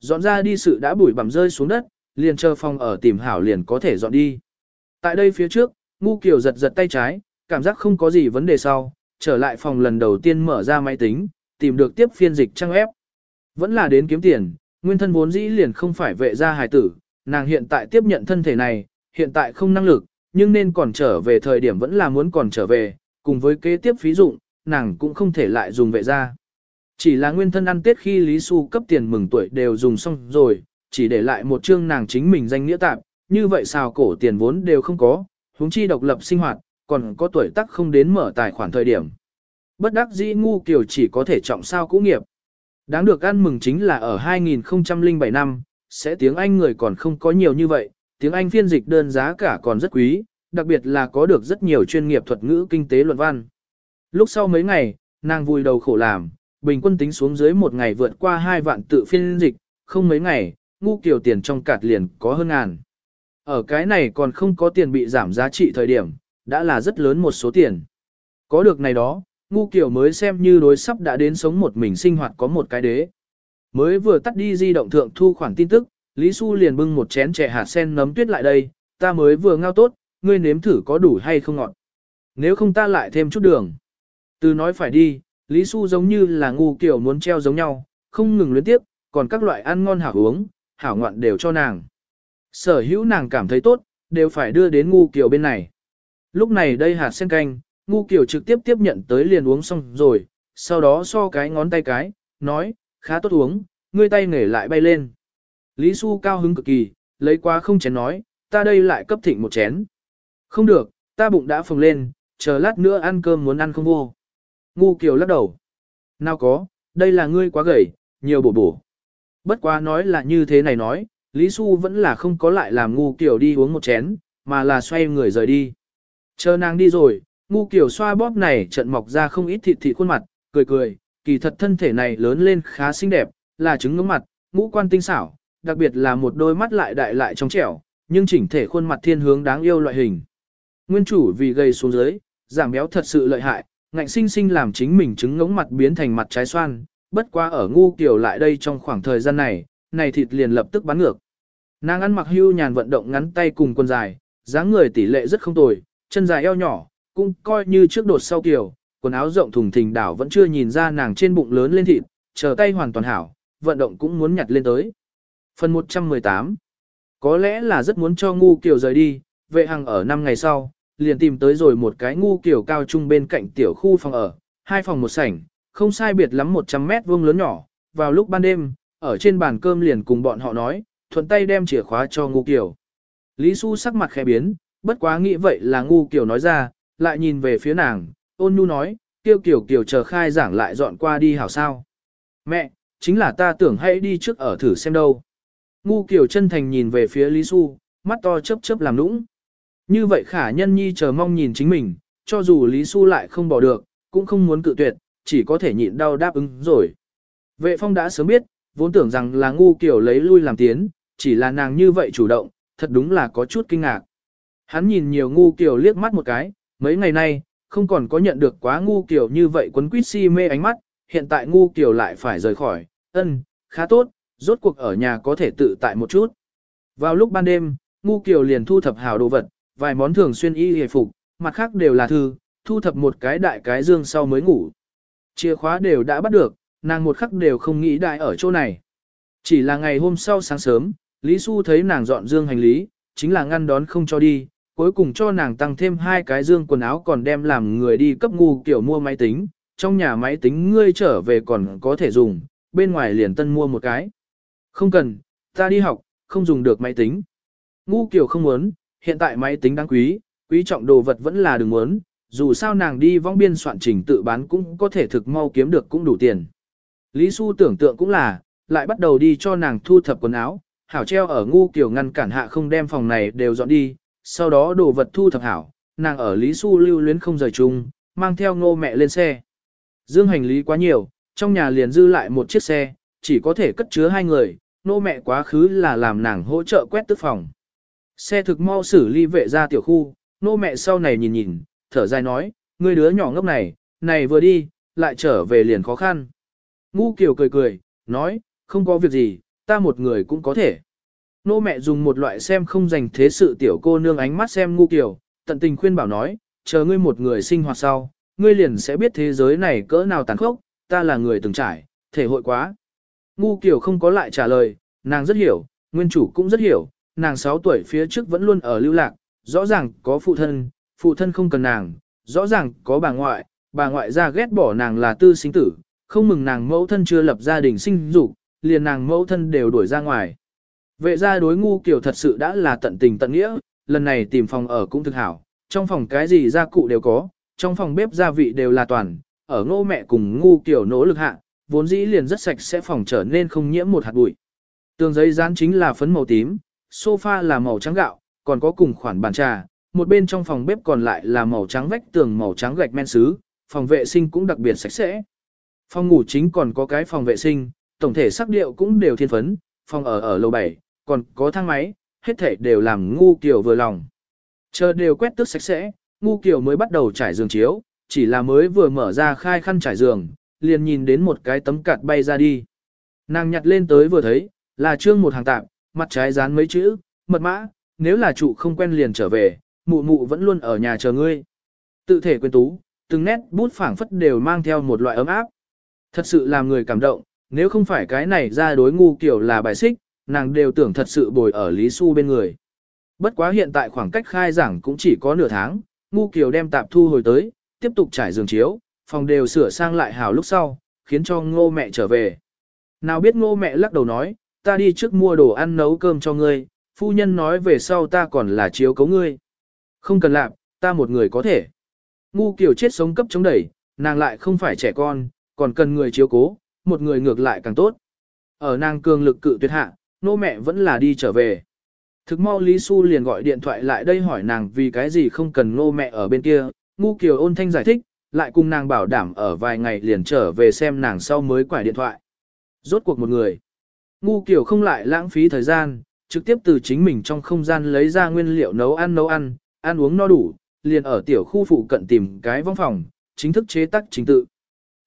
dọn ra đi sự đã bụi bặm rơi xuống đất, liền chờ phòng ở tìm hảo liền có thể dọn đi. Tại đây phía trước, ngu Kiều giật giật tay trái, cảm giác không có gì vấn đề sau, trở lại phòng lần đầu tiên mở ra máy tính, tìm được tiếp phiên dịch trang web. Vẫn là đến kiếm tiền, nguyên thân vốn dĩ liền không phải vệ gia hài tử, nàng hiện tại tiếp nhận thân thể này, hiện tại không năng lực, nhưng nên còn trở về thời điểm vẫn là muốn còn trở về, cùng với kế tiếp phí dụng, nàng cũng không thể lại dùng vệ gia. Chỉ là nguyên thân ăn tết khi Lý Xu cấp tiền mừng tuổi đều dùng xong rồi, chỉ để lại một chương nàng chính mình danh nghĩa tạm, như vậy sao cổ tiền vốn đều không có, huống chi độc lập sinh hoạt, còn có tuổi tác không đến mở tài khoản thời điểm. Bất đắc dĩ ngu kiểu chỉ có thể trọng sao cũ nghiệp. Đáng được ăn mừng chính là ở 2007 năm, sẽ tiếng Anh người còn không có nhiều như vậy, tiếng Anh phiên dịch đơn giá cả còn rất quý, đặc biệt là có được rất nhiều chuyên nghiệp thuật ngữ kinh tế luận văn. Lúc sau mấy ngày, nàng vui đầu khổ làm, bình quân tính xuống dưới một ngày vượt qua hai vạn tự phiên dịch, không mấy ngày, ngu Kiều tiền trong cạt liền có hơn ngàn. Ở cái này còn không có tiền bị giảm giá trị thời điểm, đã là rất lớn một số tiền. Có được này đó, ngu Kiều mới xem như đối sắp đã đến sống một mình sinh hoạt có một cái đế. Mới vừa tắt đi di động thượng thu khoản tin tức, Lý Xu liền bưng một chén chè hạt sen nấm tuyết lại đây, ta mới vừa ngao tốt, ngươi nếm thử có đủ hay không ngọt. Nếu không ta lại thêm chút đường. Từ nói phải đi, Lý Xu giống như là ngu kiểu muốn treo giống nhau, không ngừng luyến tiếp, còn các loại ăn ngon hảo uống, hảo ngoạn đều cho nàng. Sở hữu nàng cảm thấy tốt, đều phải đưa đến ngu kiểu bên này. Lúc này đây hạt sen canh, ngu kiểu trực tiếp tiếp nhận tới liền uống xong rồi, sau đó so cái ngón tay cái, nói, khá tốt uống, ngươi tay nghề lại bay lên. Lý Xu cao hứng cực kỳ, lấy qua không chén nói, ta đây lại cấp thịnh một chén. Không được, ta bụng đã phồng lên, chờ lát nữa ăn cơm muốn ăn không vô. Ngu Kiều lắc đầu. Nào có, đây là ngươi quá gầy, nhiều bổ bổ. Bất quá nói là như thế này nói, Lý Xu vẫn là không có lại làm ngu Kiều đi uống một chén, mà là xoay người rời đi. Chờ nàng đi rồi, ngu Kiều xoa bóp này trận mọc ra không ít thịt thịt khuôn mặt, cười cười, kỳ thật thân thể này lớn lên khá xinh đẹp, là trứng ngưỡng mặt, ngũ quan tinh xảo, đặc biệt là một đôi mắt lại đại lại trong trẻo, nhưng chỉnh thể khuôn mặt thiên hướng đáng yêu loại hình. Nguyên chủ vì gầy xuống dưới, giảm béo thật sự lợi hại, ngạnh sinh sinh làm chính mình trứng ngống mặt biến thành mặt trái xoan, bất qua ở ngu kiểu lại đây trong khoảng thời gian này, này thịt liền lập tức bắn ngược. Nàng ăn mặc hưu nhàn vận động ngắn tay cùng quần dài, dáng người tỷ lệ rất không tồi, chân dài eo nhỏ, cũng coi như trước đột sau kiểu, quần áo rộng thùng thình đảo vẫn chưa nhìn ra nàng trên bụng lớn lên thịt, chờ tay hoàn toàn hảo, vận động cũng muốn nhặt lên tới. Phần 118 Có lẽ là rất muốn cho ngu kiểu rời đi, vệ hằng ở năm ngày sau, liền tìm tới rồi một cái ngu kiểu cao trung bên cạnh tiểu khu phòng ở, hai phòng một sảnh, không sai biệt lắm 100 mét vuông lớn nhỏ, vào lúc ban đêm, ở trên bàn cơm liền cùng bọn họ nói, thuận tay đem chìa khóa cho ngu kiểu. Lý Xu sắc mặt khẽ biến, bất quá nghĩ vậy là ngu kiểu nói ra, lại nhìn về phía nàng, ôn nhu nói, tiêu kiểu kiểu chờ khai giảng lại dọn qua đi hảo sao. Mẹ, chính là ta tưởng hãy đi trước ở thử xem đâu. Ngu kiểu chân thành nhìn về phía Lý Xu, mắt to chớp chớp làm nũng. Như vậy khả nhân nhi chờ mong nhìn chính mình, cho dù Lý Xu lại không bỏ được, cũng không muốn cự tuyệt, chỉ có thể nhịn đau đáp ứng rồi. Vệ phong đã sớm biết, vốn tưởng rằng là ngu kiểu lấy lui làm tiến, chỉ là nàng như vậy chủ động, thật đúng là có chút kinh ngạc. Hắn nhìn nhiều ngu kiểu liếc mắt một cái, mấy ngày nay, không còn có nhận được quá ngu kiểu như vậy quấn quýt si mê ánh mắt, hiện tại ngu kiểu lại phải rời khỏi, ân, khá tốt, rốt cuộc ở nhà có thể tự tại một chút. Vào lúc ban đêm, ngu kiểu liền thu thập hào đồ vật, vài món thường xuyên y hề phục, mặt khác đều là thư, thu thập một cái đại cái dương sau mới ngủ. Chìa khóa đều đã bắt được, nàng một khắc đều không nghĩ đại ở chỗ này. Chỉ là ngày hôm sau sáng sớm, Lý Xu thấy nàng dọn dương hành lý, chính là ngăn đón không cho đi, cuối cùng cho nàng tăng thêm hai cái dương quần áo còn đem làm người đi cấp ngu kiểu mua máy tính, trong nhà máy tính ngươi trở về còn có thể dùng, bên ngoài liền tân mua một cái. Không cần, ta đi học, không dùng được máy tính. Ngu kiểu không muốn, hiện tại máy tính đáng quý, quý trọng đồ vật vẫn là đừng muốn, dù sao nàng đi vong biên soạn trình tự bán cũng có thể thực mau kiếm được cũng đủ tiền. Lý Xu tưởng tượng cũng là, lại bắt đầu đi cho nàng thu thập quần áo, hảo treo ở ngu kiểu ngăn cản hạ không đem phòng này đều dọn đi, sau đó đồ vật thu thập hảo, nàng ở Lý Xu lưu luyến không rời chung, mang theo ngô mẹ lên xe. Dương hành lý quá nhiều, trong nhà liền dư lại một chiếc xe, chỉ có thể cất chứa hai người, nô mẹ quá khứ là làm nàng hỗ trợ quét tức phòng. Xe thực mau xử ly vệ ra tiểu khu, nô mẹ sau này nhìn nhìn, thở dài nói, ngươi đứa nhỏ ngốc này, này vừa đi, lại trở về liền khó khăn. Ngu Kiều cười cười, nói, không có việc gì, ta một người cũng có thể. Nô mẹ dùng một loại xem không dành thế sự tiểu cô nương ánh mắt xem ngu kiểu, tận tình khuyên bảo nói, chờ ngươi một người sinh hoạt sau, ngươi liền sẽ biết thế giới này cỡ nào tàn khốc, ta là người từng trải, thể hội quá. Ngu kiểu không có lại trả lời, nàng rất hiểu, nguyên chủ cũng rất hiểu, nàng 6 tuổi phía trước vẫn luôn ở lưu lạc, rõ ràng có phụ thân, phụ thân không cần nàng, rõ ràng có bà ngoại, bà ngoại ra ghét bỏ nàng là tư sinh tử, không mừng nàng mẫu thân chưa lập gia đình sinh dục, liền nàng mẫu thân đều đuổi ra ngoài. Vệ gia đối ngu kiểu thật sự đã là tận tình tận nghĩa, lần này tìm phòng ở cũng thực hảo, trong phòng cái gì gia cụ đều có, trong phòng bếp gia vị đều là toàn, ở ngô mẹ cùng ngu kiểu nỗ lực hạ, vốn dĩ liền rất sạch sẽ phòng trở nên không nhiễm một hạt bụi. Tường giấy dán chính là phấn màu tím, sofa là màu trắng gạo, còn có cùng khoản bàn trà, một bên trong phòng bếp còn lại là màu trắng vách tường màu trắng gạch men sứ, phòng vệ sinh cũng đặc biệt sạch sẽ. Phòng ngủ chính còn có cái phòng vệ sinh, tổng thể sắc điệu cũng đều thiên phấn, phòng ở ở lầu 7, còn có thang máy, hết thể đều làm ngu kiểu vừa lòng. Chờ đều quét tước sạch sẽ, ngu kiểu mới bắt đầu trải giường chiếu, chỉ là mới vừa mở ra khai khăn trải giường, liền nhìn đến một cái tấm cạt bay ra đi. Nàng nhặt lên tới vừa thấy, là trương một hàng tạm, mặt trái dán mấy chữ, mật mã, nếu là chủ không quen liền trở về, mụ mụ vẫn luôn ở nhà chờ ngươi. Tự thể quyền tú, từng nét bút phảng phất đều mang theo một loại ấm áp. Thật sự làm người cảm động, nếu không phải cái này ra đối ngu kiểu là bài xích, nàng đều tưởng thật sự bồi ở Lý Xu bên người. Bất quá hiện tại khoảng cách khai giảng cũng chỉ có nửa tháng, ngu kiểu đem tạp thu hồi tới, tiếp tục trải giường chiếu, phòng đều sửa sang lại hào lúc sau, khiến cho ngô mẹ trở về. Nào biết ngô mẹ lắc đầu nói, ta đi trước mua đồ ăn nấu cơm cho ngươi, phu nhân nói về sau ta còn là chiếu cấu ngươi. Không cần làm, ta một người có thể. Ngu kiểu chết sống cấp chống đẩy, nàng lại không phải trẻ con, còn cần người chiếu cố, một người ngược lại càng tốt. Ở nàng cường lực cự tuyệt hạ, nô mẹ vẫn là đi trở về. Thực mau Lý Xu liền gọi điện thoại lại đây hỏi nàng vì cái gì không cần nô mẹ ở bên kia, ngu kiều ôn thanh giải thích, lại cùng nàng bảo đảm ở vài ngày liền trở về xem nàng sau mới quải điện thoại. Rốt cuộc một người. Ngu kiều không lại lãng phí thời gian, trực tiếp từ chính mình trong không gian lấy ra nguyên liệu nấu ăn nấu ăn, ăn uống no đủ, liền ở tiểu khu phụ cận tìm cái vong phòng, chính thức chế tác chính tự.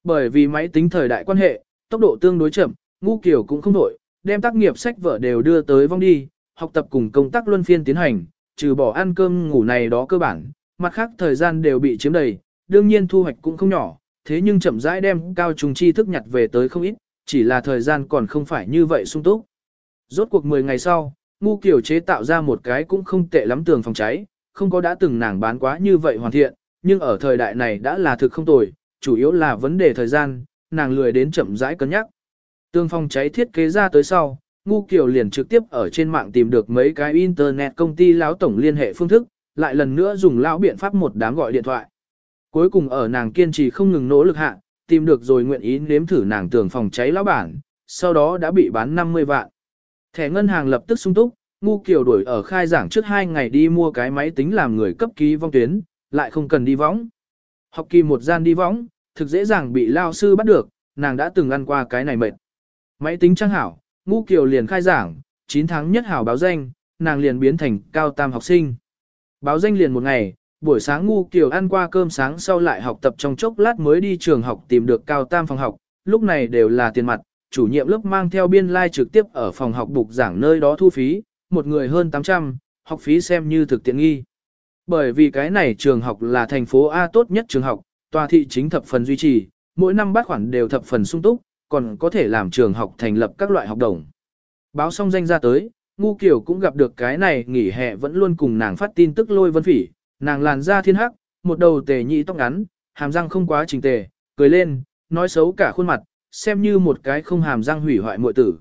Bởi vì máy tính thời đại quan hệ, tốc độ tương đối chậm, ngu kiểu cũng không nổi, đem tác nghiệp sách vở đều đưa tới vong đi, học tập cùng công tác luân phiên tiến hành, trừ bỏ ăn cơm ngủ này đó cơ bản, mặt khác thời gian đều bị chiếm đầy, đương nhiên thu hoạch cũng không nhỏ, thế nhưng chậm rãi đem cao trùng tri thức nhặt về tới không ít, chỉ là thời gian còn không phải như vậy sung túc. Rốt cuộc 10 ngày sau, ngu kiểu chế tạo ra một cái cũng không tệ lắm tường phòng cháy, không có đã từng nàng bán quá như vậy hoàn thiện, nhưng ở thời đại này đã là thực không tồi, chủ yếu là vấn đề thời gian, nàng lười đến chậm rãi cân nhắc. tường phòng cháy thiết kế ra tới sau, Ngu Kiều liền trực tiếp ở trên mạng tìm được mấy cái internet công ty lão tổng liên hệ phương thức, lại lần nữa dùng lão biện pháp một đám gọi điện thoại. Cuối cùng ở nàng kiên trì không ngừng nỗ lực hạ, tìm được rồi nguyện ý nếm thử nàng tường phòng cháy lão bản, sau đó đã bị bán 50 vạn. Thẻ ngân hàng lập tức sung túc, Ngu Kiều đuổi ở khai giảng trước 2 ngày đi mua cái máy tính làm người cấp ký vong tuyến, lại không cần đi võng. Học kỳ một gian đi võng, thực dễ dàng bị lao sư bắt được, nàng đã từng ăn qua cái này mệt. Máy tính trang hảo, Ngu Kiều liền khai giảng, 9 tháng nhất hảo báo danh, nàng liền biến thành cao tam học sinh. Báo danh liền một ngày, buổi sáng Ngu Kiều ăn qua cơm sáng sau lại học tập trong chốc lát mới đi trường học tìm được cao tam phòng học, lúc này đều là tiền mặt, chủ nhiệm lớp mang theo biên lai like trực tiếp ở phòng học bục giảng nơi đó thu phí, một người hơn 800, học phí xem như thực tiện nghi. Bởi vì cái này trường học là thành phố A tốt nhất trường học, tòa thị chính thập phần duy trì, mỗi năm bát khoản đều thập phần sung túc, còn có thể làm trường học thành lập các loại học đồng. Báo xong danh ra tới, Ngu Kiều cũng gặp được cái này nghỉ hè vẫn luôn cùng nàng phát tin tức lôi vân phỉ, nàng làn da thiên hắc, một đầu tề nhị tóc ngắn, hàm răng không quá chỉnh tề, cười lên, nói xấu cả khuôn mặt, xem như một cái không hàm răng hủy hoại muội tử.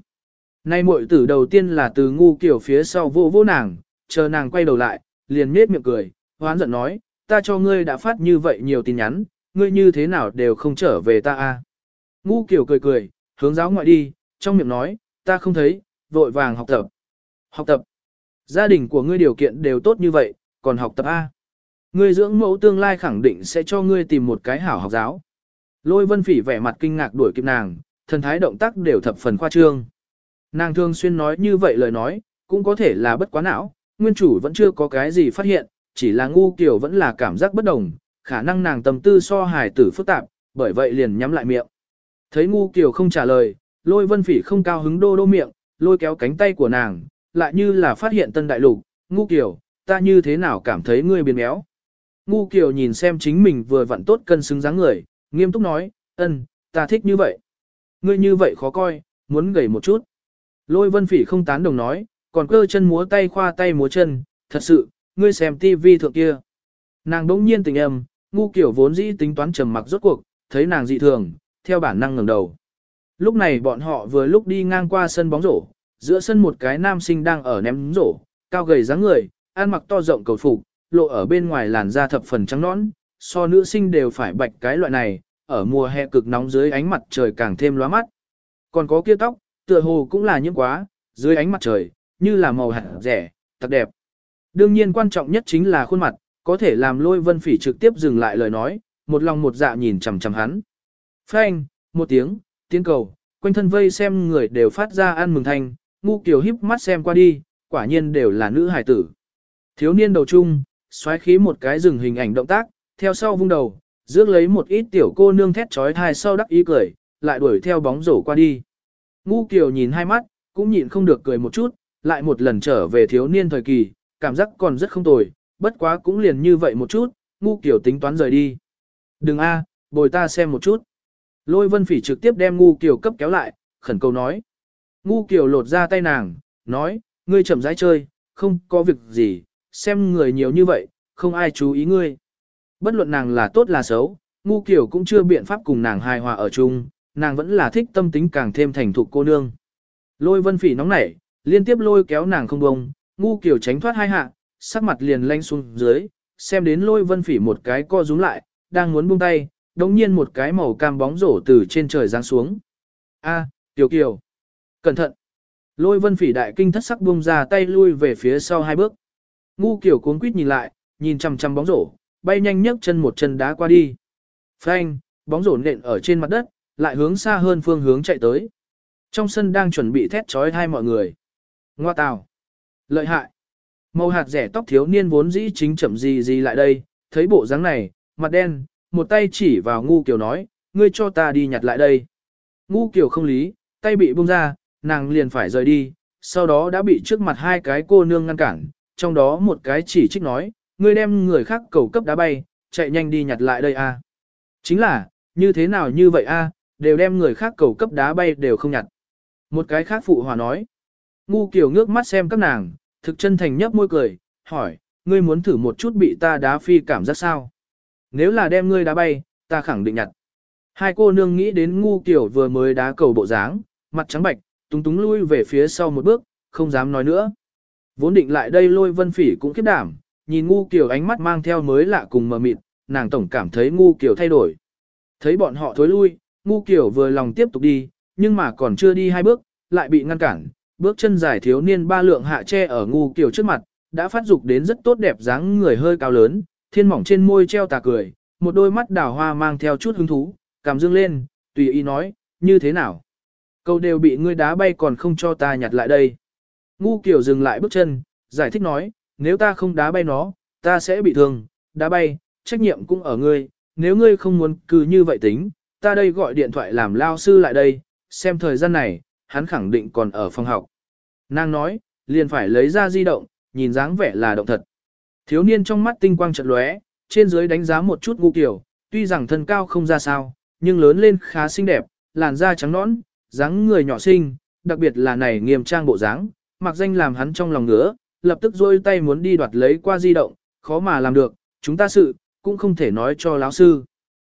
Nay muội tử đầu tiên là từ Ngu Kiều phía sau vô vô nàng, chờ nàng quay đầu lại, liền nết miệng cười, hoán giận nói, ta cho ngươi đã phát như vậy nhiều tin nhắn, ngươi như thế nào đều không trở về ta a. Ngu kiểu cười cười, hướng giáo ngoại đi, trong miệng nói, ta không thấy, vội vàng học tập. Học tập. Gia đình của ngươi điều kiện đều tốt như vậy, còn học tập A. Ngươi dưỡng mẫu tương lai khẳng định sẽ cho ngươi tìm một cái hảo học giáo. Lôi vân phỉ vẻ mặt kinh ngạc đuổi kịp nàng, thần thái động tác đều thập phần khoa trương. Nàng thường xuyên nói như vậy lời nói, cũng có thể là bất quá não, nguyên chủ vẫn chưa có cái gì phát hiện, chỉ là ngu kiểu vẫn là cảm giác bất đồng, khả năng nàng tâm tư so hài tử phức tạp, bởi vậy liền nhắm lại miệng. Thấy ngu kiểu không trả lời, lôi vân phỉ không cao hứng đô đô miệng, lôi kéo cánh tay của nàng, lại như là phát hiện tân đại lục, ngu kiểu, ta như thế nào cảm thấy ngươi biến méo? Ngu Kiều nhìn xem chính mình vừa vặn tốt cân xứng dáng người, nghiêm túc nói, ân, ta thích như vậy. Ngươi như vậy khó coi, muốn gầy một chút. Lôi vân phỉ không tán đồng nói, còn cơ chân múa tay khoa tay múa chân, thật sự, ngươi xem tivi thượng kia. Nàng đỗng nhiên tình âm, ngu kiểu vốn dĩ tính toán trầm mặc rốt cuộc, thấy nàng dị thường, theo bản năng ngẩng đầu. Lúc này bọn họ vừa lúc đi ngang qua sân bóng rổ, giữa sân một cái nam sinh đang ở ném rổ, cao gầy dáng người, ăn mặc to rộng cầu phục, lộ ở bên ngoài làn da thập phần trắng nõn, so nữ sinh đều phải bạch cái loại này, ở mùa hè cực nóng dưới ánh mặt trời càng thêm lóa mắt. Còn có kia tóc, tựa hồ cũng là nhiễm quá, dưới ánh mặt trời, như là màu hạt rẻ, thật đẹp. Đương nhiên quan trọng nhất chính là khuôn mặt, có thể làm lôi vân phỉ trực tiếp dừng lại lời nói, một lòng một dạ nhìn chằm chằm hắn. Phanh, một tiếng, tiếng cầu, quanh thân vây xem người đều phát ra ăn mừng thanh, ngu kiểu híp mắt xem qua đi, quả nhiên đều là nữ hài tử. Thiếu niên đầu trung, xoáy khí một cái dừng hình ảnh động tác, theo sau vung đầu, rước lấy một ít tiểu cô nương thét trói thai sau đắc ý cười, lại đuổi theo bóng rổ qua đi. Ngu kiều nhìn hai mắt, cũng nhịn không được cười một chút, lại một lần trở về thiếu niên thời kỳ, cảm giác còn rất không tồi, bất quá cũng liền như vậy một chút, ngu kiều tính toán rời đi. Đừng a, bồi ta xem một chút. Lôi vân phỉ trực tiếp đem ngu kiều cấp kéo lại, khẩn cầu nói. Ngu kiều lột ra tay nàng, nói, ngươi chậm rãi chơi, không có việc gì, xem người nhiều như vậy, không ai chú ý ngươi. Bất luận nàng là tốt là xấu, ngu kiều cũng chưa biện pháp cùng nàng hài hòa ở chung, nàng vẫn là thích tâm tính càng thêm thành thục cô nương. Lôi vân phỉ nóng nảy, liên tiếp lôi kéo nàng không bông, ngu kiều tránh thoát hai hạ, sắc mặt liền lanh xuống dưới, xem đến lôi vân phỉ một cái co rúm lại, đang muốn buông tay, đồng nhiên một cái màu cam bóng rổ từ trên trời giáng xuống. A, Tiểu Kiều, cẩn thận. Lôi vân phỉ đại kinh thất sắc buông ra tay lui về phía sau hai bước. Ngu Kiều cuốn quýt nhìn lại, nhìn chằm chằm bóng rổ, bay nhanh nhấc chân một chân đá qua đi. Phanh, bóng rổ nện ở trên mặt đất, lại hướng xa hơn phương hướng chạy tới. Trong sân đang chuẩn bị thét trói hai mọi người. Ngoa tào. Lợi hại. Màu hạt rẻ tóc thiếu niên vốn dĩ chính chậm gì gì lại đây, thấy bộ dáng này, mặt đen, một tay chỉ vào ngu kiều nói, ngươi cho ta đi nhặt lại đây. Ngu kiều không lý, tay bị bung ra, nàng liền phải rời đi, sau đó đã bị trước mặt hai cái cô nương ngăn cản, trong đó một cái chỉ trích nói, ngươi đem người khác cầu cấp đá bay, chạy nhanh đi nhặt lại đây a. Chính là, như thế nào như vậy a, đều đem người khác cầu cấp đá bay đều không nhặt. Một cái khác phụ hòa nói, ngu kiểu ngước mắt xem các nàng, thực chân thành nhấp môi cười, hỏi, ngươi muốn thử một chút bị ta đá phi cảm giác sao? Nếu là đem ngươi đá bay, ta khẳng định nhặt. Hai cô nương nghĩ đến ngu kiểu vừa mới đá cầu bộ dáng, mặt trắng bạch, túng túng lui về phía sau một bước, không dám nói nữa. Vốn định lại đây lôi vân phỉ cũng kiếp đảm, nhìn ngu kiểu ánh mắt mang theo mới lạ cùng mờ mịt, nàng tổng cảm thấy ngu kiểu thay đổi. Thấy bọn họ thối lui, ngu kiểu vừa lòng tiếp tục đi, nhưng mà còn chưa đi hai bước, lại bị ngăn cản, bước chân dài thiếu niên ba lượng hạ che ở ngu kiểu trước mặt, đã phát dục đến rất tốt đẹp dáng người hơi cao lớn, thiên mỏng trên môi treo tà cười, một đôi mắt đào hoa mang theo chút hứng thú, cảm dương lên, tùy ý nói, như thế nào? Câu đều bị ngươi đá bay còn không cho ta nhặt lại đây. Ngu kiểu dừng lại bước chân, giải thích nói, nếu ta không đá bay nó, ta sẽ bị thương, đá bay, trách nhiệm cũng ở ngươi, nếu ngươi không muốn cứ như vậy tính, ta đây gọi điện thoại làm lao sư lại đây, xem thời gian này, hắn khẳng định còn ở phòng học. Nàng nói, liền phải lấy ra di động, nhìn dáng vẻ là động thật. Thiếu niên trong mắt tinh quang trận lóe, trên dưới đánh giá một chút ngu kiểu, tuy rằng thân cao không ra sao, nhưng lớn lên khá xinh đẹp, làn da trắng nõn, dáng người nhỏ xinh, đặc biệt là này nghiêm trang bộ dáng, mặc danh làm hắn trong lòng ngứa, lập tức rôi tay muốn đi đoạt lấy qua di động, khó mà làm được, chúng ta sự, cũng không thể nói cho lão sư.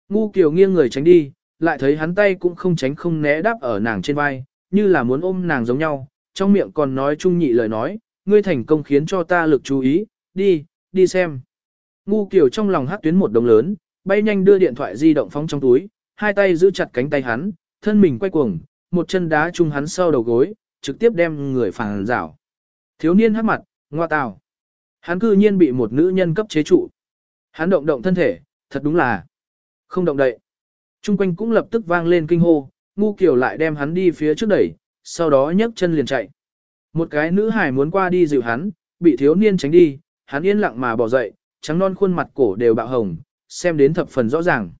Ngu kiều nghiêng người tránh đi, lại thấy hắn tay cũng không tránh không né đáp ở nàng trên vai, như là muốn ôm nàng giống nhau, trong miệng còn nói chung nhị lời nói, ngươi thành công khiến cho ta lực chú ý, đi, đi xem. Ngu kiều trong lòng hát tuyến một đồng lớn, bay nhanh đưa điện thoại di động phóng trong túi, hai tay giữ chặt cánh tay hắn, thân mình quay cuồng, một chân đá chung hắn sau đầu gối, trực tiếp đem người phản rảo. Thiếu niên hát mặt, ngoa tào. Hắn cư nhiên bị một nữ nhân cấp chế trụ. Hắn động động thân thể, thật đúng là không động đậy. Trung quanh cũng lập tức vang lên kinh hô, ngu kiểu lại đem hắn đi phía trước đẩy, sau đó nhấc chân liền chạy. Một cái nữ hải muốn qua đi dịu hắn, bị thiếu niên tránh đi, hắn yên lặng mà bỏ dậy, trắng non khuôn mặt cổ đều bạo hồng, xem đến thập phần rõ ràng.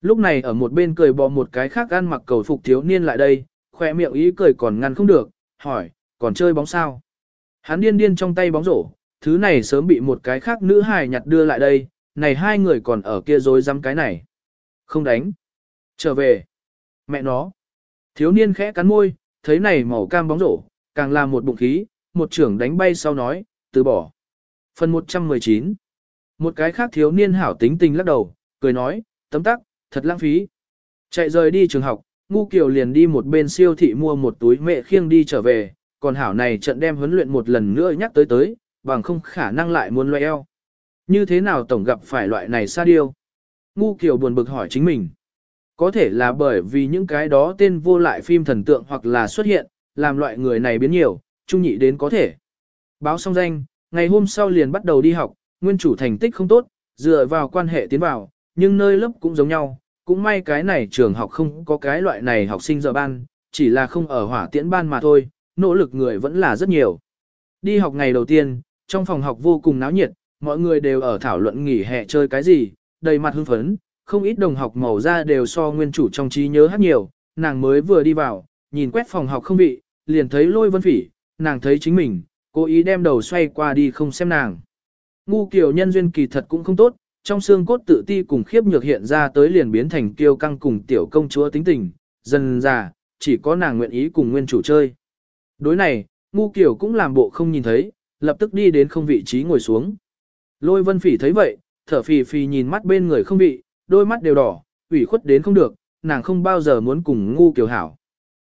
Lúc này ở một bên cười bò một cái khác ăn mặc cầu phục thiếu niên lại đây, khoe miệng ý cười còn ngăn không được, hỏi, còn chơi bóng sao. Hắn điên điên trong tay bóng rổ, thứ này sớm bị một cái khác nữ hài nhặt đưa lại đây, này hai người còn ở kia dối dám cái này. Không đánh. Trở về. Mẹ nó. Thiếu niên khẽ cắn môi, thấy này màu cam bóng rổ, càng là một bụng khí, một trưởng đánh bay sau nói, từ bỏ. Phần 119 Một cái khác thiếu niên hảo tính tình lắc đầu, cười nói, tấm tắc, thật lãng phí. Chạy rời đi trường học, ngu kiều liền đi một bên siêu thị mua một túi mẹ khiêng đi trở về, còn hảo này trận đem huấn luyện một lần nữa nhắc tới tới, bằng không khả năng lại muốn loe eo. Như thế nào tổng gặp phải loại này sa điêu? Ngu kiều buồn bực hỏi chính mình. Có thể là bởi vì những cái đó tên vô lại phim thần tượng hoặc là xuất hiện, làm loại người này biến nhiều, trung nhị đến có thể. Báo xong danh, ngày hôm sau liền bắt đầu đi học, nguyên chủ thành tích không tốt, dựa vào quan hệ tiến vào, nhưng nơi lớp cũng giống nhau, cũng may cái này trường học không có cái loại này học sinh giờ ban, chỉ là không ở hỏa tiễn ban mà thôi, nỗ lực người vẫn là rất nhiều. Đi học ngày đầu tiên, trong phòng học vô cùng náo nhiệt, mọi người đều ở thảo luận nghỉ hè chơi cái gì, đầy mặt hưng phấn, không ít đồng học màu da đều so nguyên chủ trong trí nhớ hát nhiều, nàng mới vừa đi vào, nhìn quét phòng học không bị, liền thấy lôi vân phỉ, nàng thấy chính mình, cố ý đem đầu xoay qua đi không xem nàng. Ngu kiểu nhân duyên kỳ thật cũng không tốt, trong xương cốt tự ti cùng khiếp nhược hiện ra tới liền biến thành kiêu căng cùng tiểu công chúa tính tình, dần già, chỉ có nàng nguyện ý cùng nguyên chủ chơi. Đối này, ngu kiểu cũng làm bộ không nhìn thấy, lập tức đi đến không vị trí ngồi xuống. Lôi vân phỉ thấy vậy, thở phì phì nhìn mắt bên người không vị, đôi mắt đều đỏ, ủy khuất đến không được, nàng không bao giờ muốn cùng ngu kiểu hảo.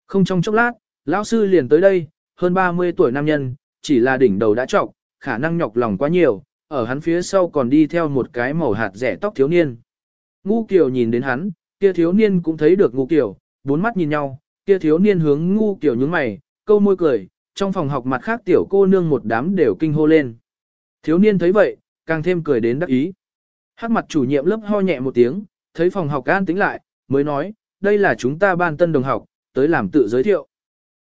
Không trong chốc lát, lão sư liền tới đây, hơn 30 tuổi nam nhân, chỉ là đỉnh đầu đã trọc, khả năng nhọc lòng quá nhiều, ở hắn phía sau còn đi theo một cái màu hạt rẻ tóc thiếu niên. Ngu Kiều nhìn đến hắn, kia thiếu niên cũng thấy được Ngu Kiều, bốn mắt nhìn nhau, kia thiếu niên hướng Ngu Kiều nhướng mày, câu môi cười, trong phòng học mặt khác tiểu cô nương một đám đều kinh hô lên. Thiếu niên thấy vậy, càng thêm cười đến đắc ý. Hắc mặt chủ nhiệm lớp ho nhẹ một tiếng, thấy phòng học an tĩnh lại, mới nói, đây là chúng ta ban tân đồng học, tới làm tự giới thiệu.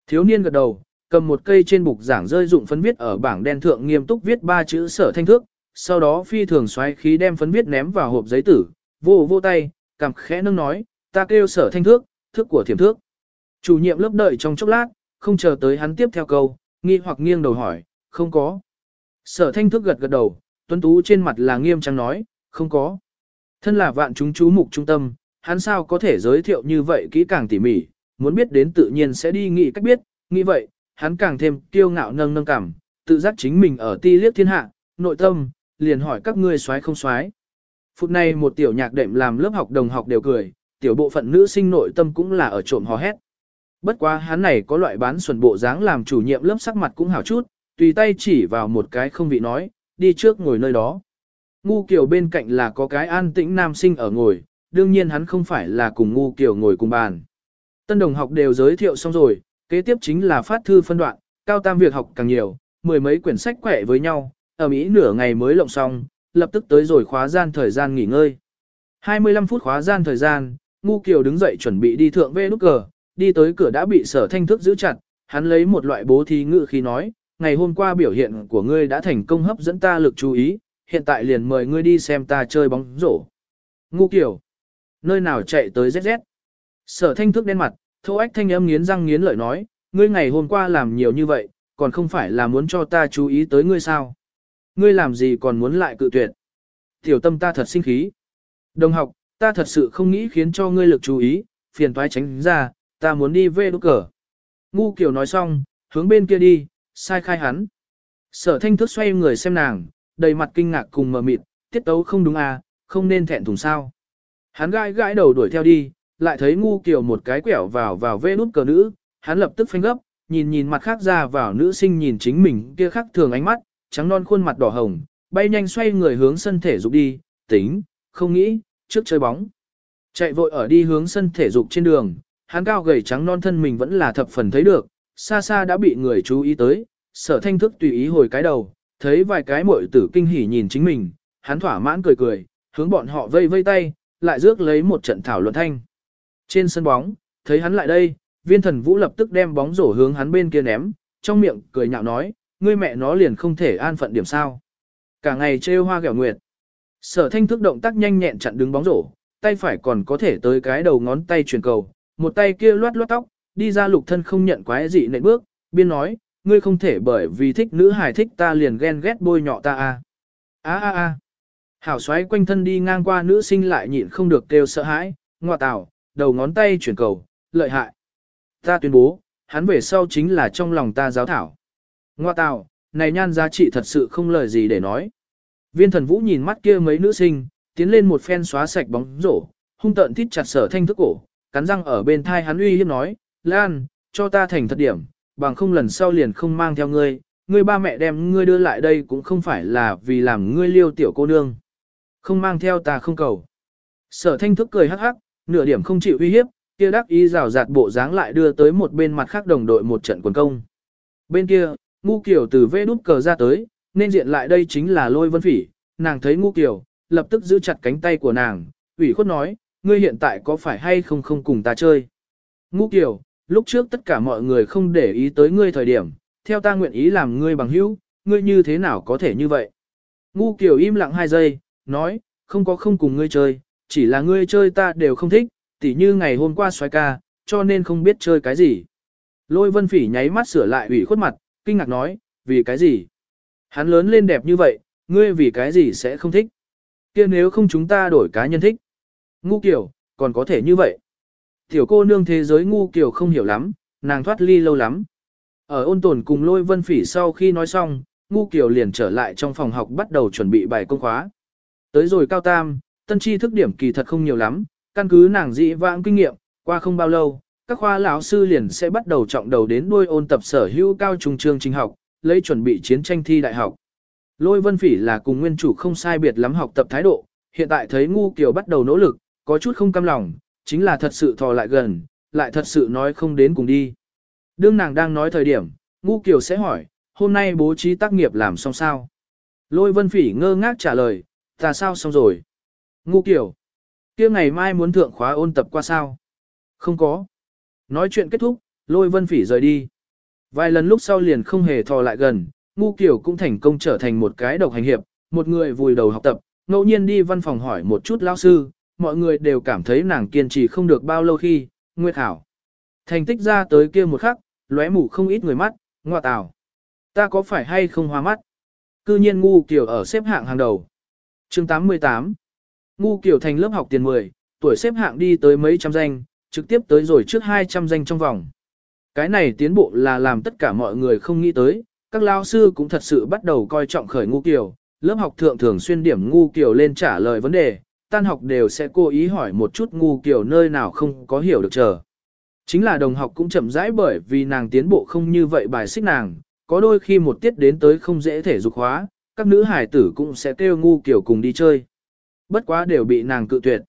Thiếu niên gật đầu, cầm một cây trên bục giảng rơi dụng phấn viết ở bảng đen thượng nghiêm túc viết ba chữ sở thanh thước, sau đó phi thường xoáy khí đem phấn viết ném vào hộp giấy tử, vô vô tay, cảm khẽ nâng nói, ta kêu sở thanh thước, thước của thiểm thước. Chủ nhiệm lớp đợi trong chốc lát, không chờ tới hắn tiếp theo câu, nghi hoặc nghiêng đầu hỏi, không có. Sở thanh thước gật gật đầu, tuấn tú trên mặt là nghiêm trang nói, không có. Thân là vạn chúng chú mục trung tâm, hắn sao có thể giới thiệu như vậy kỹ càng tỉ mỉ, muốn biết đến tự nhiên sẽ đi nghĩ cách biết, nghĩ vậy, hắn càng thêm kiêu ngạo nâng nâng cảm, tự giác chính mình ở ti liếc thiên hạ, nội tâm, liền hỏi các ngươi xoái không xoái. Phút này một tiểu nhạc đệm làm lớp học đồng học đều cười, tiểu bộ phận nữ sinh nội tâm cũng là ở trộm hò hét. Bất quá hắn này có loại bán xuẩn bộ dáng làm chủ nhiệm lớp sắc mặt cũng hảo chút, tùy tay chỉ vào một cái không vị nói, đi trước ngồi nơi đó. Ngu kiểu bên cạnh là có cái an tĩnh nam sinh ở ngồi, đương nhiên hắn không phải là cùng ngu kiểu ngồi cùng bàn. Tân đồng học đều giới thiệu xong rồi, kế tiếp chính là phát thư phân đoạn, cao tam việc học càng nhiều, mười mấy quyển sách quẻ với nhau, ở Mỹ nửa ngày mới lộng xong, lập tức tới rồi khóa gian thời gian nghỉ ngơi. 25 phút khóa gian thời gian, Ngu Kiều đứng dậy chuẩn bị đi thượng về nút cờ, đi tới cửa đã bị sở thanh thức giữ chặt, hắn lấy một loại bố thí ngự khi nói, ngày hôm qua biểu hiện của ngươi đã thành công hấp dẫn ta lực chú ý, hiện tại liền mời ngươi đi xem ta chơi bóng rổ. Ngu Kiều, nơi nào chạy tới ZZ. Sở thanh thức đen mặt, thô ách thanh âm nghiến răng nghiến lợi nói, ngươi ngày hôm qua làm nhiều như vậy, còn không phải là muốn cho ta chú ý tới ngươi sao. Ngươi làm gì còn muốn lại cự tuyệt. Tiểu tâm ta thật sinh khí. Đồng học, ta thật sự không nghĩ khiến cho ngươi lực chú ý, phiền toái tránh ra, ta muốn đi về đốt cờ. Ngu kiểu nói xong, hướng bên kia đi, sai khai hắn. Sở thanh thức xoay người xem nàng, đầy mặt kinh ngạc cùng mờ mịt, tiết tấu không đúng à, không nên thẹn thùng sao. Hắn gãi gãi đầu đuổi theo đi, lại thấy ngu kiểu một cái quẹo vào vào vê nút cờ nữ, hắn lập tức phanh gấp, nhìn nhìn mặt khác ra vào nữ sinh nhìn chính mình kia khác thường ánh mắt, trắng non khuôn mặt đỏ hồng, bay nhanh xoay người hướng sân thể dục đi, tính, không nghĩ, trước chơi bóng. Chạy vội ở đi hướng sân thể dục trên đường, hắn cao gầy trắng non thân mình vẫn là thập phần thấy được, xa xa đã bị người chú ý tới, sở thanh thức tùy ý hồi cái đầu, thấy vài cái muội tử kinh hỉ nhìn chính mình, hắn thỏa mãn cười cười, hướng bọn họ vây vây tay, lại rước lấy một trận thảo luận thanh. Trên sân bóng, thấy hắn lại đây, viên thần vũ lập tức đem bóng rổ hướng hắn bên kia ném, trong miệng cười nhạo nói, ngươi mẹ nó liền không thể an phận điểm sao. Cả ngày trêu hoa gẹo nguyệt. Sở thanh thức động tác nhanh nhẹn chặn đứng bóng rổ, tay phải còn có thể tới cái đầu ngón tay truyền cầu, một tay kia loát loát tóc, đi ra lục thân không nhận quái dị nệ bước, biên nói, ngươi không thể bởi vì thích nữ hài thích ta liền ghen ghét bôi nhọ ta a. A a a. Hảo xoáy quanh thân đi ngang qua nữ sinh lại nhịn không được kêu sợ hãi, ngọa tảo, đầu ngón tay chuyển cầu, lợi hại. Ta tuyên bố, hắn về sau chính là trong lòng ta giáo thảo. Ngoa tào, này nhan giá trị thật sự không lời gì để nói. Viên thần vũ nhìn mắt kia mấy nữ sinh, tiến lên một phen xóa sạch bóng rổ, hung tợn thít chặt sở thanh thức cổ, cắn răng ở bên thai hắn uy hiếp nói, Lan, cho ta thành thật điểm, bằng không lần sau liền không mang theo ngươi, ngươi ba mẹ đem ngươi đưa lại đây cũng không phải là vì làm ngươi liêu tiểu cô nương. Không mang theo ta không cầu. Sở thanh thức cười hắc hắc, nửa điểm không chịu uy hiếp, kia đắc ý rào rạt bộ dáng lại đưa tới một bên mặt khác đồng đội một trận quần công. Bên kia, ngu kiểu từ vê đút cờ ra tới, nên diện lại đây chính là lôi vân phỉ, nàng thấy ngu kiểu, lập tức giữ chặt cánh tay của nàng, ủy khuất nói, ngươi hiện tại có phải hay không không cùng ta chơi. Ngu kiểu, lúc trước tất cả mọi người không để ý tới ngươi thời điểm, theo ta nguyện ý làm ngươi bằng hữu, ngươi như thế nào có thể như vậy. Ngu kiểu im lặng hai giây, nói, không có không cùng ngươi chơi, chỉ là ngươi chơi ta đều không thích, tỉ như ngày hôm qua xoay ca, cho nên không biết chơi cái gì. Lôi vân phỉ nháy mắt sửa lại ủy khuất mặt, kinh ngạc nói, vì cái gì? Hắn lớn lên đẹp như vậy, ngươi vì cái gì sẽ không thích? kia nếu không chúng ta đổi cá nhân thích. Ngu kiểu, còn có thể như vậy. Tiểu cô nương thế giới ngu kiểu không hiểu lắm, nàng thoát ly lâu lắm. Ở ôn tồn cùng lôi vân phỉ sau khi nói xong, ngu kiểu liền trở lại trong phòng học bắt đầu chuẩn bị bài công khóa. Tới rồi cao tam, tân tri thức điểm kỳ thật không nhiều lắm, căn cứ nàng dị vãng kinh nghiệm, qua không bao lâu, các khoa lão sư liền sẽ bắt đầu trọng đầu đến đuôi ôn tập sở hữu cao trung chương trình học, lấy chuẩn bị chiến tranh thi đại học. Lôi Vân Phỉ là cùng nguyên chủ không sai biệt lắm học tập thái độ, hiện tại thấy Ngu Kiều bắt đầu nỗ lực, có chút không cam lòng, chính là thật sự thò lại gần, lại thật sự nói không đến cùng đi. Đương nàng đang nói thời điểm, Ngu Kiều sẽ hỏi, hôm nay bố trí tác nghiệp làm xong sao? Lôi Vân Phỉ ngơ ngác trả lời, ta sao xong rồi? Ngu Kiều, kia ngày mai muốn thượng khóa ôn tập qua sao? Không có. Nói chuyện kết thúc, lôi vân phỉ rời đi. Vài lần lúc sau liền không hề thò lại gần, ngu kiểu cũng thành công trở thành một cái độc hành hiệp, một người vùi đầu học tập, ngẫu nhiên đi văn phòng hỏi một chút lao sư, mọi người đều cảm thấy nàng kiên trì không được bao lâu khi, nguyệt hảo. Thành tích ra tới kia một khắc, lóe mù không ít người mắt, ngoa tào. Ta có phải hay không hoa mắt? Cư nhiên ngu kiểu ở xếp hạng hàng đầu. chương 88 Ngu kiểu thành lớp học tiền 10, tuổi xếp hạng đi tới mấy trăm danh, trực tiếp tới rồi trước 200 danh trong vòng. Cái này tiến bộ là làm tất cả mọi người không nghĩ tới, các lao sư cũng thật sự bắt đầu coi trọng khởi ngu kiểu, lớp học thượng thường xuyên điểm ngu kiểu lên trả lời vấn đề, tan học đều sẽ cố ý hỏi một chút ngu kiểu nơi nào không có hiểu được chờ. Chính là đồng học cũng chậm rãi bởi vì nàng tiến bộ không như vậy bài xích nàng, có đôi khi một tiết đến tới không dễ thể dục hóa, các nữ hải tử cũng sẽ kêu ngu kiểu cùng đi chơi. Bất quá đều bị nàng cự tuyệt.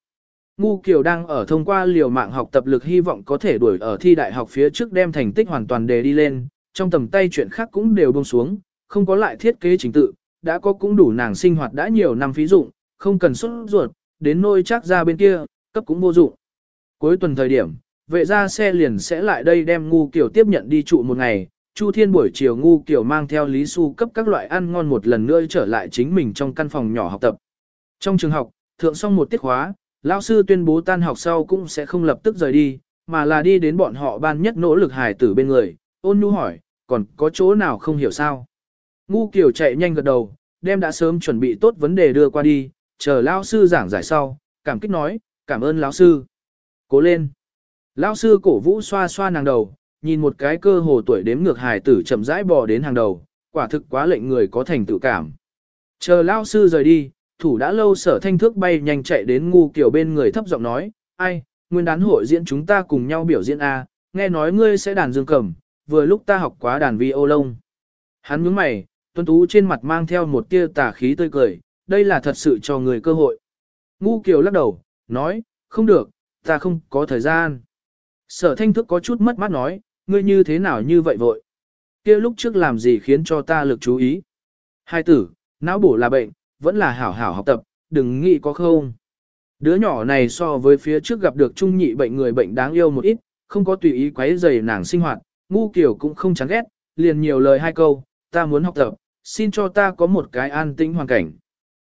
Ngu Kiều đang ở thông qua liều mạng học tập lực hy vọng có thể đuổi ở thi đại học phía trước đem thành tích hoàn toàn đề đi lên, trong tầm tay chuyện khác cũng đều buông xuống, không có lại thiết kế chính tự, đã có cũng đủ nàng sinh hoạt đã nhiều năm phí dụng, không cần xuất ruột, đến nôi chắc ra bên kia, cấp cũng vô dụng. Cuối tuần thời điểm, vệ ra xe liền sẽ lại đây đem Ngu Kiều tiếp nhận đi trụ một ngày, Chu Thiên buổi chiều Ngu Kiều mang theo Lý Xu cấp các loại ăn ngon một lần nữa trở lại chính mình trong căn phòng nhỏ học tập. Trong trường học, thượng xong một tiết khóa, Lão sư tuyên bố tan học sau cũng sẽ không lập tức rời đi, mà là đi đến bọn họ ban nhất nỗ lực hài tử bên người, ôn nhu hỏi, còn có chỗ nào không hiểu sao. Ngu kiểu chạy nhanh gật đầu, đem đã sớm chuẩn bị tốt vấn đề đưa qua đi, chờ lão sư giảng giải sau, cảm kích nói, cảm ơn lão sư. Cố lên. Lão sư cổ vũ xoa xoa nàng đầu, nhìn một cái cơ hồ tuổi đếm ngược hài tử chậm rãi bò đến hàng đầu, quả thực quá lệnh người có thành tự cảm. Chờ lão sư rời đi, thủ đã lâu sở thanh thước bay nhanh chạy đến ngu kiểu bên người thấp giọng nói, ai, nguyên đán hội diễn chúng ta cùng nhau biểu diễn A, nghe nói ngươi sẽ đàn dương cầm, vừa lúc ta học quá đàn vi ô lông. Hắn nhướng mày, tuân tú trên mặt mang theo một tia tà khí tươi cười, đây là thật sự cho người cơ hội. Ngu kiều lắc đầu, nói, không được, ta không có thời gian. Sở thanh thức có chút mất mát nói, ngươi như thế nào như vậy vội. kia lúc trước làm gì khiến cho ta lực chú ý. Hai tử, não bổ là bệnh, vẫn là hảo hảo học tập, đừng nghĩ có không. Đứa nhỏ này so với phía trước gặp được trung nhị bệnh người bệnh đáng yêu một ít, không có tùy ý quấy rầy nàng sinh hoạt, ngu kiểu cũng không chán ghét, liền nhiều lời hai câu, ta muốn học tập, xin cho ta có một cái an tĩnh hoàn cảnh.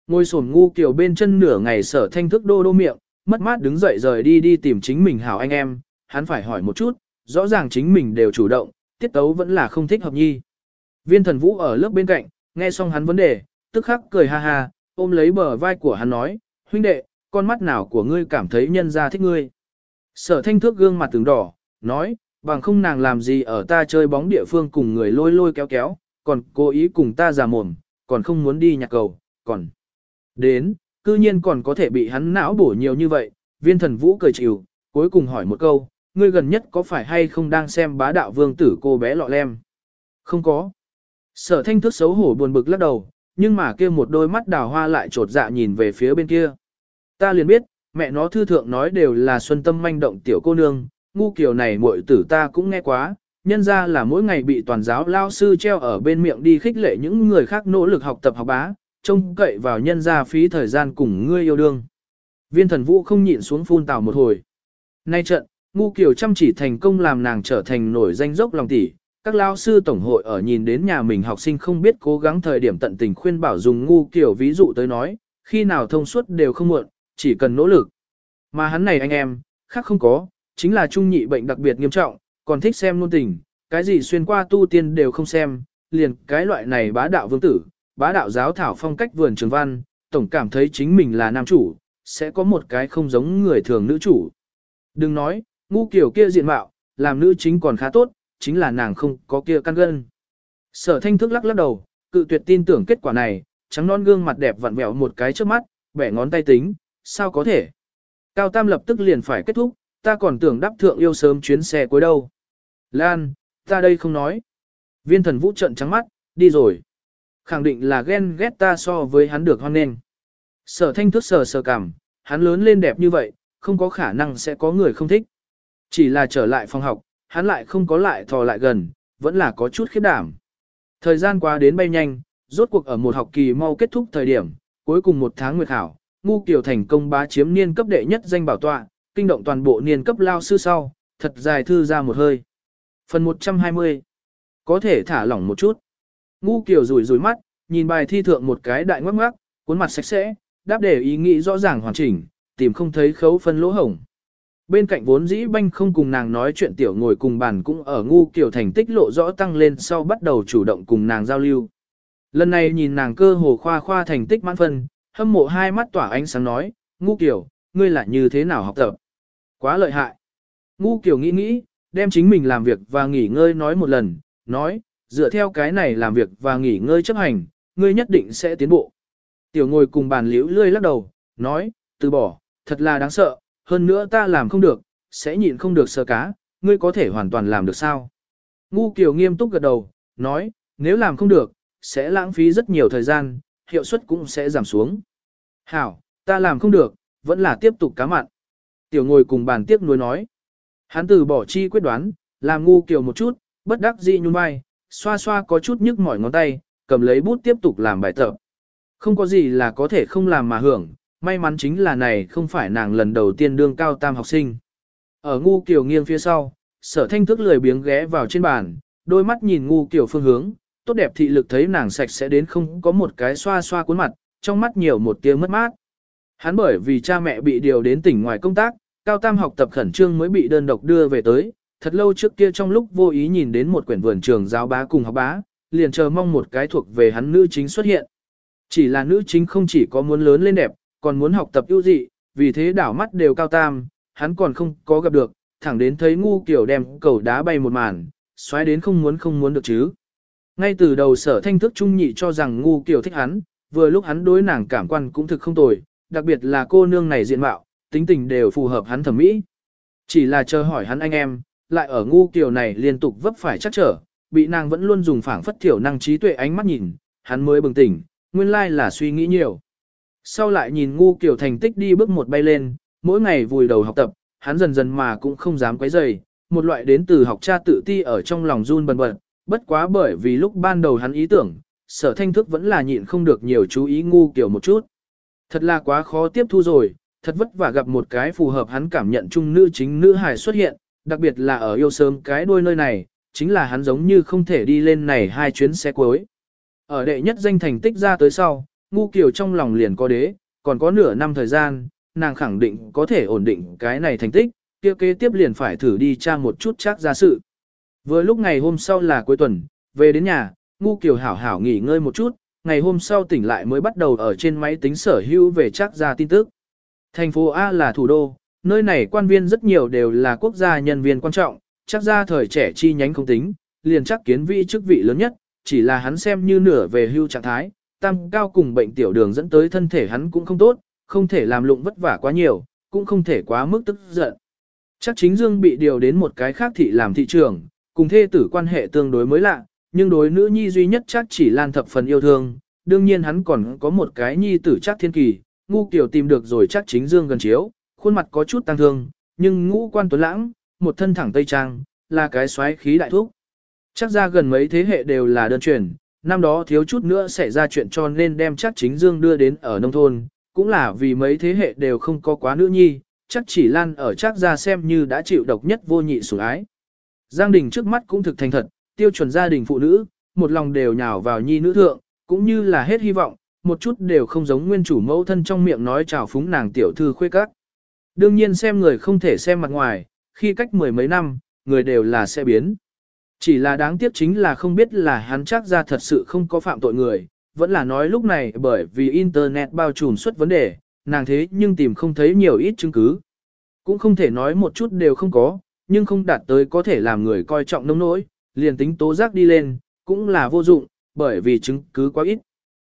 Ngồi sổn ngu kiểu bên chân nửa ngày sở thanh thức đô đô miệng, mất mát đứng dậy rời đi đi tìm chính mình hảo anh em, hắn phải hỏi một chút, rõ ràng chính mình đều chủ động, tiết tấu vẫn là không thích hợp nhi. Viên thần vũ ở lớp bên cạnh, nghe xong hắn vấn đề, tức khắc cười ha ha, ôm lấy bờ vai của hắn nói, huynh đệ, con mắt nào của ngươi cảm thấy nhân ra thích ngươi. Sở thanh thước gương mặt tướng đỏ, nói, bằng không nàng làm gì ở ta chơi bóng địa phương cùng người lôi lôi kéo kéo, còn cố ý cùng ta già mồm, còn không muốn đi nhạc cầu, còn đến, cư nhiên còn có thể bị hắn não bổ nhiều như vậy, viên thần vũ cười chịu, cuối cùng hỏi một câu, ngươi gần nhất có phải hay không đang xem bá đạo vương tử cô bé lọ lem? Không có. Sở thanh thức xấu hổ buồn bực lắc đầu, nhưng mà kia một đôi mắt đào hoa lại trột dạ nhìn về phía bên kia. Ta liền biết, mẹ nó thư thượng nói đều là xuân tâm manh động tiểu cô nương, ngu kiểu này muội tử ta cũng nghe quá, nhân ra là mỗi ngày bị toàn giáo lao sư treo ở bên miệng đi khích lệ những người khác nỗ lực học tập học bá, trông cậy vào nhân ra phí thời gian cùng ngươi yêu đương. Viên thần vũ không nhịn xuống phun tào một hồi. Nay trận, ngu kiểu chăm chỉ thành công làm nàng trở thành nổi danh dốc lòng tỷ. Các lao sư tổng hội ở nhìn đến nhà mình học sinh không biết cố gắng thời điểm tận tình khuyên bảo dùng ngu kiểu ví dụ tới nói, khi nào thông suốt đều không muộn, chỉ cần nỗ lực. Mà hắn này anh em, khác không có, chính là trung nhị bệnh đặc biệt nghiêm trọng, còn thích xem luôn tình, cái gì xuyên qua tu tiên đều không xem, liền cái loại này bá đạo vương tử, bá đạo giáo thảo phong cách vườn trường văn, tổng cảm thấy chính mình là nam chủ, sẽ có một cái không giống người thường nữ chủ. Đừng nói, ngu kiểu kia diện mạo, làm nữ chính còn khá tốt, chính là nàng không có kia căn gân. Sở thanh thức lắc lắc đầu, cự tuyệt tin tưởng kết quả này, trắng non gương mặt đẹp vặn vẹo một cái trước mắt, bẻ ngón tay tính, sao có thể. Cao Tam lập tức liền phải kết thúc, ta còn tưởng đáp thượng yêu sớm chuyến xe cuối đâu. Lan, ta đây không nói. Viên thần vũ trận trắng mắt, đi rồi. Khẳng định là ghen ghét ta so với hắn được hoan nghênh. Sở thanh thức sờ sờ cảm, hắn lớn lên đẹp như vậy, không có khả năng sẽ có người không thích. Chỉ là trở lại phòng học, hắn lại không có lại thò lại gần, vẫn là có chút khiếp đảm. Thời gian qua đến bay nhanh, rốt cuộc ở một học kỳ mau kết thúc thời điểm, cuối cùng một tháng nguyệt hảo, ngu kiểu thành công bá chiếm niên cấp đệ nhất danh bảo tọa, kinh động toàn bộ niên cấp lao sư sau, thật dài thư ra một hơi. Phần 120 Có thể thả lỏng một chút. Ngu kiểu rủi rủi mắt, nhìn bài thi thượng một cái đại ngoắc ngoắc, cuốn mặt sạch sẽ, đáp để ý nghĩ rõ ràng hoàn chỉnh, tìm không thấy khấu phân lỗ hổng. Bên cạnh vốn dĩ banh không cùng nàng nói chuyện tiểu ngồi cùng bàn cũng ở ngu kiểu thành tích lộ rõ tăng lên sau bắt đầu chủ động cùng nàng giao lưu. Lần này nhìn nàng cơ hồ khoa khoa thành tích mãn phân, hâm mộ hai mắt tỏa ánh sáng nói, ngu kiểu, ngươi là như thế nào học tập? Quá lợi hại. Ngu kiểu nghĩ nghĩ, đem chính mình làm việc và nghỉ ngơi nói một lần, nói, dựa theo cái này làm việc và nghỉ ngơi chấp hành, ngươi nhất định sẽ tiến bộ. Tiểu ngồi cùng bàn liễu lươi lắc đầu, nói, từ bỏ, thật là đáng sợ, hơn nữa ta làm không được, sẽ nhịn không được sơ cá, ngươi có thể hoàn toàn làm được sao? Ngu Kiều nghiêm túc gật đầu, nói, nếu làm không được, sẽ lãng phí rất nhiều thời gian, hiệu suất cũng sẽ giảm xuống. Hảo, ta làm không được, vẫn là tiếp tục cá mặn. Tiểu ngồi cùng bàn tiếp nuối nói. Hắn từ bỏ chi quyết đoán, làm ngu Kiều một chút, bất đắc dĩ nhún vai, xoa xoa có chút nhức mỏi ngón tay, cầm lấy bút tiếp tục làm bài tập. Không có gì là có thể không làm mà hưởng, may mắn chính là này không phải nàng lần đầu tiên đương cao tam học sinh. Ở ngu kiểu nghiêng phía sau, sở thanh thức lười biếng ghé vào trên bàn, đôi mắt nhìn ngu kiểu phương hướng, tốt đẹp thị lực thấy nàng sạch sẽ đến không có một cái xoa xoa cuốn mặt, trong mắt nhiều một tiếng mất mát. Hắn bởi vì cha mẹ bị điều đến tỉnh ngoài công tác, cao tam học tập khẩn trương mới bị đơn độc đưa về tới, thật lâu trước kia trong lúc vô ý nhìn đến một quyển vườn trường giáo bá cùng học bá, liền chờ mong một cái thuộc về hắn nữ chính xuất hiện. Chỉ là nữ chính không chỉ có muốn lớn lên đẹp, còn muốn học tập ưu dị, vì thế đảo mắt đều cao tam, hắn còn không có gặp được, thẳng đến thấy ngu kiểu đem cầu đá bay một màn, xoáy đến không muốn không muốn được chứ. Ngay từ đầu sở thanh thức trung nhị cho rằng ngu kiểu thích hắn, vừa lúc hắn đối nàng cảm quan cũng thực không tồi, đặc biệt là cô nương này diện mạo, tính tình đều phù hợp hắn thẩm mỹ. Chỉ là chờ hỏi hắn anh em, lại ở ngu kiểu này liên tục vấp phải chắc trở, bị nàng vẫn luôn dùng phảng phất thiểu năng trí tuệ ánh mắt nhìn, hắn mới bừng tỉnh, nguyên lai là suy nghĩ nhiều. Sau lại nhìn ngu kiểu thành tích đi bước một bay lên, mỗi ngày vùi đầu học tập, hắn dần dần mà cũng không dám quấy rầy, một loại đến từ học cha tự ti ở trong lòng run bần bật, bất quá bởi vì lúc ban đầu hắn ý tưởng, sở thanh thức vẫn là nhịn không được nhiều chú ý ngu kiểu một chút. Thật là quá khó tiếp thu rồi, thật vất vả gặp một cái phù hợp hắn cảm nhận chung nữ chính nữ hài xuất hiện, đặc biệt là ở yêu sớm cái đuôi nơi này, chính là hắn giống như không thể đi lên này hai chuyến xe cuối. Ở đệ nhất danh thành tích ra tới sau, ngu kiều trong lòng liền có đế, còn có nửa năm thời gian, nàng khẳng định có thể ổn định cái này thành tích, kia kế tiếp liền phải thử đi tra một chút chắc ra sự. Vừa lúc ngày hôm sau là cuối tuần, về đến nhà, ngu kiều hảo hảo nghỉ ngơi một chút, ngày hôm sau tỉnh lại mới bắt đầu ở trên máy tính sở hữu về chắc ra tin tức. Thành phố A là thủ đô, nơi này quan viên rất nhiều đều là quốc gia nhân viên quan trọng, chắc ra thời trẻ chi nhánh không tính, liền chắc kiến vị chức vị lớn nhất, chỉ là hắn xem như nửa về hưu trạng thái, Tam cao cùng bệnh tiểu đường dẫn tới thân thể hắn cũng không tốt, không thể làm lụng vất vả quá nhiều, cũng không thể quá mức tức giận. Chắc chính Dương bị điều đến một cái khác thị làm thị trường, cùng thê tử quan hệ tương đối mới lạ, nhưng đối nữ nhi duy nhất chắc chỉ lan thập phần yêu thương, đương nhiên hắn còn có một cái nhi tử chắc thiên kỳ, ngu kiểu tìm được rồi chắc chính Dương gần chiếu, khuôn mặt có chút tăng thương, nhưng ngũ quan tuấn lãng, một thân thẳng tây trang, là cái xoáy khí đại thúc. Chắc ra gần mấy thế hệ đều là đơn truyền, năm đó thiếu chút nữa xảy ra chuyện cho nên đem chắc chính Dương đưa đến ở nông thôn, cũng là vì mấy thế hệ đều không có quá nữ nhi, chắc chỉ lan ở chắc ra xem như đã chịu độc nhất vô nhị sủng ái. Giang đình trước mắt cũng thực thành thật, tiêu chuẩn gia đình phụ nữ, một lòng đều nhào vào nhi nữ thượng, cũng như là hết hy vọng, một chút đều không giống nguyên chủ mẫu thân trong miệng nói chào phúng nàng tiểu thư khuê các. Đương nhiên xem người không thể xem mặt ngoài, khi cách mười mấy năm, người đều là sẽ biến. Chỉ là đáng tiếc chính là không biết là hắn chắc ra thật sự không có phạm tội người, vẫn là nói lúc này bởi vì Internet bao trùm suốt vấn đề, nàng thế nhưng tìm không thấy nhiều ít chứng cứ. Cũng không thể nói một chút đều không có, nhưng không đạt tới có thể làm người coi trọng nông nỗi, liền tính tố giác đi lên, cũng là vô dụng, bởi vì chứng cứ quá ít.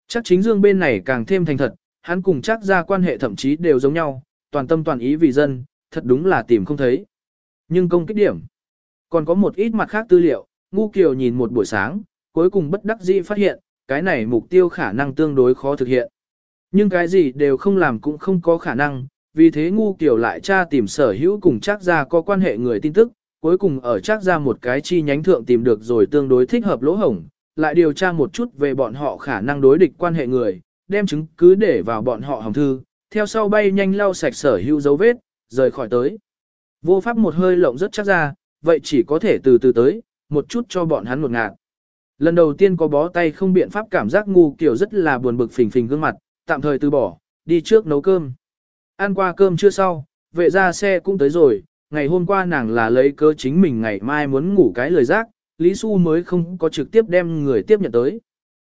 Chắc chính dương bên này càng thêm thành thật, hắn cùng chắc ra quan hệ thậm chí đều giống nhau, toàn tâm toàn ý vì dân, thật đúng là tìm không thấy. Nhưng công kích điểm, còn có một ít mặt khác tư liệu, ngu kiều nhìn một buổi sáng, cuối cùng bất đắc dĩ phát hiện, cái này mục tiêu khả năng tương đối khó thực hiện. Nhưng cái gì đều không làm cũng không có khả năng, vì thế ngu kiều lại tra tìm sở hữu cùng chắc ra có quan hệ người tin tức, cuối cùng ở chắc ra một cái chi nhánh thượng tìm được rồi tương đối thích hợp lỗ hổng, lại điều tra một chút về bọn họ khả năng đối địch quan hệ người, đem chứng cứ để vào bọn họ hồng thư, theo sau bay nhanh lau sạch sở hữu dấu vết, rời khỏi tới. Vô pháp một hơi lộng rất chắc ra, vậy chỉ có thể từ từ tới, một chút cho bọn hắn một ngạt. Lần đầu tiên có bó tay không biện pháp cảm giác ngu kiểu rất là buồn bực phình phình gương mặt, tạm thời từ bỏ, đi trước nấu cơm. Ăn qua cơm chưa sau, vệ ra xe cũng tới rồi, ngày hôm qua nàng là lấy cơ chính mình ngày mai muốn ngủ cái lời giác, Lý Xu mới không có trực tiếp đem người tiếp nhận tới.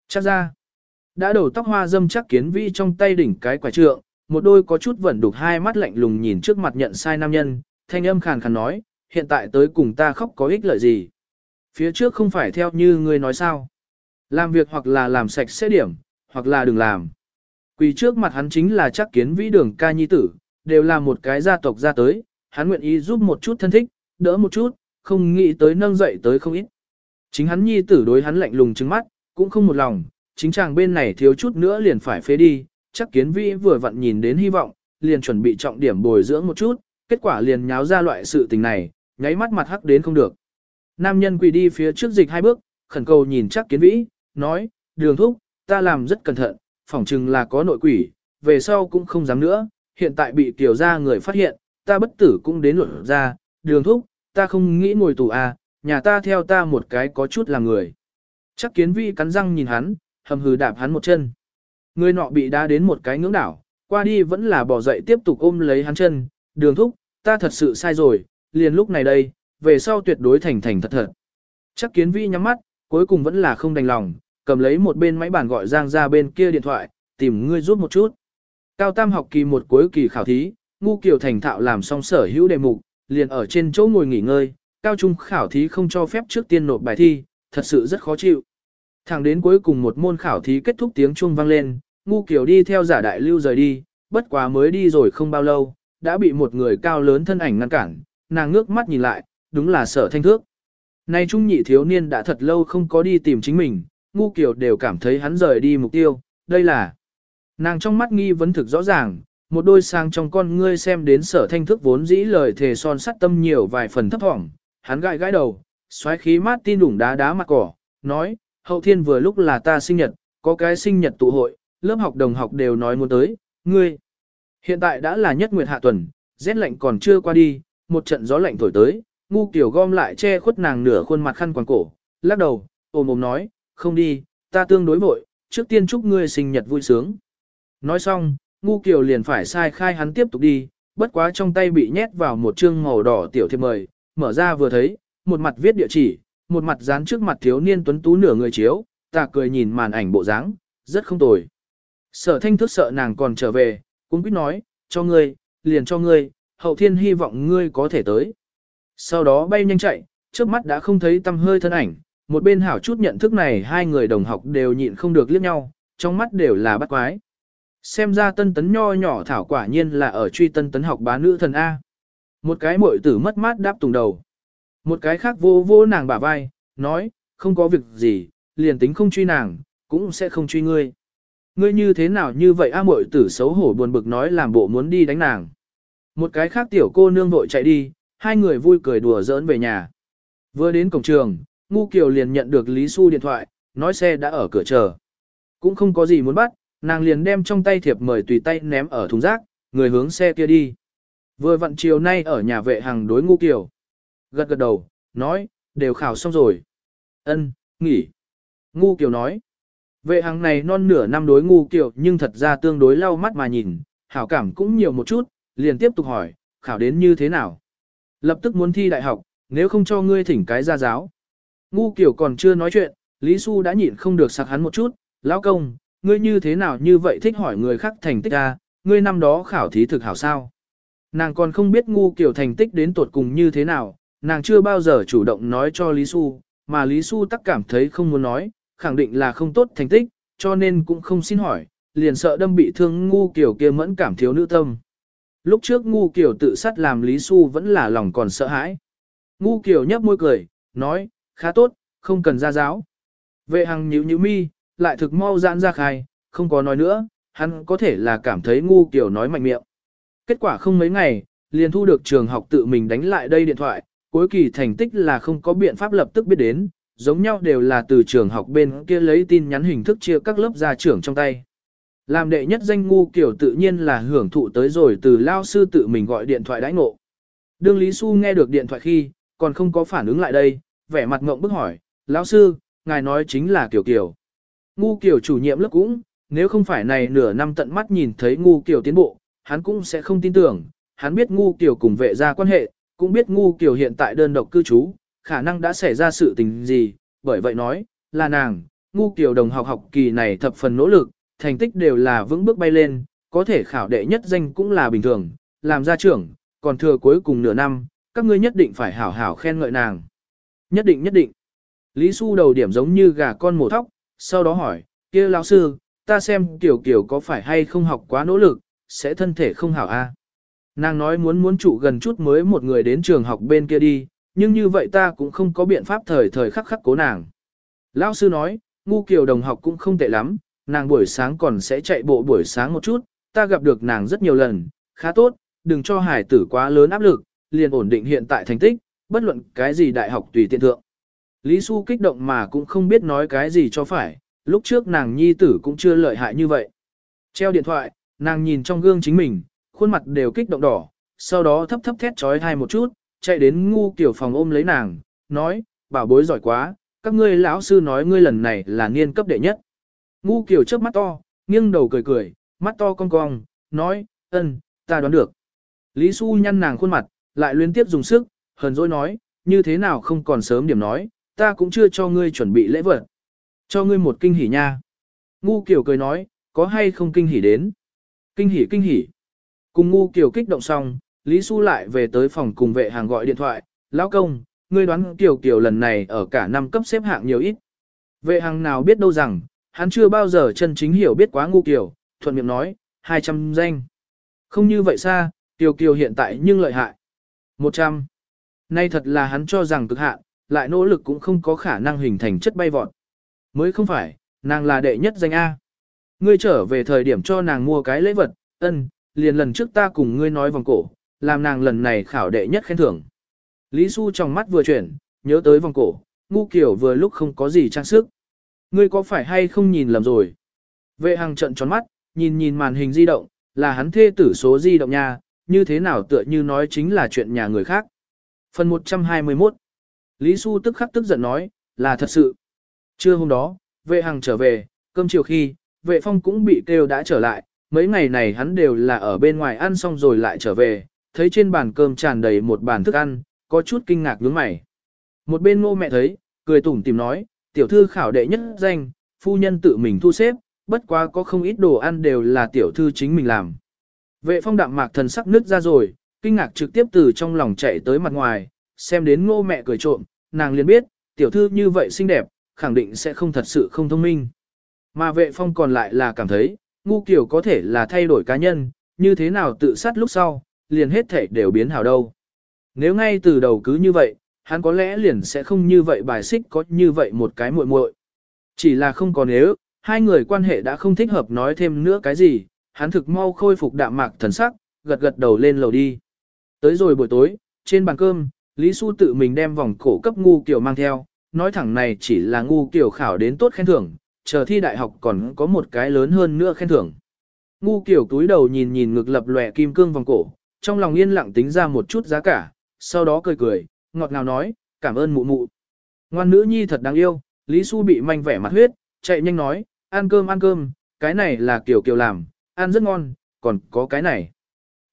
Chắc ra, đã đầu tóc hoa dâm chắc kiến vi trong tay đỉnh cái quả trượng, một đôi có chút vẩn đục hai mắt lạnh lùng nhìn trước mặt nhận sai nam nhân, thanh âm khàn khàn nói, hiện tại tới cùng ta khóc có ích lợi gì. Phía trước không phải theo như ngươi nói sao. Làm việc hoặc là làm sạch sẽ điểm, hoặc là đừng làm. Quỳ trước mặt hắn chính là chắc kiến vĩ đường ca nhi tử, đều là một cái gia tộc ra tới, hắn nguyện ý giúp một chút thân thích, đỡ một chút, không nghĩ tới nâng dậy tới không ít. Chính hắn nhi tử đối hắn lạnh lùng trứng mắt, cũng không một lòng, chính chàng bên này thiếu chút nữa liền phải phế đi, chắc kiến vĩ vừa vặn nhìn đến hy vọng, liền chuẩn bị trọng điểm bồi dưỡng một chút, kết quả liền nháo ra loại sự tình này, nháy mắt mặt hắc đến không được. Nam nhân quỳ đi phía trước dịch hai bước, khẩn cầu nhìn chắc kiến vĩ, nói, đường thúc, ta làm rất cẩn thận, phỏng chừng là có nội quỷ, về sau cũng không dám nữa, hiện tại bị tiểu ra người phát hiện, ta bất tử cũng đến luận ra, đường thúc, ta không nghĩ ngồi tù à, nhà ta theo ta một cái có chút là người. Chắc kiến vi cắn răng nhìn hắn, hầm hừ đạp hắn một chân. Người nọ bị đá đến một cái ngưỡng đảo, qua đi vẫn là bỏ dậy tiếp tục ôm lấy hắn chân, đường thúc, ta thật sự sai rồi, liền lúc này đây, về sau tuyệt đối thành thành thật thật. Chắc kiến vi nhắm mắt, cuối cùng vẫn là không đành lòng, cầm lấy một bên máy bàn gọi Giang ra bên kia điện thoại, tìm ngươi giúp một chút. Cao tam học kỳ một cuối kỳ khảo thí, ngu kiều thành thạo làm xong sở hữu đề mục, liền ở trên chỗ ngồi nghỉ ngơi, cao trung khảo thí không cho phép trước tiên nộp bài thi, thật sự rất khó chịu. Thẳng đến cuối cùng một môn khảo thí kết thúc tiếng chuông vang lên, ngu kiều đi theo giả đại lưu rời đi, bất quá mới đi rồi không bao lâu, đã bị một người cao lớn thân ảnh ngăn cản, nàng ngước mắt nhìn lại, đúng là sở thanh thước. Nay trung nhị thiếu niên đã thật lâu không có đi tìm chính mình, ngu kiều đều cảm thấy hắn rời đi mục tiêu, đây là. Nàng trong mắt nghi vấn thực rõ ràng, một đôi sang trong con ngươi xem đến sở thanh thước vốn dĩ lời thề son sắt tâm nhiều vài phần thấp thỏm, hắn gãi gãi đầu, xoáy khí mát tin đủng đá đá mặt cỏ, nói, hậu thiên vừa lúc là ta sinh nhật, có cái sinh nhật tụ hội, lớp học đồng học đều nói muốn tới, ngươi. Hiện tại đã là nhất nguyệt hạ tuần, rét lạnh còn chưa qua đi, một trận gió lạnh thổi tới, ngu kiểu gom lại che khuất nàng nửa khuôn mặt khăn quàng cổ, lắc đầu, ôm ôm nói, không đi, ta tương đối vội, trước tiên chúc ngươi sinh nhật vui sướng. Nói xong, ngu kiểu liền phải sai khai hắn tiếp tục đi, bất quá trong tay bị nhét vào một chương màu đỏ tiểu thiệp mời, mở ra vừa thấy, một mặt viết địa chỉ, một mặt dán trước mặt thiếu niên tuấn tú nửa người chiếu, ta cười nhìn màn ảnh bộ dáng, rất không tồi. Sở thanh thức sợ nàng còn trở về, cũng biết nói, cho ngươi, liền cho ngươi, hậu thiên hy vọng ngươi có thể tới. Sau đó bay nhanh chạy, trước mắt đã không thấy tâm hơi thân ảnh, một bên hảo chút nhận thức này hai người đồng học đều nhịn không được liếc nhau, trong mắt đều là bắt quái. Xem ra tân tấn nho nhỏ thảo quả nhiên là ở truy tân tấn học bá nữ thần A. Một cái Mội tử mất mát đáp tùng đầu. Một cái khác vô vô nàng bả vai, nói, không có việc gì, liền tính không truy nàng, cũng sẽ không truy ngươi. Ngươi như thế nào như vậy a Mội tử xấu hổ buồn bực nói làm bộ muốn đi đánh nàng. Một cái khác tiểu cô nương vội chạy đi, hai người vui cười đùa giỡn về nhà. Vừa đến cổng trường, Ngu Kiều liền nhận được Lý Xu điện thoại, nói xe đã ở cửa chờ. Cũng không có gì muốn bắt, nàng liền đem trong tay thiệp mời tùy tay ném ở thùng rác, người hướng xe kia đi. Vừa vặn chiều nay ở nhà vệ hàng đối Ngu Kiều. Gật gật đầu, nói, đều khảo xong rồi. Ân, nghỉ. Ngu Kiều nói. Vệ hàng này non nửa năm đối Ngu Kiều nhưng thật ra tương đối lau mắt mà nhìn, hảo cảm cũng nhiều một chút, liền tiếp tục hỏi, khảo đến như thế nào? Lập tức muốn thi đại học, nếu không cho ngươi thỉnh cái ra giáo. Ngu kiểu còn chưa nói chuyện, Lý Xu đã nhịn không được sặc hắn một chút, lão công, ngươi như thế nào như vậy thích hỏi người khác thành tích ra, ngươi năm đó khảo thí thực hảo sao? Nàng còn không biết ngu kiểu thành tích đến tột cùng như thế nào, nàng chưa bao giờ chủ động nói cho Lý Xu, mà Lý Xu tắc cảm thấy không muốn nói, khẳng định là không tốt thành tích, cho nên cũng không xin hỏi, liền sợ đâm bị thương ngu kiểu kia mẫn cảm thiếu nữ tâm. Lúc trước ngu kiểu tự sát làm Lý Xu vẫn là lòng còn sợ hãi. Ngu kiểu nhấp môi cười, nói, khá tốt, không cần ra giáo. Vệ hằng nhíu nhíu mi, lại thực mau giãn ra khai, không có nói nữa, hắn có thể là cảm thấy ngu kiểu nói mạnh miệng. Kết quả không mấy ngày, liền thu được trường học tự mình đánh lại đây điện thoại, cuối kỳ thành tích là không có biện pháp lập tức biết đến, giống nhau đều là từ trường học bên kia lấy tin nhắn hình thức chia các lớp ra trưởng trong tay. Làm đệ nhất danh ngu kiểu tự nhiên là hưởng thụ tới rồi từ lao sư tự mình gọi điện thoại đãi ngộ. Đương Lý Xu nghe được điện thoại khi, còn không có phản ứng lại đây, vẻ mặt ngộng bức hỏi, lão sư, ngài nói chính là kiểu kiểu. Ngu kiểu chủ nhiệm lớp cũng, nếu không phải này nửa năm tận mắt nhìn thấy ngu kiểu tiến bộ, hắn cũng sẽ không tin tưởng, hắn biết ngu kiểu cùng vệ ra quan hệ, cũng biết ngu kiểu hiện tại đơn độc cư trú, khả năng đã xảy ra sự tình gì, bởi vậy nói, là nàng, ngu kiểu đồng học học kỳ này thập phần nỗ lực, thành tích đều là vững bước bay lên, có thể khảo đệ nhất danh cũng là bình thường, làm gia trưởng, còn thừa cuối cùng nửa năm, các ngươi nhất định phải hảo hảo khen ngợi nàng. Nhất định nhất định. Lý Xu đầu điểm giống như gà con mổ thóc, sau đó hỏi, kia lão sư, ta xem tiểu kiểu có phải hay không học quá nỗ lực, sẽ thân thể không hảo a. Nàng nói muốn muốn trụ gần chút mới một người đến trường học bên kia đi, nhưng như vậy ta cũng không có biện pháp thời thời khắc khắc cố nàng. Lão sư nói, ngu kiều đồng học cũng không tệ lắm, nàng buổi sáng còn sẽ chạy bộ buổi sáng một chút, ta gặp được nàng rất nhiều lần, khá tốt, đừng cho hải tử quá lớn áp lực, liền ổn định hiện tại thành tích, bất luận cái gì đại học tùy tiện thượng. Lý Xu kích động mà cũng không biết nói cái gì cho phải, lúc trước nàng nhi tử cũng chưa lợi hại như vậy. Treo điện thoại, nàng nhìn trong gương chính mình, khuôn mặt đều kích động đỏ, sau đó thấp thấp thét trói thai một chút, chạy đến ngu kiểu phòng ôm lấy nàng, nói, bảo bối giỏi quá, các ngươi lão sư nói ngươi lần này là niên cấp đệ nhất. Ngu kiểu chớp mắt to, nghiêng đầu cười cười, mắt to cong cong, nói, ân, ta đoán được. Lý Xu nhăn nàng khuôn mặt, lại liên tiếp dùng sức, hờn dỗi nói, như thế nào không còn sớm điểm nói, ta cũng chưa cho ngươi chuẩn bị lễ vật. Cho ngươi một kinh hỉ nha. Ngu kiểu cười nói, có hay không kinh hỉ đến? Kinh hỉ kinh hỉ. Cùng ngu kiểu kích động xong, Lý Xu lại về tới phòng cùng vệ hàng gọi điện thoại, lão công, ngươi đoán kiểu kiểu lần này ở cả năm cấp xếp hạng nhiều ít. Vệ hàng nào biết đâu rằng, hắn chưa bao giờ chân chính hiểu biết quá ngu kiểu, thuận miệng nói, 200 danh. Không như vậy xa, Tiêu Kiều hiện tại nhưng lợi hại. 100. Nay thật là hắn cho rằng cực hạn, lại nỗ lực cũng không có khả năng hình thành chất bay vọt. Mới không phải, nàng là đệ nhất danh A. Ngươi trở về thời điểm cho nàng mua cái lễ vật, ân, liền lần trước ta cùng ngươi nói vòng cổ, làm nàng lần này khảo đệ nhất khen thưởng. Lý Xu trong mắt vừa chuyển, nhớ tới vòng cổ, ngu kiểu vừa lúc không có gì trang sức. Ngươi có phải hay không nhìn lầm rồi? Vệ hàng trận tròn mắt, nhìn nhìn màn hình di động, là hắn thê tử số di động nha, như thế nào tựa như nói chính là chuyện nhà người khác. Phần 121 Lý Xu tức khắc tức giận nói, là thật sự. Trưa hôm đó, vệ hằng trở về, cơm chiều khi, vệ phong cũng bị kêu đã trở lại, mấy ngày này hắn đều là ở bên ngoài ăn xong rồi lại trở về, thấy trên bàn cơm tràn đầy một bàn thức ăn, có chút kinh ngạc nhướng mày. Một bên ngô mẹ thấy, cười tủm tìm nói, tiểu thư khảo đệ nhất danh, phu nhân tự mình thu xếp, bất quá có không ít đồ ăn đều là tiểu thư chính mình làm. Vệ phong đạm mạc thần sắc nứt ra rồi, kinh ngạc trực tiếp từ trong lòng chạy tới mặt ngoài, xem đến ngô mẹ cười trộm, nàng liền biết, tiểu thư như vậy xinh đẹp, khẳng định sẽ không thật sự không thông minh. Mà vệ phong còn lại là cảm thấy, ngu kiểu có thể là thay đổi cá nhân, như thế nào tự sát lúc sau, liền hết thể đều biến hảo đâu. Nếu ngay từ đầu cứ như vậy, hắn có lẽ liền sẽ không như vậy bài xích có như vậy một cái muội muội. Chỉ là không có nếu, hai người quan hệ đã không thích hợp nói thêm nữa cái gì, hắn thực mau khôi phục đạm mạc thần sắc, gật gật đầu lên lầu đi. Tới rồi buổi tối, trên bàn cơm, Lý Xu tự mình đem vòng cổ cấp ngu kiểu mang theo, nói thẳng này chỉ là ngu kiểu khảo đến tốt khen thưởng, chờ thi đại học còn có một cái lớn hơn nữa khen thưởng. Ngu kiểu túi đầu nhìn nhìn ngực lập lòe kim cương vòng cổ, trong lòng yên lặng tính ra một chút giá cả, sau đó cười cười, ngọt ngào nói, cảm ơn mụ mụ. Ngoan nữ nhi thật đáng yêu, Lý Xu bị manh vẻ mặt huyết, chạy nhanh nói, ăn cơm ăn cơm, cái này là kiểu kiểu làm, ăn rất ngon, còn có cái này.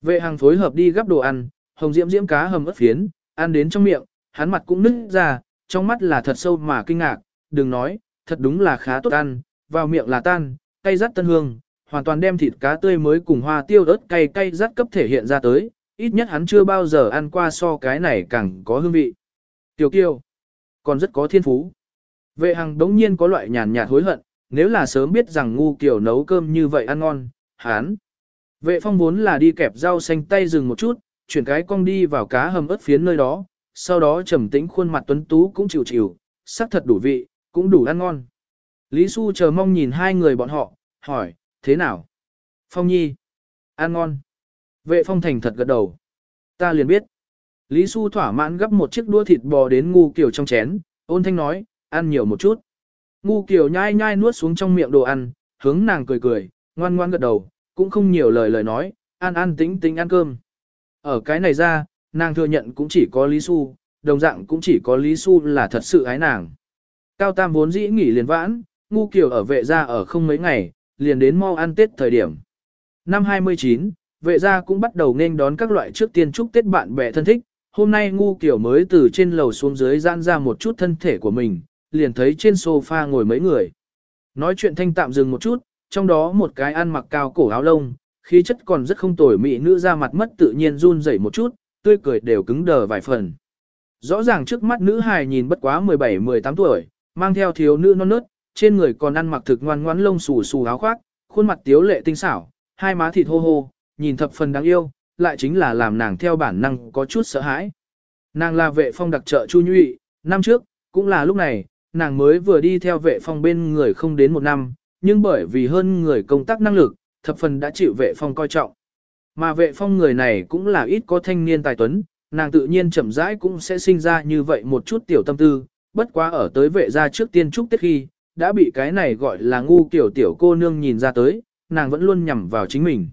Vệ hàng phối hợp đi gắp đồ ăn, hồng diễm diễm cá hầm ớt phiến, ăn đến trong miệng, hắn mặt cũng nứt ra, trong mắt là thật sâu mà kinh ngạc, đừng nói, thật đúng là khá tốt ăn, vào miệng là tan, cay rắt tân hương, hoàn toàn đem thịt cá tươi mới cùng hoa tiêu ớt cay cay rắt cấp thể hiện ra tới, ít nhất hắn chưa bao giờ ăn qua so cái này càng có hương vị. Tiểu kiêu, còn rất có thiên phú. Vệ hằng đống nhiên có loại nhàn nhạt hối hận, nếu là sớm biết rằng ngu kiểu nấu cơm như vậy ăn ngon, hắn. Vệ phong vốn là đi kẹp rau xanh tay dừng một chút, chuyển cái cong đi vào cá hầm ớt phiến nơi đó, sau đó trầm tĩnh khuôn mặt tuấn tú cũng chịu chịu, sắc thật đủ vị, cũng đủ ăn ngon. Lý Xu chờ mong nhìn hai người bọn họ, hỏi, thế nào? Phong Nhi, ăn ngon. Vệ phong thành thật gật đầu. Ta liền biết. Lý Xu thỏa mãn gấp một chiếc đũa thịt bò đến ngu kiểu trong chén, ôn thanh nói, ăn nhiều một chút. Ngu kiểu nhai nhai nuốt xuống trong miệng đồ ăn, hướng nàng cười cười, ngoan ngoan gật đầu, cũng không nhiều lời lời nói, ăn ăn tính tính ăn cơm. Ở cái này ra, nàng thừa nhận cũng chỉ có Lý Xu, đồng dạng cũng chỉ có Lý Xu là thật sự ái nàng. Cao Tam vốn dĩ nghỉ liền vãn, ngu kiểu ở vệ gia ở không mấy ngày, liền đến mau ăn Tết thời điểm. Năm 29, vệ gia cũng bắt đầu nên đón các loại trước tiên chúc Tết bạn bè thân thích. Hôm nay ngu kiểu mới từ trên lầu xuống dưới gian ra một chút thân thể của mình, liền thấy trên sofa ngồi mấy người. Nói chuyện thanh tạm dừng một chút, trong đó một cái ăn mặc cao cổ áo lông, khí chất còn rất không tồi mị nữ ra mặt mất tự nhiên run rẩy một chút, tươi cười đều cứng đờ vài phần. Rõ ràng trước mắt nữ hài nhìn bất quá 17-18 tuổi, mang theo thiếu nữ non nớt, trên người còn ăn mặc thực ngoan ngoãn lông xù xù áo khoác, khuôn mặt tiếu lệ tinh xảo, hai má thịt hô hô, nhìn thập phần đáng yêu, lại chính là làm nàng theo bản năng có chút sợ hãi. Nàng là vệ phong đặc trợ Chu Nhụy, năm trước, cũng là lúc này, nàng mới vừa đi theo vệ phong bên người không đến một năm, nhưng bởi vì hơn người công tác năng lực, thập phần đã chịu vệ phong coi trọng. Mà vệ phong người này cũng là ít có thanh niên tài tuấn, nàng tự nhiên chậm rãi cũng sẽ sinh ra như vậy một chút tiểu tâm tư, bất quá ở tới vệ gia trước tiên trúc tiết khi, đã bị cái này gọi là ngu kiểu tiểu cô nương nhìn ra tới, nàng vẫn luôn nhằm vào chính mình.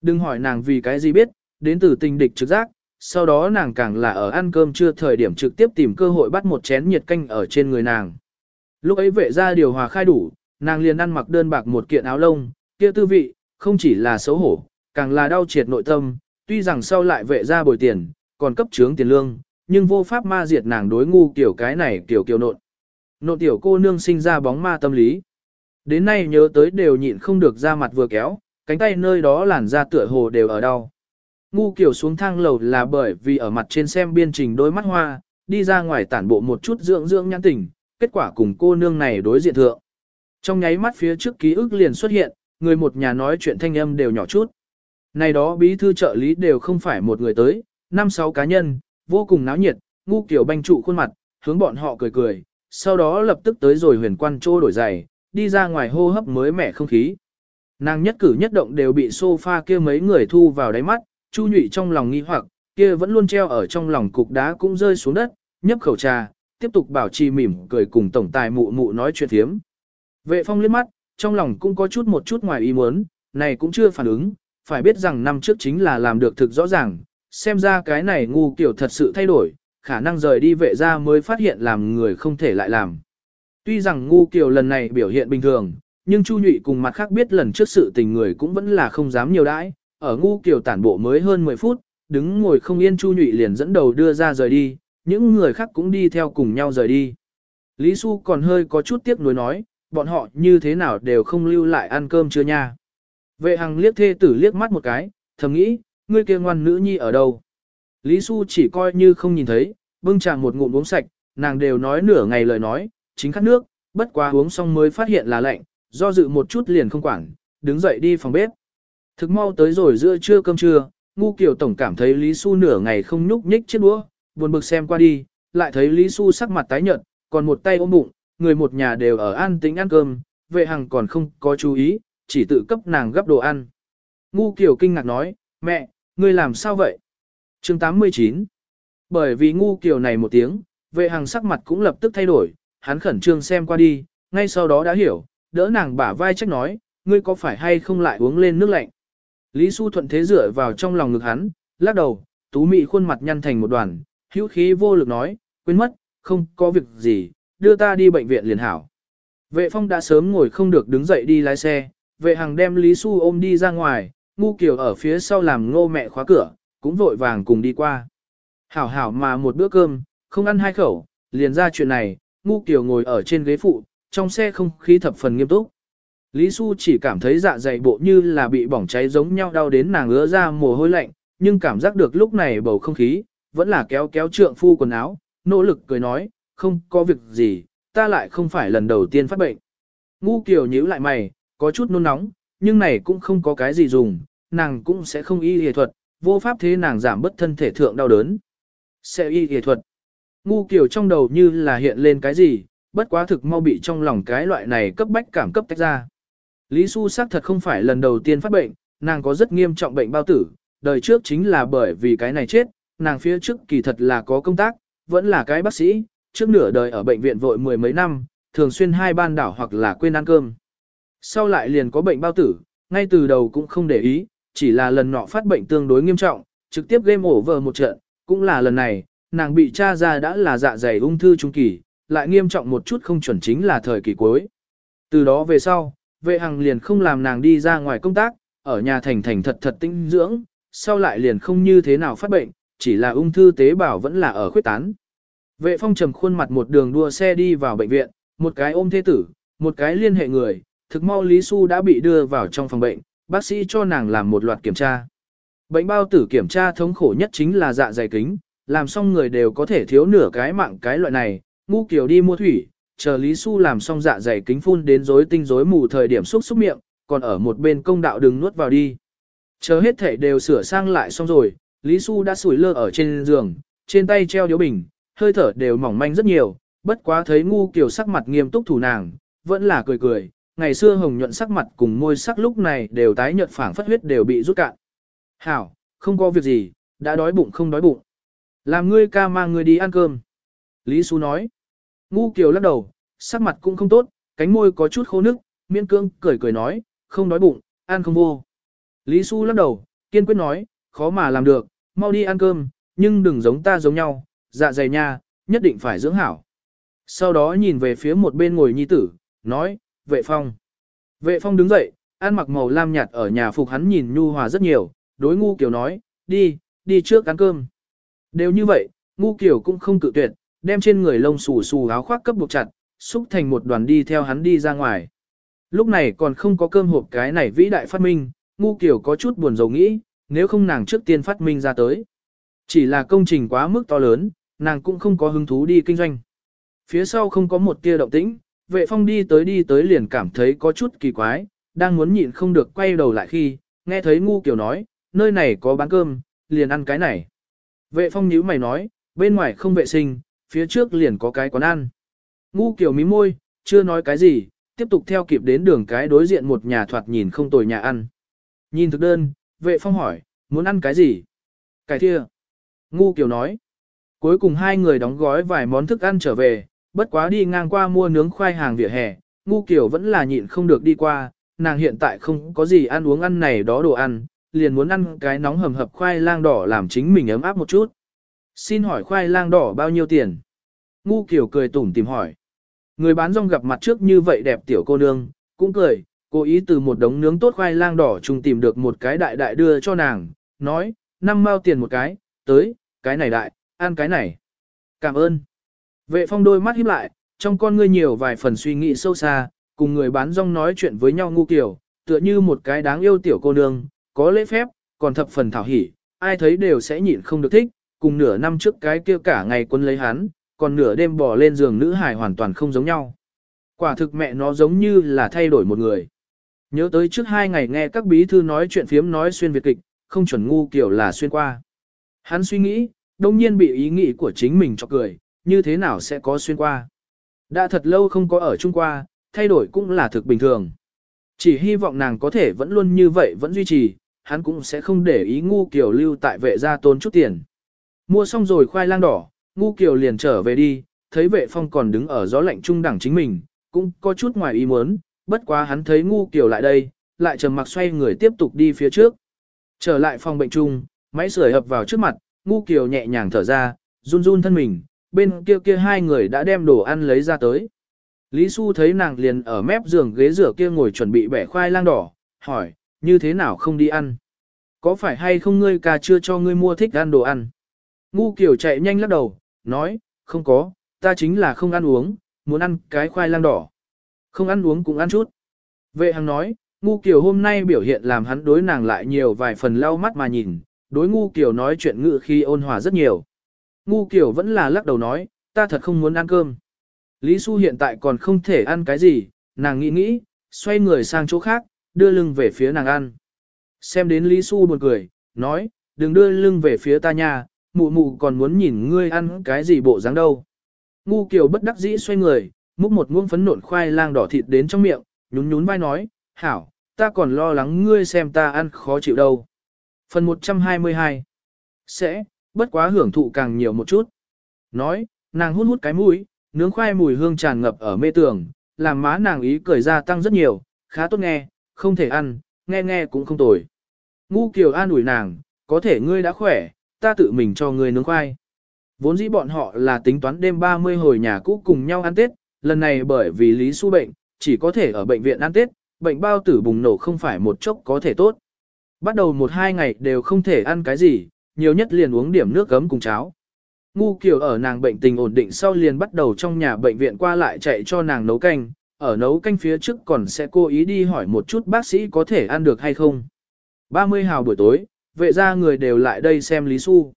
Đừng hỏi nàng vì cái gì biết, đến từ tình địch trực giác, sau đó nàng càng là ở ăn cơm chưa thời điểm trực tiếp tìm cơ hội bắt một chén nhiệt canh ở trên người nàng. Lúc ấy vệ gia điều hòa khai đủ, nàng liền ăn mặc đơn bạc một kiện áo lông, kia tư vị, không chỉ là xấu hổ, càng là đau triệt nội tâm, tuy rằng sau lại vệ gia bồi tiền, còn cấp trướng tiền lương, nhưng vô pháp ma diệt nàng đối ngu kiểu cái này kiểu kiểu nộn. Nộn tiểu cô nương sinh ra bóng ma tâm lý. Đến nay nhớ tới đều nhịn không được ra mặt vừa kéo, cánh tay nơi đó làn da tựa hồ đều ở đau. Ngu kiểu xuống thang lầu là bởi vì ở mặt trên xem biên trình đôi mắt hoa, đi ra ngoài tản bộ một chút dưỡng dưỡng nhãn tình, kết quả cùng cô nương này đối diện thượng. Trong nháy mắt phía trước ký ức liền xuất hiện, người một nhà nói chuyện thanh âm đều nhỏ chút. Này đó bí thư trợ lý đều không phải một người tới, năm sáu cá nhân, vô cùng náo nhiệt, ngu kiểu banh trụ khuôn mặt, hướng bọn họ cười cười, sau đó lập tức tới rồi huyền quan trô đổi giày, đi ra ngoài hô hấp mới mẻ không khí. Nàng nhất cử nhất động đều bị sofa kia mấy người thu vào đáy mắt, chu nhụy trong lòng nghi hoặc, kia vẫn luôn treo ở trong lòng cục đá cũng rơi xuống đất, nhấp khẩu trà, tiếp tục bảo trì mỉm cười cùng tổng tài mụ mụ nói chuyện thiếm. Vệ phong liếc mắt, trong lòng cũng có chút một chút ngoài ý muốn, này cũng chưa phản ứng, phải biết rằng năm trước chính là làm được thực rõ ràng, xem ra cái này ngu kiểu thật sự thay đổi, khả năng rời đi vệ ra mới phát hiện làm người không thể lại làm. Tuy rằng ngu kiểu lần này biểu hiện bình thường, nhưng Chu Nhụy cùng mặt khác biết lần trước sự tình người cũng vẫn là không dám nhiều đãi, ở ngu kiểu tản bộ mới hơn 10 phút, đứng ngồi không yên Chu Nhụy liền dẫn đầu đưa ra rời đi, những người khác cũng đi theo cùng nhau rời đi. Lý Xu còn hơi có chút tiếc nuối nói, bọn họ như thế nào đều không lưu lại ăn cơm chưa nha. Vệ hằng liếc thê tử liếc mắt một cái, thầm nghĩ, ngươi kia ngoan nữ nhi ở đâu. Lý Xu chỉ coi như không nhìn thấy, bưng trà một ngụm uống sạch, nàng đều nói nửa ngày lời nói, chính khát nước, bất quá uống xong mới phát hiện là lạnh, do dự một chút liền không quản, đứng dậy đi phòng bếp. Thực mau tới rồi giữa trưa cơm trưa, ngu kiểu tổng cảm thấy Lý Xu nửa ngày không nhúc nhích chiếc đũa, buồn bực xem qua đi, lại thấy Lý Xu sắc mặt tái nhợt, còn một tay ôm bụng, người một nhà đều ở an tĩnh ăn cơm, vệ hằng còn không có chú ý, chỉ tự cấp nàng gấp đồ ăn. Ngu kiểu kinh ngạc nói, mẹ, ngươi làm sao vậy? chương 89 Bởi vì ngu kiểu này một tiếng, vệ hằng sắc mặt cũng lập tức thay đổi, hắn khẩn trương xem qua đi, ngay sau đó đã hiểu, đỡ nàng bả vai trách nói, ngươi có phải hay không lại uống lên nước lạnh. Lý Xu thuận thế dựa vào trong lòng ngực hắn, lắc đầu, tú mị khuôn mặt nhăn thành một đoàn, hữu khí vô lực nói, quên mất, không có việc gì, đưa ta đi bệnh viện liền hảo. Vệ phong đã sớm ngồi không được đứng dậy đi lái xe, vệ hằng đem Lý Xu ôm đi ra ngoài, ngu kiều ở phía sau làm ngô mẹ khóa cửa, cũng vội vàng cùng đi qua. Hảo hảo mà một bữa cơm, không ăn hai khẩu, liền ra chuyện này, ngu kiều ngồi ở trên ghế phụ, trong xe không khí thập phần nghiêm túc. Lý Xu chỉ cảm thấy dạ dày bộ như là bị bỏng cháy giống nhau đau đến nàng ứa ra mồ hôi lạnh, nhưng cảm giác được lúc này bầu không khí, vẫn là kéo kéo trượng phu quần áo, nỗ lực cười nói, không có việc gì, ta lại không phải lần đầu tiên phát bệnh. Ngu Kiều nhíu lại mày, có chút nôn nóng, nhưng này cũng không có cái gì dùng, nàng cũng sẽ không y y thuật, vô pháp thế nàng giảm bất thân thể thượng đau đớn. Sẽ y y thuật. Ngu Kiều trong đầu như là hiện lên cái gì, bất quá thực mau bị trong lòng cái loại này cấp bách cảm cấp tách ra. Lý Xu xác thật không phải lần đầu tiên phát bệnh, nàng có rất nghiêm trọng bệnh bao tử, đời trước chính là bởi vì cái này chết, nàng phía trước kỳ thật là có công tác, vẫn là cái bác sĩ, trước nửa đời ở bệnh viện vội mười mấy năm, thường xuyên hai ban đảo hoặc là quên ăn cơm. Sau lại liền có bệnh bao tử, ngay từ đầu cũng không để ý, chỉ là lần nọ phát bệnh tương đối nghiêm trọng, trực tiếp game over một trận, cũng là lần này, nàng bị tra ra đã là dạ dày ung thư trung kỳ, lại nghiêm trọng một chút không chuẩn chính là thời kỳ cuối. Từ đó về sau, vệ hằng liền không làm nàng đi ra ngoài công tác, ở nhà thành thành thật thật tinh dưỡng, sau lại liền không như thế nào phát bệnh, chỉ là ung thư tế bào vẫn là ở khuyết tán. Vệ phong trầm khuôn mặt một đường đua xe đi vào bệnh viện, một cái ôm thế tử, một cái liên hệ người, thực mau Lý Xu đã bị đưa vào trong phòng bệnh, bác sĩ cho nàng làm một loạt kiểm tra. Bệnh bao tử kiểm tra thống khổ nhất chính là dạ dày kính, làm xong người đều có thể thiếu nửa cái mạng cái loại này, ngu Kiều đi mua thủy, chờ Lý Xu làm xong dạ dày kính phun đến rối tinh rối mù thời điểm xúc xúc miệng, còn ở một bên công đạo đừng nuốt vào đi. Chờ hết thể đều sửa sang lại xong rồi, Lý Xu đã sủi lơ ở trên giường, trên tay treo điếu bình, hơi thở đều mỏng manh rất nhiều, bất quá thấy ngu Kiều sắc mặt nghiêm túc thủ nàng, vẫn là cười cười, ngày xưa hồng nhuận sắc mặt cùng môi sắc lúc này đều tái nhợt phảng phất huyết đều bị rút cạn. Hảo, không có việc gì, đã đói bụng không đói bụng. Làm ngươi ca mang ngươi đi ăn cơm. Lý Xu nói. Ngu Kiều lắc đầu, sắc mặt cũng không tốt, cánh môi có chút khô nước, miễn cương cười cười nói, không đói bụng, ăn không vô. Lý Xu lắc đầu, kiên quyết nói, khó mà làm được, mau đi ăn cơm, nhưng đừng giống ta giống nhau, dạ dày nha, nhất định phải dưỡng hảo. Sau đó nhìn về phía một bên ngồi nhi tử, nói, vệ phong. Vệ phong đứng dậy, ăn mặc màu lam nhạt ở nhà phục hắn nhìn nhu hòa rất nhiều, đối ngu Kiều nói, đi, đi trước ăn cơm. Đều như vậy, ngu Kiều cũng không cự tuyệt, đem trên người lông xù xù áo khoác cấp buộc chặt, xúc thành một đoàn đi theo hắn đi ra ngoài. Lúc này còn không có cơm hộp cái này vĩ đại phát minh, ngu kiểu có chút buồn rầu nghĩ, nếu không nàng trước tiên phát minh ra tới. Chỉ là công trình quá mức to lớn, nàng cũng không có hứng thú đi kinh doanh. Phía sau không có một tia động tĩnh, vệ phong đi tới đi tới liền cảm thấy có chút kỳ quái, đang muốn nhịn không được quay đầu lại khi, nghe thấy ngu kiểu nói, nơi này có bán cơm, liền ăn cái này. Vệ phong nhíu mày nói, bên ngoài không vệ sinh, phía trước liền có cái quán ăn. Ngu kiểu mí môi, chưa nói cái gì, tiếp tục theo kịp đến đường cái đối diện một nhà thoạt nhìn không tồi nhà ăn. Nhìn thực đơn, vệ phong hỏi, muốn ăn cái gì? Cái thia. Ngu kiểu nói. Cuối cùng hai người đóng gói vài món thức ăn trở về, bất quá đi ngang qua mua nướng khoai hàng vỉa hè, ngu kiểu vẫn là nhịn không được đi qua, nàng hiện tại không có gì ăn uống ăn này đó đồ ăn, liền muốn ăn cái nóng hầm hập khoai lang đỏ làm chính mình ấm áp một chút. Xin hỏi khoai lang đỏ bao nhiêu tiền? Ngu kiểu cười tủm tìm hỏi. Người bán rong gặp mặt trước như vậy đẹp tiểu cô nương, cũng cười, cố ý từ một đống nướng tốt khoai lang đỏ chung tìm được một cái đại đại đưa cho nàng, nói, năm mao tiền một cái, tới, cái này đại, ăn cái này. Cảm ơn. Vệ phong đôi mắt híp lại, trong con ngươi nhiều vài phần suy nghĩ sâu xa, cùng người bán rong nói chuyện với nhau ngu kiểu, tựa như một cái đáng yêu tiểu cô nương, có lễ phép, còn thập phần thảo hỉ, ai thấy đều sẽ nhịn không được thích, cùng nửa năm trước cái kia cả ngày quân lấy hắn, còn nửa đêm bỏ lên giường nữ hải hoàn toàn không giống nhau. Quả thực mẹ nó giống như là thay đổi một người. Nhớ tới trước hai ngày nghe các bí thư nói chuyện phiếm nói xuyên Việt kịch, không chuẩn ngu kiểu là xuyên qua. Hắn suy nghĩ, đông nhiên bị ý nghĩ của chính mình cho cười, như thế nào sẽ có xuyên qua. Đã thật lâu không có ở Trung qua, thay đổi cũng là thực bình thường. Chỉ hy vọng nàng có thể vẫn luôn như vậy vẫn duy trì, hắn cũng sẽ không để ý ngu kiểu lưu tại vệ gia tôn chút tiền. Mua xong rồi khoai lang đỏ, ngu Kiều liền trở về đi, thấy vệ phong còn đứng ở gió lạnh trung đẳng chính mình, cũng có chút ngoài ý muốn, bất quá hắn thấy ngu Kiều lại đây, lại trầm mặc xoay người tiếp tục đi phía trước. Trở lại phòng bệnh chung, máy sưởi hợp vào trước mặt, ngu Kiều nhẹ nhàng thở ra, run run thân mình, bên kia kia hai người đã đem đồ ăn lấy ra tới. Lý Xu thấy nàng liền ở mép giường ghế rửa kia ngồi chuẩn bị bẻ khoai lang đỏ, hỏi, như thế nào không đi ăn? Có phải hay không ngươi ca chưa cho ngươi mua thích ăn đồ ăn? Ngu kiểu chạy nhanh lắc đầu, nói, không có, ta chính là không ăn uống, muốn ăn cái khoai lang đỏ. Không ăn uống cũng ăn chút. Vệ hằng nói, ngu kiểu hôm nay biểu hiện làm hắn đối nàng lại nhiều vài phần lau mắt mà nhìn, đối ngu kiểu nói chuyện ngự khi ôn hòa rất nhiều. Ngu kiểu vẫn là lắc đầu nói, ta thật không muốn ăn cơm. Lý Xu hiện tại còn không thể ăn cái gì, nàng nghĩ nghĩ, xoay người sang chỗ khác, đưa lưng về phía nàng ăn. Xem đến Lý Xu buồn cười, nói, đừng đưa lưng về phía ta nha, mụ mụ còn muốn nhìn ngươi ăn cái gì bộ dáng đâu. Ngu Kiều bất đắc dĩ xoay người, múc một muỗng phấn nộn khoai lang đỏ thịt đến trong miệng, nhún nhún vai nói, hảo, ta còn lo lắng ngươi xem ta ăn khó chịu đâu. Phần 122 Sẽ, bất quá hưởng thụ càng nhiều một chút. Nói, nàng hút hút cái mũi, nướng khoai mùi hương tràn ngập ở mê tường, làm má nàng ý cười ra tăng rất nhiều, khá tốt nghe, không thể ăn, nghe nghe cũng không tồi. Ngu Kiều an ủi nàng, có thể ngươi đã khỏe, ta tự mình cho ngươi nướng khoai. Vốn dĩ bọn họ là tính toán đêm 30 hồi nhà cũ cùng nhau ăn Tết, lần này bởi vì Lý Xu bệnh, chỉ có thể ở bệnh viện ăn Tết, bệnh bao tử bùng nổ không phải một chốc có thể tốt. Bắt đầu một hai ngày đều không thể ăn cái gì, nhiều nhất liền uống điểm nước gấm cùng cháo. Ngu Kiều ở nàng bệnh tình ổn định sau liền bắt đầu trong nhà bệnh viện qua lại chạy cho nàng nấu canh, ở nấu canh phía trước còn sẽ cố ý đi hỏi một chút bác sĩ có thể ăn được hay không. 30 hào buổi tối, vệ gia người đều lại đây xem Lý Xu.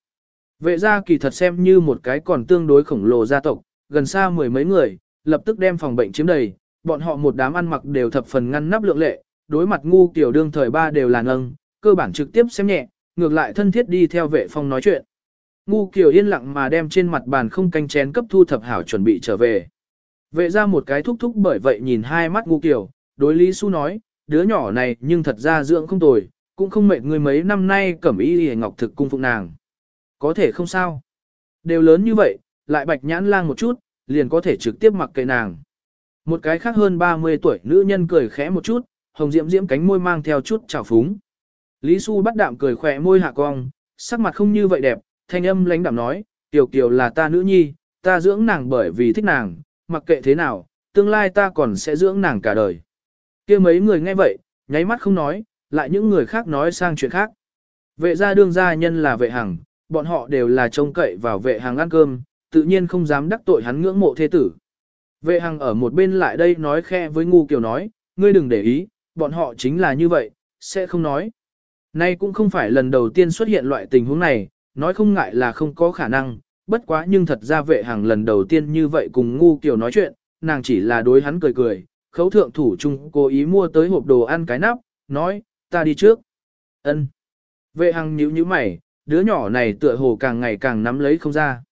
Vệ gia kỳ thật xem như một cái còn tương đối khổng lồ gia tộc, gần xa mười mấy người, lập tức đem phòng bệnh chiếm đầy, bọn họ một đám ăn mặc đều thập phần ngăn nắp lượng lệ, đối mặt ngu tiểu đương thời ba đều là nâng, cơ bản trực tiếp xem nhẹ, ngược lại thân thiết đi theo vệ phong nói chuyện. Ngu Kiều yên lặng mà đem trên mặt bàn không canh chén cấp thu thập hảo chuẩn bị trở về. Vệ ra một cái thúc thúc bởi vậy nhìn hai mắt Ngu Kiều, đối Lý Xu nói, đứa nhỏ này nhưng thật ra dưỡng không tồi, cũng không mệt người mấy năm nay cẩm y hề ngọc thực cung phụng nàng. Có thể không sao. Đều lớn như vậy, lại bạch nhãn lang một chút, liền có thể trực tiếp mặc kệ nàng. Một cái khác hơn 30 tuổi nữ nhân cười khẽ một chút, hồng diễm diễm cánh môi mang theo chút trào phúng. Lý Xu bắt đạm cười khỏe môi hạ cong, sắc mặt không như vậy đẹp, thanh âm lãnh đạm nói, Tiểu Kiều là ta nữ nhi, ta dưỡng nàng bởi vì thích nàng, mặc kệ thế nào, tương lai ta còn sẽ dưỡng nàng cả đời. kia mấy người nghe vậy, nháy mắt không nói, lại những người khác nói sang chuyện khác. Vệ gia đương gia nhân là vệ hằng, bọn họ đều là trông cậy vào vệ hằng ăn cơm, tự nhiên không dám đắc tội hắn ngưỡng mộ thế tử. Vệ hằng ở một bên lại đây nói khe với ngu kiều nói, ngươi đừng để ý, bọn họ chính là như vậy, sẽ không nói. Nay cũng không phải lần đầu tiên xuất hiện loại tình huống này, nói không ngại là không có khả năng, bất quá nhưng thật ra vệ hàng lần đầu tiên như vậy cùng ngu kiểu nói chuyện, nàng chỉ là đối hắn cười cười, khấu thượng thủ chung cố ý mua tới hộp đồ ăn cái nắp, nói, ta đi trước. ân Vệ hằng nhíu nhíu mày, đứa nhỏ này tựa hồ càng ngày càng nắm lấy không ra.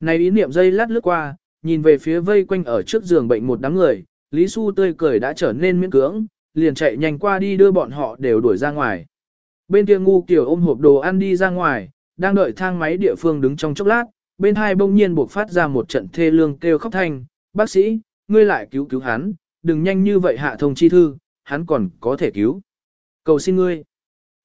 Này ý niệm dây lát lướt qua, nhìn về phía vây quanh ở trước giường bệnh một đám người, Lý Xu tươi cười đã trở nên miễn cưỡng, liền chạy nhanh qua đi đưa bọn họ đều đuổi ra ngoài. Bên kia ngu kiểu ôm hộp đồ ăn đi ra ngoài, đang đợi thang máy địa phương đứng trong chốc lát, bên hai bỗng nhiên buộc phát ra một trận thê lương kêu khóc thanh, bác sĩ, ngươi lại cứu cứu hắn, đừng nhanh như vậy hạ thông chi thư, hắn còn có thể cứu. Cầu xin ngươi,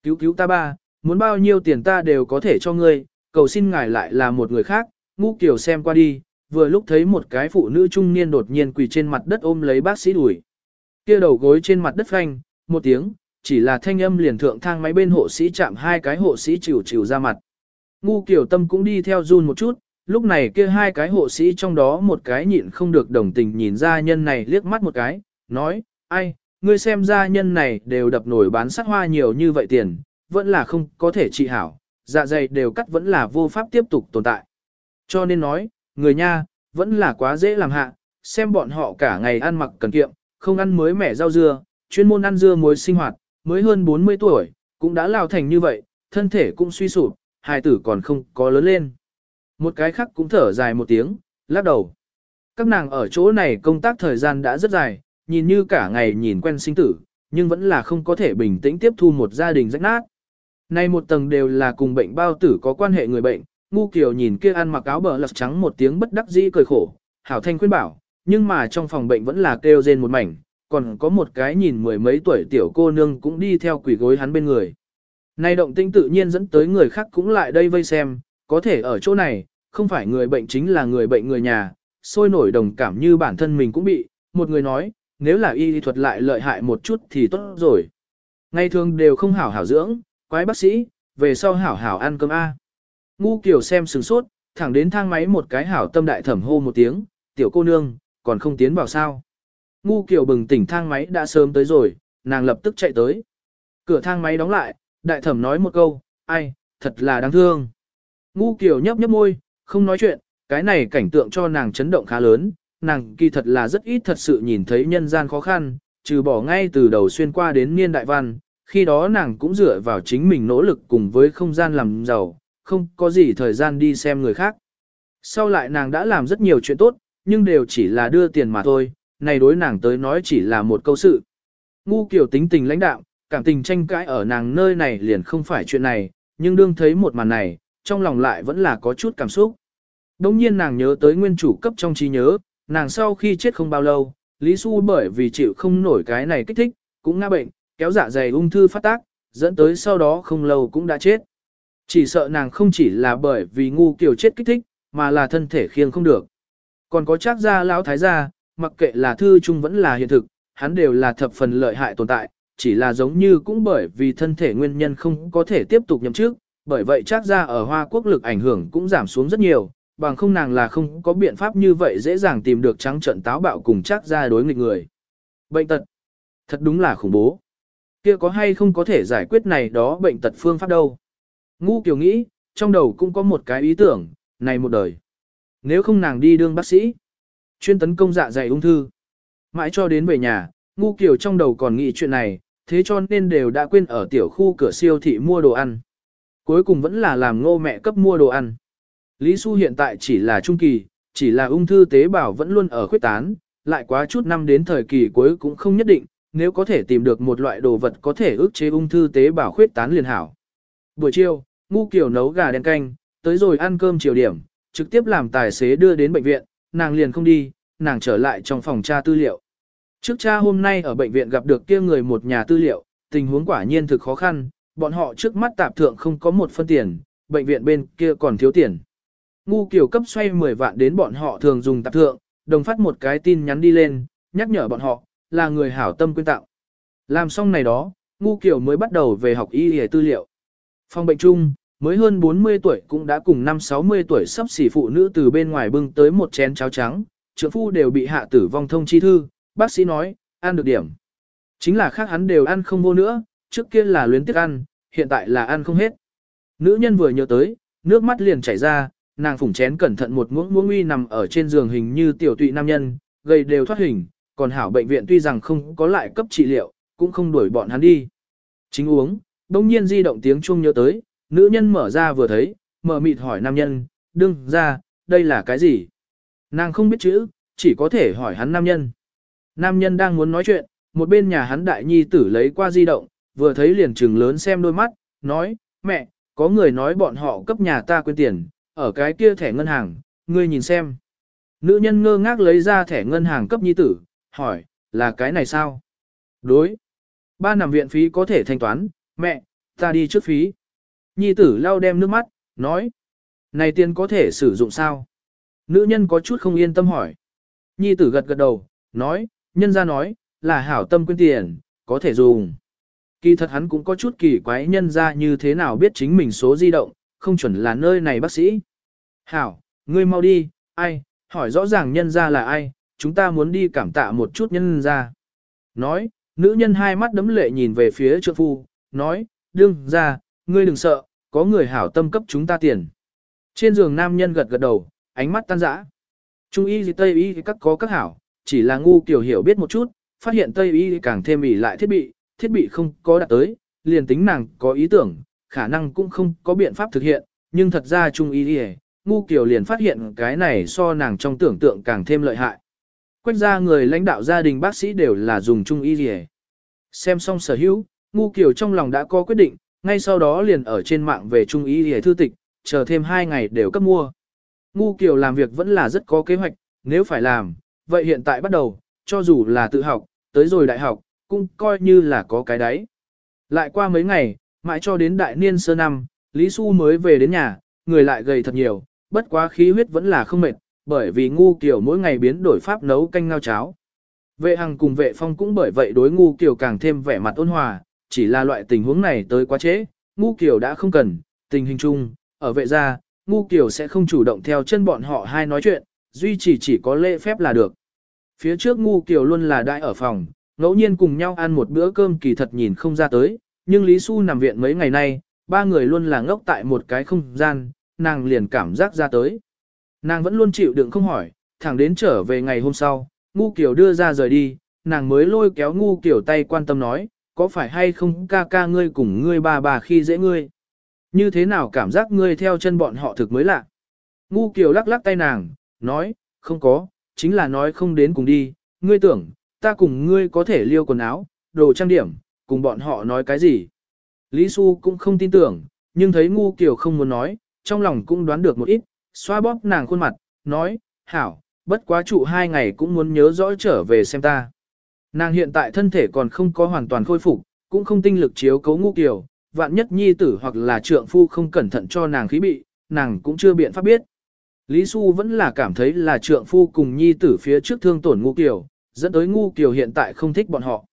cứu cứu ta ba, muốn bao nhiêu tiền ta đều có thể cho ngươi, cầu xin ngài lại là một người khác, ngu kiểu xem qua đi, vừa lúc thấy một cái phụ nữ trung niên đột nhiên quỳ trên mặt đất ôm lấy bác sĩ đuổi. Kia đầu gối trên mặt đất phanh, một tiếng, chỉ là thanh âm liền thượng thang máy bên hộ sĩ chạm hai cái hộ sĩ chịu chịu ra mặt. Ngu kiểu tâm cũng đi theo run một chút, lúc này kia hai cái hộ sĩ trong đó một cái nhịn không được đồng tình nhìn ra nhân này liếc mắt một cái, nói, ai, ngươi xem ra nhân này đều đập nổi bán sắc hoa nhiều như vậy tiền, vẫn là không có thể trị hảo, dạ dày đều cắt vẫn là vô pháp tiếp tục tồn tại. Cho nên nói, người nha, vẫn là quá dễ làm hạ, xem bọn họ cả ngày ăn mặc cần kiệm, không ăn mới mẻ rau dưa, chuyên môn ăn dưa muối sinh hoạt, mới hơn 40 tuổi, cũng đã lao thành như vậy, thân thể cũng suy sụp, hài tử còn không có lớn lên. Một cái khác cũng thở dài một tiếng, lắc đầu. Các nàng ở chỗ này công tác thời gian đã rất dài, nhìn như cả ngày nhìn quen sinh tử, nhưng vẫn là không có thể bình tĩnh tiếp thu một gia đình rách nát. Nay một tầng đều là cùng bệnh bao tử có quan hệ người bệnh, ngu kiều nhìn kia ăn mặc áo bờ lật trắng một tiếng bất đắc dĩ cười khổ, hảo thanh khuyên bảo, nhưng mà trong phòng bệnh vẫn là kêu rên một mảnh, còn có một cái nhìn mười mấy tuổi tiểu cô nương cũng đi theo quỷ gối hắn bên người. Nay động tinh tự nhiên dẫn tới người khác cũng lại đây vây xem, có thể ở chỗ này, không phải người bệnh chính là người bệnh người nhà, sôi nổi đồng cảm như bản thân mình cũng bị, một người nói, nếu là y thuật lại lợi hại một chút thì tốt rồi. Ngày thường đều không hảo hảo dưỡng, quái bác sĩ, về sau hảo hảo ăn cơm A. Ngu kiểu xem sừng sốt, thẳng đến thang máy một cái hảo tâm đại thẩm hô một tiếng, tiểu cô nương, còn không tiến vào sao. Ngu kiểu bừng tỉnh thang máy đã sớm tới rồi, nàng lập tức chạy tới. Cửa thang máy đóng lại, đại thẩm nói một câu, ai, thật là đáng thương. Ngu kiểu nhấp nhấp môi, không nói chuyện, cái này cảnh tượng cho nàng chấn động khá lớn, nàng kỳ thật là rất ít thật sự nhìn thấy nhân gian khó khăn, trừ bỏ ngay từ đầu xuyên qua đến niên đại văn, khi đó nàng cũng dựa vào chính mình nỗ lực cùng với không gian làm giàu, không có gì thời gian đi xem người khác. Sau lại nàng đã làm rất nhiều chuyện tốt, nhưng đều chỉ là đưa tiền mà thôi, này đối nàng tới nói chỉ là một câu sự. Ngu kiểu tính tình lãnh đạo, cảm tình tranh cãi ở nàng nơi này liền không phải chuyện này, nhưng đương thấy một màn này, trong lòng lại vẫn là có chút cảm xúc. Đông nhiên nàng nhớ tới nguyên chủ cấp trong trí nhớ, nàng sau khi chết không bao lâu, Lý Xu bởi vì chịu không nổi cái này kích thích, cũng ngã bệnh, kéo dạ dày ung thư phát tác, dẫn tới sau đó không lâu cũng đã chết. Chỉ sợ nàng không chỉ là bởi vì ngu kiểu chết kích thích, mà là thân thể khiêng không được. Còn có chắc gia lão thái gia, mặc kệ là thư chung vẫn là hiện thực, hắn đều là thập phần lợi hại tồn tại, chỉ là giống như cũng bởi vì thân thể nguyên nhân không có thể tiếp tục nhậm chức, bởi vậy chắc ra ở Hoa Quốc lực ảnh hưởng cũng giảm xuống rất nhiều, bằng không nàng là không có biện pháp như vậy dễ dàng tìm được trắng trận táo bạo cùng chắc ra đối nghịch người. Bệnh tật, thật đúng là khủng bố. Kia có hay không có thể giải quyết này đó bệnh tật phương pháp đâu. Ngu Kiều nghĩ, trong đầu cũng có một cái ý tưởng, này một đời. Nếu không nàng đi đương bác sĩ, chuyên tấn công dạ dày ung thư. Mãi cho đến về nhà, Ngu Kiều trong đầu còn nghĩ chuyện này, thế cho nên đều đã quên ở tiểu khu cửa siêu thị mua đồ ăn. Cuối cùng vẫn là làm ngô mẹ cấp mua đồ ăn. Lý Xu hiện tại chỉ là trung kỳ, chỉ là ung thư tế bào vẫn luôn ở khuyết tán, lại quá chút năm đến thời kỳ cuối cũng không nhất định, nếu có thể tìm được một loại đồ vật có thể ức chế ung thư tế bào khuyết tán liền hảo. Buổi chiều, Ngu Kiều nấu gà đen canh, tới rồi ăn cơm chiều điểm, trực tiếp làm tài xế đưa đến bệnh viện, nàng liền không đi, nàng trở lại trong phòng tra tư liệu. Trước cha hôm nay ở bệnh viện gặp được kia người một nhà tư liệu, tình huống quả nhiên thực khó khăn, bọn họ trước mắt tạp thượng không có một phân tiền, bệnh viện bên kia còn thiếu tiền. Ngu kiểu cấp xoay 10 vạn đến bọn họ thường dùng tạp thượng, đồng phát một cái tin nhắn đi lên, nhắc nhở bọn họ, là người hảo tâm quyên tạo. Làm xong này đó, ngu kiểu mới bắt đầu về học y y tư liệu. Phòng bệnh chung, mới hơn 40 tuổi cũng đã cùng năm 60 tuổi sắp xỉ phụ nữ từ bên ngoài bưng tới một chén cháo trắng, trưởng phu đều bị hạ tử vong thông chi thư, bác sĩ nói, ăn được điểm. Chính là khác hắn đều ăn không vô nữa, trước kia là luyến tiếc ăn, hiện tại là ăn không hết. Nữ nhân vừa nhớ tới, nước mắt liền chảy ra, nàng phủng chén cẩn thận một muỗng muỗng uy nằm ở trên giường hình như tiểu tụy nam nhân, gây đều thoát hình, còn hảo bệnh viện tuy rằng không có lại cấp trị liệu, cũng không đuổi bọn hắn đi. Chính uống, đông nhiên di động tiếng chuông nhớ tới, nữ nhân mở ra vừa thấy, mở mịt hỏi nam nhân, đương ra, đây là cái gì? Nàng không biết chữ, chỉ có thể hỏi hắn nam nhân. Nam nhân đang muốn nói chuyện, một bên nhà hắn đại nhi tử lấy qua di động, vừa thấy liền trừng lớn xem đôi mắt, nói, mẹ, có người nói bọn họ cấp nhà ta quên tiền, ở cái kia thẻ ngân hàng, ngươi nhìn xem. Nữ nhân ngơ ngác lấy ra thẻ ngân hàng cấp nhi tử, hỏi, là cái này sao? Đối. Ba nằm viện phí có thể thanh toán, mẹ, ta đi trước phí. Nhi tử lau đem nước mắt, nói, này tiền có thể sử dụng sao? Nữ nhân có chút không yên tâm hỏi. Nhi tử gật gật đầu, nói, nhân ra nói, là hảo tâm quyên tiền, có thể dùng. Kỳ thật hắn cũng có chút kỳ quái nhân ra như thế nào biết chính mình số di động, không chuẩn là nơi này bác sĩ. Hảo, ngươi mau đi, ai, hỏi rõ ràng nhân ra là ai, chúng ta muốn đi cảm tạ một chút nhân ra. Nói, nữ nhân hai mắt đấm lệ nhìn về phía trượng phu, nói, đương ra, ngươi đừng sợ, có người hảo tâm cấp chúng ta tiền. Trên giường nam nhân gật gật đầu, ánh mắt tan rã. Trung y gì tây y các có các hảo, chỉ là ngu kiểu hiểu biết một chút, phát hiện tây y càng thêm ỉ lại thiết bị, thiết bị không có đạt tới, liền tính nàng có ý tưởng, khả năng cũng không có biện pháp thực hiện, nhưng thật ra trung y gì, ngu Kiều liền phát hiện cái này so nàng trong tưởng tượng càng thêm lợi hại. Quách ra người lãnh đạo gia đình bác sĩ đều là dùng trung y gì. Xem xong sở hữu, ngu Kiều trong lòng đã có quyết định, ngay sau đó liền ở trên mạng về trung y gì thư tịch, chờ thêm hai ngày đều cấp mua. Ngu Kiều làm việc vẫn là rất có kế hoạch, nếu phải làm, vậy hiện tại bắt đầu, cho dù là tự học, tới rồi đại học, cũng coi như là có cái đấy. Lại qua mấy ngày, mãi cho đến đại niên sơ năm, Lý Xu mới về đến nhà, người lại gầy thật nhiều, bất quá khí huyết vẫn là không mệt, bởi vì ngu kiểu mỗi ngày biến đổi pháp nấu canh ngao cháo. Vệ hằng cùng vệ phong cũng bởi vậy đối ngu kiểu càng thêm vẻ mặt ôn hòa, chỉ là loại tình huống này tới quá trễ, ngu kiểu đã không cần, tình hình chung, ở vệ gia, ngu kiểu sẽ không chủ động theo chân bọn họ hai nói chuyện, duy chỉ chỉ có lễ phép là được. Phía trước ngu kiểu luôn là đại ở phòng, ngẫu nhiên cùng nhau ăn một bữa cơm kỳ thật nhìn không ra tới, nhưng Lý Xu nằm viện mấy ngày nay, ba người luôn là ngốc tại một cái không gian, nàng liền cảm giác ra tới. Nàng vẫn luôn chịu đựng không hỏi, thẳng đến trở về ngày hôm sau, ngu Kiều đưa ra rời đi, nàng mới lôi kéo ngu Kiều tay quan tâm nói, có phải hay không ca ca ngươi cùng ngươi bà bà khi dễ ngươi? Như thế nào cảm giác ngươi theo chân bọn họ thực mới lạ? Ngu Kiều lắc lắc tay nàng, nói, không có, chính là nói không đến cùng đi, ngươi tưởng, ta cùng ngươi có thể liêu quần áo, đồ trang điểm, cùng bọn họ nói cái gì. Lý Xu cũng không tin tưởng, nhưng thấy ngu kiểu không muốn nói, trong lòng cũng đoán được một ít, xoa bóp nàng khuôn mặt, nói, hảo, bất quá trụ hai ngày cũng muốn nhớ rõ trở về xem ta. Nàng hiện tại thân thể còn không có hoàn toàn khôi phục, cũng không tinh lực chiếu cấu ngu kiểu, vạn nhất nhi tử hoặc là trượng phu không cẩn thận cho nàng khí bị, nàng cũng chưa biện pháp biết. Lý Xu vẫn là cảm thấy là trượng phu cùng nhi tử phía trước thương tổn ngu kiểu, dẫn tới ngu kiểu hiện tại không thích bọn họ.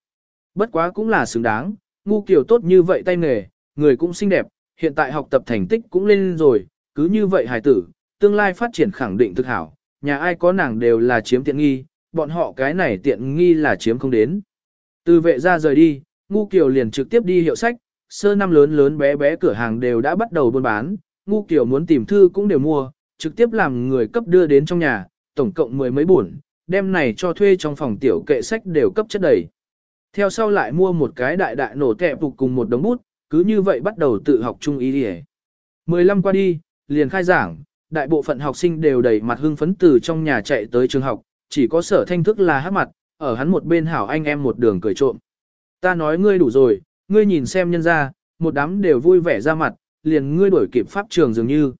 Bất quá cũng là xứng đáng, ngu kiểu tốt như vậy tay nghề, người cũng xinh đẹp, hiện tại học tập thành tích cũng lên rồi, cứ như vậy hài tử, tương lai phát triển khẳng định thực hảo, nhà ai có nàng đều là chiếm tiện nghi, bọn họ cái này tiện nghi là chiếm không đến. Từ vệ ra rời đi, ngu kiểu liền trực tiếp đi hiệu sách, sơ năm lớn lớn bé bé cửa hàng đều đã bắt đầu buôn bán, ngu kiểu muốn tìm thư cũng đều mua, trực tiếp làm người cấp đưa đến trong nhà, tổng cộng mười mấy buồn, đem này cho thuê trong phòng tiểu kệ sách đều cấp chất đầy. Theo sau lại mua một cái đại đại nổ kẹp phục cùng một đống bút, cứ như vậy bắt đầu tự học trung ý đi 15 qua đi, liền khai giảng, đại bộ phận học sinh đều đầy mặt hưng phấn từ trong nhà chạy tới trường học, chỉ có sở thanh thức là hát mặt, ở hắn một bên hảo anh em một đường cười trộm. Ta nói ngươi đủ rồi, ngươi nhìn xem nhân ra, một đám đều vui vẻ ra mặt, liền ngươi đổi kịp pháp trường dường như.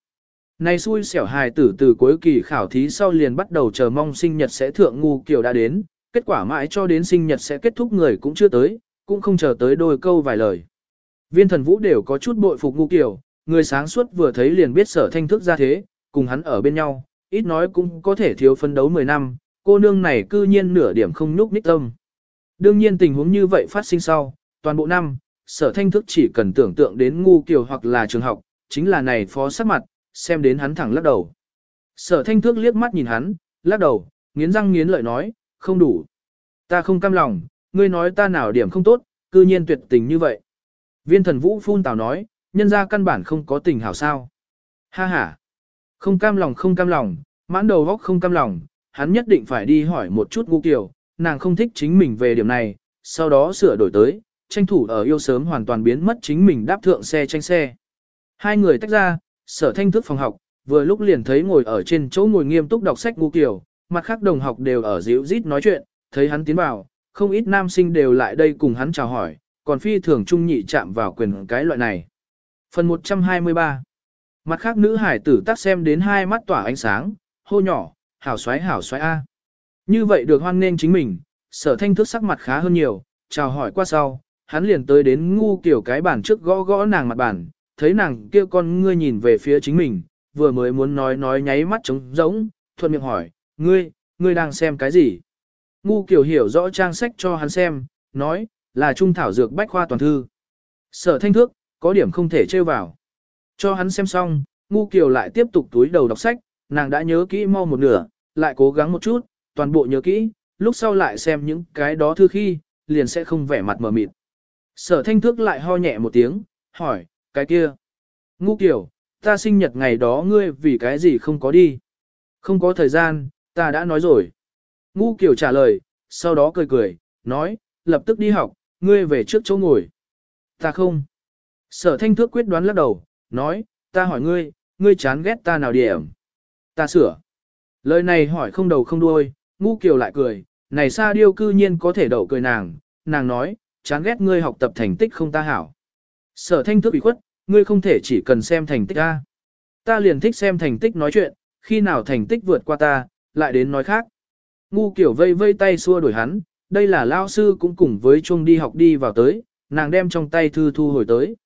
Này xui xẻo hài tử từ cuối kỳ khảo thí sau liền bắt đầu chờ mong sinh nhật sẽ thượng ngu kiểu đã đến, kết quả mãi cho đến sinh nhật sẽ kết thúc người cũng chưa tới, cũng không chờ tới đôi câu vài lời. Viên thần vũ đều có chút bội phục ngu kiểu, người sáng suốt vừa thấy liền biết sở thanh thức ra thế, cùng hắn ở bên nhau, ít nói cũng có thể thiếu phân đấu 10 năm, cô nương này cư nhiên nửa điểm không nhúc ních tâm. Đương nhiên tình huống như vậy phát sinh sau, toàn bộ năm, sở thanh thức chỉ cần tưởng tượng đến ngu kiểu hoặc là trường học, chính là này phó sắc mặt, xem đến hắn thẳng lắc đầu. Sở thanh thức liếc mắt nhìn hắn, lắc đầu, nghiến răng nghiến lợi nói, không đủ. Ta không cam lòng, ngươi nói ta nào điểm không tốt, cư nhiên tuyệt tình như vậy. Viên thần vũ phun tào nói, nhân ra căn bản không có tình hảo sao. Ha ha. Không cam lòng không cam lòng, mãn đầu góc không cam lòng, hắn nhất định phải đi hỏi một chút ngu kiểu, nàng không thích chính mình về điểm này, sau đó sửa đổi tới, tranh thủ ở yêu sớm hoàn toàn biến mất chính mình đáp thượng xe tranh xe. Hai người tách ra, sở thanh thức phòng học, vừa lúc liền thấy ngồi ở trên chỗ ngồi nghiêm túc đọc sách ngu kiểu, mặt khác đồng học đều ở dịu rít nói chuyện, thấy hắn tiến vào, không ít nam sinh đều lại đây cùng hắn chào hỏi, còn phi thường trung nhị chạm vào quyền cái loại này. Phần 123 Mặt khác nữ hải tử tác xem đến hai mắt tỏa ánh sáng, hô nhỏ, hảo xoái hảo xoái A. Như vậy được hoan nên chính mình, sở thanh thức sắc mặt khá hơn nhiều, chào hỏi qua sau, hắn liền tới đến ngu kiểu cái bàn trước gõ gõ nàng mặt bàn, thấy nàng kia con ngươi nhìn về phía chính mình, vừa mới muốn nói nói nháy mắt trống rỗng, thuận miệng hỏi, ngươi, ngươi đang xem cái gì? Ngu kiểu hiểu rõ trang sách cho hắn xem, nói, là trung thảo dược bách khoa toàn thư. Sở thanh thước, có điểm không thể trêu vào. Cho hắn xem xong, ngu kiều lại tiếp tục túi đầu đọc sách, nàng đã nhớ kỹ mau một nửa, lại cố gắng một chút, toàn bộ nhớ kỹ, lúc sau lại xem những cái đó thư khi, liền sẽ không vẻ mặt mờ mịt. Sở thanh thước lại ho nhẹ một tiếng, hỏi, cái kia. Ngu kiểu, ta sinh nhật ngày đó ngươi vì cái gì không có đi. Không có thời gian, ta đã nói rồi. Ngu kiểu trả lời, sau đó cười cười, nói, lập tức đi học, ngươi về trước chỗ ngồi. Ta không. Sở thanh thước quyết đoán lắc đầu, nói, ta hỏi ngươi, ngươi chán ghét ta nào điểm. Ta sửa. Lời này hỏi không đầu không đuôi, ngu kiều lại cười, này xa điêu cư nhiên có thể đậu cười nàng, nàng nói, chán ghét ngươi học tập thành tích không ta hảo. Sở thanh thước bị khuất, ngươi không thể chỉ cần xem thành tích ta. Ta liền thích xem thành tích nói chuyện, khi nào thành tích vượt qua ta, lại đến nói khác. Ngu kiểu vây vây tay xua đuổi hắn, đây là lao sư cũng cùng với chung đi học đi vào tới, nàng đem trong tay thư thu hồi tới.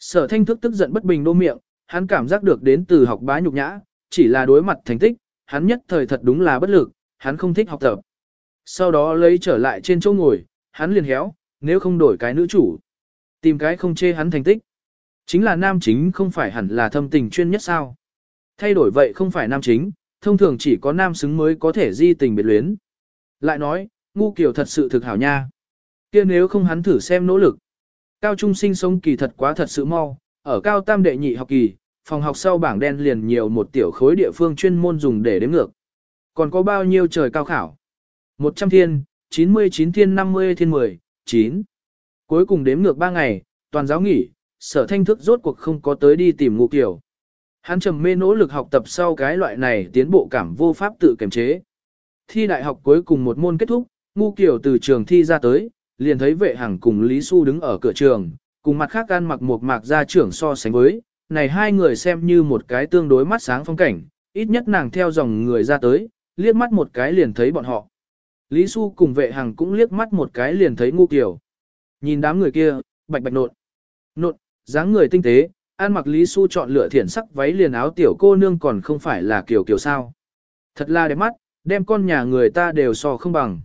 Sở thanh thức tức giận bất bình đô miệng, hắn cảm giác được đến từ học bá nhục nhã, chỉ là đối mặt thành tích, hắn nhất thời thật đúng là bất lực, hắn không thích học tập. Sau đó lấy trở lại trên chỗ ngồi, hắn liền héo, nếu không đổi cái nữ chủ. Tìm cái không chê hắn thành tích. Chính là nam chính không phải hẳn là thâm tình chuyên nhất sao. Thay đổi vậy không phải nam chính, thông thường chỉ có nam xứng mới có thể di tình biệt luyến. Lại nói, ngu kiểu thật sự thực hảo nha. kia nếu không hắn thử xem nỗ lực. Cao trung sinh sống kỳ thật quá thật sự mau, ở cao tam đệ nhị học kỳ, phòng học sau bảng đen liền nhiều một tiểu khối địa phương chuyên môn dùng để đếm ngược. Còn có bao nhiêu trời cao khảo? 100 thiên, 99 thiên 50 thiên 10, 9. Cuối cùng đếm ngược 3 ngày, toàn giáo nghỉ, sở thanh thức rốt cuộc không có tới đi tìm ngụ kiểu. Hắn trầm mê nỗ lực học tập sau cái loại này tiến bộ cảm vô pháp tự kiềm chế. Thi đại học cuối cùng một môn kết thúc, ngu kiểu từ trường thi ra tới, liền thấy vệ hàng cùng Lý Xu đứng ở cửa trường, cùng mặt khác ăn mặc một mạc ra trưởng so sánh với, này hai người xem như một cái tương đối mắt sáng phong cảnh, ít nhất nàng theo dòng người ra tới, liếc mắt một cái liền thấy bọn họ. Lý Xu cùng vệ hàng cũng liếc mắt một cái liền thấy ngu kiểu. Nhìn đám người kia, bạch bạch nộn. Nộn, dáng người tinh tế, An mặc Lý Xu chọn lựa thiển sắc váy liền áo tiểu cô nương còn không phải là kiểu kiểu sao. Thật là đẹp mắt, đem con nhà người ta đều so không bằng.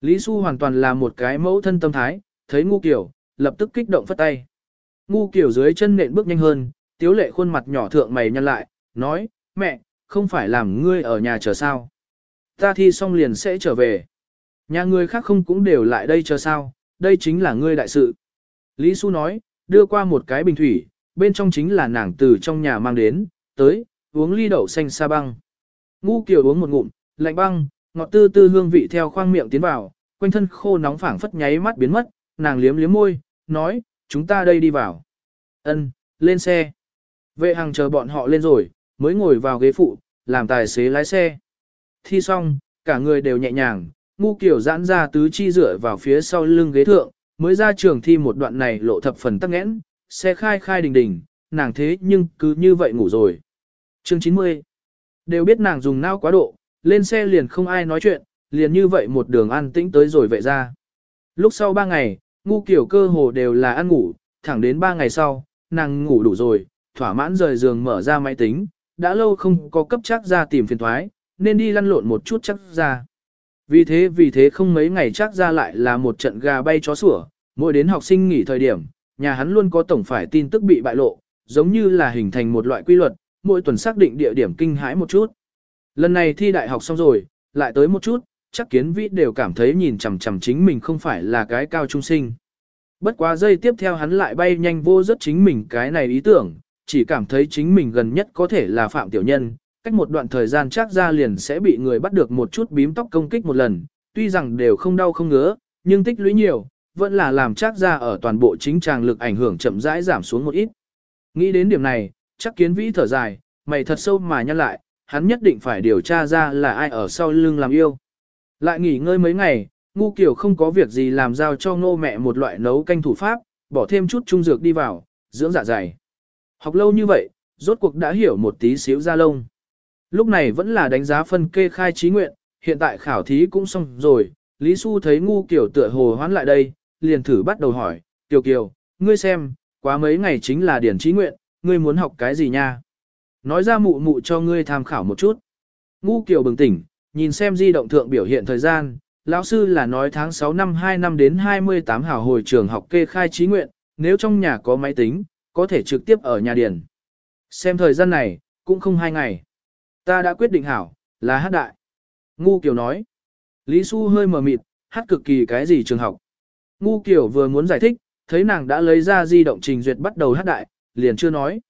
Lý Xu hoàn toàn là một cái mẫu thân tâm thái, thấy ngu kiểu, lập tức kích động phất tay. Ngu kiểu dưới chân nện bước nhanh hơn, tiếu lệ khuôn mặt nhỏ thượng mày nhăn lại, nói, mẹ, không phải làm ngươi ở nhà chờ sao. Ta thi xong liền sẽ trở về. Nhà ngươi khác không cũng đều lại đây chờ sao, đây chính là ngươi đại sự. Lý Xu nói, đưa qua một cái bình thủy, bên trong chính là nàng từ trong nhà mang đến, tới, uống ly đậu xanh sa băng. Ngu kiều uống một ngụm, lạnh băng, ngọt tư tư hương vị theo khoang miệng tiến vào, quanh thân khô nóng phảng phất nháy mắt biến mất, nàng liếm liếm môi, nói, chúng ta đây đi vào. Ân, lên xe. Vệ hàng chờ bọn họ lên rồi, mới ngồi vào ghế phụ, làm tài xế lái xe. Thi xong, cả người đều nhẹ nhàng, ngu kiểu giãn ra tứ chi rửa vào phía sau lưng ghế thượng, mới ra trường thi một đoạn này lộ thập phần tắc nghẽn, xe khai khai đình đình, nàng thế nhưng cứ như vậy ngủ rồi. Chương 90 Đều biết nàng dùng nao quá độ, lên xe liền không ai nói chuyện, liền như vậy một đường ăn tĩnh tới rồi vệ ra. Lúc sau ba ngày, ngu kiểu cơ hồ đều là ăn ngủ, thẳng đến ba ngày sau, nàng ngủ đủ rồi, thỏa mãn rời giường mở ra máy tính, đã lâu không có cấp chắc ra tìm phiền thoái, nên đi lăn lộn một chút chắc ra. Vì thế vì thế không mấy ngày chắc ra lại là một trận gà bay chó sủa, mỗi đến học sinh nghỉ thời điểm, nhà hắn luôn có tổng phải tin tức bị bại lộ, giống như là hình thành một loại quy luật, mỗi tuần xác định địa điểm kinh hãi một chút. Lần này thi đại học xong rồi, lại tới một chút, chắc kiến vĩ đều cảm thấy nhìn chằm chằm chính mình không phải là cái cao trung sinh. Bất quá giây tiếp theo hắn lại bay nhanh vô rất chính mình cái này ý tưởng, chỉ cảm thấy chính mình gần nhất có thể là phạm tiểu nhân, cách một đoạn thời gian chắc ra liền sẽ bị người bắt được một chút bím tóc công kích một lần, tuy rằng đều không đau không ngứa, nhưng tích lũy nhiều, vẫn là làm chắc ra ở toàn bộ chính tràng lực ảnh hưởng chậm rãi giảm xuống một ít. Nghĩ đến điểm này, chắc kiến vĩ thở dài, mày thật sâu mà nhăn lại, hắn nhất định phải điều tra ra là ai ở sau lưng làm yêu. Lại nghỉ ngơi mấy ngày, ngu kiểu không có việc gì làm giao cho ngô mẹ một loại nấu canh thủ pháp, bỏ thêm chút trung dược đi vào, dưỡng dạ dày. Học lâu như vậy, rốt cuộc đã hiểu một tí xíu ra lông. Lúc này vẫn là đánh giá phân kê khai trí nguyện, hiện tại khảo thí cũng xong rồi, Lý Xu thấy ngu kiểu tựa hồ hoán lại đây, liền thử bắt đầu hỏi, Kiều Kiều, ngươi xem, quá mấy ngày chính là điển trí nguyện, ngươi muốn học cái gì nha? Nói ra mụ mụ cho ngươi tham khảo một chút. Ngu Kiều bừng tỉnh, nhìn xem di động thượng biểu hiện thời gian, lão sư là nói tháng 6 năm 2 năm đến 28 hảo hồi trường học kê khai trí nguyện, nếu trong nhà có máy tính, có thể trực tiếp ở nhà điển. Xem thời gian này, cũng không hai ngày. Ta đã quyết định hảo, là hát đại. Ngu Kiều nói. Lý Xu hơi mờ mịt, hát cực kỳ cái gì trường học. Ngu kiểu vừa muốn giải thích, thấy nàng đã lấy ra di động trình duyệt bắt đầu hát đại, liền chưa nói.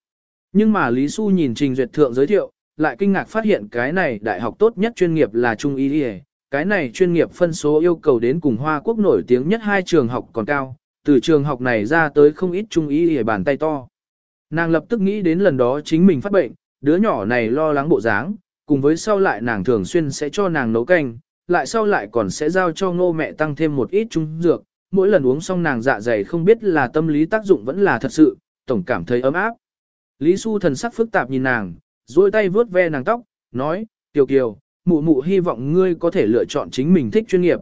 Nhưng mà Lý Xu nhìn trình duyệt thượng giới thiệu, lại kinh ngạc phát hiện cái này đại học tốt nhất chuyên nghiệp là Trung Y Y, cái này chuyên nghiệp phân số yêu cầu đến cùng Hoa Quốc nổi tiếng nhất hai trường học còn cao, từ trường học này ra tới không ít Trung Y Y bàn tay to. Nàng lập tức nghĩ đến lần đó chính mình phát bệnh, đứa nhỏ này lo lắng bộ dáng, cùng với sau lại nàng thường xuyên sẽ cho nàng nấu canh, lại sau lại còn sẽ giao cho ngô mẹ tăng thêm một ít trung dược, mỗi lần uống xong nàng dạ dày không biết là tâm lý tác dụng vẫn là thật sự, tổng cảm thấy ấm áp. Lý Xu thần sắc phức tạp nhìn nàng, duỗi tay vuốt ve nàng tóc, nói, Tiểu Kiều, mụ mụ hy vọng ngươi có thể lựa chọn chính mình thích chuyên nghiệp.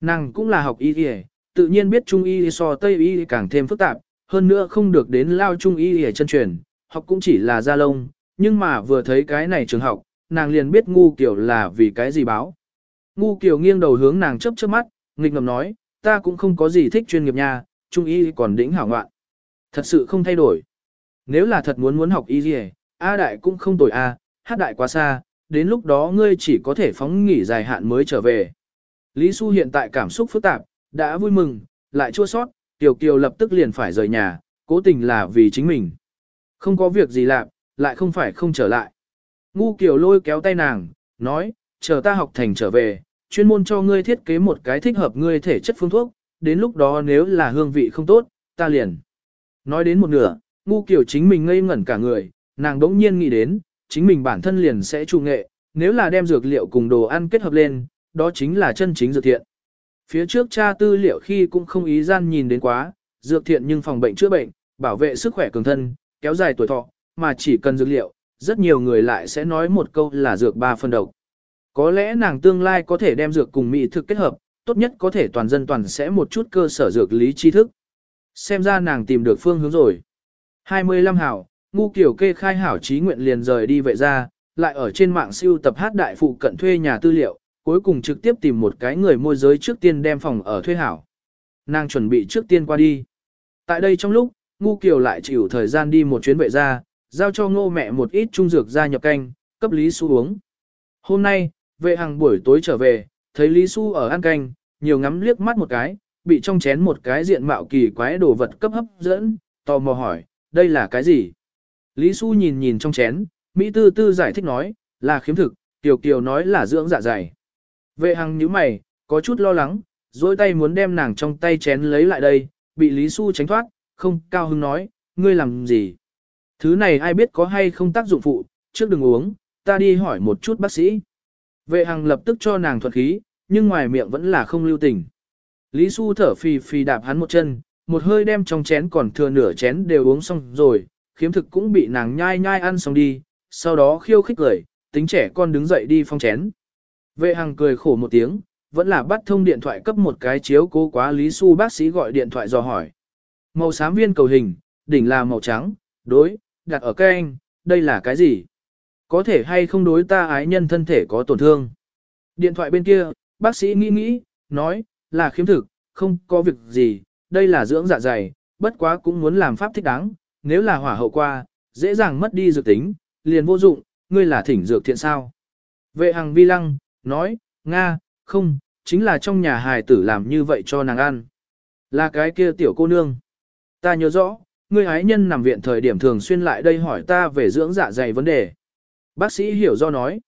Nàng cũng là học y y, tự nhiên biết trung y so tây y càng thêm phức tạp, hơn nữa không được đến lao trung y y chân truyền, học cũng chỉ là gia lông, nhưng mà vừa thấy cái này trường học, nàng liền biết ngu kiểu là vì cái gì báo. Ngu kiểu nghiêng đầu hướng nàng chấp chớp mắt, nghịch ngầm nói, ta cũng không có gì thích chuyên nghiệp nha, trung y còn đỉnh hảo ngoạn. Thật sự không thay đổi. Nếu là thật muốn muốn học y gì, A đại cũng không tồi A, hát đại quá xa, đến lúc đó ngươi chỉ có thể phóng nghỉ dài hạn mới trở về. Lý Xu hiện tại cảm xúc phức tạp, đã vui mừng, lại chua sót, Tiểu Kiều lập tức liền phải rời nhà, cố tình là vì chính mình. Không có việc gì làm, lại không phải không trở lại. Ngu Kiều lôi kéo tay nàng, nói, chờ ta học thành trở về, chuyên môn cho ngươi thiết kế một cái thích hợp ngươi thể chất phương thuốc, đến lúc đó nếu là hương vị không tốt, ta liền. Nói đến một nửa, ngu Kiều chính mình ngây ngẩn cả người, nàng đỗng nhiên nghĩ đến, chính mình bản thân liền sẽ trù nghệ, nếu là đem dược liệu cùng đồ ăn kết hợp lên, đó chính là chân chính dược thiện. Phía trước cha tư liệu khi cũng không ý gian nhìn đến quá, dược thiện nhưng phòng bệnh chữa bệnh, bảo vệ sức khỏe cường thân, kéo dài tuổi thọ, mà chỉ cần dược liệu, rất nhiều người lại sẽ nói một câu là dược ba phân độc. Có lẽ nàng tương lai có thể đem dược cùng mỹ thực kết hợp, tốt nhất có thể toàn dân toàn sẽ một chút cơ sở dược lý tri thức. Xem ra nàng tìm được phương hướng rồi. 25 hảo, ngu kiểu kê khai hảo trí nguyện liền rời đi vệ ra, lại ở trên mạng siêu tập hát đại phụ cận thuê nhà tư liệu, cuối cùng trực tiếp tìm một cái người môi giới trước tiên đem phòng ở thuê hảo. Nàng chuẩn bị trước tiên qua đi. Tại đây trong lúc, ngu kiều lại chịu thời gian đi một chuyến vệ ra, giao cho ngô mẹ một ít trung dược ra nhập canh, cấp Lý Xu uống. Hôm nay, vệ hàng buổi tối trở về, thấy Lý Xu ở ăn canh, nhiều ngắm liếc mắt một cái, bị trong chén một cái diện mạo kỳ quái đồ vật cấp hấp dẫn, tò mò hỏi, đây là cái gì? Lý Xu nhìn nhìn trong chén, Mỹ tư tư giải thích nói, là khiếm thực, Tiểu Kiều nói là dưỡng dạ dày. Vệ hằng nhíu mày, có chút lo lắng, dối tay muốn đem nàng trong tay chén lấy lại đây, bị Lý Xu tránh thoát, không cao hưng nói, ngươi làm gì? Thứ này ai biết có hay không tác dụng phụ, trước đừng uống, ta đi hỏi một chút bác sĩ. Vệ hằng lập tức cho nàng thuật khí, nhưng ngoài miệng vẫn là không lưu tình. Lý Xu thở phì phì đạp hắn một chân, một hơi đem trong chén còn thừa nửa chén đều uống xong rồi, khiếm thực cũng bị nàng nhai nhai ăn xong đi, sau đó khiêu khích cười, tính trẻ con đứng dậy đi phong chén. Vệ hằng cười khổ một tiếng, vẫn là bắt thông điện thoại cấp một cái chiếu cố quá Lý Xu bác sĩ gọi điện thoại dò hỏi. Màu xám viên cầu hình, đỉnh là màu trắng, đối, đặt ở cây anh, đây là cái gì? Có thể hay không đối ta ái nhân thân thể có tổn thương? Điện thoại bên kia, bác sĩ nghĩ nghĩ, nói, là khiếm thực, không có việc gì, đây là dưỡng dạ dày, bất quá cũng muốn làm pháp thích đáng, nếu là hỏa hậu qua, dễ dàng mất đi dược tính, liền vô dụng, ngươi là thỉnh dược thiện sao. Vệ hằng vi lăng, nói, Nga, không, chính là trong nhà hài tử làm như vậy cho nàng ăn. Là cái kia tiểu cô nương. Ta nhớ rõ, ngươi ái nhân nằm viện thời điểm thường xuyên lại đây hỏi ta về dưỡng dạ dày vấn đề. Bác sĩ hiểu do nói.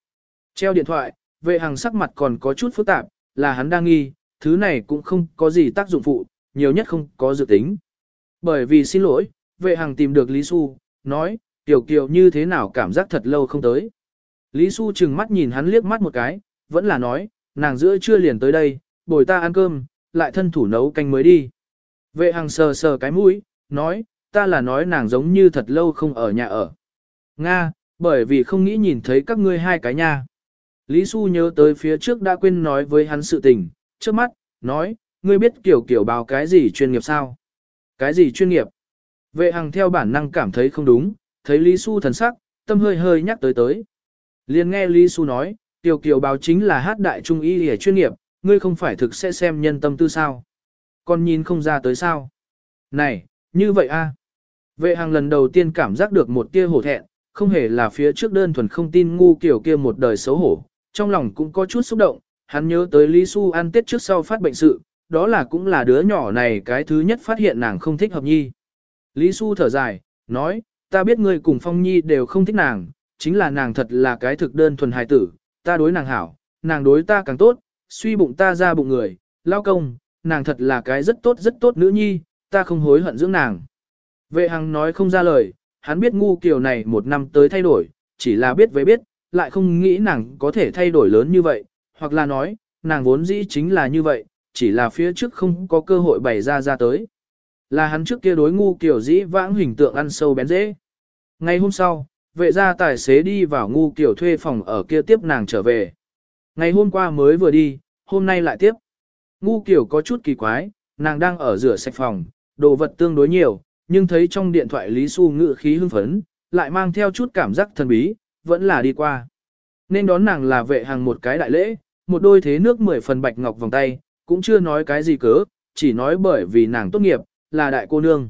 Treo điện thoại, vệ hằng sắc mặt còn có chút phức tạp, là hắn đang nghi, thứ này cũng không có gì tác dụng phụ, nhiều nhất không có dự tính. Bởi vì xin lỗi, vệ hằng tìm được Lý Xu, nói, tiểu kiều như thế nào cảm giác thật lâu không tới. Lý Xu chừng mắt nhìn hắn liếc mắt một cái, vẫn là nói, nàng giữa chưa liền tới đây, bồi ta ăn cơm, lại thân thủ nấu canh mới đi. Vệ hằng sờ sờ cái mũi, nói, ta là nói nàng giống như thật lâu không ở nhà ở. Nga, bởi vì không nghĩ nhìn thấy các ngươi hai cái nha. Lý Xu nhớ tới phía trước đã quên nói với hắn sự tình, trước mắt, nói, ngươi biết kiểu kiểu báo cái gì chuyên nghiệp sao? Cái gì chuyên nghiệp? Vệ hằng theo bản năng cảm thấy không đúng, thấy Lý Xu thần sắc, tâm hơi hơi nhắc tới tới. liền nghe Lý Xu nói, tiểu kiểu báo chính là hát đại trung y hề chuyên nghiệp, ngươi không phải thực sẽ xem nhân tâm tư sao? con nhìn không ra tới sao? Này, như vậy a? Vệ hàng lần đầu tiên cảm giác được một tia hổ thẹn, không hề là phía trước đơn thuần không tin ngu kiểu kia một đời xấu hổ, trong lòng cũng có chút xúc động, hắn nhớ tới Lý Xu ăn tết trước sau phát bệnh sự, đó là cũng là đứa nhỏ này cái thứ nhất phát hiện nàng không thích hợp nhi. Lý Xu thở dài, nói, ta biết ngươi cùng Phong Nhi đều không thích nàng, chính là nàng thật là cái thực đơn thuần hài tử, ta đối nàng hảo, nàng đối ta càng tốt, suy bụng ta ra bụng người, lao công, nàng thật là cái rất tốt rất tốt nữ nhi, ta không hối hận dưỡng nàng. Vệ hằng nói không ra lời, hắn biết ngu kiều này một năm tới thay đổi, chỉ là biết với biết, lại không nghĩ nàng có thể thay đổi lớn như vậy, hoặc là nói, nàng vốn dĩ chính là như vậy, chỉ là phía trước không có cơ hội bày ra ra tới. Là hắn trước kia đối ngu kiểu dĩ vãng hình tượng ăn sâu bén dễ. Ngày hôm sau, vệ gia tài xế đi vào ngu kiểu thuê phòng ở kia tiếp nàng trở về. Ngày hôm qua mới vừa đi, hôm nay lại tiếp. Ngu kiểu có chút kỳ quái, nàng đang ở rửa sạch phòng, đồ vật tương đối nhiều, nhưng thấy trong điện thoại Lý Xu ngự khí hưng phấn, lại mang theo chút cảm giác thần bí, vẫn là đi qua. Nên đón nàng là vệ hàng một cái đại lễ, một đôi thế nước mười phần bạch ngọc vòng tay, cũng chưa nói cái gì cớ, chỉ nói bởi vì nàng tốt nghiệp, là đại cô nương.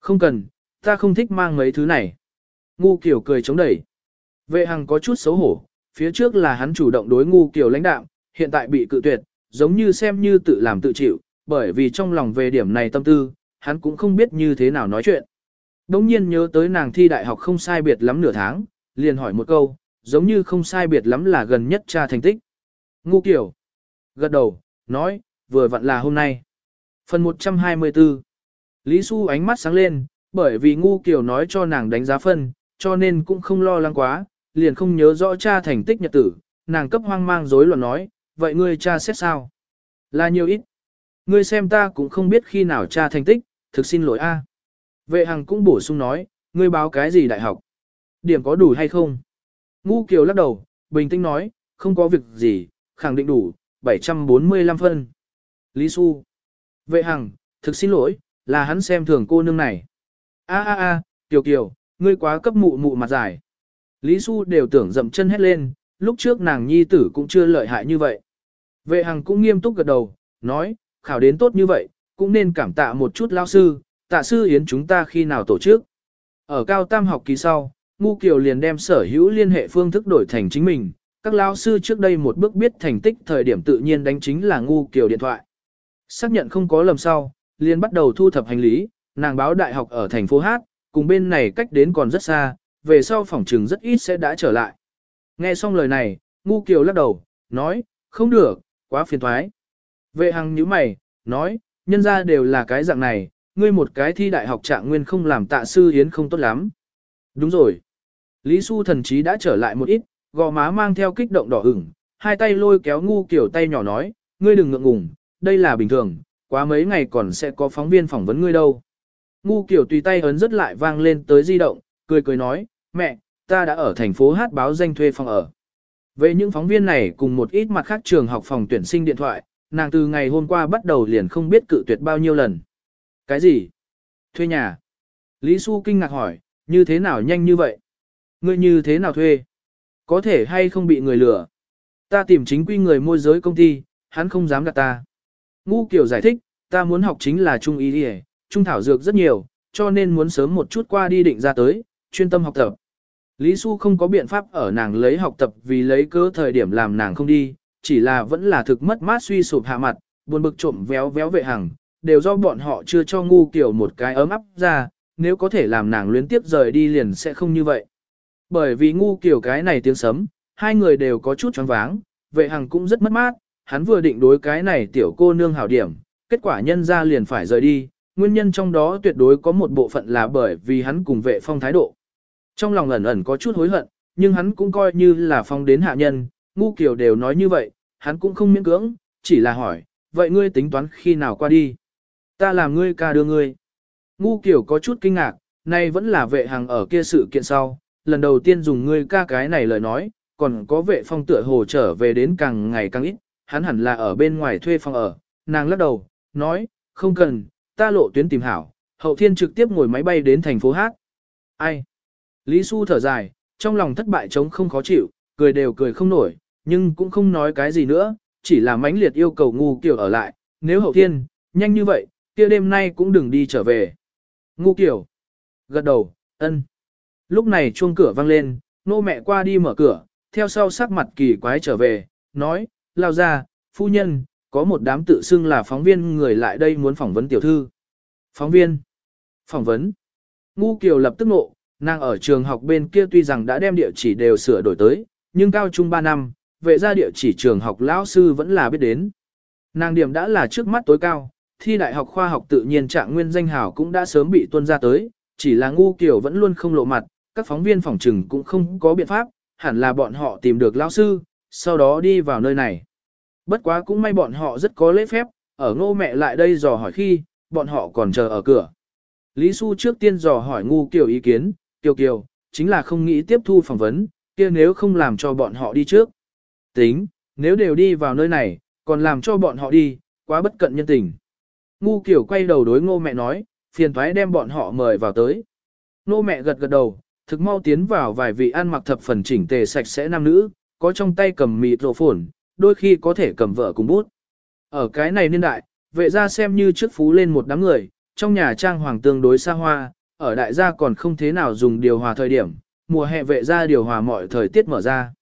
Không cần, ta không thích mang mấy thứ này. Ngu kiểu cười chống đẩy. Vệ hằng có chút xấu hổ, phía trước là hắn chủ động đối ngu kiểu lãnh đạo, hiện tại bị cự tuyệt, giống như xem như tự làm tự chịu, bởi vì trong lòng về điểm này tâm tư, hắn cũng không biết như thế nào nói chuyện. Đống nhiên nhớ tới nàng thi đại học không sai biệt lắm nửa tháng, liền hỏi một câu, giống như không sai biệt lắm là gần nhất tra thành tích. Ngu kiểu. Gật đầu, nói, vừa vặn là hôm nay. Phần 124 Lý Xu ánh mắt sáng lên, bởi vì ngu kiểu nói cho nàng đánh giá phân, cho nên cũng không lo lắng quá, liền không nhớ rõ cha thành tích nhật tử, nàng cấp hoang mang rối loạn nói, vậy ngươi cha xét sao? Là nhiều ít. Ngươi xem ta cũng không biết khi nào tra thành tích, thực xin lỗi a. Vệ hằng cũng bổ sung nói, ngươi báo cái gì đại học? Điểm có đủ hay không? Ngu Kiều lắc đầu, bình tĩnh nói, không có việc gì, khẳng định đủ, 745 phân. Lý Xu. Vệ hằng, thực xin lỗi, là hắn xem thường cô nương này. A a a, Kiều Kiều, ngươi quá cấp mụ mụ mặt dài. Lý Xu đều tưởng dậm chân hết lên, lúc trước nàng nhi tử cũng chưa lợi hại như vậy. Vệ hằng cũng nghiêm túc gật đầu, nói, khảo đến tốt như vậy, cũng nên cảm tạ một chút lao sư, tạ sư yến chúng ta khi nào tổ chức. Ở cao tam học kỳ sau, Ngu Kiều liền đem sở hữu liên hệ phương thức đổi thành chính mình, các lao sư trước đây một bước biết thành tích thời điểm tự nhiên đánh chính là Ngu Kiều điện thoại. Xác nhận không có lầm sau, liền bắt đầu thu thập hành lý, nàng báo đại học ở thành phố Hát, cùng bên này cách đến còn rất xa, về sau phòng trừng rất ít sẽ đã trở lại. Nghe xong lời này, Ngu Kiều lắc đầu, nói, không được, quá phiền thoái. Vệ hằng nhíu mày, nói, nhân ra đều là cái dạng này, ngươi một cái thi đại học trạng nguyên không làm tạ sư hiến không tốt lắm. Đúng rồi. Lý Xu thần chí đã trở lại một ít, gò má mang theo kích động đỏ ửng, hai tay lôi kéo ngu kiểu tay nhỏ nói, ngươi đừng ngượng ngùng, đây là bình thường, quá mấy ngày còn sẽ có phóng viên phỏng vấn ngươi đâu. Ngu kiểu tùy tay ấn rất lại vang lên tới di động, cười cười nói, mẹ, ta đã ở thành phố hát báo danh thuê phòng ở. Về những phóng viên này cùng một ít mặt khác trường học phòng tuyển sinh điện thoại, nàng từ ngày hôm qua bắt đầu liền không biết cự tuyệt bao nhiêu lần. Cái gì? Thuê nhà. Lý Xu kinh ngạc hỏi, như thế nào nhanh như vậy? Ngươi như thế nào thuê? Có thể hay không bị người lừa? Ta tìm chính quy người môi giới công ty, hắn không dám gạt ta. Ngu kiểu giải thích, ta muốn học chính là trung ý đi trung thảo dược rất nhiều, cho nên muốn sớm một chút qua đi định ra tới, chuyên tâm học tập. Lý Xu không có biện pháp ở nàng lấy học tập vì lấy cớ thời điểm làm nàng không đi, chỉ là vẫn là thực mất mát suy sụp hạ mặt, buồn bực trộm véo véo vệ hằng đều do bọn họ chưa cho ngu kiểu một cái ấm áp ra, nếu có thể làm nàng luyến tiếp rời đi liền sẽ không như vậy. Bởi vì ngu kiểu cái này tiếng sấm, hai người đều có chút choáng váng, vệ hằng cũng rất mất mát, hắn vừa định đối cái này tiểu cô nương hảo điểm, kết quả nhân ra liền phải rời đi, nguyên nhân trong đó tuyệt đối có một bộ phận là bởi vì hắn cùng vệ phong thái độ. Trong lòng ẩn ẩn có chút hối hận, nhưng hắn cũng coi như là phong đến hạ nhân, ngu kiểu đều nói như vậy, hắn cũng không miễn cưỡng, chỉ là hỏi, vậy ngươi tính toán khi nào qua đi? Ta làm ngươi ca đưa ngươi. Ngu kiểu có chút kinh ngạc, nay vẫn là vệ hàng ở kia sự kiện sau, lần đầu tiên dùng ngươi ca cái này lời nói, còn có vệ phong tựa hồ trở về đến càng ngày càng ít, hắn hẳn là ở bên ngoài thuê phòng ở, nàng lắc đầu, nói, không cần, ta lộ tuyến tìm hảo, hậu thiên trực tiếp ngồi máy bay đến thành phố Hát. Ai? Lý Xu thở dài, trong lòng thất bại chống không khó chịu, cười đều cười không nổi, nhưng cũng không nói cái gì nữa, chỉ là mãnh liệt yêu cầu ngu kiểu ở lại, nếu hậu thiên, nhanh như vậy, kia đêm nay cũng đừng đi trở về. Ngu kiểu. Gật đầu, ân. Lúc này chuông cửa vang lên, nô mẹ qua đi mở cửa, theo sau sắc mặt kỳ quái trở về, nói, lao ra, phu nhân, có một đám tự xưng là phóng viên người lại đây muốn phỏng vấn tiểu thư. Phóng viên. Phỏng vấn. Ngu Kiều lập tức nộ, nàng ở trường học bên kia tuy rằng đã đem địa chỉ đều sửa đổi tới, nhưng cao trung 3 năm, vệ ra địa chỉ trường học lão sư vẫn là biết đến. Nàng điểm đã là trước mắt tối cao, thi đại học khoa học tự nhiên trạng nguyên danh hảo cũng đã sớm bị tuân ra tới, chỉ là ngu kiểu vẫn luôn không lộ mặt, các phóng viên phòng trừng cũng không có biện pháp, hẳn là bọn họ tìm được lão sư, sau đó đi vào nơi này. Bất quá cũng may bọn họ rất có lễ phép, ở ngô mẹ lại đây dò hỏi khi, bọn họ còn chờ ở cửa. Lý Xu trước tiên dò hỏi ngu kiểu ý kiến, kiều kiều, chính là không nghĩ tiếp thu phỏng vấn, kia nếu không làm cho bọn họ đi trước. Tính, nếu đều đi vào nơi này, còn làm cho bọn họ đi, quá bất cận nhân tình. Ngu kiểu quay đầu đối ngô mẹ nói, phiền thoái đem bọn họ mời vào tới. Ngô mẹ gật gật đầu, thực mau tiến vào vài vị ăn mặc thập phần chỉnh tề sạch sẽ nam nữ, có trong tay cầm mịt rổ phồn, đôi khi có thể cầm vợ cùng bút. Ở cái này niên đại, vệ gia xem như trước phú lên một đám người, trong nhà trang hoàng tương đối xa hoa, ở đại gia còn không thế nào dùng điều hòa thời điểm, mùa hè vệ gia điều hòa mọi thời tiết mở ra.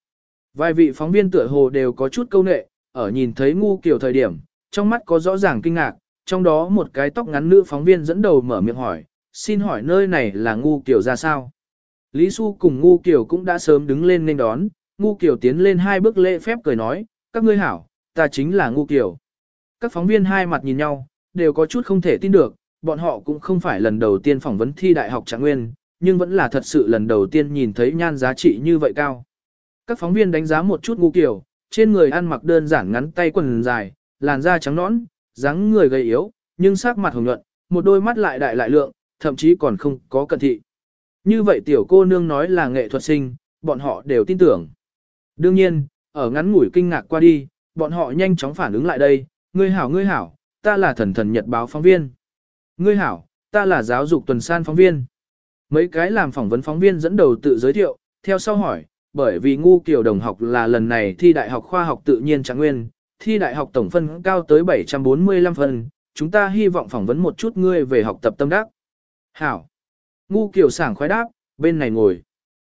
Vài vị phóng viên tựa hồ đều có chút câu nệ, ở nhìn thấy ngu kiểu thời điểm, trong mắt có rõ ràng kinh ngạc, trong đó một cái tóc ngắn nữ phóng viên dẫn đầu mở miệng hỏi, xin hỏi nơi này là ngu kiểu ra sao? Lý Xu cùng ngu kiểu cũng đã sớm đứng lên nên đón, ngu kiểu tiến lên hai bước lễ phép cười nói, các ngươi hảo, ta chính là ngu kiểu. Các phóng viên hai mặt nhìn nhau, đều có chút không thể tin được, bọn họ cũng không phải lần đầu tiên phỏng vấn thi đại học trạng nguyên, nhưng vẫn là thật sự lần đầu tiên nhìn thấy nhan giá trị như vậy cao. Các phóng viên đánh giá một chút ngu kiểu, trên người ăn mặc đơn giản ngắn tay quần dài, làn da trắng nõn, dáng người gầy yếu, nhưng sắc mặt hồng nhuận, một đôi mắt lại đại lại lượng, thậm chí còn không có cận thị. Như vậy tiểu cô nương nói là nghệ thuật sinh, bọn họ đều tin tưởng. Đương nhiên, ở ngắn ngủi kinh ngạc qua đi, bọn họ nhanh chóng phản ứng lại đây, ngươi hảo ngươi hảo, ta là thần thần nhật báo phóng viên. Ngươi hảo, ta là giáo dục tuần san phóng viên. Mấy cái làm phỏng vấn phóng viên dẫn đầu tự giới thiệu, theo sau hỏi, bởi vì ngu kiểu đồng học là lần này thi đại học khoa học tự nhiên trạng nguyên, thi đại học tổng phân cao tới 745 phân, chúng ta hy vọng phỏng vấn một chút ngươi về học tập tâm đắc. Hảo. Ngu kiểu sảng khoái đáp, bên này ngồi.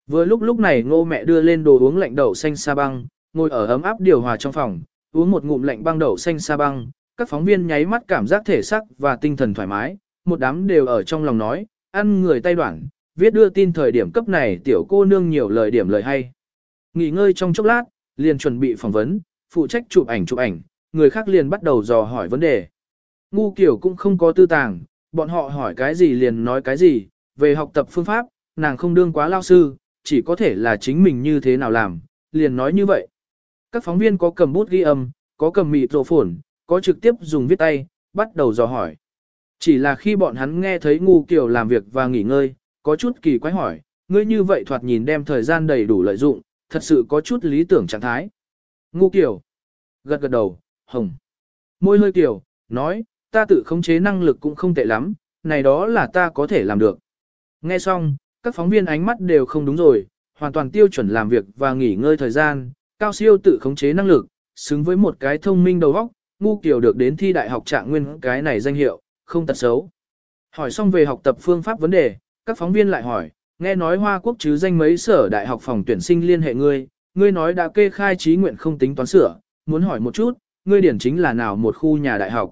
Vừa lúc lúc này ngô mẹ đưa lên đồ uống lạnh đậu xanh sa băng, ngồi ở ấm áp điều hòa trong phòng, uống một ngụm lạnh băng đậu xanh sa băng, các phóng viên nháy mắt cảm giác thể sắc và tinh thần thoải mái, một đám đều ở trong lòng nói, ăn người tay đoạn, viết đưa tin thời điểm cấp này tiểu cô nương nhiều lời điểm lời hay. Nghỉ ngơi trong chốc lát, liền chuẩn bị phỏng vấn, phụ trách chụp ảnh chụp ảnh, người khác liền bắt đầu dò hỏi vấn đề. Ngu kiểu cũng không có tư tàng, bọn họ hỏi cái gì liền nói cái gì, về học tập phương pháp, nàng không đương quá lao sư, chỉ có thể là chính mình như thế nào làm, liền nói như vậy. Các phóng viên có cầm bút ghi âm, có cầm mịt rộ phổn, có trực tiếp dùng viết tay, bắt đầu dò hỏi. Chỉ là khi bọn hắn nghe thấy ngu kiểu làm việc và nghỉ ngơi, có chút kỳ quái hỏi, ngươi như vậy thoạt nhìn đem thời gian đầy đủ lợi dụng, thật sự có chút lý tưởng trạng thái. Ngu kiểu, gật gật đầu, hồng. Môi hơi kiểu, nói, ta tự khống chế năng lực cũng không tệ lắm, này đó là ta có thể làm được. Nghe xong, các phóng viên ánh mắt đều không đúng rồi, hoàn toàn tiêu chuẩn làm việc và nghỉ ngơi thời gian, cao siêu tự khống chế năng lực, xứng với một cái thông minh đầu óc, ngu kiểu được đến thi đại học trạng nguyên cái này danh hiệu, không tật xấu. Hỏi xong về học tập phương pháp vấn đề, các phóng viên lại hỏi, nghe nói Hoa Quốc chứ danh mấy sở đại học phòng tuyển sinh liên hệ ngươi, ngươi nói đã kê khai trí nguyện không tính toán sửa, muốn hỏi một chút, ngươi điển chính là nào một khu nhà đại học.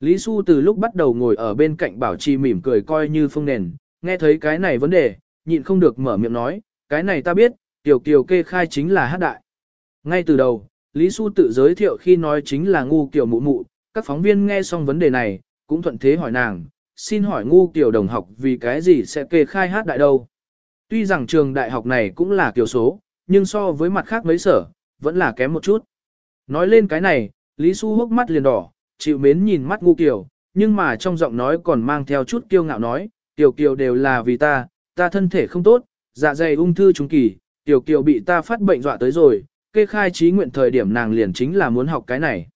Lý Xu từ lúc bắt đầu ngồi ở bên cạnh bảo trì mỉm cười coi như phương nền, nghe thấy cái này vấn đề, nhịn không được mở miệng nói, cái này ta biết, tiểu kiều kê khai chính là hát đại. Ngay từ đầu, Lý Xu tự giới thiệu khi nói chính là ngu kiểu mụ mụ, các phóng viên nghe xong vấn đề này, cũng thuận thế hỏi nàng, xin hỏi ngu kiểu đồng học vì cái gì sẽ kê khai hát đại đâu. Tuy rằng trường đại học này cũng là kiểu số, nhưng so với mặt khác mấy sở, vẫn là kém một chút. Nói lên cái này, Lý Xu hốc mắt liền đỏ, chịu mến nhìn mắt ngu kiểu, nhưng mà trong giọng nói còn mang theo chút kiêu ngạo nói, tiểu kiều đều là vì ta, ta thân thể không tốt, dạ dày ung thư trung kỳ, tiểu kiều bị ta phát bệnh dọa tới rồi, kê khai trí nguyện thời điểm nàng liền chính là muốn học cái này.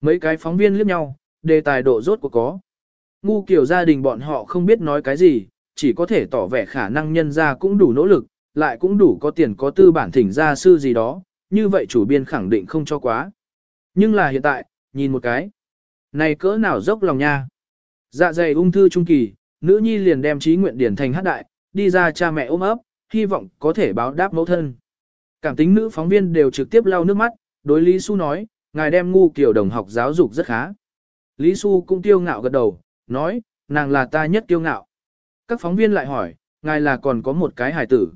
Mấy cái phóng viên liếc nhau, đề tài độ rốt của có. Ngu kiểu gia đình bọn họ không biết nói cái gì, chỉ có thể tỏ vẻ khả năng nhân ra cũng đủ nỗ lực, lại cũng đủ có tiền có tư bản thỉnh gia sư gì đó, như vậy chủ biên khẳng định không cho quá. Nhưng là hiện tại, nhìn một cái. Này cỡ nào dốc lòng nha. Dạ dày ung thư trung kỳ, nữ nhi liền đem trí nguyện điển thành hát đại, đi ra cha mẹ ôm ấp, hy vọng có thể báo đáp mẫu thân. Cảm tính nữ phóng viên đều trực tiếp lau nước mắt, đối Lý Xu nói, ngài đem ngu kiểu đồng học giáo dục rất khá. Lý Xu cũng tiêu ngạo gật đầu, nói, nàng là ta nhất tiêu ngạo. Các phóng viên lại hỏi, ngài là còn có một cái hài tử.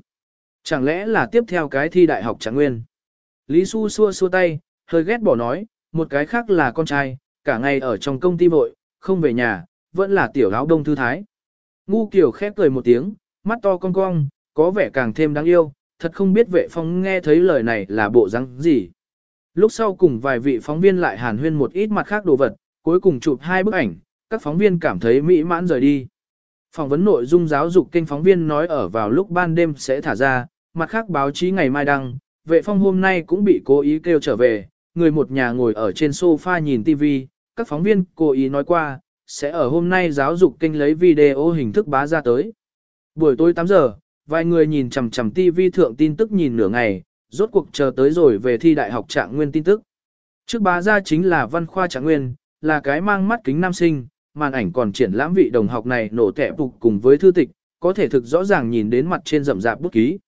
Chẳng lẽ là tiếp theo cái thi đại học trạng nguyên? Lý Xu xua xua tay, hơi ghét bỏ nói, một cái khác là con trai, cả ngày ở trong công ty vội, không về nhà, vẫn là tiểu áo đông thư thái. Ngu kiểu khép cười một tiếng, mắt to cong cong, có vẻ càng thêm đáng yêu, thật không biết vệ phong nghe thấy lời này là bộ răng gì. Lúc sau cùng vài vị phóng viên lại hàn huyên một ít mặt khác đồ vật, cuối cùng chụp hai bức ảnh, các phóng viên cảm thấy mỹ mãn rời đi. Phỏng vấn nội dung giáo dục kênh phóng viên nói ở vào lúc ban đêm sẽ thả ra, mặt khác báo chí ngày mai đăng, vệ phong hôm nay cũng bị cố ý kêu trở về, người một nhà ngồi ở trên sofa nhìn TV, các phóng viên cố ý nói qua, sẽ ở hôm nay giáo dục kênh lấy video hình thức bá ra tới. Buổi tối 8 giờ, vài người nhìn chằm chằm TV thượng tin tức nhìn nửa ngày, rốt cuộc chờ tới rồi về thi đại học trạng nguyên tin tức. Trước bá ra chính là văn khoa trạng nguyên, là cái mang mắt kính nam sinh, màn ảnh còn triển lãm vị đồng học này nổ tẻ phục cùng với thư tịch, có thể thực rõ ràng nhìn đến mặt trên rậm rạp bút ký.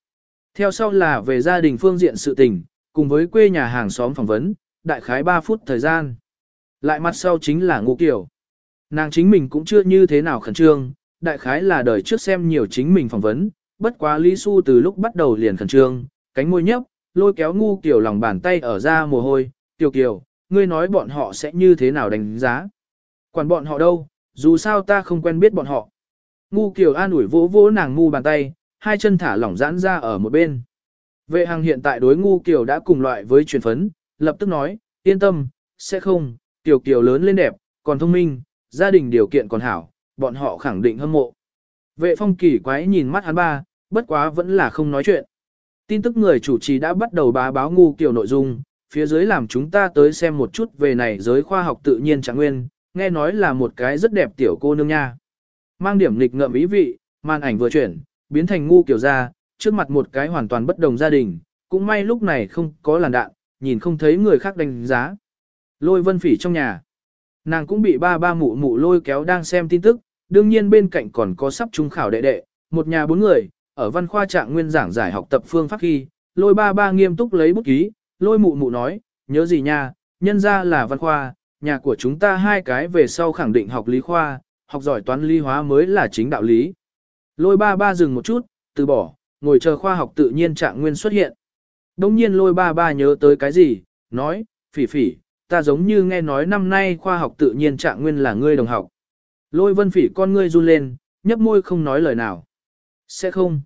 Theo sau là về gia đình phương diện sự tình, cùng với quê nhà hàng xóm phỏng vấn, đại khái 3 phút thời gian. Lại mặt sau chính là ngũ kiểu. Nàng chính mình cũng chưa như thế nào khẩn trương, đại khái là đời trước xem nhiều chính mình phỏng vấn, bất quá Lý Xu từ lúc bắt đầu liền khẩn trương, cánh môi nhấp, lôi kéo ngu kiểu lòng bàn tay ở ra mồ hôi, tiểu kiều, ngươi nói bọn họ sẽ như thế nào đánh giá. Quản bọn họ đâu, dù sao ta không quen biết bọn họ. Ngu kiểu an ủi vỗ vỗ nàng ngu bàn tay, hai chân thả lỏng giãn ra ở một bên. Vệ hàng hiện tại đối ngu kiểu đã cùng loại với truyền phấn, lập tức nói, yên tâm, sẽ không, tiểu kiều lớn lên đẹp, còn thông minh, gia đình điều kiện còn hảo, bọn họ khẳng định hâm mộ. Vệ phong kỳ quái nhìn mắt hắn ba, bất quá vẫn là không nói chuyện. Tin tức người chủ trì đã bắt đầu bá báo ngu kiểu nội dung, phía dưới làm chúng ta tới xem một chút về này giới khoa học tự nhiên trạng nguyên, nghe nói là một cái rất đẹp tiểu cô nương nha. Mang điểm lịch ngợm ý vị, màn ảnh vừa chuyển, biến thành ngu kiểu ra, trước mặt một cái hoàn toàn bất đồng gia đình, cũng may lúc này không có làn đạn, nhìn không thấy người khác đánh giá. Lôi vân phỉ trong nhà. Nàng cũng bị ba ba mụ mụ lôi kéo đang xem tin tức, đương nhiên bên cạnh còn có sắp trung khảo đệ đệ, một nhà bốn người, ở văn khoa trạng nguyên giảng giải học tập phương pháp khi, lôi ba ba nghiêm túc lấy bút ký, lôi mụ mụ nói, nhớ gì nha, nhân ra là văn khoa, nhà của chúng ta hai cái về sau khẳng định học lý khoa, học giỏi toán lý hóa mới là chính đạo lý. Lôi ba ba dừng một chút, từ bỏ, ngồi chờ khoa học tự nhiên trạng nguyên xuất hiện. Đông nhiên lôi ba ba nhớ tới cái gì, nói, phỉ phỉ, ta giống như nghe nói năm nay khoa học tự nhiên trạng nguyên là ngươi đồng học. Lôi vân phỉ con ngươi run lên, nhấp môi không nói lời nào. Sẽ không.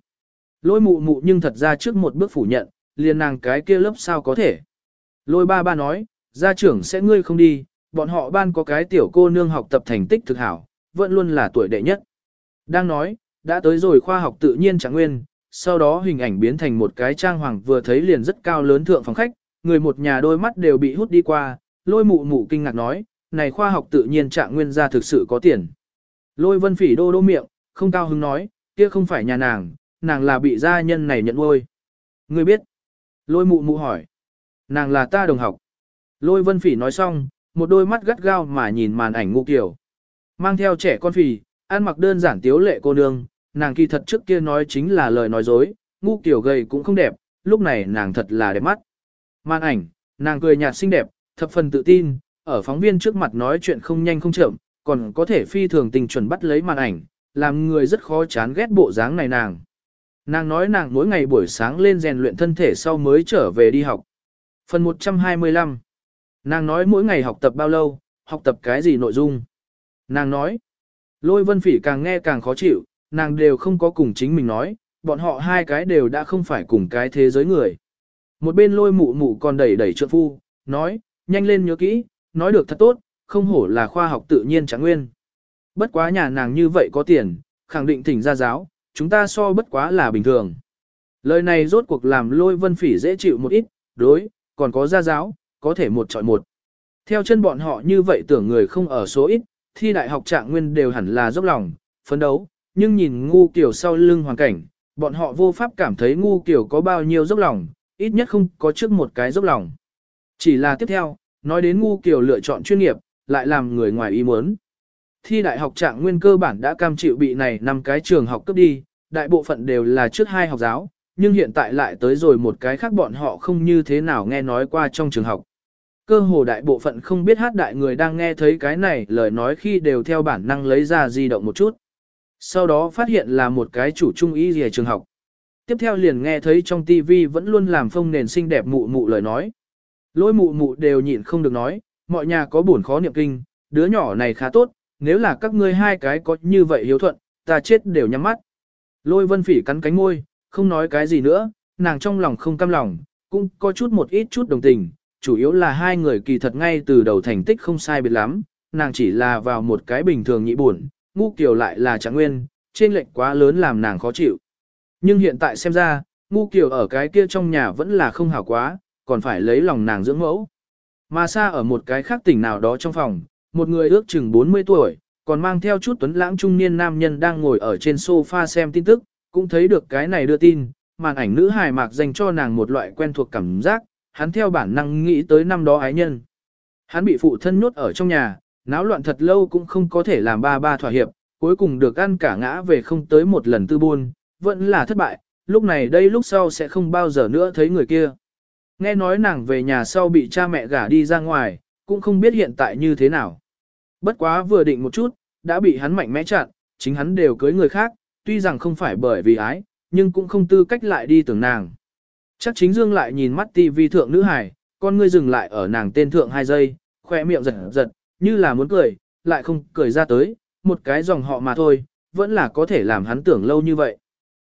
Lôi mụ mụ nhưng thật ra trước một bước phủ nhận, liền nàng cái kia lớp sao có thể. Lôi ba ba nói, gia trưởng sẽ ngươi không đi, bọn họ ban có cái tiểu cô nương học tập thành tích thực hảo, vẫn luôn là tuổi đệ nhất. Đang nói, đã tới rồi khoa học tự nhiên trạng nguyên, sau đó hình ảnh biến thành một cái trang hoàng vừa thấy liền rất cao lớn thượng phòng khách, người một nhà đôi mắt đều bị hút đi qua, lôi mụ mụ kinh ngạc nói, này khoa học tự nhiên trạng nguyên ra thực sự có tiền. Lôi vân phỉ đô đô miệng, không cao hứng nói, kia không phải nhà nàng, nàng là bị gia nhân này nhận nuôi. Ngươi biết? Lôi mụ mụ hỏi. Nàng là ta đồng học. Lôi vân phỉ nói xong, một đôi mắt gắt gao mà nhìn màn ảnh ngu kiểu. Mang theo trẻ con phì, ăn mặc đơn giản tiếu lệ cô nương, nàng kỳ thật trước kia nói chính là lời nói dối, ngu kiểu gầy cũng không đẹp, lúc này nàng thật là đẹp mắt. Màn ảnh, nàng cười nhạt xinh đẹp, thập phần tự tin, ở phóng viên trước mặt nói chuyện không nhanh không chậm, còn có thể phi thường tình chuẩn bắt lấy màn ảnh, làm người rất khó chán ghét bộ dáng này nàng. Nàng nói nàng mỗi ngày buổi sáng lên rèn luyện thân thể sau mới trở về đi học. Phần 125 Nàng nói mỗi ngày học tập bao lâu, học tập cái gì nội dung. Nàng nói, lôi vân phỉ càng nghe càng khó chịu, nàng đều không có cùng chính mình nói, bọn họ hai cái đều đã không phải cùng cái thế giới người. Một bên lôi mụ mụ còn đẩy đẩy trượng phu, nói, nhanh lên nhớ kỹ, nói được thật tốt, không hổ là khoa học tự nhiên chẳng nguyên. Bất quá nhà nàng như vậy có tiền, khẳng định thỉnh gia giáo, chúng ta so bất quá là bình thường. Lời này rốt cuộc làm lôi vân phỉ dễ chịu một ít, đối, còn có gia giáo, có thể một chọi một. Theo chân bọn họ như vậy tưởng người không ở số ít, thi đại học trạng nguyên đều hẳn là dốc lòng, phấn đấu, nhưng nhìn ngu kiểu sau lưng hoàn cảnh, bọn họ vô pháp cảm thấy ngu kiểu có bao nhiêu dốc lòng, ít nhất không có trước một cái dốc lòng. Chỉ là tiếp theo, nói đến ngu kiểu lựa chọn chuyên nghiệp, lại làm người ngoài ý muốn. Thi đại học trạng nguyên cơ bản đã cam chịu bị này năm cái trường học cấp đi, đại bộ phận đều là trước hai học giáo, nhưng hiện tại lại tới rồi một cái khác bọn họ không như thế nào nghe nói qua trong trường học. Cơ hồ đại bộ phận không biết hát đại người đang nghe thấy cái này lời nói khi đều theo bản năng lấy ra di động một chút. Sau đó phát hiện là một cái chủ trung ý gì trường học. Tiếp theo liền nghe thấy trong TV vẫn luôn làm phông nền xinh đẹp mụ mụ lời nói. Lôi mụ mụ đều nhịn không được nói, mọi nhà có buồn khó niệm kinh, đứa nhỏ này khá tốt, nếu là các ngươi hai cái có như vậy hiếu thuận, ta chết đều nhắm mắt. Lôi vân phỉ cắn cánh môi, không nói cái gì nữa, nàng trong lòng không cam lòng, cũng có chút một ít chút đồng tình, chủ yếu là hai người kỳ thật ngay từ đầu thành tích không sai biệt lắm, nàng chỉ là vào một cái bình thường nhị buồn, ngu kiều lại là trạng nguyên, trên lệnh quá lớn làm nàng khó chịu. Nhưng hiện tại xem ra, ngu kiều ở cái kia trong nhà vẫn là không hảo quá, còn phải lấy lòng nàng dưỡng mẫu. Mà xa ở một cái khác tỉnh nào đó trong phòng, một người ước chừng 40 tuổi, còn mang theo chút tuấn lãng trung niên nam nhân đang ngồi ở trên sofa xem tin tức, cũng thấy được cái này đưa tin, màn ảnh nữ hài mạc dành cho nàng một loại quen thuộc cảm giác, hắn theo bản năng nghĩ tới năm đó ái nhân. Hắn bị phụ thân nhốt ở trong nhà, náo loạn thật lâu cũng không có thể làm ba ba thỏa hiệp, cuối cùng được ăn cả ngã về không tới một lần tư buôn, vẫn là thất bại, lúc này đây lúc sau sẽ không bao giờ nữa thấy người kia. Nghe nói nàng về nhà sau bị cha mẹ gả đi ra ngoài, cũng không biết hiện tại như thế nào. Bất quá vừa định một chút, đã bị hắn mạnh mẽ chặn, chính hắn đều cưới người khác, tuy rằng không phải bởi vì ái, nhưng cũng không tư cách lại đi tưởng nàng. Chắc chính Dương lại nhìn mắt TV thượng nữ hải, con ngươi dừng lại ở nàng tên thượng hai giây, khoe miệng giật giật, như là muốn cười, lại không cười ra tới, một cái dòng họ mà thôi, vẫn là có thể làm hắn tưởng lâu như vậy.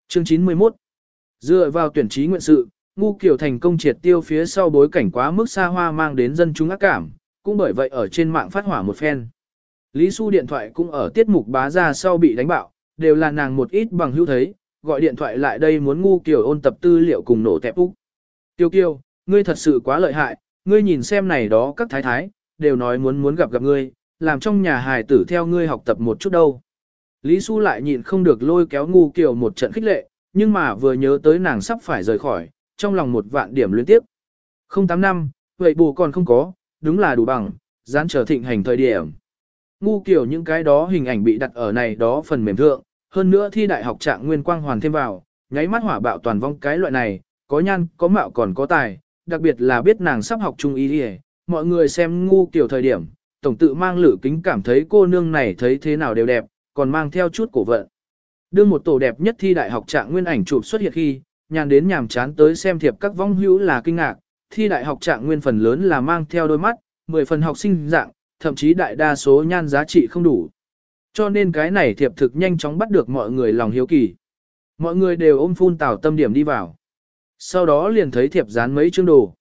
Chương 91 Dựa vào tuyển trí nguyện sự, ngu kiểu thành công triệt tiêu phía sau bối cảnh quá mức xa hoa mang đến dân chúng ác cảm, cũng bởi vậy ở trên mạng phát hỏa một phen. Lý Xu điện thoại cũng ở tiết mục bá ra sau bị đánh bạo, đều là nàng một ít bằng hữu thấy, gọi điện thoại lại đây muốn ngu kiểu ôn tập tư liệu cùng nổ tẹp úc. Tiêu kiêu, ngươi thật sự quá lợi hại, ngươi nhìn xem này đó các thái thái, đều nói muốn muốn gặp gặp ngươi, làm trong nhà hài tử theo ngươi học tập một chút đâu. Lý Xu lại nhịn không được lôi kéo ngu kiểu một trận khích lệ, nhưng mà vừa nhớ tới nàng sắp phải rời khỏi, trong lòng một vạn điểm liên tiếp. 08 năm, vậy bù còn không có, đúng là đủ bằng, dán trở thịnh hành thời điểm. Ngu kiểu những cái đó hình ảnh bị đặt ở này đó phần mềm thượng, hơn nữa thi đại học trạng nguyên quang hoàn thêm vào, nháy mắt hỏa bạo toàn vong cái loại này, có nhan, có mạo còn có tài, đặc biệt là biết nàng sắp học trung y đi mọi người xem ngu kiểu thời điểm, tổng tự mang lử kính cảm thấy cô nương này thấy thế nào đều đẹp, còn mang theo chút cổ vận. đưa một tổ đẹp nhất thi đại học trạng nguyên ảnh chụp xuất hiện khi, nhàn đến nhàm chán tới xem thiệp các vong hữu là kinh ngạc, thi đại học trạng nguyên phần lớn là mang theo đôi mắt, 10 phần học sinh dạng, thậm chí đại đa số nhan giá trị không đủ. Cho nên cái này thiệp thực nhanh chóng bắt được mọi người lòng hiếu kỳ. Mọi người đều ôm phun tảo tâm điểm đi vào. Sau đó liền thấy thiệp dán mấy chương đồ.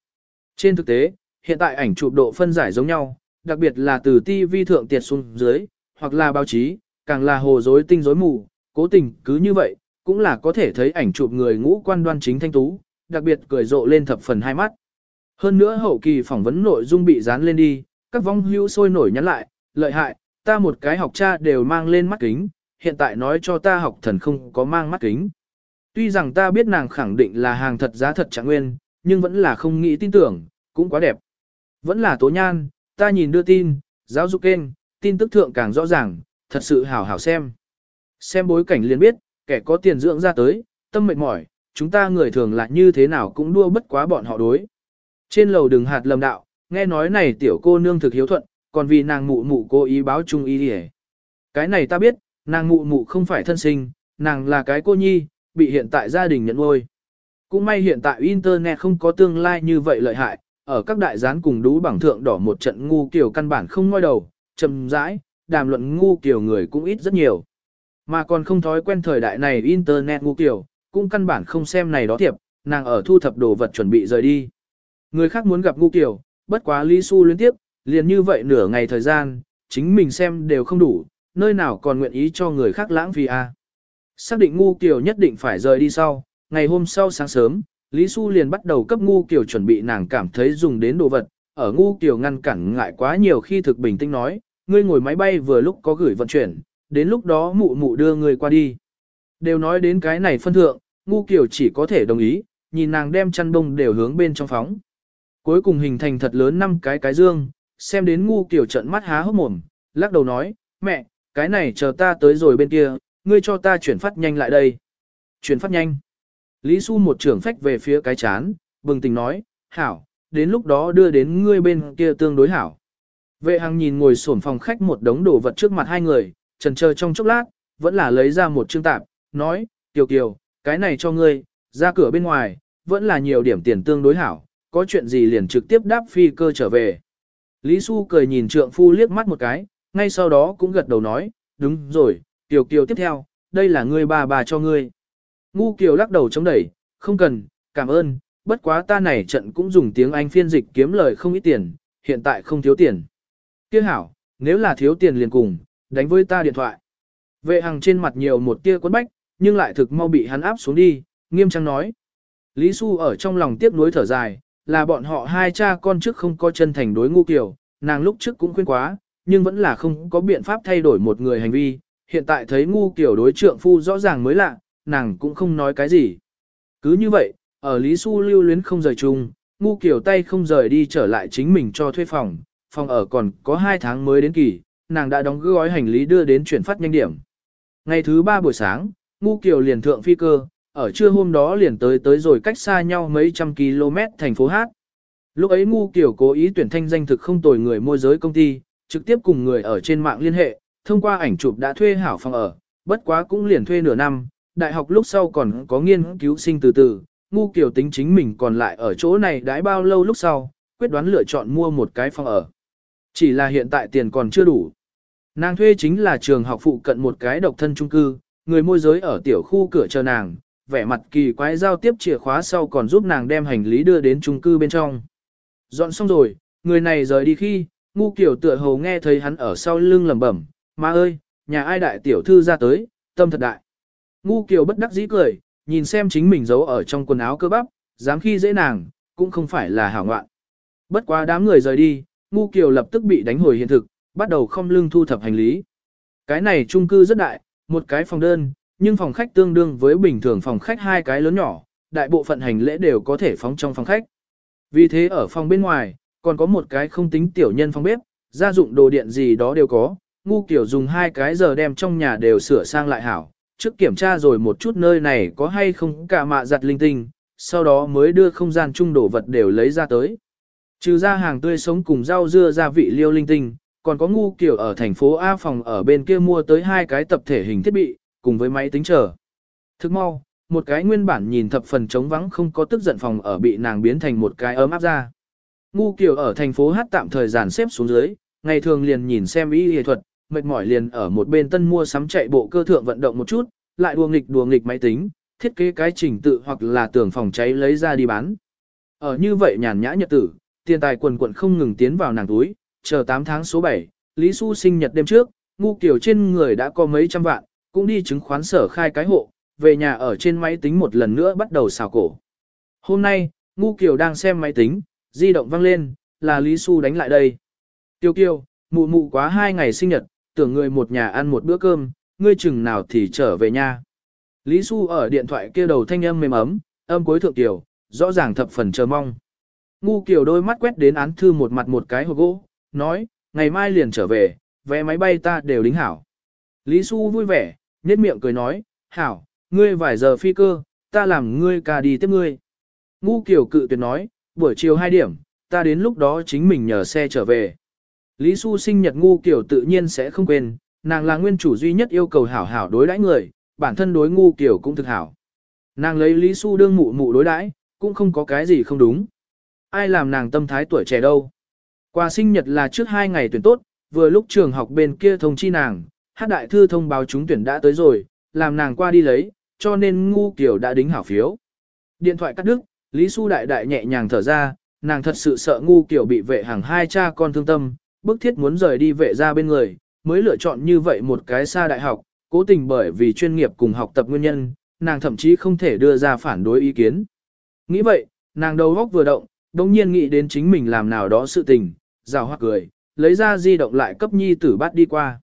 Trên thực tế, hiện tại ảnh chụp độ phân giải giống nhau, đặc biệt là từ TV thượng tiệt xuống dưới, hoặc là báo chí, càng là hồ dối tinh rối mù, cố tình cứ như vậy, cũng là có thể thấy ảnh chụp người ngũ quan đoan chính thanh tú, đặc biệt cười rộ lên thập phần hai mắt. Hơn nữa hậu kỳ phỏng vấn nội dung bị dán lên đi, các vong hữu sôi nổi nhắn lại, lợi hại, ta một cái học cha đều mang lên mắt kính, hiện tại nói cho ta học thần không có mang mắt kính. Tuy rằng ta biết nàng khẳng định là hàng thật giá thật chẳng nguyên, nhưng vẫn là không nghĩ tin tưởng, cũng quá đẹp. Vẫn là tố nhan, ta nhìn đưa tin, giáo dục kênh, tin tức thượng càng rõ ràng, thật sự hảo hảo xem. Xem bối cảnh liền biết, kẻ có tiền dưỡng ra tới, tâm mệt mỏi, chúng ta người thường là như thế nào cũng đua bất quá bọn họ đối. Trên lầu đường hạt lầm đạo, nghe nói này tiểu cô nương thực hiếu thuận, còn vì nàng mụ mụ cố ý báo trung ý đi Cái này ta biết, nàng mụ mụ không phải thân sinh, nàng là cái cô nhi, bị hiện tại gia đình nhận nuôi. Cũng may hiện tại Internet không có tương lai như vậy lợi hại, ở các đại gián cùng đú bảng thượng đỏ một trận ngu kiểu căn bản không ngoi đầu, chầm rãi, đàm luận ngu kiểu người cũng ít rất nhiều. Mà còn không thói quen thời đại này Internet ngu kiểu, cũng căn bản không xem này đó thiệp, nàng ở thu thập đồ vật chuẩn bị rời đi. Người khác muốn gặp ngu kiểu, bất quá Lý Xu liên tiếp, liền như vậy nửa ngày thời gian, chính mình xem đều không đủ, nơi nào còn nguyện ý cho người khác lãng phí à. Xác định ngu kiểu nhất định phải rời đi sau, ngày hôm sau sáng sớm, Lý Xu liền bắt đầu cấp ngu kiểu chuẩn bị nàng cảm thấy dùng đến đồ vật, ở ngu kiểu ngăn cản ngại quá nhiều khi thực bình tĩnh nói, ngươi ngồi máy bay vừa lúc có gửi vận chuyển, đến lúc đó mụ mụ đưa người qua đi. Đều nói đến cái này phân thượng, ngu kiểu chỉ có thể đồng ý, nhìn nàng đem chăn bông đều hướng bên trong phóng. Cuối cùng hình thành thật lớn năm cái cái dương, xem đến ngu kiểu trận mắt há hốc mồm, lắc đầu nói, mẹ, cái này chờ ta tới rồi bên kia, ngươi cho ta chuyển phát nhanh lại đây. Chuyển phát nhanh. Lý Xu một trưởng phách về phía cái chán, bừng tình nói, hảo, đến lúc đó đưa đến ngươi bên kia tương đối hảo. Vệ hằng nhìn ngồi sổn phòng khách một đống đồ vật trước mặt hai người, trần chờ trong chốc lát, vẫn là lấy ra một chương tạp, nói, tiểu Kiều, cái này cho ngươi, ra cửa bên ngoài, vẫn là nhiều điểm tiền tương đối hảo, có chuyện gì liền trực tiếp đáp phi cơ trở về. Lý Xu cười nhìn trượng phu liếc mắt một cái, ngay sau đó cũng gật đầu nói, đúng rồi, Kiều Kiều tiếp theo, đây là ngươi bà bà cho ngươi. Ngu Kiều lắc đầu chống đẩy, không cần, cảm ơn, bất quá ta này trận cũng dùng tiếng Anh phiên dịch kiếm lời không ít tiền, hiện tại không thiếu tiền. Tiếc hảo, nếu là thiếu tiền liền cùng, đánh với ta điện thoại. Vệ hằng trên mặt nhiều một tia quấn bách, nhưng lại thực mau bị hắn áp xuống đi, nghiêm trang nói. Lý Xu ở trong lòng tiếc nuối thở dài, là bọn họ hai cha con trước không có chân thành đối ngu kiểu, nàng lúc trước cũng khuyên quá, nhưng vẫn là không có biện pháp thay đổi một người hành vi, hiện tại thấy ngu kiểu đối trượng phu rõ ràng mới lạ, nàng cũng không nói cái gì. Cứ như vậy, ở Lý Xu lưu luyến không rời chung, ngu kiểu tay không rời đi trở lại chính mình cho thuê phòng, phòng ở còn có hai tháng mới đến kỳ, nàng đã đóng gói hành lý đưa đến chuyển phát nhanh điểm. Ngày thứ ba buổi sáng, ngu kiểu liền thượng phi cơ, ở trưa hôm đó liền tới tới rồi cách xa nhau mấy trăm km thành phố Hát. Lúc ấy ngu kiểu cố ý tuyển thanh danh thực không tồi người môi giới công ty, trực tiếp cùng người ở trên mạng liên hệ, thông qua ảnh chụp đã thuê hảo phòng ở, bất quá cũng liền thuê nửa năm, đại học lúc sau còn có nghiên cứu sinh từ từ, ngu kiểu tính chính mình còn lại ở chỗ này đãi bao lâu lúc sau, quyết đoán lựa chọn mua một cái phòng ở. Chỉ là hiện tại tiền còn chưa đủ. Nàng thuê chính là trường học phụ cận một cái độc thân trung cư, người môi giới ở tiểu khu cửa chờ nàng, vẻ mặt kỳ quái giao tiếp chìa khóa sau còn giúp nàng đem hành lý đưa đến trung cư bên trong. Dọn xong rồi, người này rời đi khi, ngu kiểu tựa hồ nghe thấy hắn ở sau lưng lẩm bẩm, mà ơi, nhà ai đại tiểu thư ra tới, tâm thật đại. Ngu kiểu bất đắc dĩ cười, nhìn xem chính mình giấu ở trong quần áo cơ bắp, dám khi dễ nàng, cũng không phải là hảo ngoạn. Bất quá đám người rời đi, ngu kiểu lập tức bị đánh hồi hiện thực, bắt đầu không lưng thu thập hành lý. Cái này trung cư rất đại, một cái phòng đơn, nhưng phòng khách tương đương với bình thường phòng khách hai cái lớn nhỏ, đại bộ phận hành lễ đều có thể phóng trong phòng khách. Vì thế ở phòng bên ngoài, còn có một cái không tính tiểu nhân phòng bếp, gia dụng đồ điện gì đó đều có, ngu kiểu dùng hai cái giờ đem trong nhà đều sửa sang lại hảo, trước kiểm tra rồi một chút nơi này có hay không cả mạ giặt linh tinh, sau đó mới đưa không gian chung đồ vật đều lấy ra tới. Trừ ra hàng tươi sống cùng rau dưa gia vị liêu linh tinh, còn có ngu kiểu ở thành phố A phòng ở bên kia mua tới hai cái tập thể hình thiết bị, cùng với máy tính chờ. Thức mau, một cái nguyên bản nhìn thập phần trống vắng không có tức giận phòng ở bị nàng biến thành một cái ấm áp ra. Ngu kiểu ở thành phố Hát tạm thời giàn xếp xuống dưới, ngày thường liền nhìn xem y y thuật, mệt mỏi liền ở một bên tân mua sắm chạy bộ cơ thượng vận động một chút, lại đùa nghịch đùa nghịch máy tính, thiết kế cái trình tự hoặc là tưởng phòng cháy lấy ra đi bán. Ở như vậy nhàn nhã nhật tử, tiền tài quần quận không ngừng tiến vào nàng túi, chờ 8 tháng số 7, Lý Xu sinh nhật đêm trước, ngu kiểu trên người đã có mấy trăm vạn, cũng đi chứng khoán sở khai cái hộ, về nhà ở trên máy tính một lần nữa bắt đầu xào cổ. Hôm nay, ngu kiều đang xem máy tính, di động vang lên, là Lý Xu đánh lại đây. Tiêu kiều, mụ mụ quá hai ngày sinh nhật, tưởng người một nhà ăn một bữa cơm, ngươi chừng nào thì trở về nhà. Lý Xu ở điện thoại kia đầu thanh âm mềm ấm, âm cuối thượng tiểu, rõ ràng thập phần chờ mong. Ngu kiều đôi mắt quét đến án thư một mặt một cái hộp gỗ, nói, ngày mai liền trở về, vé máy bay ta đều đính hảo. Lý Xu vui vẻ, nhếch miệng cười nói, hảo, ngươi vài giờ phi cơ, ta làm ngươi ca đi tiếp ngươi. Ngu kiểu cự tuyệt nói, buổi chiều 2 điểm, ta đến lúc đó chính mình nhờ xe trở về. Lý Xu sinh nhật ngu kiểu tự nhiên sẽ không quên, nàng là nguyên chủ duy nhất yêu cầu hảo hảo đối đãi người, bản thân đối ngu kiểu cũng thực hảo. Nàng lấy Lý Xu đương mụ mụ đối đãi, cũng không có cái gì không đúng. Ai làm nàng tâm thái tuổi trẻ đâu. Quà sinh nhật là trước hai ngày tuyển tốt, vừa lúc trường học bên kia thông chi nàng, hát đại thư thông báo chúng tuyển đã tới rồi, làm nàng qua đi lấy, cho nên ngu kiểu đã đính hảo phiếu. Điện thoại cắt đứt, Lý Xu đại đại nhẹ nhàng thở ra, nàng thật sự sợ ngu kiểu bị vệ hàng hai cha con thương tâm, bức thiết muốn rời đi vệ ra bên người, mới lựa chọn như vậy một cái xa đại học, cố tình bởi vì chuyên nghiệp cùng học tập nguyên nhân, nàng thậm chí không thể đưa ra phản đối ý kiến. Nghĩ vậy, nàng đầu góc vừa động, đồng nhiên nghĩ đến chính mình làm nào đó sự tình, rào hoa cười, lấy ra di động lại cấp nhi tử bắt đi qua.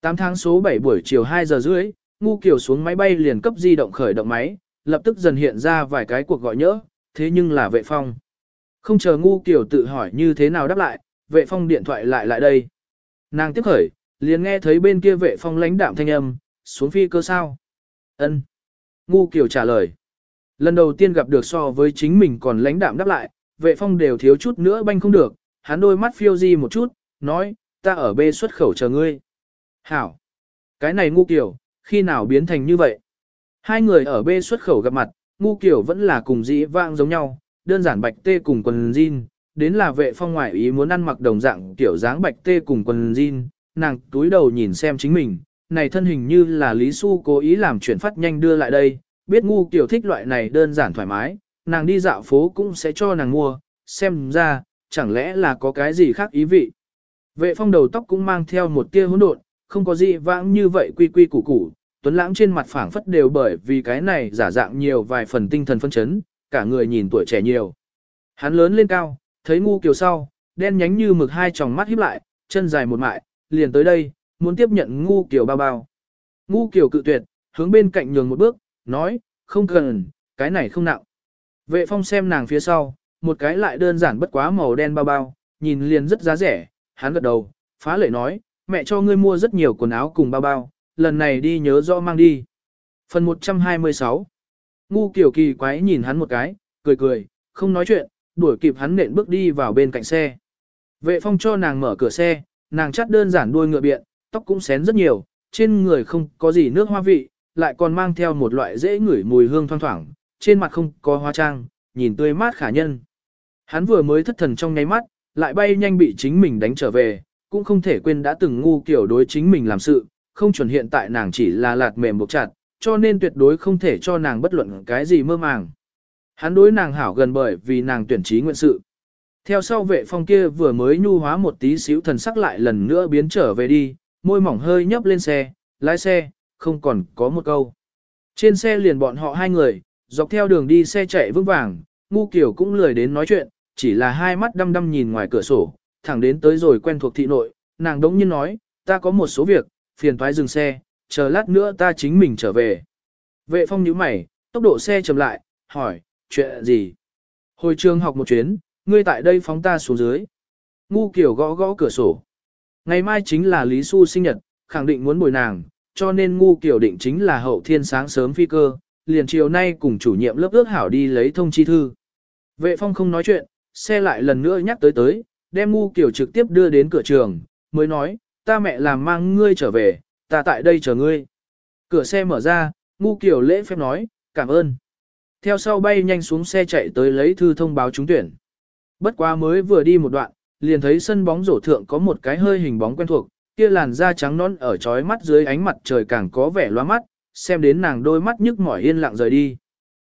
8 tháng số 7 buổi chiều 2 giờ rưỡi, ngu Kiều xuống máy bay liền cấp di động khởi động máy, lập tức dần hiện ra vài cái cuộc gọi nhỡ, thế nhưng là vệ phong. Không chờ ngu Kiều tự hỏi như thế nào đáp lại, vệ phong điện thoại lại lại đây. Nàng tiếp khởi, liền nghe thấy bên kia vệ phong lãnh đạm thanh âm, xuống phi cơ sao. ân Ngu Kiều trả lời. Lần đầu tiên gặp được so với chính mình còn lãnh đạm đáp lại, vệ phong đều thiếu chút nữa banh không được, hắn đôi mắt phiêu di một chút, nói, ta ở bê xuất khẩu chờ ngươi. Hảo! Cái này ngu kiểu, khi nào biến thành như vậy? Hai người ở bê xuất khẩu gặp mặt, ngu kiểu vẫn là cùng dĩ vang giống nhau, đơn giản bạch tê cùng quần jean, đến là vệ phong ngoại ý muốn ăn mặc đồng dạng kiểu dáng bạch tê cùng quần jean, nàng túi đầu nhìn xem chính mình, này thân hình như là Lý Xu cố ý làm chuyển phát nhanh đưa lại đây, biết ngu kiểu thích loại này đơn giản thoải mái, nàng đi dạo phố cũng sẽ cho nàng mua, xem ra, chẳng lẽ là có cái gì khác ý vị. Vệ phong đầu tóc cũng mang theo một tia hỗn độn, không có gì vãng như vậy quy quy củ củ, tuấn lãng trên mặt phảng phất đều bởi vì cái này giả dạng nhiều vài phần tinh thần phân chấn, cả người nhìn tuổi trẻ nhiều. Hắn lớn lên cao, thấy ngu kiều sau, đen nhánh như mực hai tròng mắt híp lại, chân dài một mại, liền tới đây, muốn tiếp nhận ngu kiều bao bao. Ngu kiều cự tuyệt, hướng bên cạnh nhường một bước, nói, không cần, cái này không nặng. Vệ phong xem nàng phía sau, một cái lại đơn giản bất quá màu đen bao bao, nhìn liền rất giá rẻ, hắn gật đầu, phá lệ nói, mẹ cho ngươi mua rất nhiều quần áo cùng bao bao, lần này đi nhớ rõ mang đi. Phần 126 Ngu kiểu kỳ quái nhìn hắn một cái, cười cười, không nói chuyện, đuổi kịp hắn nện bước đi vào bên cạnh xe. Vệ phong cho nàng mở cửa xe, nàng chắt đơn giản đuôi ngựa biện, tóc cũng xén rất nhiều, trên người không có gì nước hoa vị, lại còn mang theo một loại dễ ngửi mùi hương thoang thoảng, trên mặt không có hoa trang, nhìn tươi mát khả nhân. Hắn vừa mới thất thần trong nháy mắt, lại bay nhanh bị chính mình đánh trở về, cũng không thể quên đã từng ngu kiểu đối chính mình làm sự, không chuẩn hiện tại nàng chỉ là lạt mềm buộc chặt, cho nên tuyệt đối không thể cho nàng bất luận cái gì mơ màng. Hắn đối nàng hảo gần bởi vì nàng tuyển trí nguyện sự. Theo sau vệ phong kia vừa mới nhu hóa một tí xíu thần sắc lại lần nữa biến trở về đi, môi mỏng hơi nhấp lên xe, lái xe, không còn có một câu. Trên xe liền bọn họ hai người, dọc theo đường đi xe chạy vững vàng, ngu kiểu cũng lười đến nói chuyện, chỉ là hai mắt đăm đăm nhìn ngoài cửa sổ, thẳng đến tới rồi quen thuộc thị nội, nàng đống nhiên nói, ta có một số việc, phiền thoái dừng xe, chờ lát nữa ta chính mình trở về. Vệ phong nhíu mày, tốc độ xe chậm lại, hỏi, chuyện gì? Hồi trường học một chuyến, ngươi tại đây phóng ta xuống dưới. Ngu kiểu gõ gõ cửa sổ. Ngày mai chính là Lý Xu sinh nhật, khẳng định muốn bồi nàng, cho nên ngu kiểu định chính là hậu thiên sáng sớm phi cơ, liền chiều nay cùng chủ nhiệm lớp ước hảo đi lấy thông chi thư. Vệ phong không nói chuyện, xe lại lần nữa nhắc tới tới, đem ngu kiểu trực tiếp đưa đến cửa trường, mới nói, ta mẹ làm mang ngươi trở về, ta tại đây chờ ngươi. Cửa xe mở ra, ngu kiểu lễ phép nói, cảm ơn. Theo sau bay nhanh xuống xe chạy tới lấy thư thông báo trúng tuyển. Bất quá mới vừa đi một đoạn, liền thấy sân bóng rổ thượng có một cái hơi hình bóng quen thuộc, kia làn da trắng non ở trói mắt dưới ánh mặt trời càng có vẻ loa mắt, xem đến nàng đôi mắt nhức mỏi yên lặng rời đi.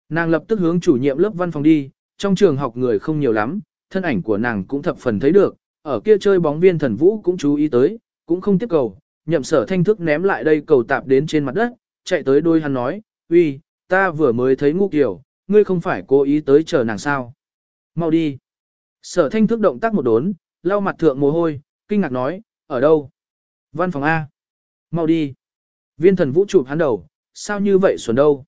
Nàng lập tức hướng chủ nhiệm lớp văn phòng đi, trong trường học người không nhiều lắm, thân ảnh của nàng cũng thập phần thấy được, ở kia chơi bóng viên thần vũ cũng chú ý tới, cũng không tiếp cầu, nhậm sở thanh thức ném lại đây cầu tạp đến trên mặt đất, chạy tới đôi hắn nói, uy, ta vừa mới thấy ngu kiểu, ngươi không phải cố ý tới chờ nàng sao. Mau đi. Sở thanh thức động tác một đốn, lau mặt thượng mồ hôi, kinh ngạc nói, ở đâu? Văn phòng A. Mau đi. Viên thần vũ chụp hắn đầu, sao như vậy xuẩn đâu?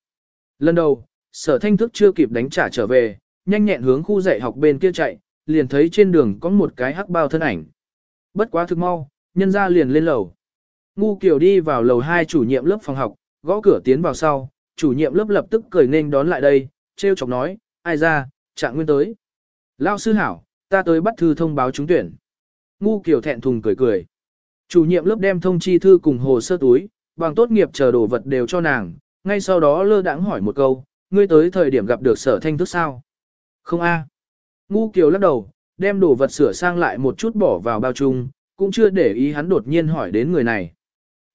Lần đầu, sở thanh thức chưa kịp đánh trả trở về, nhanh nhẹn hướng khu dạy học bên kia chạy, liền thấy trên đường có một cái hắc bao thân ảnh. Bất quá thực mau, nhân ra liền lên lầu. Ngu Kiều đi vào lầu 2 chủ nhiệm lớp phòng học, gõ cửa tiến vào sau, chủ nhiệm lớp lập tức cười nên đón lại đây, treo chọc nói, ai ra, trạng nguyên tới. Lao sư hảo, ta tới bắt thư thông báo trúng tuyển. Ngu Kiều thẹn thùng cười cười. Chủ nhiệm lớp đem thông chi thư cùng hồ sơ túi, bằng tốt nghiệp chờ đồ vật đều cho nàng, ngay sau đó lơ đãng hỏi một câu, ngươi tới thời điểm gặp được sở thanh thức sao? Không a. Ngu Kiều lắc đầu, đem đồ vật sửa sang lại một chút bỏ vào bao chung, cũng chưa để ý hắn đột nhiên hỏi đến người này.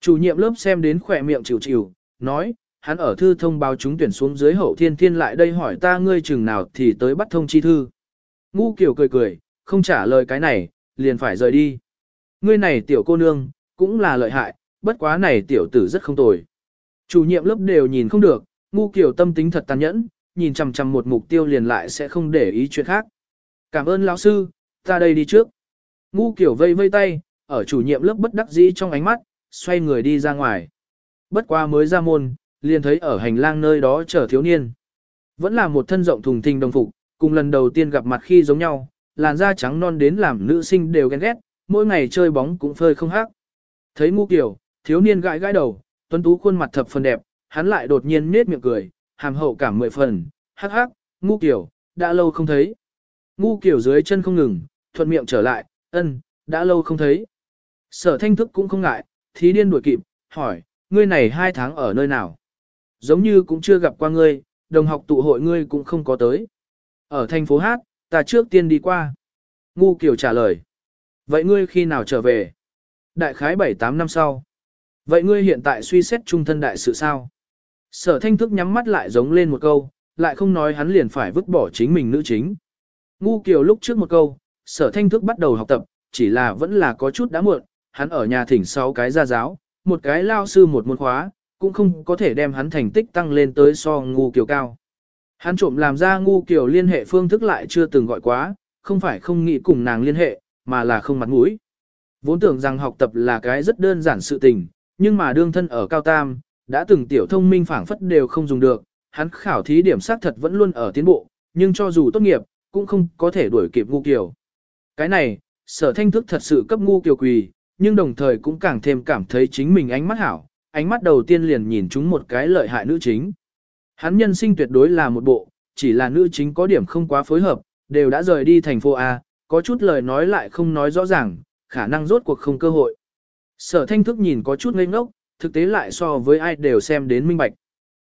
Chủ nhiệm lớp xem đến khỏe miệng chịu chịu, nói, hắn ở thư thông báo chúng tuyển xuống dưới hậu thiên thiên lại đây hỏi ta ngươi chừng nào thì tới bắt thông chi thư. Ngu Kiều cười cười, không trả lời cái này, liền phải rời đi. Ngươi này tiểu cô nương, cũng là lợi hại, bất quá này tiểu tử rất không tồi. Chủ nhiệm lớp đều nhìn không được, ngu Kiều tâm tính thật tàn nhẫn, nhìn chằm chằm một mục tiêu liền lại sẽ không để ý chuyện khác. Cảm ơn lão sư, ta đây đi trước. Ngu kiểu vây vây tay, ở chủ nhiệm lớp bất đắc dĩ trong ánh mắt, xoay người đi ra ngoài. Bất qua mới ra môn, liền thấy ở hành lang nơi đó chờ thiếu niên. Vẫn là một thân rộng thùng thình đồng phục, cùng lần đầu tiên gặp mặt khi giống nhau, làn da trắng non đến làm nữ sinh đều ghen ghét, mỗi ngày chơi bóng cũng phơi không hắc. Thấy ngu kiểu, thiếu niên gãi gãi đầu, tuấn tú khuôn mặt thập phần đẹp, hắn lại đột nhiên nết miệng cười, hàm hậu cảm mười phần, hắc hắc, ngu kiểu, đã lâu không thấy. Ngu kiểu dưới chân không ngừng, thuận miệng trở lại, ân, đã lâu không thấy. Sở thanh thức cũng không ngại, thí điên đuổi kịp, hỏi, ngươi này hai tháng ở nơi nào? Giống như cũng chưa gặp qua ngươi, đồng học tụ hội ngươi cũng không có tới. Ở thành phố Hát, ta trước tiên đi qua. Ngu kiểu trả lời. Vậy ngươi khi nào trở về? Đại khái 7-8 năm sau. Vậy ngươi hiện tại suy xét trung thân đại sự sao? Sở thanh thức nhắm mắt lại giống lên một câu, lại không nói hắn liền phải vứt bỏ chính mình nữ chính. Ngu kiều lúc trước một câu, sở thanh thức bắt đầu học tập, chỉ là vẫn là có chút đã muộn, hắn ở nhà thỉnh 6 cái gia giáo, một cái lao sư một môn khóa, cũng không có thể đem hắn thành tích tăng lên tới so ngu kiều cao. Hắn trộm làm ra ngu kiều liên hệ phương thức lại chưa từng gọi quá, không phải không nghĩ cùng nàng liên hệ, mà là không mặt mũi. Vốn tưởng rằng học tập là cái rất đơn giản sự tình, nhưng mà đương thân ở cao tam, đã từng tiểu thông minh phảng phất đều không dùng được, hắn khảo thí điểm xác thật vẫn luôn ở tiến bộ, nhưng cho dù tốt nghiệp, cũng không có thể đuổi kịp ngu kiều. Cái này, sở thanh thức thật sự cấp ngu kiều quỳ, nhưng đồng thời cũng càng thêm cảm thấy chính mình ánh mắt hảo, ánh mắt đầu tiên liền nhìn chúng một cái lợi hại nữ chính. Hắn nhân sinh tuyệt đối là một bộ, chỉ là nữ chính có điểm không quá phối hợp, đều đã rời đi thành phố A, có chút lời nói lại không nói rõ ràng, khả năng rốt cuộc không cơ hội. Sở thanh thức nhìn có chút ngây ngốc, thực tế lại so với ai đều xem đến minh bạch.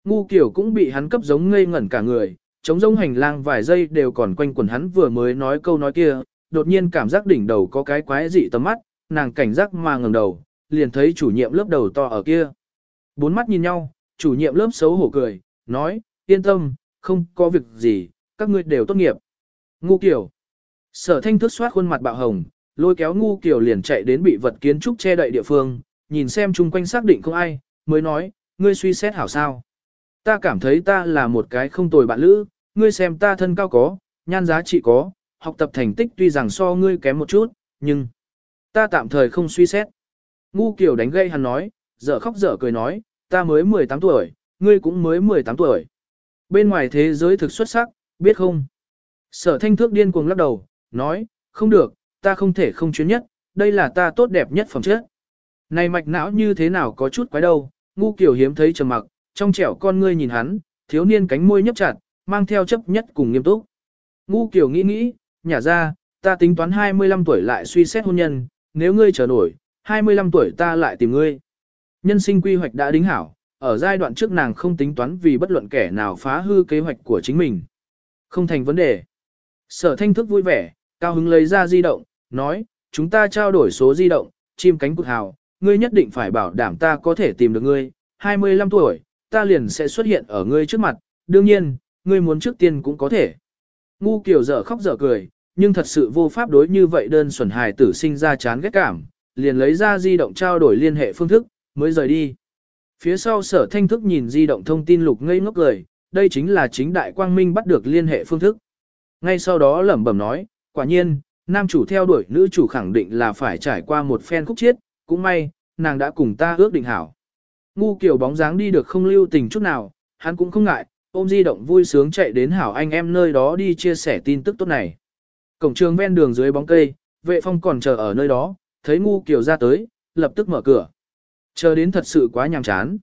Ngu kiểu cũng bị hắn cấp giống ngây ngẩn cả người, chống rông hành lang vài giây đều còn quanh quẩn hắn vừa mới nói câu nói kia, đột nhiên cảm giác đỉnh đầu có cái quái dị tầm mắt, nàng cảnh giác mà ngẩng đầu, liền thấy chủ nhiệm lớp đầu to ở kia. Bốn mắt nhìn nhau, chủ nhiệm lớp xấu hổ cười, nói, yên tâm, không có việc gì, các ngươi đều tốt nghiệp. Ngu kiểu. Sở thanh thức soát khuôn mặt bạo hồng, lôi kéo ngu kiểu liền chạy đến bị vật kiến trúc che đậy địa phương, nhìn xem chung quanh xác định không ai, mới nói, ngươi suy xét hảo sao. Ta cảm thấy ta là một cái không tồi bạn lữ, ngươi xem ta thân cao có, nhan giá trị có, học tập thành tích tuy rằng so ngươi kém một chút, nhưng ta tạm thời không suy xét. Ngu kiểu đánh gây hắn nói, dở khóc dở cười nói, ta mới 18 tuổi, ngươi cũng mới 18 tuổi. Bên ngoài thế giới thực xuất sắc, biết không? Sở thanh thước điên cuồng lắc đầu, nói, không được, ta không thể không chuyến nhất, đây là ta tốt đẹp nhất phẩm chất. Này mạch não như thế nào có chút quái đâu, ngu kiểu hiếm thấy trầm mặc, trong trẻo con ngươi nhìn hắn, thiếu niên cánh môi nhấp chặt, mang theo chấp nhất cùng nghiêm túc. Ngu kiểu nghĩ nghĩ, nhả ra, ta tính toán 25 tuổi lại suy xét hôn nhân, nếu ngươi chờ nổi, 25 tuổi ta lại tìm ngươi. Nhân sinh quy hoạch đã đính hảo, ở giai đoạn trước nàng không tính toán vì bất luận kẻ nào phá hư kế hoạch của chính mình. Không thành vấn đề. Sở thanh thức vui vẻ, cao hứng lấy ra di động, nói, chúng ta trao đổi số di động, chim cánh cụt hào, ngươi nhất định phải bảo đảm ta có thể tìm được ngươi, 25 tuổi, ta liền sẽ xuất hiện ở ngươi trước mặt, đương nhiên, ngươi muốn trước tiên cũng có thể. Ngu kiểu dở khóc dở cười, nhưng thật sự vô pháp đối như vậy đơn xuẩn hài tử sinh ra chán ghét cảm, liền lấy ra di động trao đổi liên hệ phương thức, mới rời đi. Phía sau sở thanh thức nhìn di động thông tin lục ngây ngốc cười, đây chính là chính đại quang minh bắt được liên hệ phương thức. Ngay sau đó lẩm bẩm nói, quả nhiên, nam chủ theo đuổi nữ chủ khẳng định là phải trải qua một phen khúc chiết, cũng may, nàng đã cùng ta ước định hảo. Ngu kiểu bóng dáng đi được không lưu tình chút nào, hắn cũng không ngại, ôm di động vui sướng chạy đến hảo anh em nơi đó đi chia sẻ tin tức tốt này. Cổng trường ven đường dưới bóng cây, vệ phong còn chờ ở nơi đó, thấy ngu kiểu ra tới, lập tức mở cửa. Chờ đến thật sự quá nhàm chán.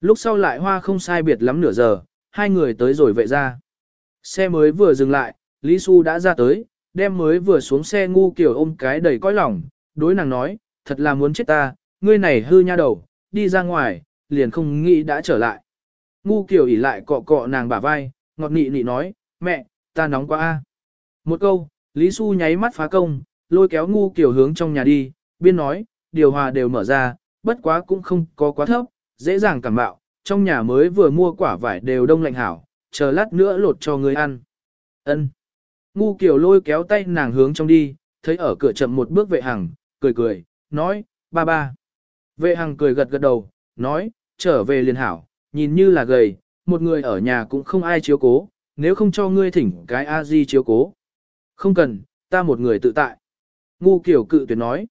Lúc sau lại hoa không sai biệt lắm nửa giờ, hai người tới rồi vệ ra. Xe mới vừa dừng lại, Lý Xu đã ra tới, đem mới vừa xuống xe ngu kiểu ôm cái đầy cõi lòng, đối nàng nói, thật là muốn chết ta, ngươi này hư nha đầu, đi ra ngoài, liền không nghĩ đã trở lại. Ngu kiểu ỉ lại cọ cọ nàng bả vai, ngọt nị nị nói, mẹ, ta nóng quá a. Một câu, Lý Xu nháy mắt phá công, lôi kéo ngu kiểu hướng trong nhà đi, biên nói, điều hòa đều mở ra, bất quá cũng không có quá thấp, dễ dàng cảm bạo, trong nhà mới vừa mua quả vải đều đông lạnh hảo, chờ lát nữa lột cho người ăn. Ân. Ngu kiểu lôi kéo tay nàng hướng trong đi, thấy ở cửa chậm một bước vệ hằng, cười cười, nói, ba ba. Vệ hằng cười gật gật đầu, nói, trở về liền hảo, nhìn như là gầy, một người ở nhà cũng không ai chiếu cố, nếu không cho ngươi thỉnh cái a di chiếu cố. Không cần, ta một người tự tại. Ngu kiểu cự tuyệt nói.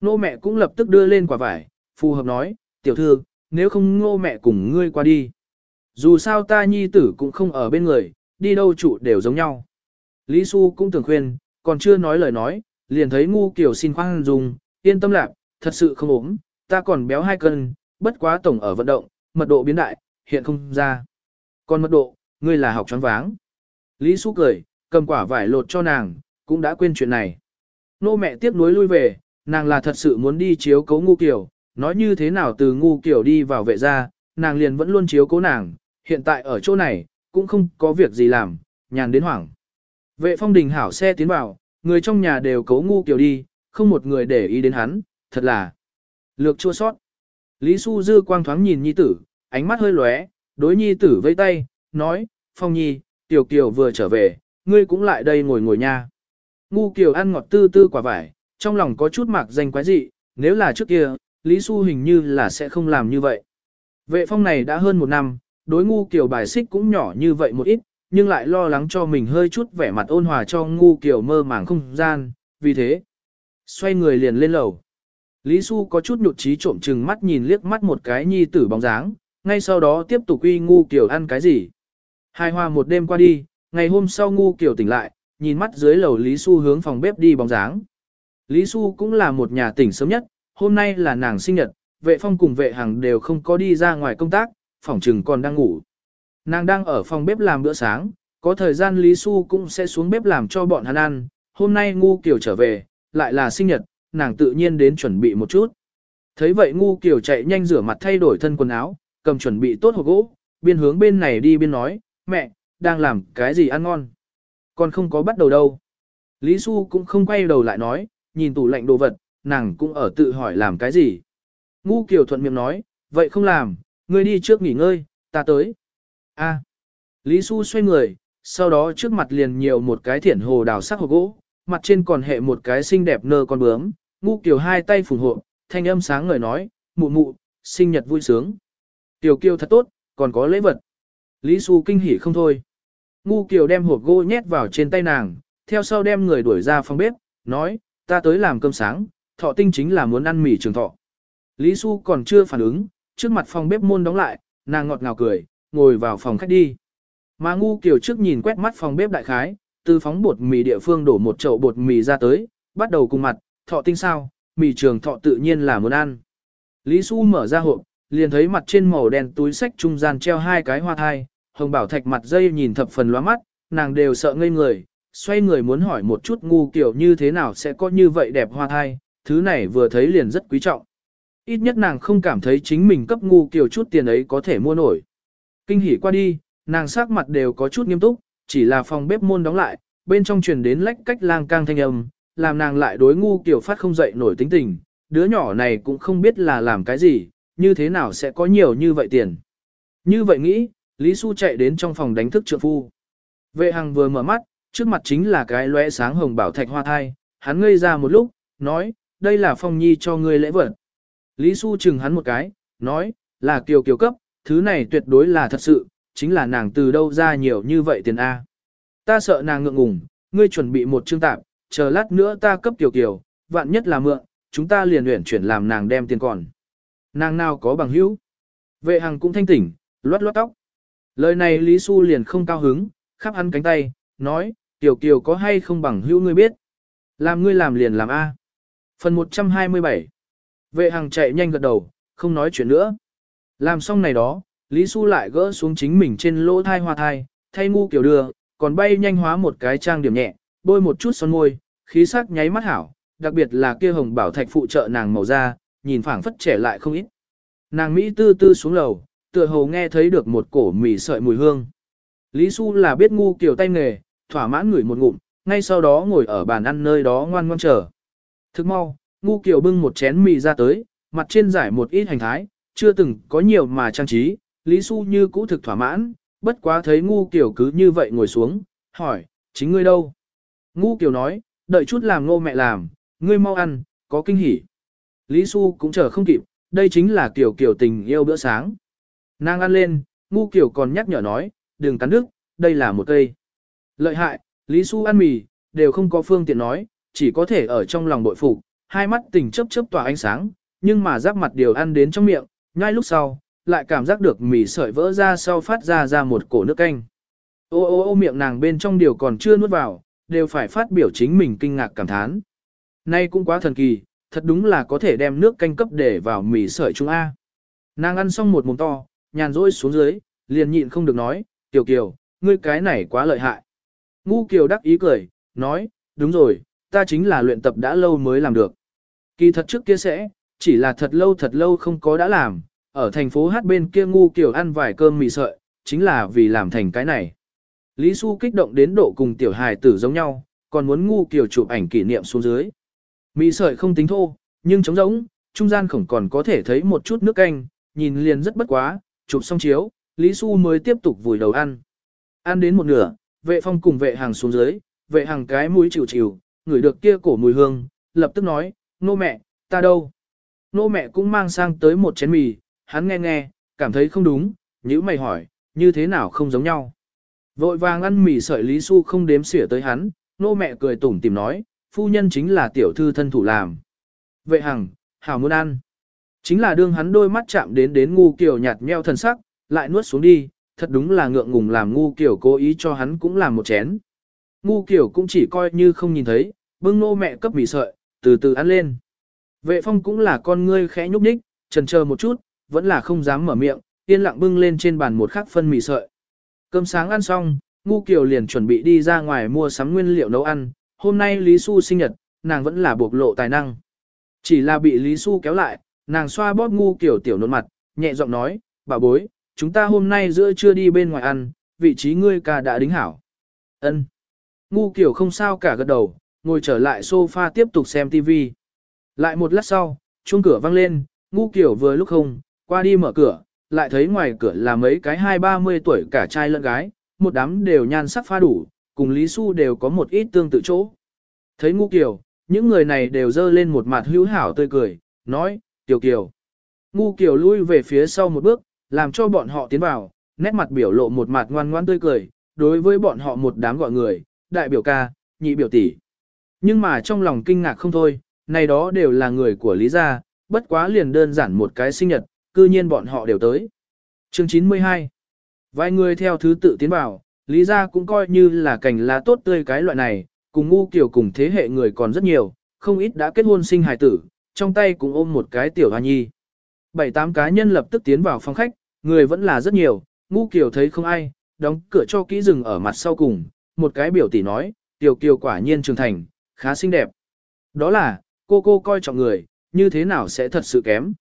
Nô mẹ cũng lập tức đưa lên quả vải, phù hợp nói, tiểu thư, nếu không ngô mẹ cùng ngươi qua đi. Dù sao ta nhi tử cũng không ở bên người, đi đâu trụ đều giống nhau. Lý Xu cũng thường khuyên, còn chưa nói lời nói, liền thấy ngu kiểu xin khoan dùng, yên tâm lạc, thật sự không ốm, ta còn béo hai cân, bất quá tổng ở vận động, mật độ biến đại, hiện không ra. Còn mật độ, ngươi là học choáng váng. Lý Xu cười, cầm quả vải lột cho nàng, cũng đã quên chuyện này. Nô mẹ tiếc nuối lui về, nàng là thật sự muốn đi chiếu cố ngu kiểu, nói như thế nào từ ngu kiểu đi vào vệ gia, nàng liền vẫn luôn chiếu cố nàng, hiện tại ở chỗ này, cũng không có việc gì làm, nhàn đến hoảng. Vệ phong đình hảo xe tiến vào, người trong nhà đều cấu ngu kiểu đi, không một người để ý đến hắn, thật là lược chua sót. Lý Xu Dư quang thoáng nhìn nhi tử, ánh mắt hơi lóe, đối nhi tử vây tay, nói, Phong Nhi, Tiểu Kiều vừa trở về, ngươi cũng lại đây ngồi ngồi nha. Ngu Kiều ăn ngọt tư tư quả vải, trong lòng có chút mạc danh quái dị, nếu là trước kia, Lý Xu hình như là sẽ không làm như vậy. Vệ phong này đã hơn một năm, đối ngu Kiều bài xích cũng nhỏ như vậy một ít, nhưng lại lo lắng cho mình hơi chút vẻ mặt ôn hòa cho ngu Kiều mơ màng không gian, vì thế, xoay người liền lên lầu. Lý Xu có chút nhụt chí trộm chừng mắt nhìn liếc mắt một cái nhi tử bóng dáng, ngay sau đó tiếp tục uy ngu kiểu ăn cái gì. Hai hoa một đêm qua đi, ngày hôm sau ngu kiểu tỉnh lại, nhìn mắt dưới lầu Lý Xu hướng phòng bếp đi bóng dáng. Lý Xu cũng là một nhà tỉnh sớm nhất, hôm nay là nàng sinh nhật, vệ phong cùng vệ hàng đều không có đi ra ngoài công tác, phòng trừng còn đang ngủ. Nàng đang ở phòng bếp làm bữa sáng, có thời gian Lý Xu cũng sẽ xuống bếp làm cho bọn hắn ăn, hôm nay ngu kiểu trở về, lại là sinh nhật, nàng tự nhiên đến chuẩn bị một chút. Thấy vậy ngu kiểu chạy nhanh rửa mặt thay đổi thân quần áo, cầm chuẩn bị tốt hộp gỗ, biên hướng bên này đi biên nói, mẹ, đang làm cái gì ăn ngon. Còn không có bắt đầu đâu. Lý Xu cũng không quay đầu lại nói, nhìn tủ lạnh đồ vật, nàng cũng ở tự hỏi làm cái gì. Ngu kiểu thuận miệng nói, vậy không làm, ngươi đi trước nghỉ ngơi, ta tới. A. Lý Xu xoay người, sau đó trước mặt liền nhiều một cái thiển hồ đào sắc hộp gỗ, mặt trên còn hệ một cái xinh đẹp nơ con bướm, ngu kiểu hai tay phủng hộ, thanh âm sáng ngời nói, mụ mụ, sinh nhật vui sướng. Tiểu kiều thật tốt, còn có lễ vật. Lý Xu kinh hỉ không thôi. Ngu kiều đem hộp gỗ nhét vào trên tay nàng, theo sau đem người đuổi ra phòng bếp, nói, ta tới làm cơm sáng, thọ tinh chính là muốn ăn mì trường thọ. Lý Xu còn chưa phản ứng, trước mặt phòng bếp môn đóng lại, nàng ngọt ngào cười, ngồi vào phòng khách đi. Mà ngu kiều trước nhìn quét mắt phòng bếp đại khái, từ phóng bột mì địa phương đổ một chậu bột mì ra tới, bắt đầu cùng mặt, thọ tinh sao, mì trường thọ tự nhiên là muốn ăn. Lý Xu mở ra hộp, liền thấy mặt trên màu đen túi sách trung gian treo hai cái hoa thai, hồng bảo thạch mặt dây nhìn thập phần loa mắt, nàng đều sợ ngây người, xoay người muốn hỏi một chút ngu kiểu như thế nào sẽ có như vậy đẹp hoa thai, thứ này vừa thấy liền rất quý trọng. Ít nhất nàng không cảm thấy chính mình cấp ngu kiểu chút tiền ấy có thể mua nổi. Kinh hỉ qua đi, nàng sắc mặt đều có chút nghiêm túc, chỉ là phòng bếp môn đóng lại, bên trong truyền đến lách cách lang cang thanh âm, làm nàng lại đối ngu kiểu phát không dậy nổi tính tình, đứa nhỏ này cũng không biết là làm cái gì, như thế nào sẽ có nhiều như vậy tiền. Như vậy nghĩ, Lý Xu chạy đến trong phòng đánh thức trượng phu. Vệ hằng vừa mở mắt, trước mặt chính là cái lóe sáng hồng bảo thạch hoa thai, hắn ngây ra một lúc, nói, đây là phong nhi cho ngươi lễ vật. Lý Xu chừng hắn một cái, nói, là kiều kiều cấp, thứ này tuyệt đối là thật sự, chính là nàng từ đâu ra nhiều như vậy tiền A. Ta sợ nàng ngượng ngùng, ngươi chuẩn bị một chương tạp, chờ lát nữa ta cấp tiểu kiều, vạn nhất là mượn, chúng ta liền luyện chuyển làm nàng đem tiền còn. Nàng nào có bằng hữu. Vệ hằng cũng thanh tỉnh, loát loát tóc. Lời này Lý Xu liền không cao hứng, khắp hắn cánh tay, nói, tiểu kiều có hay không bằng hữu ngươi biết. Làm ngươi làm liền làm A. Phần 127 Vệ hằng chạy nhanh gật đầu, không nói chuyện nữa. Làm xong này đó, Lý Xu lại gỡ xuống chính mình trên lỗ thai hoa thai, thay ngu kiểu đưa, còn bay nhanh hóa một cái trang điểm nhẹ, bôi một chút son môi, khí sắc nháy mắt hảo, đặc biệt là kia hồng bảo thạch phụ trợ nàng màu da, nhìn phảng phất trẻ lại không ít. Nàng Mỹ tư tư xuống lầu, tựa hồ nghe thấy được một cổ mì sợi mùi hương. Lý Xu là biết ngu kiểu tay nghề, thỏa mãn ngửi một ngụm, ngay sau đó ngồi ở bàn ăn nơi đó ngoan ngoan chờ. Thức mau, ngu kiểu bưng một chén mì ra tới, mặt trên giải một ít hành thái, chưa từng có nhiều mà trang trí, Lý Xu như cũ thực thỏa mãn, bất quá thấy ngu kiểu cứ như vậy ngồi xuống, hỏi, chính ngươi đâu? Ngu kiểu nói, đợi chút làm ngô mẹ làm, ngươi mau ăn, có kinh hỉ. Lý Xu cũng chờ không kịp, đây chính là kiểu kiểu tình yêu bữa sáng. Nàng ăn lên, ngu kiểu còn nhắc nhở nói, đừng cắn nước, đây là một cây. Lợi hại, Lý Xu ăn mì, đều không có phương tiện nói, chỉ có thể ở trong lòng bội phục, hai mắt tình chớp chớp tỏa ánh sáng, nhưng mà giáp mặt điều ăn đến trong miệng, ngay lúc sau, lại cảm giác được mì sợi vỡ ra sau phát ra ra một cổ nước canh. Ô ô ô miệng nàng bên trong điều còn chưa nuốt vào, đều phải phát biểu chính mình kinh ngạc cảm thán. Nay cũng quá thần kỳ, thật đúng là có thể đem nước canh cấp để vào mì sợi chúng A. Nàng ăn xong một mồm to, nhàn rỗi xuống dưới, liền nhịn không được nói, tiểu kiều, ngươi cái này quá lợi hại. Ngu Kiều đắc ý cười, nói, đúng rồi, ta chính là luyện tập đã lâu mới làm được. Kỳ thật trước kia sẽ, chỉ là thật lâu thật lâu không có đã làm, ở thành phố hát bên kia Ngu Kiều ăn vài cơm mì sợi, chính là vì làm thành cái này. Lý Xu kích động đến độ cùng tiểu hài tử giống nhau, còn muốn Ngu Kiều chụp ảnh kỷ niệm xuống dưới. Mì sợi không tính thô, nhưng trống rỗng, trung gian khổng còn có thể thấy một chút nước canh, nhìn liền rất bất quá, chụp xong chiếu, Lý Xu mới tiếp tục vùi đầu ăn. Ăn đến một nửa, vệ phong cùng vệ hàng xuống dưới, vệ hàng cái mũi chịu chịu, ngửi được kia cổ mùi hương, lập tức nói, nô mẹ, ta đâu? Nô mẹ cũng mang sang tới một chén mì, hắn nghe nghe, cảm thấy không đúng, nhữ mày hỏi, như thế nào không giống nhau? Vội vàng ăn mì sợi Lý Xu không đếm xỉa tới hắn, nô mẹ cười tủm tìm nói, phu nhân chính là tiểu thư thân thủ làm. Vệ hằng, hảo muốn ăn. Chính là đương hắn đôi mắt chạm đến đến ngu kiểu nhạt nheo thần sắc, lại nuốt xuống đi, thật đúng là ngượng ngùng làm ngu kiểu cố ý cho hắn cũng làm một chén. Ngu kiểu cũng chỉ coi như không nhìn thấy, bưng nô mẹ cấp mì sợi, từ từ ăn lên. Vệ phong cũng là con ngươi khẽ nhúc nhích, trần chờ một chút, vẫn là không dám mở miệng, yên lặng bưng lên trên bàn một khắc phân mì sợi. Cơm sáng ăn xong, ngu kiều liền chuẩn bị đi ra ngoài mua sắm nguyên liệu nấu ăn, hôm nay Lý Xu sinh nhật, nàng vẫn là bộc lộ tài năng. Chỉ là bị Lý Xu kéo lại, nàng xoa bóp ngu kiều tiểu nốt mặt, nhẹ giọng nói, bà bối, chúng ta hôm nay giữa trưa đi bên ngoài ăn, vị trí ngươi ca đã đính hảo. ân Ngu kiều không sao cả gật đầu, ngồi trở lại sofa tiếp tục xem TV. Lại một lát sau, chuông cửa vang lên, ngu kiều vừa lúc không, qua đi mở cửa, lại thấy ngoài cửa là mấy cái hai ba mươi tuổi cả trai lẫn gái, một đám đều nhan sắc pha đủ, cùng Lý Xu đều có một ít tương tự chỗ. Thấy ngu Kiều những người này đều dơ lên một mặt hữu hảo tươi cười, nói, Tiểu Kiều. Ngu Kiều lui về phía sau một bước, làm cho bọn họ tiến vào, nét mặt biểu lộ một mặt ngoan ngoan tươi cười, đối với bọn họ một đám gọi người, đại biểu ca, nhị biểu tỷ. Nhưng mà trong lòng kinh ngạc không thôi, này đó đều là người của Lý gia, bất quá liền đơn giản một cái sinh nhật, cư nhiên bọn họ đều tới. Chương 92 Vài người theo thứ tự tiến vào, Lý gia cũng coi như là cảnh lá tốt tươi cái loại này, cùng ngu kiểu cùng thế hệ người còn rất nhiều, không ít đã kết hôn sinh hài tử, trong tay cũng ôm một cái tiểu hoa nhi. Bảy tám cá nhân lập tức tiến vào phòng khách, người vẫn là rất nhiều, ngu kiểu thấy không ai, đóng cửa cho kỹ rừng ở mặt sau cùng, một cái biểu tỷ nói, tiểu kiều quả nhiên trưởng thành, khá xinh đẹp. Đó là, cô cô coi trọng người, như thế nào sẽ thật sự kém.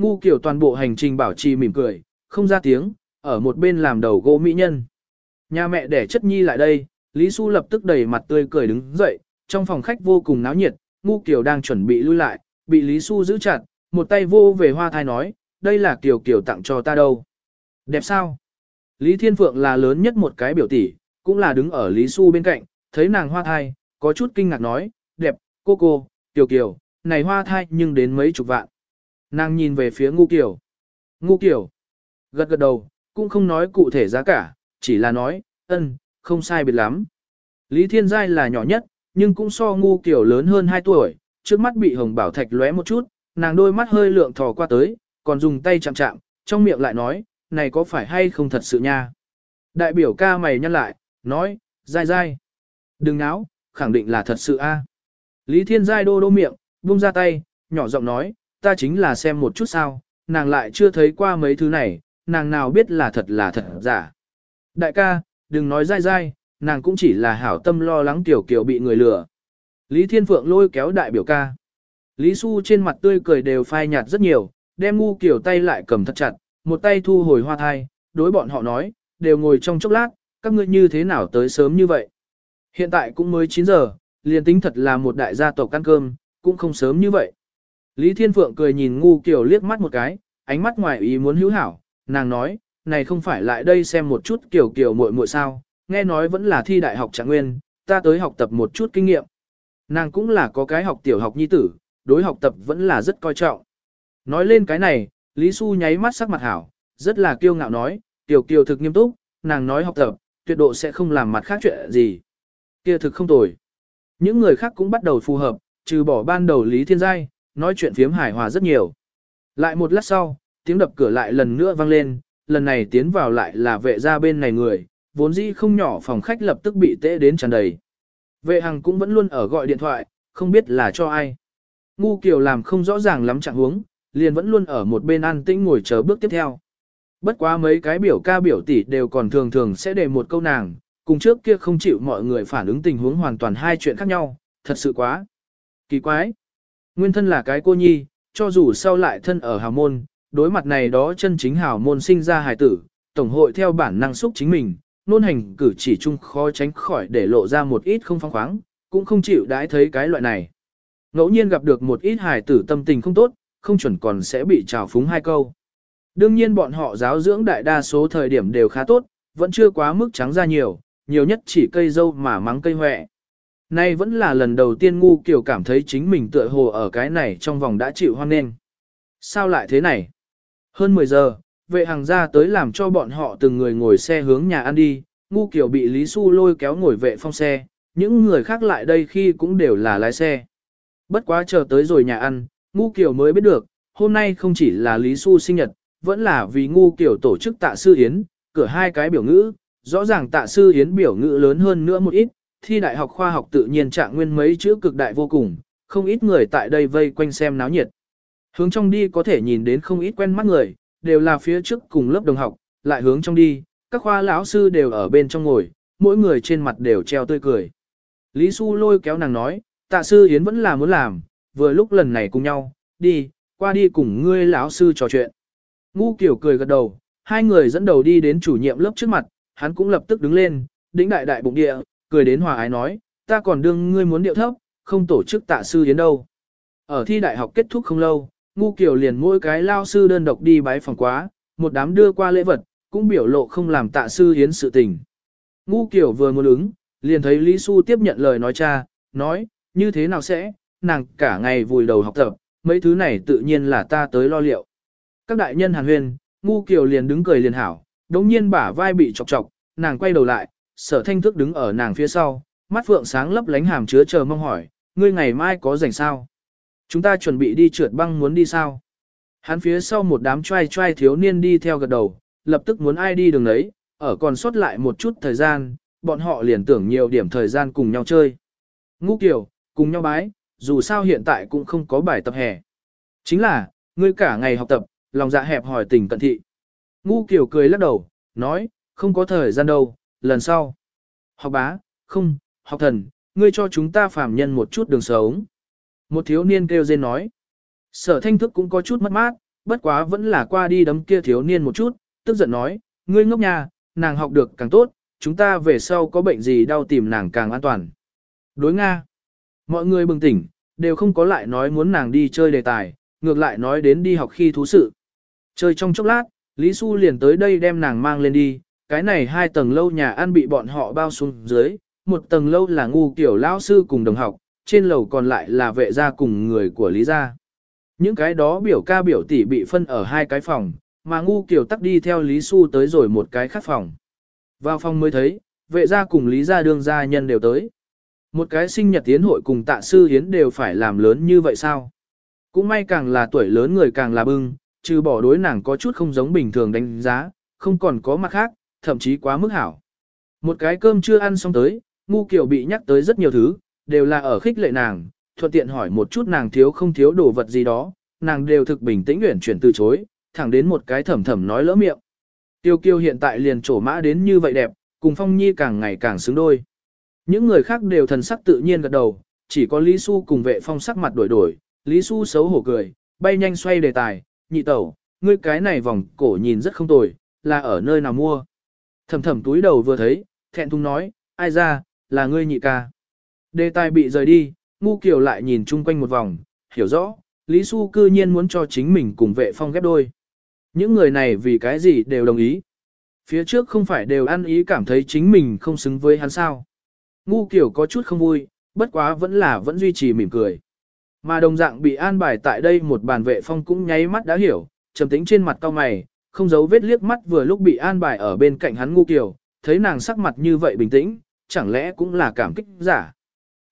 Ngu kiểu toàn bộ hành trình bảo trì mỉm cười, không ra tiếng, ở một bên làm đầu gỗ mỹ nhân. Nhà mẹ đẻ chất nhi lại đây, Lý Xu lập tức đầy mặt tươi cười đứng dậy, trong phòng khách vô cùng náo nhiệt, ngu kiểu đang chuẩn bị lui lại, bị Lý Xu giữ chặt, một tay vô về hoa thai nói, đây là kiểu Kiều tặng cho ta đâu. Đẹp sao? Lý Thiên Phượng là lớn nhất một cái biểu tỷ, cũng là đứng ở Lý Xu bên cạnh, thấy nàng hoa thai, có chút kinh ngạc nói, đẹp, cô cô, Tiểu Kiều, này hoa thai nhưng đến mấy chục vạn. Nàng nhìn về phía ngu Kiều. Ngu Kiều, gật gật đầu, cũng không nói cụ thể giá cả, chỉ là nói, ân, không sai biệt lắm. Lý Thiên Giai là nhỏ nhất, nhưng cũng so ngu Kiều lớn hơn 2 tuổi, trước mắt bị hồng bảo thạch lóe một chút, nàng đôi mắt hơi lượng thò qua tới, còn dùng tay chạm chạm, trong miệng lại nói, này có phải hay không thật sự nha. Đại biểu ca mày nhăn lại, nói, dai dai. Đừng náo, khẳng định là thật sự a. Lý Thiên Giai đô đô miệng, buông ra tay, nhỏ giọng nói, ta chính là xem một chút sao, nàng lại chưa thấy qua mấy thứ này, nàng nào biết là thật là thật giả. Đại ca, đừng nói dai dai, nàng cũng chỉ là hảo tâm lo lắng tiểu kiều bị người lừa. Lý Thiên Phượng lôi kéo đại biểu ca. Lý Xu trên mặt tươi cười đều phai nhạt rất nhiều, đem ngu kiểu tay lại cầm thật chặt, một tay thu hồi hoa thai, đối bọn họ nói, đều ngồi trong chốc lát, các ngươi như thế nào tới sớm như vậy. Hiện tại cũng mới 9 giờ, liền tính thật là một đại gia tộc ăn cơm, cũng không sớm như vậy. Lý Thiên Phượng cười nhìn ngu kiểu liếc mắt một cái, ánh mắt ngoài ý muốn hữu hảo, nàng nói, này không phải lại đây xem một chút kiểu kiểu muội muội sao, nghe nói vẫn là thi đại học trạng nguyên, ta tới học tập một chút kinh nghiệm. Nàng cũng là có cái học tiểu học nhi tử, đối học tập vẫn là rất coi trọng. Nói lên cái này, Lý Xu nháy mắt sắc mặt hảo, rất là kiêu ngạo nói, tiểu kiều thực nghiêm túc, nàng nói học tập, tuyệt độ sẽ không làm mặt khác chuyện gì. Kia thực không tồi. Những người khác cũng bắt đầu phù hợp, trừ bỏ ban đầu Lý Thiên Giai, nói chuyện phiếm hài hòa rất nhiều. Lại một lát sau, tiếng đập cửa lại lần nữa vang lên, lần này tiến vào lại là vệ gia bên này người, vốn dĩ không nhỏ phòng khách lập tức bị tễ đến tràn đầy. Vệ hằng cũng vẫn luôn ở gọi điện thoại, không biết là cho ai. Ngu Kiều làm không rõ ràng lắm trạng huống, liền vẫn luôn ở một bên an tĩnh ngồi chờ bước tiếp theo. Bất quá mấy cái biểu ca biểu tỷ đều còn thường thường sẽ để một câu nàng, cùng trước kia không chịu mọi người phản ứng tình huống hoàn toàn hai chuyện khác nhau, thật sự quá. Kỳ quái. Nguyên thân là cái cô nhi, cho dù sau lại thân ở hào môn, đối mặt này đó chân chính hào môn sinh ra hài tử, tổng hội theo bản năng xúc chính mình, nôn hành cử chỉ chung khó tránh khỏi để lộ ra một ít không phong khoáng, cũng không chịu đãi thấy cái loại này. Ngẫu nhiên gặp được một ít hài tử tâm tình không tốt, không chuẩn còn sẽ bị trào phúng hai câu. Đương nhiên bọn họ giáo dưỡng đại đa số thời điểm đều khá tốt, vẫn chưa quá mức trắng ra nhiều, nhiều nhất chỉ cây dâu mà mắng cây hoẹ. Nay vẫn là lần đầu tiên ngu kiểu cảm thấy chính mình tựa hồ ở cái này trong vòng đã chịu hoan nghênh. Sao lại thế này? Hơn 10 giờ, vệ hàng ra tới làm cho bọn họ từng người ngồi xe hướng nhà ăn đi, ngu kiểu bị Lý Xu lôi kéo ngồi vệ phong xe, những người khác lại đây khi cũng đều là lái xe. Bất quá chờ tới rồi nhà ăn, ngu kiểu mới biết được, hôm nay không chỉ là Lý Xu sinh nhật, vẫn là vì ngu kiểu tổ chức tạ sư yến, cửa hai cái biểu ngữ, rõ ràng tạ sư yến biểu ngữ lớn hơn nữa một ít, thi đại học khoa học tự nhiên trạng nguyên mấy chữ cực đại vô cùng, không ít người tại đây vây quanh xem náo nhiệt. Hướng trong đi có thể nhìn đến không ít quen mắt người, đều là phía trước cùng lớp đồng học, lại hướng trong đi, các khoa lão sư đều ở bên trong ngồi, mỗi người trên mặt đều treo tươi cười. Lý Xu lôi kéo nàng nói, tạ sư Yến vẫn là muốn làm, vừa lúc lần này cùng nhau, đi, qua đi cùng ngươi lão sư trò chuyện. Ngu kiểu cười gật đầu, hai người dẫn đầu đi đến chủ nhiệm lớp trước mặt, hắn cũng lập tức đứng lên, đĩnh đại đại bụng địa, cười đến hòa ái nói, ta còn đương ngươi muốn điệu thấp, không tổ chức tạ sư Yến đâu. Ở thi đại học kết thúc không lâu, ngu kiểu liền mỗi cái lao sư đơn độc đi bái phòng quá, một đám đưa qua lễ vật, cũng biểu lộ không làm tạ sư hiến sự tình. Ngu kiểu vừa muốn ứng, liền thấy Lý Xu tiếp nhận lời nói cha, nói, như thế nào sẽ, nàng cả ngày vùi đầu học tập, mấy thứ này tự nhiên là ta tới lo liệu. Các đại nhân hàn huyền, ngu kiểu liền đứng cười liền hảo, đống nhiên bả vai bị chọc chọc, nàng quay đầu lại, sở thanh thức đứng ở nàng phía sau, mắt phượng sáng lấp lánh hàm chứa chờ mong hỏi, ngươi ngày mai có rảnh sao? Chúng ta chuẩn bị đi trượt băng muốn đi sao? Hắn phía sau một đám trai trai thiếu niên đi theo gật đầu, lập tức muốn ai đi đường đấy, ở còn sót lại một chút thời gian, bọn họ liền tưởng nhiều điểm thời gian cùng nhau chơi. Ngũ kiểu, cùng nhau bái, dù sao hiện tại cũng không có bài tập hè. Chính là, ngươi cả ngày học tập, lòng dạ hẹp hỏi tình cận thị. Ngũ kiểu cười lắc đầu, nói, không có thời gian đâu, lần sau. Học bá, không, học thần, ngươi cho chúng ta phàm nhân một chút đường sống. Một thiếu niên kêu dên nói. Sở thanh thức cũng có chút mất mát, bất quá vẫn là qua đi đấm kia thiếu niên một chút, tức giận nói, ngươi ngốc nhà, nàng học được càng tốt, chúng ta về sau có bệnh gì đau tìm nàng càng an toàn. Đối Nga. Mọi người bừng tỉnh, đều không có lại nói muốn nàng đi chơi đề tài, ngược lại nói đến đi học khi thú sự. Chơi trong chốc lát, Lý Xu liền tới đây đem nàng mang lên đi, cái này hai tầng lâu nhà ăn bị bọn họ bao xuống dưới, một tầng lâu là ngu kiểu lao sư cùng đồng học, trên lầu còn lại là vệ gia cùng người của Lý gia. Những cái đó biểu ca biểu tỷ bị phân ở hai cái phòng, mà ngu kiểu tắc đi theo Lý Xu tới rồi một cái khác phòng. Vào phòng mới thấy, vệ gia cùng Lý gia đương gia nhân đều tới. Một cái sinh nhật tiến hội cùng tạ sư hiến đều phải làm lớn như vậy sao? Cũng may càng là tuổi lớn người càng là bưng, trừ bỏ đối nàng có chút không giống bình thường đánh giá, không còn có mặt khác, thậm chí quá mức hảo. Một cái cơm chưa ăn xong tới, ngu kiểu bị nhắc tới rất nhiều thứ, đều là ở khích lệ nàng, thuận tiện hỏi một chút nàng thiếu không thiếu đồ vật gì đó, nàng đều thực bình tĩnh uyển chuyển từ chối, thẳng đến một cái thầm thầm nói lỡ miệng. Tiêu kiêu hiện tại liền trổ mã đến như vậy đẹp, cùng Phong Nhi càng ngày càng xứng đôi. Những người khác đều thần sắc tự nhiên gật đầu, chỉ có Lý Xu cùng vệ phong sắc mặt đổi đổi, Lý Xu xấu hổ cười, bay nhanh xoay đề tài, nhị tẩu, ngươi cái này vòng cổ nhìn rất không tồi, là ở nơi nào mua. Thầm thầm túi đầu vừa thấy, thẹn thùng nói, ai ra, là ngươi nhị ca. Đề tài bị rời đi, ngu kiều lại nhìn chung quanh một vòng, hiểu rõ, Lý Xu cư nhiên muốn cho chính mình cùng vệ phong ghép đôi. Những người này vì cái gì đều đồng ý. Phía trước không phải đều ăn ý cảm thấy chính mình không xứng với hắn sao. Ngu kiểu có chút không vui, bất quá vẫn là vẫn duy trì mỉm cười. Mà đồng dạng bị an bài tại đây một bàn vệ phong cũng nháy mắt đã hiểu, trầm tĩnh trên mặt cao mày, không giấu vết liếc mắt vừa lúc bị an bài ở bên cạnh hắn ngu Kiều thấy nàng sắc mặt như vậy bình tĩnh, chẳng lẽ cũng là cảm kích giả.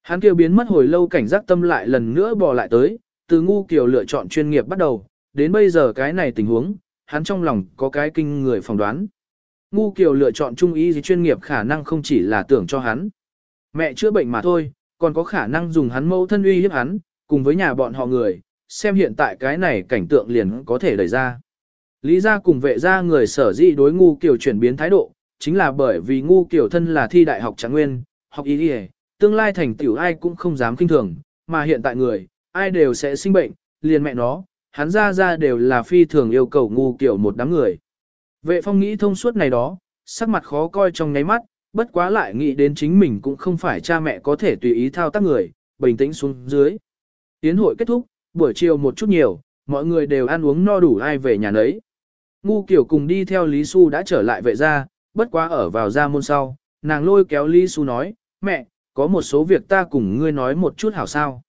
Hắn kêu biến mất hồi lâu cảnh giác tâm lại lần nữa bò lại tới, từ ngu Kiều lựa chọn chuyên nghiệp bắt đầu, đến bây giờ cái này tình huống, hắn trong lòng có cái kinh người phỏng đoán. Ngu Kiều lựa chọn trung y gì chuyên nghiệp khả năng không chỉ là tưởng cho hắn. Mẹ chữa bệnh mà thôi, còn có khả năng dùng hắn mâu thân uy hiếp hắn, cùng với nhà bọn họ người, xem hiện tại cái này cảnh tượng liền có thể đẩy ra. Lý gia cùng vệ gia người sở dĩ đối ngu kiểu chuyển biến thái độ, chính là bởi vì ngu kiểu thân là thi đại học trạng nguyên, học y đi tương lai thành tiểu ai cũng không dám kinh thường, mà hiện tại người, ai đều sẽ sinh bệnh, liền mẹ nó, hắn ra ra đều là phi thường yêu cầu ngu kiểu một đám người. Vệ phong nghĩ thông suốt này đó, sắc mặt khó coi trong nháy mắt, bất quá lại nghĩ đến chính mình cũng không phải cha mẹ có thể tùy ý thao tác người, bình tĩnh xuống dưới. Tiến hội kết thúc, buổi chiều một chút nhiều, mọi người đều ăn uống no đủ ai về nhà nấy. Ngu kiểu cùng đi theo Lý Xu đã trở lại vệ gia, bất quá ở vào gia môn sau, nàng lôi kéo Lý Xu nói, mẹ, có một số việc ta cùng ngươi nói một chút hảo sao.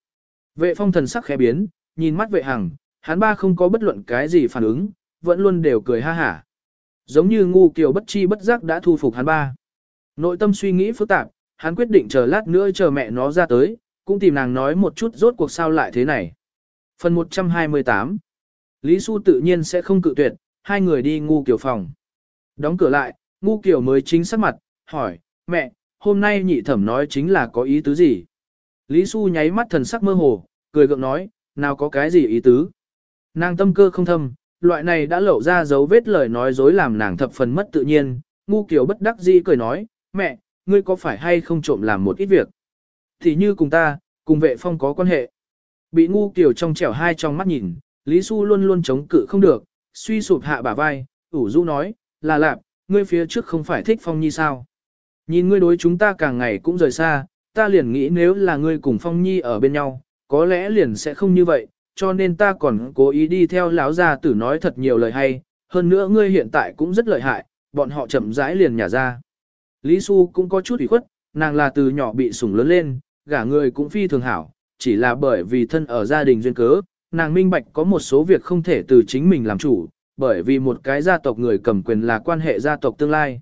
Vệ phong thần sắc khẽ biến, nhìn mắt vệ hằng, hắn ba không có bất luận cái gì phản ứng, vẫn luôn đều cười ha hả. Giống như ngu kiều bất chi bất giác đã thu phục hắn ba. Nội tâm suy nghĩ phức tạp, hắn quyết định chờ lát nữa chờ mẹ nó ra tới, cũng tìm nàng nói một chút rốt cuộc sao lại thế này. Phần 128 Lý Xu tự nhiên sẽ không cự tuyệt, hai người đi ngu kiểu phòng. Đóng cửa lại, ngu kiểu mới chính sắc mặt, hỏi, mẹ, hôm nay nhị thẩm nói chính là có ý tứ gì? Lý Xu nháy mắt thần sắc mơ hồ, cười gượng nói, nào có cái gì ý tứ? Nàng tâm cơ không thâm, loại này đã lộ ra dấu vết lời nói dối làm nàng thập phần mất tự nhiên, ngu kiểu bất đắc dĩ cười nói, mẹ, ngươi có phải hay không trộm làm một ít việc? Thì như cùng ta, cùng vệ phong có quan hệ. Bị ngu kiểu trong trẻo hai trong mắt nhìn, Lý Xu luôn luôn chống cự không được, suy sụp hạ bả vai, ủ rũ nói, là lạp, ngươi phía trước không phải thích phong nhi sao? Nhìn ngươi đối chúng ta càng ngày cũng rời xa, ta liền nghĩ nếu là ngươi cùng phong nhi ở bên nhau, có lẽ liền sẽ không như vậy, cho nên ta còn cố ý đi theo lão gia tử nói thật nhiều lời hay, hơn nữa ngươi hiện tại cũng rất lợi hại, bọn họ chậm rãi liền nhả ra. Lý Xu cũng có chút ủy khuất, nàng là từ nhỏ bị sủng lớn lên, gả người cũng phi thường hảo, chỉ là bởi vì thân ở gia đình duyên cớ, nàng minh bạch có một số việc không thể từ chính mình làm chủ, bởi vì một cái gia tộc người cầm quyền là quan hệ gia tộc tương lai.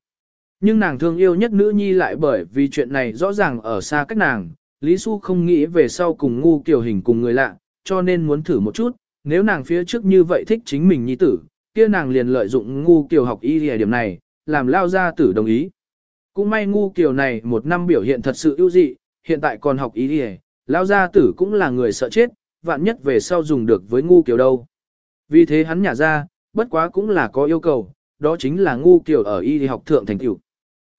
Nhưng nàng thương yêu nhất nữ nhi lại bởi vì chuyện này rõ ràng ở xa cách nàng, Lý Xu không nghĩ về sau cùng ngu kiểu hình cùng người lạ, cho nên muốn thử một chút, nếu nàng phía trước như vậy thích chính mình nhi tử, kia nàng liền lợi dụng ngu kiểu học y điểm này, làm lao gia tử đồng ý. Cũng may ngu kiểu này một năm biểu hiện thật sự ưu dị, hiện tại còn học y lao gia tử cũng là người sợ chết, vạn nhất về sau dùng được với ngu kiểu đâu. Vì thế hắn nhả ra, bất quá cũng là có yêu cầu, đó chính là ngu kiểu ở y học thượng thành tiểu.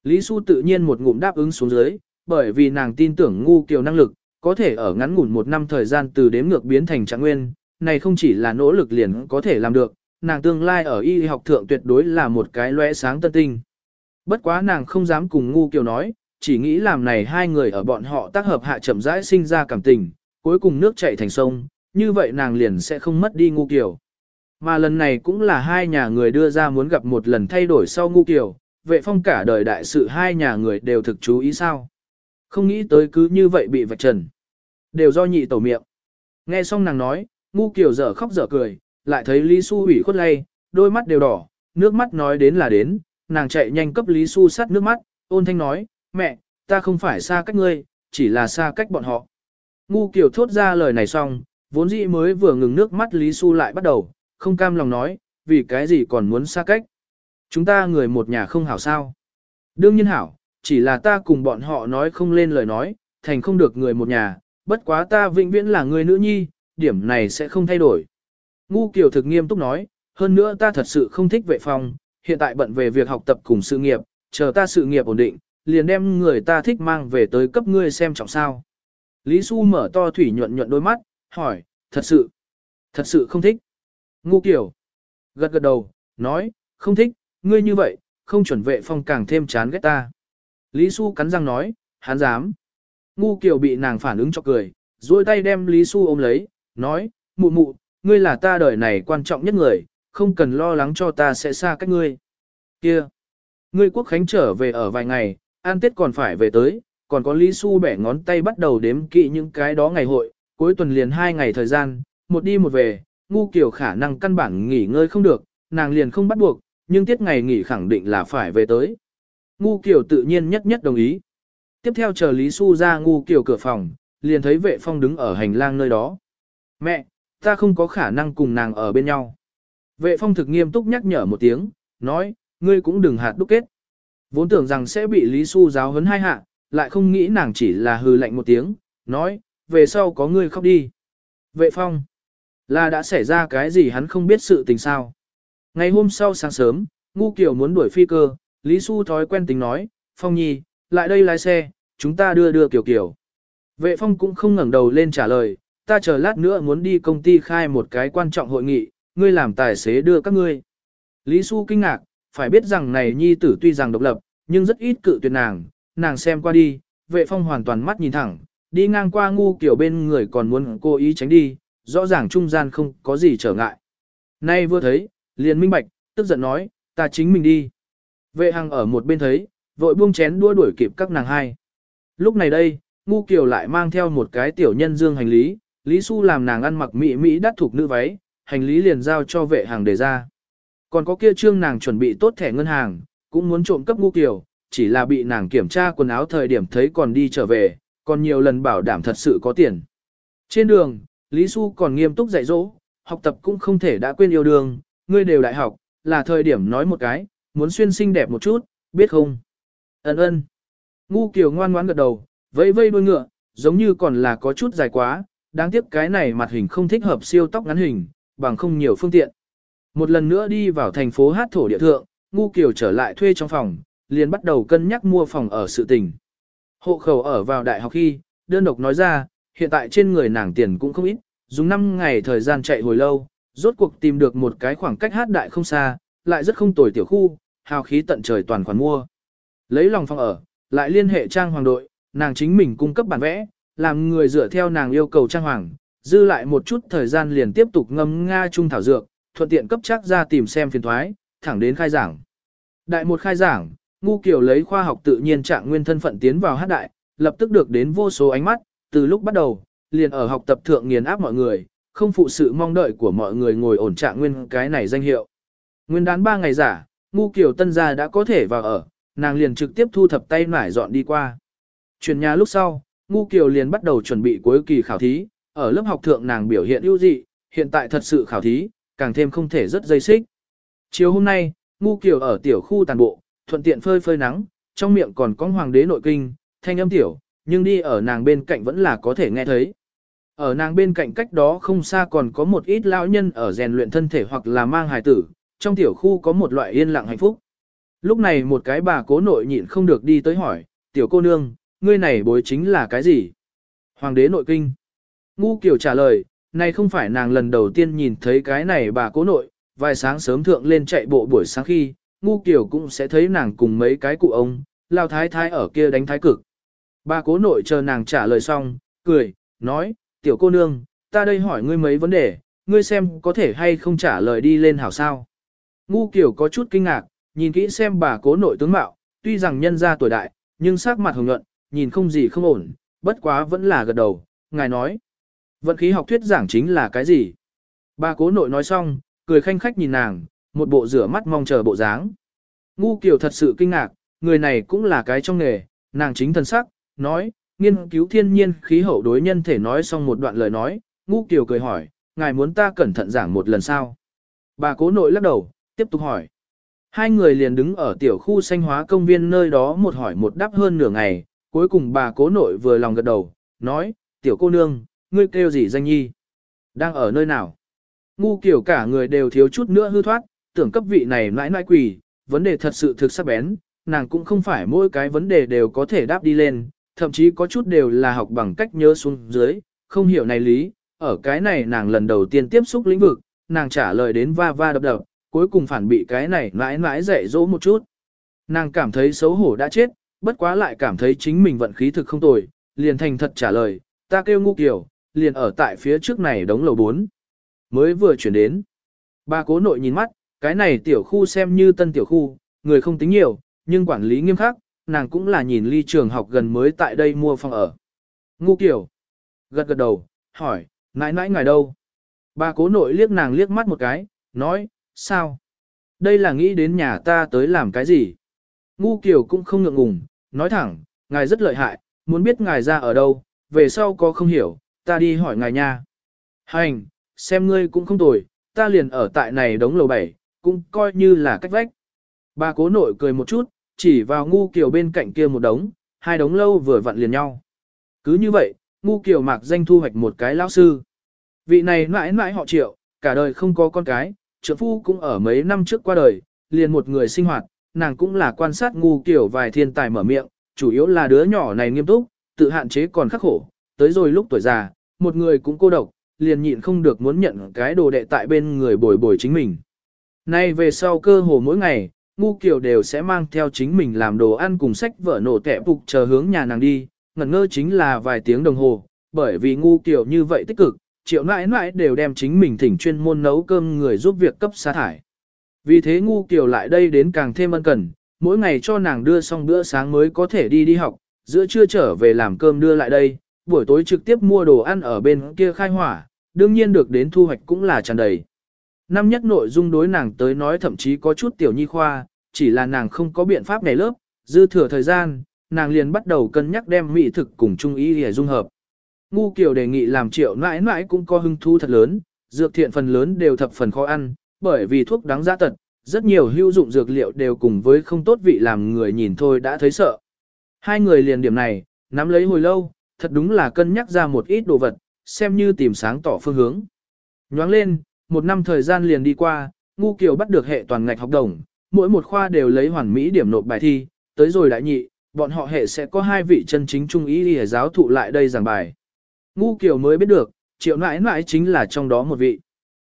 Lý Xu tự nhiên một ngụm đáp ứng xuống dưới, bởi vì nàng tin tưởng ngu kiểu năng lực, có thể ở ngắn ngủn một năm thời gian từ đếm ngược biến thành trạng nguyên, này không chỉ là nỗ lực liền có thể làm được, nàng tương lai ở y học thượng tuyệt đối là một cái lóe sáng tân tinh. Bất quá nàng không dám cùng ngu kiều nói, chỉ nghĩ làm này hai người ở bọn họ tác hợp hạ chậm rãi sinh ra cảm tình, cuối cùng nước chảy thành sông, như vậy nàng liền sẽ không mất đi ngu kiều. Mà lần này cũng là hai nhà người đưa ra muốn gặp một lần thay đổi sau ngu kiều, vệ phong cả đời đại sự hai nhà người đều thực chú ý sao. Không nghĩ tới cứ như vậy bị vạch trần. Đều do nhị tổ miệng. Nghe xong nàng nói, ngu kiều dở khóc dở cười, lại thấy Lý Xu ủy khuất lay, đôi mắt đều đỏ, nước mắt nói đến là đến, nàng chạy nhanh cấp Lý Xu sát nước mắt, ôn thanh nói, mẹ, ta không phải xa cách ngươi, chỉ là xa cách bọn họ. Ngu kiều thốt ra lời này xong, vốn dĩ mới vừa ngừng nước mắt Lý Xu lại bắt đầu, không cam lòng nói, vì cái gì còn muốn xa cách. Chúng ta người một nhà không hảo sao. Đương nhiên hảo, chỉ là ta cùng bọn họ nói không lên lời nói, thành không được người một nhà, bất quá ta vĩnh viễn là người nữ nhi, điểm này sẽ không thay đổi. Ngu Kiều thực nghiêm túc nói, hơn nữa ta thật sự không thích vệ phong, hiện tại bận về việc học tập cùng sự nghiệp, chờ ta sự nghiệp ổn định, liền đem người ta thích mang về tới cấp ngươi xem trọng sao. Lý Xu mở to thủy nhuận nhuận đôi mắt, hỏi, thật sự, thật sự không thích. Ngu Kiều, gật gật đầu, nói, không thích, ngươi như vậy, không chuẩn vệ phong càng thêm chán ghét ta. Lý Xu cắn răng nói, hắn dám. Ngu Kiều bị nàng phản ứng cho cười, duỗi tay đem Lý Xu ôm lấy, nói, mụ mụ, ngươi là ta đời này quan trọng nhất người, không cần lo lắng cho ta sẽ xa cách ngươi. Kia, ngươi quốc khánh trở về ở vài ngày, an tết còn phải về tới, còn có Lý Xu bẻ ngón tay bắt đầu đếm kỵ những cái đó ngày hội, cuối tuần liền hai ngày thời gian, một đi một về, ngu Kiều khả năng căn bản nghỉ ngơi không được, nàng liền không bắt buộc, nhưng tiết ngày nghỉ khẳng định là phải về tới. Ngu Kiều tự nhiên nhất nhất đồng ý. Tiếp theo chờ Lý Xu ra ngu Kiều cửa phòng, liền thấy vệ phong đứng ở hành lang nơi đó. Mẹ, ta không có khả năng cùng nàng ở bên nhau. Vệ phong thực nghiêm túc nhắc nhở một tiếng, nói, ngươi cũng đừng hạt đúc kết. Vốn tưởng rằng sẽ bị Lý Xu giáo huấn hai hạ, lại không nghĩ nàng chỉ là hừ lạnh một tiếng, nói, về sau có ngươi khóc đi. Vệ phong, là đã xảy ra cái gì hắn không biết sự tình sao. Ngày hôm sau sáng sớm, Ngu Kiều muốn đuổi phi cơ, Lý Xu thói quen tính nói, Phong Nhi, lại đây lái xe, chúng ta đưa đưa Kiều Kiều. Vệ Phong cũng không ngẩng đầu lên trả lời, ta chờ lát nữa muốn đi công ty khai một cái quan trọng hội nghị, ngươi làm tài xế đưa các ngươi. Lý Xu kinh ngạc, phải biết rằng này nhi tử tuy rằng độc lập, nhưng rất ít cự tuyệt nàng, nàng xem qua đi, vệ phong hoàn toàn mắt nhìn thẳng, đi ngang qua ngu kiểu bên người còn muốn cố ý tránh đi, rõ ràng trung gian không có gì trở ngại. Nay vừa thấy, liền minh bạch, tức giận nói, ta chính mình đi. Vệ hằng ở một bên thấy, vội buông chén đua đuổi kịp các nàng hai. Lúc này đây, ngu kiều lại mang theo một cái tiểu nhân dương hành lý, Lý Xu làm nàng ăn mặc mỹ mỹ đắt thuộc nữ váy, hành lý liền giao cho vệ hàng để ra. Còn có kia trương nàng chuẩn bị tốt thẻ ngân hàng, cũng muốn trộm cấp ngu kiều, chỉ là bị nàng kiểm tra quần áo thời điểm thấy còn đi trở về, còn nhiều lần bảo đảm thật sự có tiền. Trên đường, Lý Xu còn nghiêm túc dạy dỗ, học tập cũng không thể đã quên yêu đương, ngươi đều đại học, là thời điểm nói một cái, muốn xuyên xinh đẹp một chút, biết không? Ấn ơn. Ngu kiều ngoan ngoãn gật đầu, vẫy vây đuôi ngựa, giống như còn là có chút dài quá, đáng tiếc cái này mặt hình không thích hợp siêu tóc ngắn hình, bằng không nhiều phương tiện. Một lần nữa đi vào thành phố hát thổ địa thượng, ngu kiều trở lại thuê trong phòng, liền bắt đầu cân nhắc mua phòng ở sự tình. Hộ khẩu ở vào đại học khi, đơn độc nói ra, hiện tại trên người nàng tiền cũng không ít, dùng 5 ngày thời gian chạy hồi lâu, rốt cuộc tìm được một cái khoảng cách hát đại không xa, lại rất không tồi tiểu khu, hào khí tận trời toàn khoản mua. Lấy lòng phòng ở, lại liên hệ trang hoàng đội, nàng chính mình cung cấp bản vẽ, làm người dựa theo nàng yêu cầu trang hoàng, dư lại một chút thời gian liền tiếp tục ngâm nga trung thảo dược, thuận tiện cấp chắc ra tìm xem phiền thoái, thẳng đến khai giảng. Đại một khai giảng, Ngu Kiều lấy khoa học tự nhiên trạng nguyên thân phận tiến vào hát đại, lập tức được đến vô số ánh mắt, từ lúc bắt đầu, liền ở học tập thượng nghiền áp mọi người, không phụ sự mong đợi của mọi người ngồi ổn trạng nguyên cái này danh hiệu. Nguyên đán 3 ngày giả, Ngu Kiều tân gia đã có thể vào ở, nàng liền trực tiếp thu thập tay nải dọn đi qua. Chuyển nhà lúc sau, Ngu Kiều liền bắt đầu chuẩn bị cuối kỳ khảo thí, ở lớp học thượng nàng biểu hiện ưu dị, hiện tại thật sự khảo thí, càng thêm không thể rất dây xích. Chiều hôm nay, Ngu Kiều ở tiểu khu tàn bộ, thuận tiện phơi phơi nắng, trong miệng còn có hoàng đế nội kinh, thanh âm tiểu, nhưng đi ở nàng bên cạnh vẫn là có thể nghe thấy. Ở nàng bên cạnh cách đó không xa còn có một ít lão nhân ở rèn luyện thân thể hoặc là mang hài tử, trong tiểu khu có một loại yên lặng hạnh phúc. Lúc này một cái bà cố nội nhịn không được đi tới hỏi, tiểu cô nương, ngươi này bối chính là cái gì? Hoàng đế nội kinh. Ngu kiểu trả lời, này không phải nàng lần đầu tiên nhìn thấy cái này bà cố nội, vài sáng sớm thượng lên chạy bộ buổi sáng khi, ngu kiểu cũng sẽ thấy nàng cùng mấy cái cụ ông, lao thái thái ở kia đánh thái cực. Bà cố nội chờ nàng trả lời xong, cười, nói, tiểu cô nương, ta đây hỏi ngươi mấy vấn đề, ngươi xem có thể hay không trả lời đi lên hảo sao. Ngu kiểu có chút kinh ngạc, nhìn kỹ xem bà cố nội tướng mạo, tuy rằng nhân ra tuổi đại, nhưng sắc mặt hồng nhuận, nhìn không gì không ổn, bất quá vẫn là gật đầu, ngài nói. Vận khí học thuyết giảng chính là cái gì? Bà cố nội nói xong, cười khanh khách nhìn nàng, một bộ rửa mắt mong chờ bộ dáng. Ngu Kiều thật sự kinh ngạc, người này cũng là cái trong nghề, nàng chính thần sắc, nói, nghiên cứu thiên nhiên khí hậu đối nhân thể nói xong một đoạn lời nói, Ngu Kiều cười hỏi, ngài muốn ta cẩn thận giảng một lần sao? Bà cố nội lắc đầu, tiếp tục hỏi. Hai người liền đứng ở tiểu khu xanh hóa công viên nơi đó một hỏi một đáp hơn nửa ngày, cuối cùng bà cố nội vừa lòng gật đầu, nói, tiểu cô nương, ngươi kêu gì danh nhi? Đang ở nơi nào? Ngu kiểu cả người đều thiếu chút nữa hư thoát, tưởng cấp vị này mãi mãi quỳ, vấn đề thật sự thực sắc bén, nàng cũng không phải mỗi cái vấn đề đều có thể đáp đi lên, thậm chí có chút đều là học bằng cách nhớ xuống dưới, không hiểu này lý, ở cái này nàng lần đầu tiên tiếp xúc lĩnh vực, nàng trả lời đến va va đập đập, cuối cùng phản bị cái này mãi mãi dạy dỗ một chút. Nàng cảm thấy xấu hổ đã chết, bất quá lại cảm thấy chính mình vận khí thực không tồi, liền thành thật trả lời, ta kêu ngu kiểu, liền ở tại phía trước này đống lầu 4. Mới vừa chuyển đến. Ba cố nội nhìn mắt, cái này tiểu khu xem như tân tiểu khu, người không tính nhiều, nhưng quản lý nghiêm khắc, nàng cũng là nhìn ly trường học gần mới tại đây mua phòng ở. Ngu kiểu. Gật gật đầu, hỏi, nãi nãi ngài đâu? bà cố nội liếc nàng liếc mắt một cái, nói, sao? Đây là nghĩ đến nhà ta tới làm cái gì? Ngu kiểu cũng không ngượng ngùng, nói thẳng, ngài rất lợi hại, muốn biết ngài ra ở đâu, về sau có không hiểu, ta đi hỏi ngài nha. Hành, xem ngươi cũng không tồi, ta liền ở tại này đống lầu bảy, cũng coi như là cách vách. Bà cố nội cười một chút, chỉ vào ngu kiều bên cạnh kia một đống, hai đống lâu vừa vặn liền nhau. Cứ như vậy, ngu kiều mạc danh thu hoạch một cái lão sư. Vị này mãi mãi họ triệu, cả đời không có con cái, trưởng phu cũng ở mấy năm trước qua đời, liền một người sinh hoạt, nàng cũng là quan sát ngu kiều vài thiên tài mở miệng, chủ yếu là đứa nhỏ này nghiêm túc, tự hạn chế còn khắc khổ, tới rồi lúc tuổi già, một người cũng cô độc, liền nhịn không được muốn nhận cái đồ đệ tại bên người bồi bồi chính mình. Nay về sau cơ hồ mỗi ngày, ngu kiểu đều sẽ mang theo chính mình làm đồ ăn cùng sách vở nổ tẻ phục chờ hướng nhà nàng đi, ngẩn ngơ chính là vài tiếng đồng hồ, bởi vì ngu kiểu như vậy tích cực, triệu nãi nãi đều đem chính mình thỉnh chuyên môn nấu cơm người giúp việc cấp sa thải. Vì thế ngu kiểu lại đây đến càng thêm ân cần, mỗi ngày cho nàng đưa xong bữa sáng mới có thể đi đi học, giữa trưa trở về làm cơm đưa lại đây, buổi tối trực tiếp mua đồ ăn ở bên kia khai hỏa, đương nhiên được đến thu hoạch cũng là tràn đầy. Năm nhất nội dung đối nàng tới nói thậm chí có chút tiểu nhi khoa, chỉ là nàng không có biện pháp này lớp, dư thừa thời gian, nàng liền bắt đầu cân nhắc đem mỹ thực cùng trung ý để dung hợp. Ngu Kiều đề nghị làm triệu mãi mãi cũng có hứng thú thật lớn, dược thiện phần lớn đều thập phần khó ăn, bởi vì thuốc đáng giá tật, rất nhiều hữu dụng dược liệu đều cùng với không tốt vị làm người nhìn thôi đã thấy sợ. Hai người liền điểm này, nắm lấy hồi lâu, thật đúng là cân nhắc ra một ít đồ vật, xem như tìm sáng tỏ phương hướng. Nhoáng lên, một năm thời gian liền đi qua, Ngu Kiều bắt được hệ toàn ngạch học đồng, mỗi một khoa đều lấy hoàn mỹ điểm nộp bài thi, tới rồi đại nhị, bọn họ hệ sẽ có hai vị chân chính trung ý y giáo thụ lại đây giảng bài. Ngu Kiều mới biết được, triệu nãi nãi chính là trong đó một vị.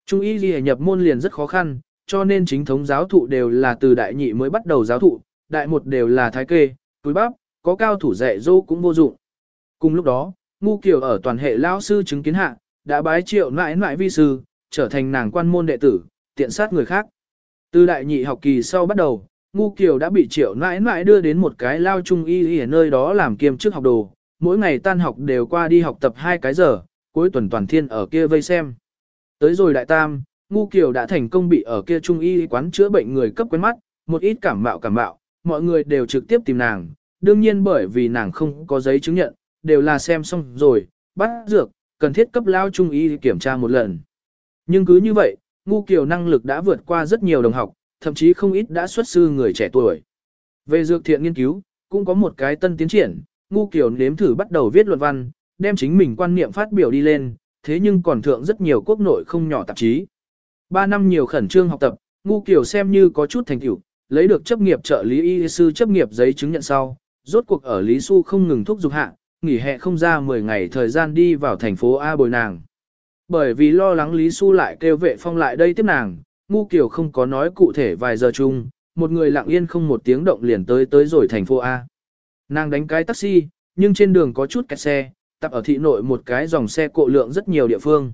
Trung y y nhập môn liền rất khó khăn, cho nên chính thống giáo thụ đều là từ đại nhị mới bắt đầu giáo thụ, đại một đều là thái kê, túi bắp, có cao thủ dạy dỗ cũng vô dụng. Cùng lúc đó, Ngu Kiều ở toàn hệ lão sư chứng kiến hạ, đã bái triệu nãi nãi vi sư, trở thành nàng quan môn đệ tử, tiện sát người khác. Từ đại nhị học kỳ sau bắt đầu, Ngu Kiều đã bị triệu nãi nãi đưa đến một cái lao trung y ở nơi đó làm kiêm chức học đồ, mỗi ngày tan học đều qua đi học tập hai cái giờ, cuối tuần toàn thiên ở kia vây xem. Tới rồi đại tam, Ngu Kiều đã thành công bị ở kia trung y quán chữa bệnh người cấp quen mắt, một ít cảm mạo cảm mạo, mọi người đều trực tiếp tìm nàng, đương nhiên bởi vì nàng không có giấy chứng nhận, đều là xem xong rồi, bắt dược, cần thiết cấp lao trung y kiểm tra một lần. Nhưng cứ như vậy, Ngu Kiều năng lực đã vượt qua rất nhiều đồng học, thậm chí không ít đã xuất sư người trẻ tuổi. Về dược thiện nghiên cứu, cũng có một cái tân tiến triển, Ngu Kiều nếm thử bắt đầu viết luận văn, đem chính mình quan niệm phát biểu đi lên, thế nhưng còn thượng rất nhiều quốc nội không nhỏ tạp chí. Ba năm nhiều khẩn trương học tập, Ngu Kiều xem như có chút thành tựu, lấy được chấp nghiệp trợ lý y sư chấp nghiệp giấy chứng nhận sau, rốt cuộc ở Lý Xu không ngừng thúc giục hạ, nghỉ hè không ra 10 ngày thời gian đi vào thành phố A bồi nàng. Bởi vì lo lắng Lý Xu lại kêu vệ phong lại đây tiếp nàng, Ngu Kiều không có nói cụ thể vài giờ chung, một người lặng yên không một tiếng động liền tới tới rồi thành phố A. Nàng đánh cái taxi, nhưng trên đường có chút kẹt xe, tập ở thị nội một cái dòng xe cộ lượng rất nhiều địa phương.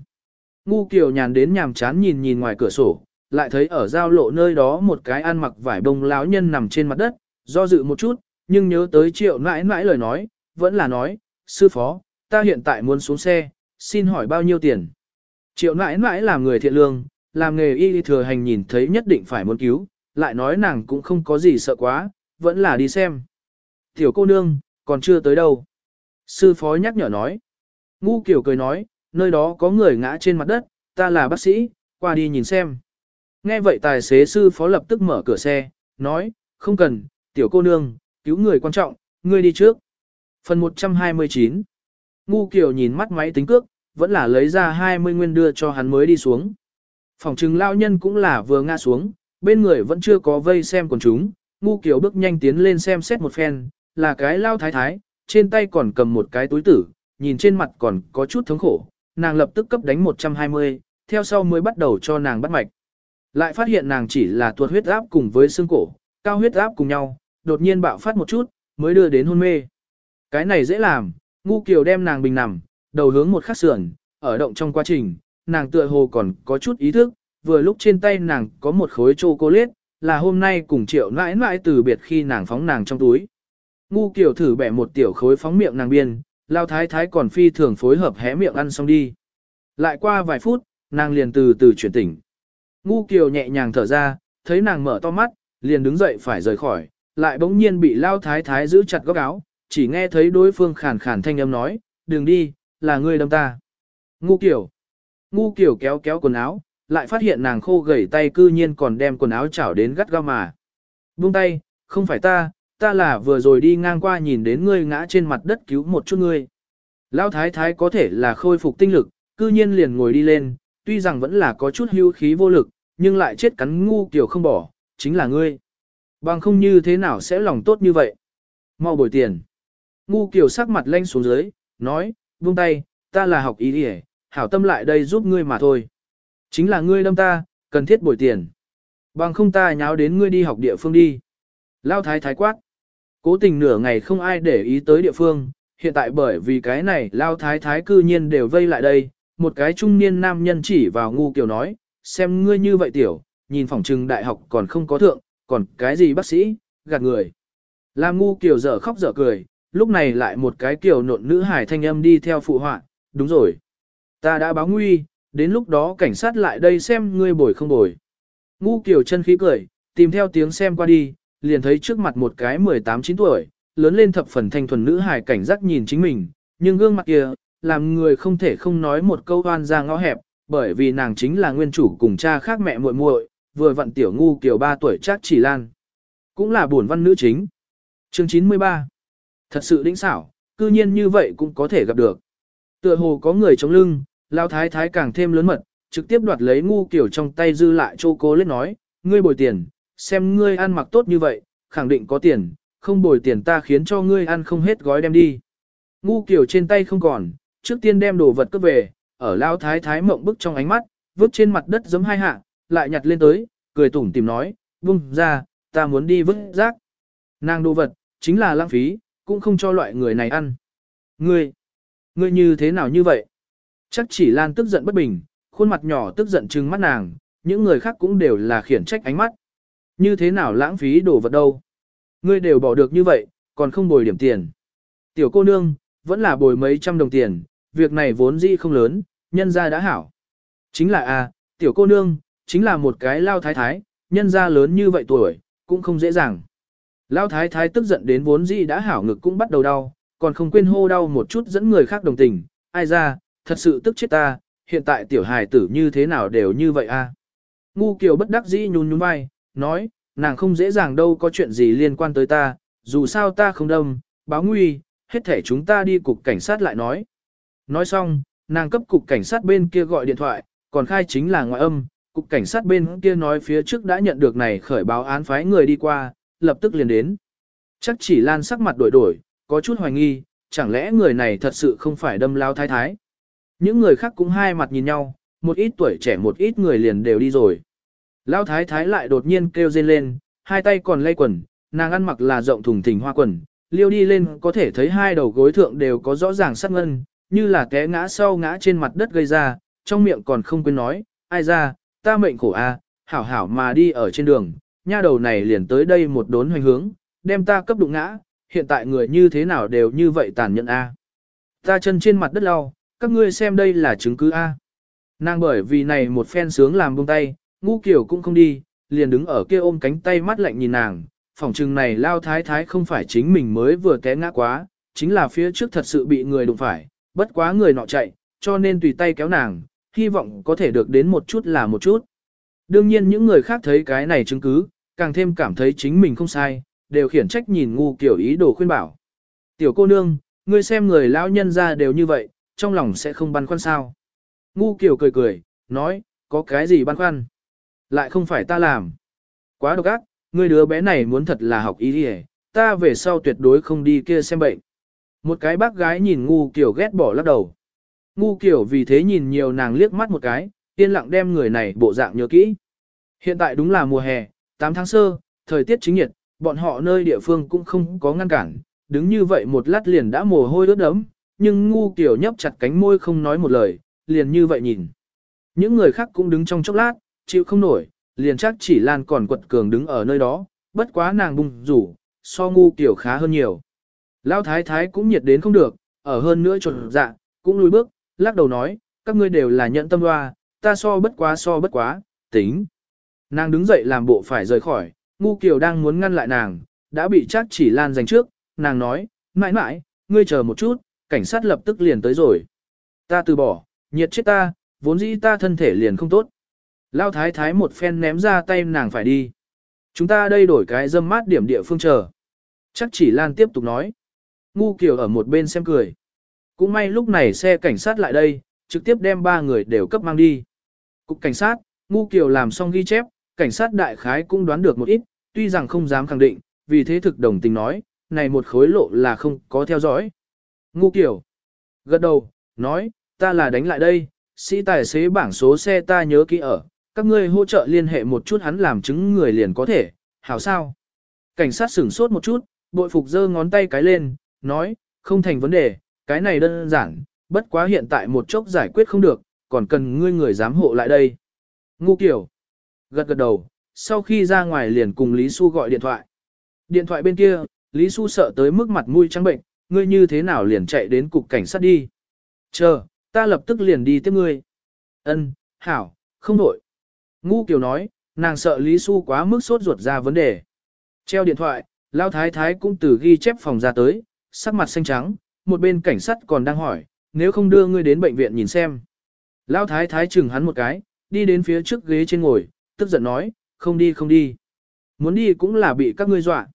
Ngu Kiều nhàn đến nhàm chán nhìn nhìn ngoài cửa sổ, lại thấy ở giao lộ nơi đó một cái ăn mặc vải bông láo nhân nằm trên mặt đất, do dự một chút, nhưng nhớ tới triệu nãi nãi lời nói, vẫn là nói, sư phó, ta hiện tại muốn xuống xe, xin hỏi bao nhiêu tiền. Triệu nãi nãi làm người thiện lương, làm nghề y thừa hành nhìn thấy nhất định phải muốn cứu, lại nói nàng cũng không có gì sợ quá, vẫn là đi xem. Tiểu cô nương, còn chưa tới đâu. Sư phó nhắc nhở nói. Ngu kiểu cười nói, nơi đó có người ngã trên mặt đất, ta là bác sĩ, qua đi nhìn xem. Nghe vậy tài xế sư phó lập tức mở cửa xe, nói, không cần, tiểu cô nương, cứu người quan trọng, ngươi đi trước. Phần 129 Ngu Kiều nhìn mắt máy tính cước, vẫn là lấy ra 20 nguyên đưa cho hắn mới đi xuống. Phòng trừng lao nhân cũng là vừa ngã xuống, bên người vẫn chưa có vây xem quần chúng. Ngu Kiều bước nhanh tiến lên xem xét một phen, là cái lao thái thái, trên tay còn cầm một cái túi tử, nhìn trên mặt còn có chút thống khổ. Nàng lập tức cấp đánh 120, theo sau mới bắt đầu cho nàng bắt mạch. Lại phát hiện nàng chỉ là tuột huyết áp cùng với xương cổ, cao huyết áp cùng nhau, đột nhiên bạo phát một chút, mới đưa đến hôn mê. Cái này dễ làm, ngu kiều đem nàng bình nằm, đầu hướng một khắc sườn, ở động trong quá trình, nàng tựa hồ còn có chút ý thức, vừa lúc trên tay nàng có một khối chocolate, là hôm nay cùng triệu nãi nãi từ biệt khi nàng phóng nàng trong túi. Ngu kiều thử bẻ một tiểu khối phóng miệng nàng biên, lao thái thái còn phi thường phối hợp hé miệng ăn xong đi. Lại qua vài phút, nàng liền từ từ chuyển tỉnh. Ngu kiều nhẹ nhàng thở ra, thấy nàng mở to mắt, liền đứng dậy phải rời khỏi, lại bỗng nhiên bị lao thái thái giữ chặt góc áo, chỉ nghe thấy đối phương khàn khàn thanh âm nói, đừng đi, là ngươi đâm ta. Ngu kiểu. Ngu kiểu kéo kéo quần áo, lại phát hiện nàng khô gầy tay cư nhiên còn đem quần áo chảo đến gắt gao mà. Buông tay, không phải ta, ta là vừa rồi đi ngang qua nhìn đến ngươi ngã trên mặt đất cứu một chút ngươi. Lão thái thái có thể là khôi phục tinh lực, cư nhiên liền ngồi đi lên, tuy rằng vẫn là có chút hưu khí vô lực, nhưng lại chết cắn ngu kiểu không bỏ, chính là ngươi. Bằng không như thế nào sẽ lòng tốt như vậy. Mau bồi tiền. Ngu Kiều sắc mặt lanh xuống dưới, nói, buông tay, ta là học ý đi hảo tâm lại đây giúp ngươi mà thôi. Chính là ngươi đâm ta, cần thiết bồi tiền. Bằng không ta nháo đến ngươi đi học địa phương đi. Lao thái thái quát. Cố tình nửa ngày không ai để ý tới địa phương, hiện tại bởi vì cái này Lao thái thái cư nhiên đều vây lại đây. Một cái trung niên nam nhân chỉ vào ngu kiểu nói, xem ngươi như vậy tiểu, nhìn phòng trừng đại học còn không có thượng, còn cái gì bác sĩ, gạt người. Làm ngu kiểu dở khóc dở cười, lúc này lại một cái kiểu nộn nữ hải thanh âm đi theo phụ họa, đúng rồi. Ta đã báo nguy, đến lúc đó cảnh sát lại đây xem ngươi bồi không bồi. Ngu kiểu chân khí cười, tìm theo tiếng xem qua đi, liền thấy trước mặt một cái 18-9 tuổi, lớn lên thập phần thanh thuần nữ hài cảnh giác nhìn chính mình, nhưng gương mặt kia, làm người không thể không nói một câu oan ra ngõ hẹp, bởi vì nàng chính là nguyên chủ cùng cha khác mẹ muội muội, vừa vặn tiểu ngu kiểu 3 tuổi chắc chỉ lan. Cũng là buồn văn nữ chính. Chương 93 Thật sự đỉnh xảo, cư nhiên như vậy cũng có thể gặp được. Tựa hồ có người chống lưng, lao thái thái càng thêm lớn mật, trực tiếp đoạt lấy ngu kiểu trong tay dư lại chô cố lết nói, ngươi bồi tiền, xem ngươi ăn mặc tốt như vậy, khẳng định có tiền, không bồi tiền ta khiến cho ngươi ăn không hết gói đem đi. Ngu kiểu trên tay không còn, trước tiên đem đồ vật cướp về, ở lao thái thái mộng bức trong ánh mắt, vứt trên mặt đất giấm hai hạ, lại nhặt lên tới, cười tủm tìm nói, vung ra, ta muốn đi vứt rác. Nàng đồ vật, chính là lãng phí, cũng không cho loại người này ăn. Ngươi, ngươi như thế nào như vậy? Chắc chỉ Lan tức giận bất bình, khuôn mặt nhỏ tức giận trừng mắt nàng, những người khác cũng đều là khiển trách ánh mắt. Như thế nào lãng phí đồ vật đâu? Ngươi đều bỏ được như vậy, còn không bồi điểm tiền. Tiểu cô nương, vẫn là bồi mấy trăm đồng tiền, việc này vốn dĩ không lớn, nhân ra đã hảo. Chính là a, tiểu cô nương, chính là một cái lao thái thái, nhân ra lớn như vậy tuổi, cũng không dễ dàng. Lão thái thái tức giận đến vốn dĩ đã hảo ngực cũng bắt đầu đau, còn không quên hô đau một chút dẫn người khác đồng tình, ai ra, thật sự tức chết ta, hiện tại tiểu hài tử như thế nào đều như vậy a. Ngu kiều bất đắc dĩ nhún nhún vai, nói, nàng không dễ dàng đâu có chuyện gì liên quan tới ta, dù sao ta không đâm, báo nguy, hết thể chúng ta đi cục cảnh sát lại nói. Nói xong, nàng cấp cục cảnh sát bên kia gọi điện thoại, còn khai chính là ngoại âm, cục cảnh sát bên kia nói phía trước đã nhận được này khởi báo án phái người đi qua, lập tức liền đến. Chắc chỉ lan sắc mặt đổi đổi, có chút hoài nghi, chẳng lẽ người này thật sự không phải đâm lao thái thái. Những người khác cũng hai mặt nhìn nhau, một ít tuổi trẻ một ít người liền đều đi rồi. Lao thái thái lại đột nhiên kêu rên lên, hai tay còn lay quần, nàng ăn mặc là rộng thùng thình hoa quần, liêu đi lên có thể thấy hai đầu gối thượng đều có rõ ràng sắc ngân, như là té ngã sau ngã trên mặt đất gây ra, trong miệng còn không quên nói, ai ra, ta mệnh khổ a, hảo hảo mà đi ở trên đường, nha đầu này liền tới đây một đốn hoành hướng, đem ta cấp đụng ngã, hiện tại người như thế nào đều như vậy tàn nhẫn a. Ta chân trên mặt đất lau, các ngươi xem đây là chứng cứ a. Nàng bởi vì này một phen sướng làm buông tay, ngu kiểu cũng không đi, liền đứng ở kia ôm cánh tay mắt lạnh nhìn nàng, phỏng chừng này lao thái thái không phải chính mình mới vừa té ngã quá, chính là phía trước thật sự bị người đụng phải, bất quá người nọ chạy, cho nên tùy tay kéo nàng, hy vọng có thể được đến một chút là một chút. Đương nhiên những người khác thấy cái này chứng cứ, càng thêm cảm thấy chính mình không sai, đều khiển trách nhìn ngu kiểu ý đồ khuyên bảo. Tiểu cô nương, ngươi xem người lão nhân ra đều như vậy, trong lòng sẽ không băn khoăn sao. Ngu kiểu cười cười, nói, có cái gì băn khoăn? Lại không phải ta làm. Quá độc ác, ngươi đứa bé này muốn thật là học ý đi ta về sau tuyệt đối không đi kia xem bệnh. Một cái bác gái nhìn ngu kiểu ghét bỏ lắc đầu. Ngu kiểu vì thế nhìn nhiều nàng liếc mắt một cái, yên lặng đem người này bộ dạng nhớ kỹ. Hiện tại đúng là mùa hè, 8 tháng sơ, thời tiết chính nhiệt, bọn họ nơi địa phương cũng không có ngăn cản, đứng như vậy một lát liền đã mồ hôi ướt đẫm, nhưng ngu kiểu nhấp chặt cánh môi không nói một lời, liền như vậy nhìn. Những người khác cũng đứng trong chốc lát, chịu không nổi, liền chắc chỉ Lan còn quật cường đứng ở nơi đó, bất quá nàng bung rủ, so ngu kiểu khá hơn nhiều. Lão thái thái cũng nhiệt đến không được, ở hơn nữa trột dạ, cũng lùi bước, lắc đầu nói, các ngươi đều là nhận tâm hoa, ta so bất quá so bất quá, tính. Nàng đứng dậy làm bộ phải rời khỏi, ngu kiều đang muốn ngăn lại nàng, đã bị chắc chỉ lan giành trước, nàng nói, mãi mãi, ngươi chờ một chút, cảnh sát lập tức liền tới rồi. Ta từ bỏ, nhiệt chết ta, vốn dĩ ta thân thể liền không tốt. Lao thái thái một phen ném ra tay nàng phải đi. Chúng ta đây đổi cái dâm mát điểm địa phương chờ. Chắc chỉ Lan tiếp tục nói. Ngu Kiều ở một bên xem cười. Cũng may lúc này xe cảnh sát lại đây, trực tiếp đem ba người đều cấp mang đi. Cục cảnh sát, Ngu Kiều làm xong ghi chép, cảnh sát đại khái cũng đoán được một ít, tuy rằng không dám khẳng định, vì thế thực đồng tình nói, này một khối lộ là không có theo dõi. Ngu kiểu. Gật đầu, nói, ta là đánh lại đây, sĩ tài xế bảng số xe ta nhớ kỹ ở, các ngươi hỗ trợ liên hệ một chút hắn làm chứng người liền có thể, hảo sao. Cảnh sát sửng sốt một chút, bội phục giơ ngón tay cái lên, nói, không thành vấn đề, cái này đơn giản, bất quá hiện tại một chốc giải quyết không được, còn cần ngươi người giám hộ lại đây. Ngu kiểu. Gật gật đầu, sau khi ra ngoài liền cùng Lý Xu gọi điện thoại. Điện thoại bên kia, Lý Xu sợ tới mức mặt mũi trắng bệnh, ngươi như thế nào liền chạy đến cục cảnh sát đi. Chờ, ta lập tức liền đi tiếp ngươi. Ân, hảo, không đổi. Ngu Kiều nói, nàng sợ Lý Xu quá mức sốt ruột ra vấn đề. Treo điện thoại, Lao Thái Thái cũng từ ghi chép phòng ra tới, sắc mặt xanh trắng, một bên cảnh sát còn đang hỏi, nếu không đưa ngươi đến bệnh viện nhìn xem. Lao Thái Thái chừng hắn một cái, đi đến phía trước ghế trên ngồi, tức giận nói, không đi không đi. Muốn đi cũng là bị các ngươi dọa.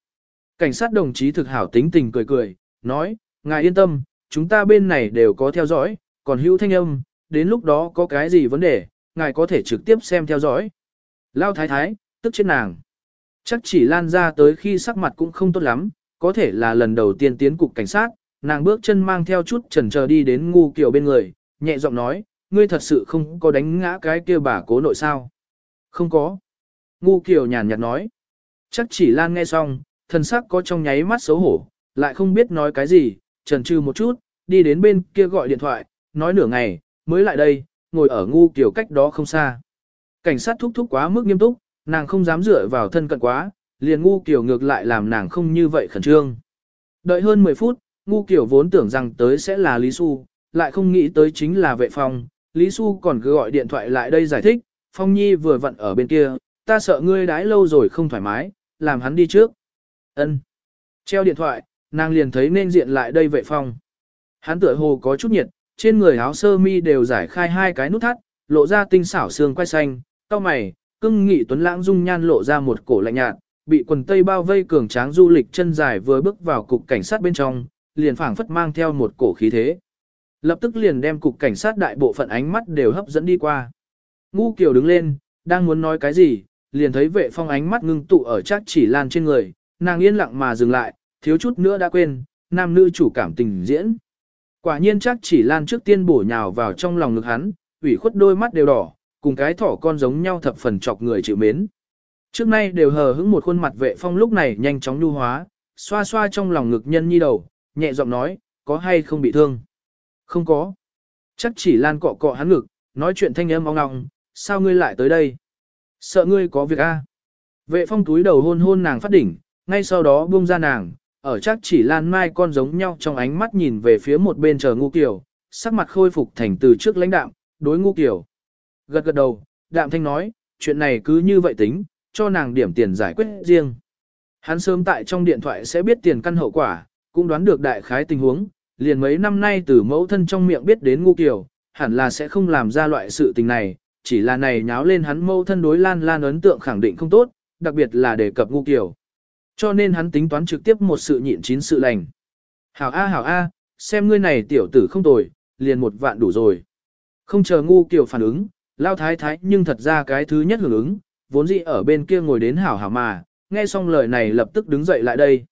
Cảnh sát đồng chí thực hảo tính tình cười cười, nói, ngài yên tâm, chúng ta bên này đều có theo dõi, còn hữu thanh âm, đến lúc đó có cái gì vấn đề, ngài có thể trực tiếp xem theo dõi. Lao thái thái, tức chết nàng. Chắc chỉ lan ra tới khi sắc mặt cũng không tốt lắm, có thể là lần đầu tiên tiến cục cảnh sát, nàng bước chân mang theo chút chần chờ đi đến ngu kiểu bên người, nhẹ giọng nói, ngươi thật sự không có đánh ngã cái kia bà cố nội sao. Không có. Ngu kiểu nhàn nhạt nói. Chắc chỉ lan nghe xong, thần sắc có trong nháy mắt xấu hổ, lại không biết nói cái gì, trần trừ một chút, đi đến bên kia gọi điện thoại, nói nửa ngày, mới lại đây, ngồi ở ngu kiểu cách đó không xa. Cảnh sát thúc thúc quá mức nghiêm túc, nàng không dám dựa vào thân cận quá, liền ngu kiểu ngược lại làm nàng không như vậy khẩn trương. Đợi hơn 10 phút, ngu kiểu vốn tưởng rằng tới sẽ là Lý Xu, lại không nghĩ tới chính là vệ phòng, Lý Xu còn cứ gọi điện thoại lại đây giải thích, Phong Nhi vừa vặn ở bên kia, ta sợ ngươi đái lâu rồi không thoải mái, làm hắn đi trước. Ân. Treo điện thoại, nàng liền thấy nên diện lại đây vệ phong. Hắn tựa hồ có chút nhiệt, trên người áo sơ mi đều giải khai hai cái nút thắt, lộ ra tinh xảo xương quai xanh, cao mày, cưng nghị tuấn lãng dung nhan lộ ra một cổ lạnh nhạt, bị quần tây bao vây cường tráng du lịch chân dài vừa bước vào cục cảnh sát bên trong, liền phảng phất mang theo một cổ khí thế. Lập tức liền đem cục cảnh sát đại bộ phận ánh mắt đều hấp dẫn đi qua. Ngu Kiều đứng lên, đang muốn nói cái gì, liền thấy vệ phong ánh mắt ngưng tụ ở chắc chỉ lan trên người, nàng yên lặng mà dừng lại, thiếu chút nữa đã quên, nam nữ chủ cảm tình diễn. Quả nhiên chắc chỉ lan trước tiên bổ nhào vào trong lòng ngực hắn, ủy khuất đôi mắt đều đỏ, cùng cái thỏ con giống nhau thập phần chọc người chịu mến. Trước nay đều hờ hững một khuôn mặt vệ phong lúc này nhanh chóng nhu hóa, xoa xoa trong lòng ngực nhân nhi đầu, nhẹ giọng nói, có hay không bị thương? Không có. Chắc chỉ lan cọ cọ hắn ngực, nói chuyện thanh âm ong ong, sao ngươi lại tới đây? Sợ ngươi có việc a? Vệ phong túi đầu hôn hôn nàng phát đỉnh, ngay sau đó buông ra nàng, ở chắc chỉ lan mai con giống nhau trong ánh mắt nhìn về phía một bên chờ ngu kiểu, sắc mặt khôi phục thành từ trước lãnh đạm, đối ngu kiểu. Gật gật đầu, đạm thanh nói, chuyện này cứ như vậy tính, cho nàng điểm tiền giải quyết riêng. Hắn sớm tại trong điện thoại sẽ biết tiền căn hậu quả, cũng đoán được đại khái tình huống, liền mấy năm nay từ mẫu thân trong miệng biết đến ngu kiểu, hẳn là sẽ không làm ra loại sự tình này, chỉ là này nháo lên hắn mẫu thân đối lan lan ấn tượng khẳng định không tốt, đặc biệt là đề cập ngu kiểu. Cho nên hắn tính toán trực tiếp một sự nhịn chín sự lành. Hảo A hảo A, xem ngươi này tiểu tử không tồi, liền một vạn đủ rồi. Không chờ ngu kiểu phản ứng, lao thái thái nhưng thật ra cái thứ nhất hưởng ứng, vốn dĩ ở bên kia ngồi đến hảo hảo mà, nghe xong lời này lập tức đứng dậy lại đây.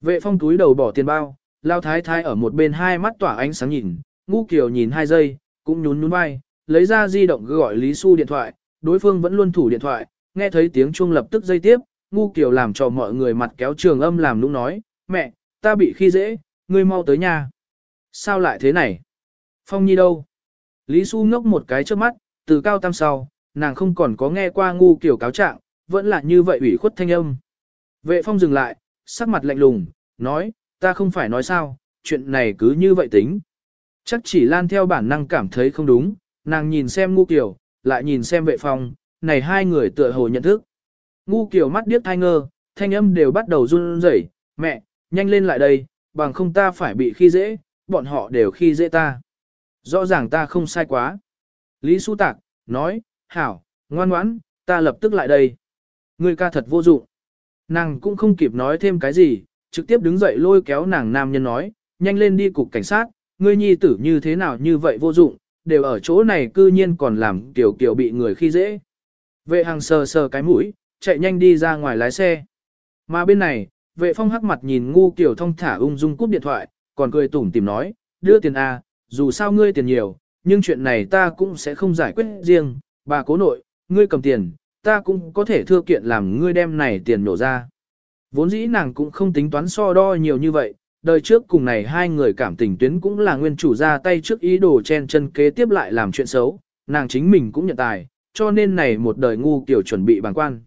Vệ phong túi đầu bỏ tiền bao, lao thái thái ở một bên hai mắt tỏa ánh sáng nhìn, ngu kiểu nhìn hai giây, cũng nhún nhún vai, lấy ra di động gọi Lý Xu điện thoại, đối phương vẫn luôn thủ điện thoại, nghe thấy tiếng chuông lập tức dây tiếp, ngu kiểu làm cho mọi người mặt kéo trường âm làm nũng nói, mẹ, ta bị khi dễ, ngươi mau tới nhà. Sao lại thế này? Phong Nhi đâu? Lý Xu ngốc một cái trước mắt, từ cao tam sau, nàng không còn có nghe qua ngu kiểu cáo trạng, vẫn là như vậy ủy khuất thanh âm. Vệ Phong dừng lại, sắc mặt lạnh lùng, nói, ta không phải nói sao, chuyện này cứ như vậy tính. Chắc chỉ lan theo bản năng cảm thấy không đúng, nàng nhìn xem ngu kiểu, lại nhìn xem vệ phong, này hai người tựa hồ nhận thức. Ngu kiểu mắt điếc thai ngơ, thanh âm đều bắt đầu run rẩy, mẹ, nhanh lên lại đây, bằng không ta phải bị khi dễ, bọn họ đều khi dễ ta. Rõ ràng ta không sai quá. Lý Xu Tạc, nói, hảo, ngoan ngoãn, ta lập tức lại đây. Người ca thật vô dụng. Nàng cũng không kịp nói thêm cái gì, trực tiếp đứng dậy lôi kéo nàng nam nhân nói, nhanh lên đi cục cảnh sát, ngươi nhi tử như thế nào như vậy vô dụng, đều ở chỗ này cư nhiên còn làm tiểu kiểu bị người khi dễ. Vệ hàng sờ sờ cái mũi, chạy nhanh đi ra ngoài lái xe. Mà bên này, vệ phong hắc mặt nhìn ngu kiểu thông thả ung dung cúp điện thoại, còn cười tủm tìm nói, đưa tiền A, dù sao ngươi tiền nhiều, nhưng chuyện này ta cũng sẽ không giải quyết riêng, bà cố nội, ngươi cầm tiền, ta cũng có thể thưa kiện làm ngươi đem này tiền nổ ra. Vốn dĩ nàng cũng không tính toán so đo nhiều như vậy, đời trước cùng này hai người cảm tình tuyến cũng là nguyên chủ ra tay trước ý đồ chen chân kế tiếp lại làm chuyện xấu, nàng chính mình cũng nhận tài, cho nên này một đời ngu kiểu chuẩn bị bằng quan.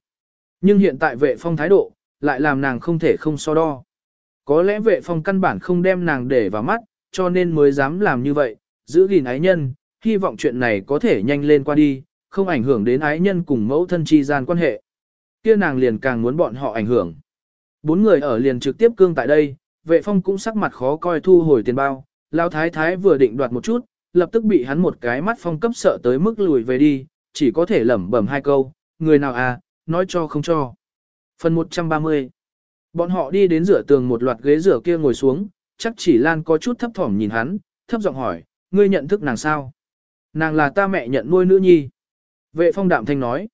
Nhưng hiện tại vệ phong thái độ, lại làm nàng không thể không so đo. Có lẽ vệ phong căn bản không đem nàng để vào mắt, cho nên mới dám làm như vậy, giữ gìn ái nhân, hy vọng chuyện này có thể nhanh lên qua đi, không ảnh hưởng đến ái nhân cùng mẫu thân chi gian quan hệ. Kia nàng liền càng muốn bọn họ ảnh hưởng. Bốn người ở liền trực tiếp cương tại đây, vệ phong cũng sắc mặt khó coi thu hồi tiền bao, lao thái thái vừa định đoạt một chút, lập tức bị hắn một cái mắt phong cấp sợ tới mức lùi về đi, chỉ có thể lẩm bẩm hai câu, người nào à, nói cho không cho. Phần 130 Bọn họ đi đến rửa tường một loạt ghế rửa kia ngồi xuống, chắc chỉ Lan có chút thấp thỏm nhìn hắn, thấp giọng hỏi, ngươi nhận thức nàng sao? Nàng là ta mẹ nhận nuôi nữ nhi. Vệ phong đạm thanh nói.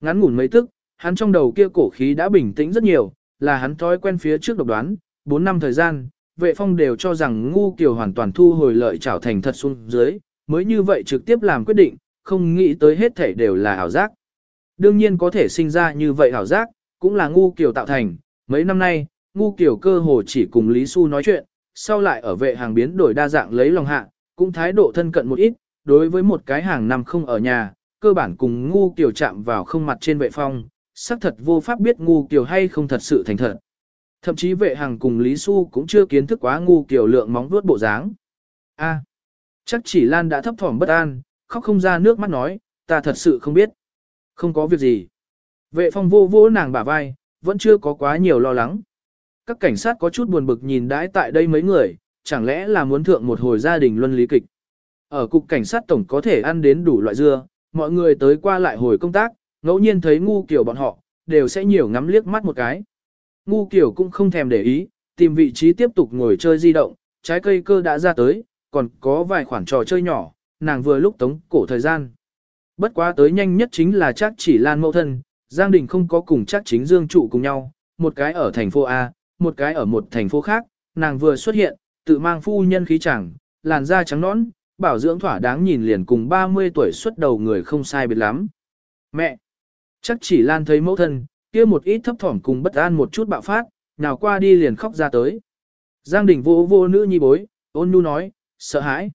Ngắn ngủn mấy tức, hắn trong đầu kia cổ khí đã bình tĩnh rất nhiều, là hắn thói quen phía trước độc đoán, 4 năm thời gian, vệ phong đều cho rằng ngu kiều hoàn toàn thu hồi lợi trảo thành thật xuống dưới, mới như vậy trực tiếp làm quyết định, không nghĩ tới hết thể đều là ảo giác. Đương nhiên có thể sinh ra như vậy ảo giác, cũng là ngu kiều tạo thành, mấy năm nay, ngu kiều cơ hồ chỉ cùng Lý Xu nói chuyện, sau lại ở vệ hàng biến đổi đa dạng lấy lòng hạ, cũng thái độ thân cận một ít, đối với một cái hàng năm không ở nhà, cơ bản cùng ngu kiều chạm vào không mặt trên vệ phong, xác thật vô pháp biết ngu kiều hay không thật sự thành thật. Thậm chí vệ hàng cùng Lý Xu cũng chưa kiến thức quá ngu kiểu lượng móng vuốt bộ dáng. A, chắc chỉ Lan đã thấp thỏm bất an, khóc không ra nước mắt nói, ta thật sự không biết. Không có việc gì. Vệ phong vô vô nàng bả vai, vẫn chưa có quá nhiều lo lắng. Các cảnh sát có chút buồn bực nhìn đãi tại đây mấy người, chẳng lẽ là muốn thượng một hồi gia đình luân lý kịch. Ở cục cảnh sát tổng có thể ăn đến đủ loại dưa, mọi người tới qua lại hồi công tác, ngẫu nhiên thấy ngu kiểu bọn họ, đều sẽ nhiều ngắm liếc mắt một cái. Ngu kiểu cũng không thèm để ý, tìm vị trí tiếp tục ngồi chơi di động, trái cây cơ đã ra tới, còn có vài khoản trò chơi nhỏ, nàng vừa lúc tống cổ thời gian. Bất quá tới nhanh nhất chính là chắc chỉ lan mẫu thân, Giang Đình không có cùng chắc chính Dương trụ cùng nhau, một cái ở thành phố A, một cái ở một thành phố khác, nàng vừa xuất hiện, tự mang phu nhân khí chẳng, làn da trắng nõn, bảo dưỡng thỏa đáng nhìn liền cùng 30 tuổi xuất đầu người không sai biệt lắm. Mẹ! Chắc chỉ Lan thấy mẫu thân, kia một ít thấp thỏm cùng bất an một chút bạo phát, nào qua đi liền khóc ra tới. Giang Đình vô vô nữ nhi bối, ôn nhu nói, sợ hãi.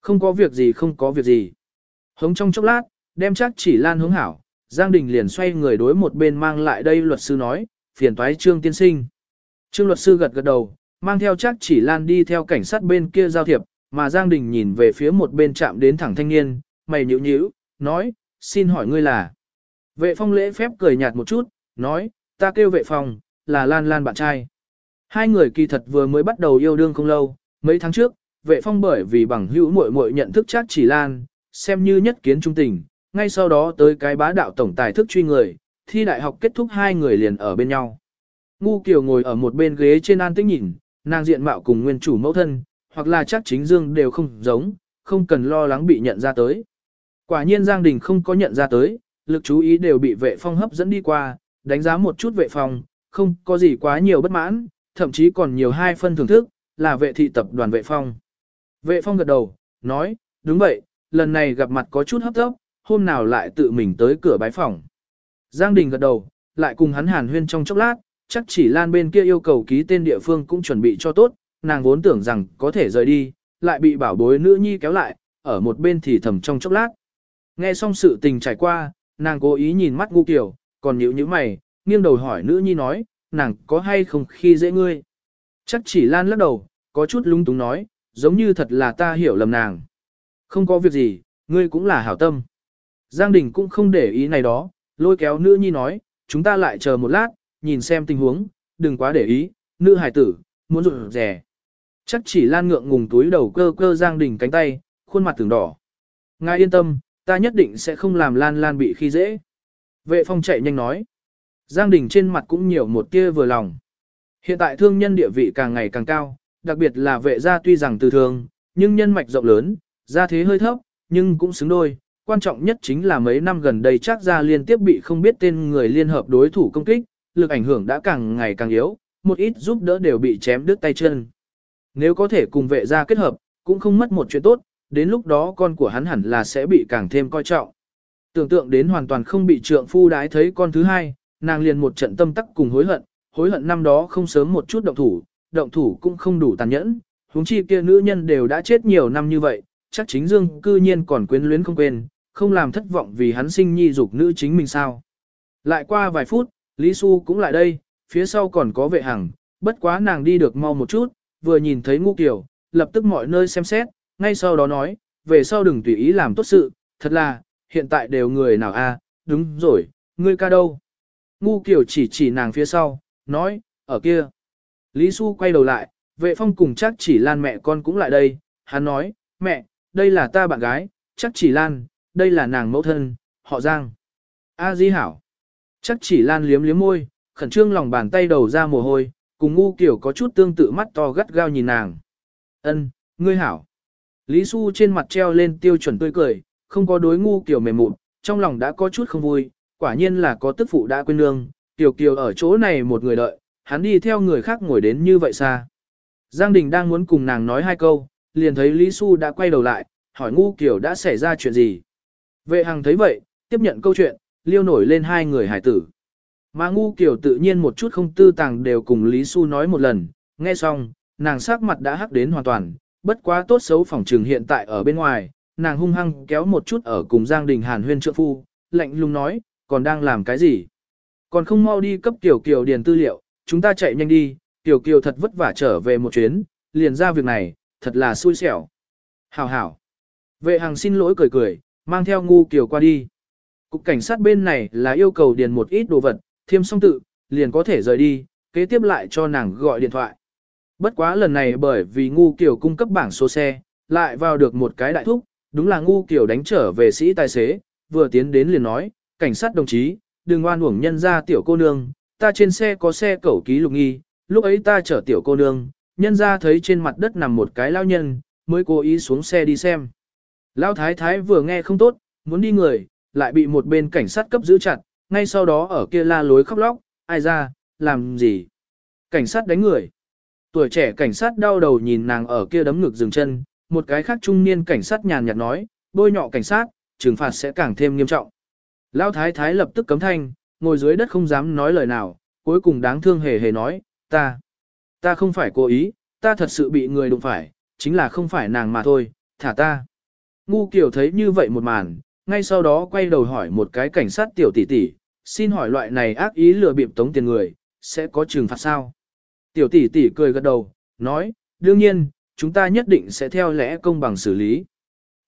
Không có việc gì không có việc gì. Hống trong chốc lát, đem chắc chỉ Lan hướng hảo, Giang Đình liền xoay người đối một bên mang lại đây luật sư nói, phiền toái trương tiên sinh. Trương luật sư gật gật đầu, mang theo chắc chỉ Lan đi theo cảnh sát bên kia giao thiệp, mà Giang Đình nhìn về phía một bên chạm đến thẳng thanh niên, mày nhíu nhíu, nói, xin hỏi ngươi là. Vệ phong lễ phép cười nhạt một chút, nói, ta kêu vệ phong, là Lan Lan bạn trai. Hai người kỳ thật vừa mới bắt đầu yêu đương không lâu, mấy tháng trước, vệ phong bởi vì bằng hữu muội muội nhận thức chắc chỉ Lan, xem như nhất kiến trung tình, ngay sau đó tới cái bá đạo tổng tài thức truy người, thi đại học kết thúc hai người liền ở bên nhau. Ngu Kiều ngồi ở một bên ghế trên an tĩnh nhìn, nàng diện mạo cùng nguyên chủ mẫu thân, hoặc là chắc chính Dương đều không giống, không cần lo lắng bị nhận ra tới. Quả nhiên Giang Đình không có nhận ra tới, lực chú ý đều bị vệ phong hấp dẫn đi qua, đánh giá một chút vệ phong, không có gì quá nhiều bất mãn, thậm chí còn nhiều hai phân thưởng thức, là vệ thị tập đoàn vệ phong. Vệ phong gật đầu, nói, đúng vậy, lần này gặp mặt có chút hấp tấp, hôm nào lại tự mình tới cửa bái phòng. Giang Đình gật đầu, lại cùng hắn hàn huyên trong chốc lát, chắc chỉ Lan bên kia yêu cầu ký tên địa phương cũng chuẩn bị cho tốt, nàng vốn tưởng rằng có thể rời đi, lại bị bảo bối nữ nhi kéo lại, ở một bên thì thầm trong chốc lát. Nghe xong sự tình trải qua, nàng cố ý nhìn mắt ngu kiểu, còn nhíu như mày, nghiêng đầu hỏi nữ nhi nói, nàng có hay không khi dễ ngươi. Chắc chỉ Lan lắc đầu, có chút lung túng nói, giống như thật là ta hiểu lầm nàng. Không có việc gì, ngươi cũng là hảo tâm. Giang Đình cũng không để ý này đó, lôi kéo nữ nhi nói, chúng ta lại chờ một lát, nhìn xem tình huống, đừng quá để ý, nữ hải tử, muốn rụt rè Chắc chỉ lan ngượng ngùng túi đầu cơ cơ Giang Đình cánh tay, khuôn mặt tưởng đỏ. Ngài yên tâm, ta nhất định sẽ không làm lan lan bị khi dễ. Vệ phong chạy nhanh nói. Giang Đình trên mặt cũng nhiều một tia vừa lòng. Hiện tại thương nhân địa vị càng ngày càng cao, đặc biệt là vệ gia tuy rằng từ thường, nhưng nhân mạch rộng lớn, gia thế hơi thấp, nhưng cũng xứng đôi, quan trọng nhất chính là mấy năm gần đây chắc ra liên tiếp bị không biết tên người liên hợp đối thủ công kích, lực ảnh hưởng đã càng ngày càng yếu, một ít giúp đỡ đều bị chém đứt tay chân. Nếu có thể cùng vệ gia kết hợp, cũng không mất một chuyện tốt, đến lúc đó con của hắn hẳn là sẽ bị càng thêm coi trọng. Tưởng tượng đến hoàn toàn không bị trượng phu đái thấy con thứ hai, nàng liền một trận tâm tắc cùng hối hận, hối hận năm đó không sớm một chút động thủ, động thủ cũng không đủ tàn nhẫn, huống chi kia nữ nhân đều đã chết nhiều năm như vậy, chắc chính Dương cư nhiên còn quyến luyến không quên, không làm thất vọng vì hắn sinh nhi dục nữ chính mình sao. Lại qua vài phút, Lý Xu cũng lại đây, phía sau còn có vệ hằng, bất quá nàng đi được mau một chút, vừa nhìn thấy ngu kiểu, lập tức mọi nơi xem xét, ngay sau đó nói, về sau đừng tùy ý làm tốt sự, thật là, hiện tại đều người nào a đúng rồi, ngươi ca đâu. Ngu kiểu chỉ chỉ nàng phía sau, nói, ở kia. Lý Xu quay đầu lại, vệ phong cùng chắc chỉ lan mẹ con cũng lại đây, hắn nói, mẹ, đây là ta bạn gái, chắc chỉ lan, đây là nàng mẫu thân, họ Giang. A Di Hảo. Chắc chỉ lan liếm liếm môi, khẩn trương lòng bàn tay đầu ra mồ hôi, cùng ngu kiểu có chút tương tự mắt to gắt gao nhìn nàng. Ân, ngươi hảo. Lý Xu trên mặt treo lên tiêu chuẩn tươi cười, không có đối ngu kiểu mềm mụn, trong lòng đã có chút không vui, quả nhiên là có tức phụ đã quên nương, tiểu kiều ở chỗ này một người đợi, hắn đi theo người khác ngồi đến như vậy xa. Giang Đình đang muốn cùng nàng nói hai câu, liền thấy Lý Xu đã quay đầu lại, hỏi ngu kiểu đã xảy ra chuyện gì. Vệ hằng thấy vậy, tiếp nhận câu chuyện, liêu nổi lên hai người hải tử. Mà ngu kiểu tự nhiên một chút không tư tàng đều cùng Lý Xu nói một lần, nghe xong, nàng sắc mặt đã hắc đến hoàn toàn, bất quá tốt xấu phòng trường hiện tại ở bên ngoài, nàng hung hăng kéo một chút ở cùng Giang Đình Hàn huyên trượng phu, lạnh lùng nói, còn đang làm cái gì? Còn không mau đi cấp Tiểu Kiều điền tư liệu, chúng ta chạy nhanh đi, Tiểu Kiều thật vất vả trở về một chuyến, liền ra việc này, thật là xui xẻo. Hảo hảo. Vệ hàng xin lỗi cười cười, mang theo ngu Kiều qua đi. Cục cảnh sát bên này là yêu cầu điền một ít đồ vật, thêm xong tự, liền có thể rời đi, kế tiếp lại cho nàng gọi điện thoại. Bất quá lần này bởi vì ngu Kiều cung cấp bảng số xe, lại vào được một cái đại thúc, đúng là ngu kiểu đánh trở về sĩ tài xế, vừa tiến đến liền nói, cảnh sát đồng chí, đừng oan uổng nhân ra tiểu cô nương, ta trên xe có xe cẩu ký lục nghi, lúc ấy ta chở tiểu cô nương, nhân ra thấy trên mặt đất nằm một cái lao nhân, mới cố ý xuống xe đi xem. Lao thái thái vừa nghe không tốt, muốn đi người, lại bị một bên cảnh sát cấp giữ chặt, ngay sau đó ở kia la lối khóc lóc, ai ra, làm gì? Cảnh sát đánh người. Tuổi trẻ cảnh sát đau đầu nhìn nàng ở kia đấm ngực dừng chân, một cái khác trung niên cảnh sát nhàn nhạt nói, bôi nhọ cảnh sát, trừng phạt sẽ càng thêm nghiêm trọng. Lão thái thái lập tức cấm thanh, ngồi dưới đất không dám nói lời nào, cuối cùng đáng thương hề hề nói, ta, ta không phải cố ý, ta thật sự bị người đụng phải, chính là không phải nàng mà thôi, thả ta. Ngu kiểu thấy như vậy một màn, ngay sau đó quay đầu hỏi một cái cảnh sát tiểu tỷ tỷ, xin hỏi loại này ác ý lừa bịp tống tiền người, sẽ có trừng phạt sao? Tiểu tỷ tỷ cười gật đầu, nói, đương nhiên, chúng ta nhất định sẽ theo lẽ công bằng xử lý.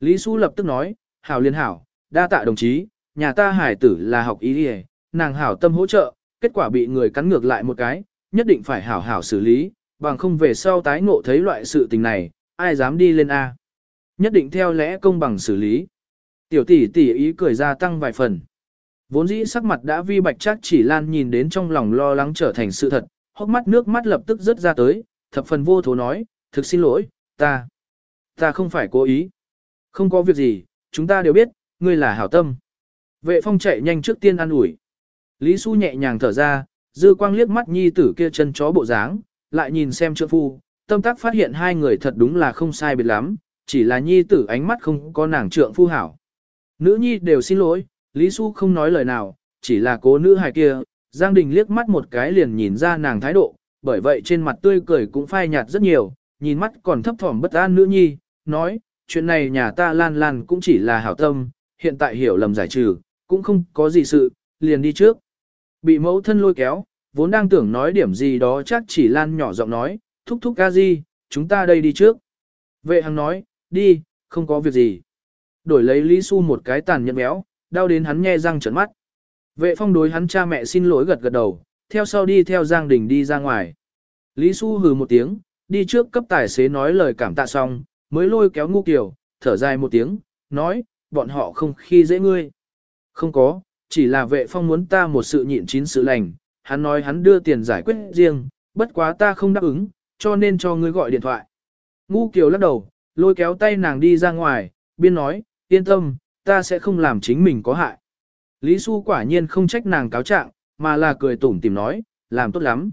Lý Xu lập tức nói, hảo liên hảo, đa tạ đồng chí, nhà ta hải tử là học ý đi nàng hảo tâm hỗ trợ, kết quả bị người cắn ngược lại một cái, nhất định phải hảo hảo xử lý, bằng không về sau tái ngộ thấy loại sự tình này, ai dám đi lên A. Nhất định theo lẽ công bằng xử lý. Tiểu tỷ tỷ ý cười ra tăng vài phần. Vốn dĩ sắc mặt đã vi bạch chắc chỉ lan nhìn đến trong lòng lo lắng trở thành sự thật, hốc mắt nước mắt lập tức rớt ra tới, thập phần vô thố nói, thực xin lỗi, ta, ta không phải cố ý. Không có việc gì, chúng ta đều biết, ngươi là hảo tâm. Vệ phong chạy nhanh trước tiên ăn ủi. Lý Xu nhẹ nhàng thở ra, dư quang liếc mắt nhi tử kia chân chó bộ dáng, lại nhìn xem trượng phu, tâm tác phát hiện hai người thật đúng là không sai biệt lắm, chỉ là nhi tử ánh mắt không có nàng trượng phu hảo. Nữ nhi đều xin lỗi, Lý Xu không nói lời nào, chỉ là cố nữ hài kia, Giang Đình liếc mắt một cái liền nhìn ra nàng thái độ, bởi vậy trên mặt tươi cười cũng phai nhạt rất nhiều, nhìn mắt còn thấp thỏm bất an nữ nhi, nói, chuyện này nhà ta lan lan cũng chỉ là hảo tâm, hiện tại hiểu lầm giải trừ, cũng không có gì sự, liền đi trước. Bị mẫu thân lôi kéo, vốn đang tưởng nói điểm gì đó chắc chỉ lan nhỏ giọng nói, thúc thúc ca gì, chúng ta đây đi trước. Vệ hằng nói, đi, không có việc gì. Đổi lấy Lý Xu một cái tàn nhẫn béo, đau đến hắn nhe răng trợn mắt. Vệ phong đối hắn cha mẹ xin lỗi gật gật đầu, theo sau đi theo Giang Đình đi ra ngoài. Lý Xu hừ một tiếng, đi trước cấp tài xế nói lời cảm tạ xong, mới lôi kéo ngu kiểu, thở dài một tiếng, nói, bọn họ không khi dễ ngươi. Không có, chỉ là vệ phong muốn ta một sự nhịn chín sự lành, hắn nói hắn đưa tiền giải quyết riêng, bất quá ta không đáp ứng, cho nên cho ngươi gọi điện thoại. Ngu kiều lắc đầu, lôi kéo tay nàng đi ra ngoài, biên nói, yên tâm, ta sẽ không làm chính mình có hại. Lý Xu quả nhiên không trách nàng cáo trạng, mà là cười tủm tìm nói, làm tốt lắm.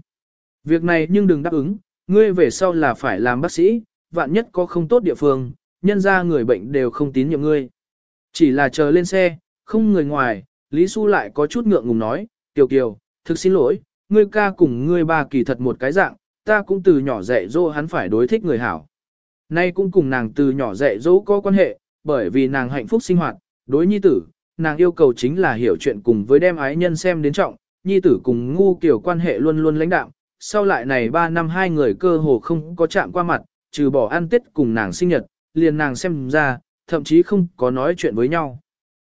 Việc này nhưng đừng đáp ứng, ngươi về sau là phải làm bác sĩ, vạn nhất có không tốt địa phương, nhân ra người bệnh đều không tín nhiệm ngươi. Chỉ là chờ lên xe, không người ngoài, Lý Xu lại có chút ngượng ngùng nói, Kiều Kiều, thực xin lỗi, ngươi ca cùng ngươi ba kỳ thật một cái dạng, ta cũng từ nhỏ dạy dỗ hắn phải đối thích người hảo. Nay cũng cùng nàng từ nhỏ dạy dỗ có quan hệ, bởi vì nàng hạnh phúc sinh hoạt, đối nhi tử, nàng yêu cầu chính là hiểu chuyện cùng với đem ái nhân xem đến trọng, nhi tử cùng ngu kiểu quan hệ luôn luôn lãnh đạo. Sau lại này 3 năm hai người cơ hồ không có chạm qua mặt, trừ bỏ ăn tết cùng nàng sinh nhật, liền nàng xem ra, thậm chí không có nói chuyện với nhau.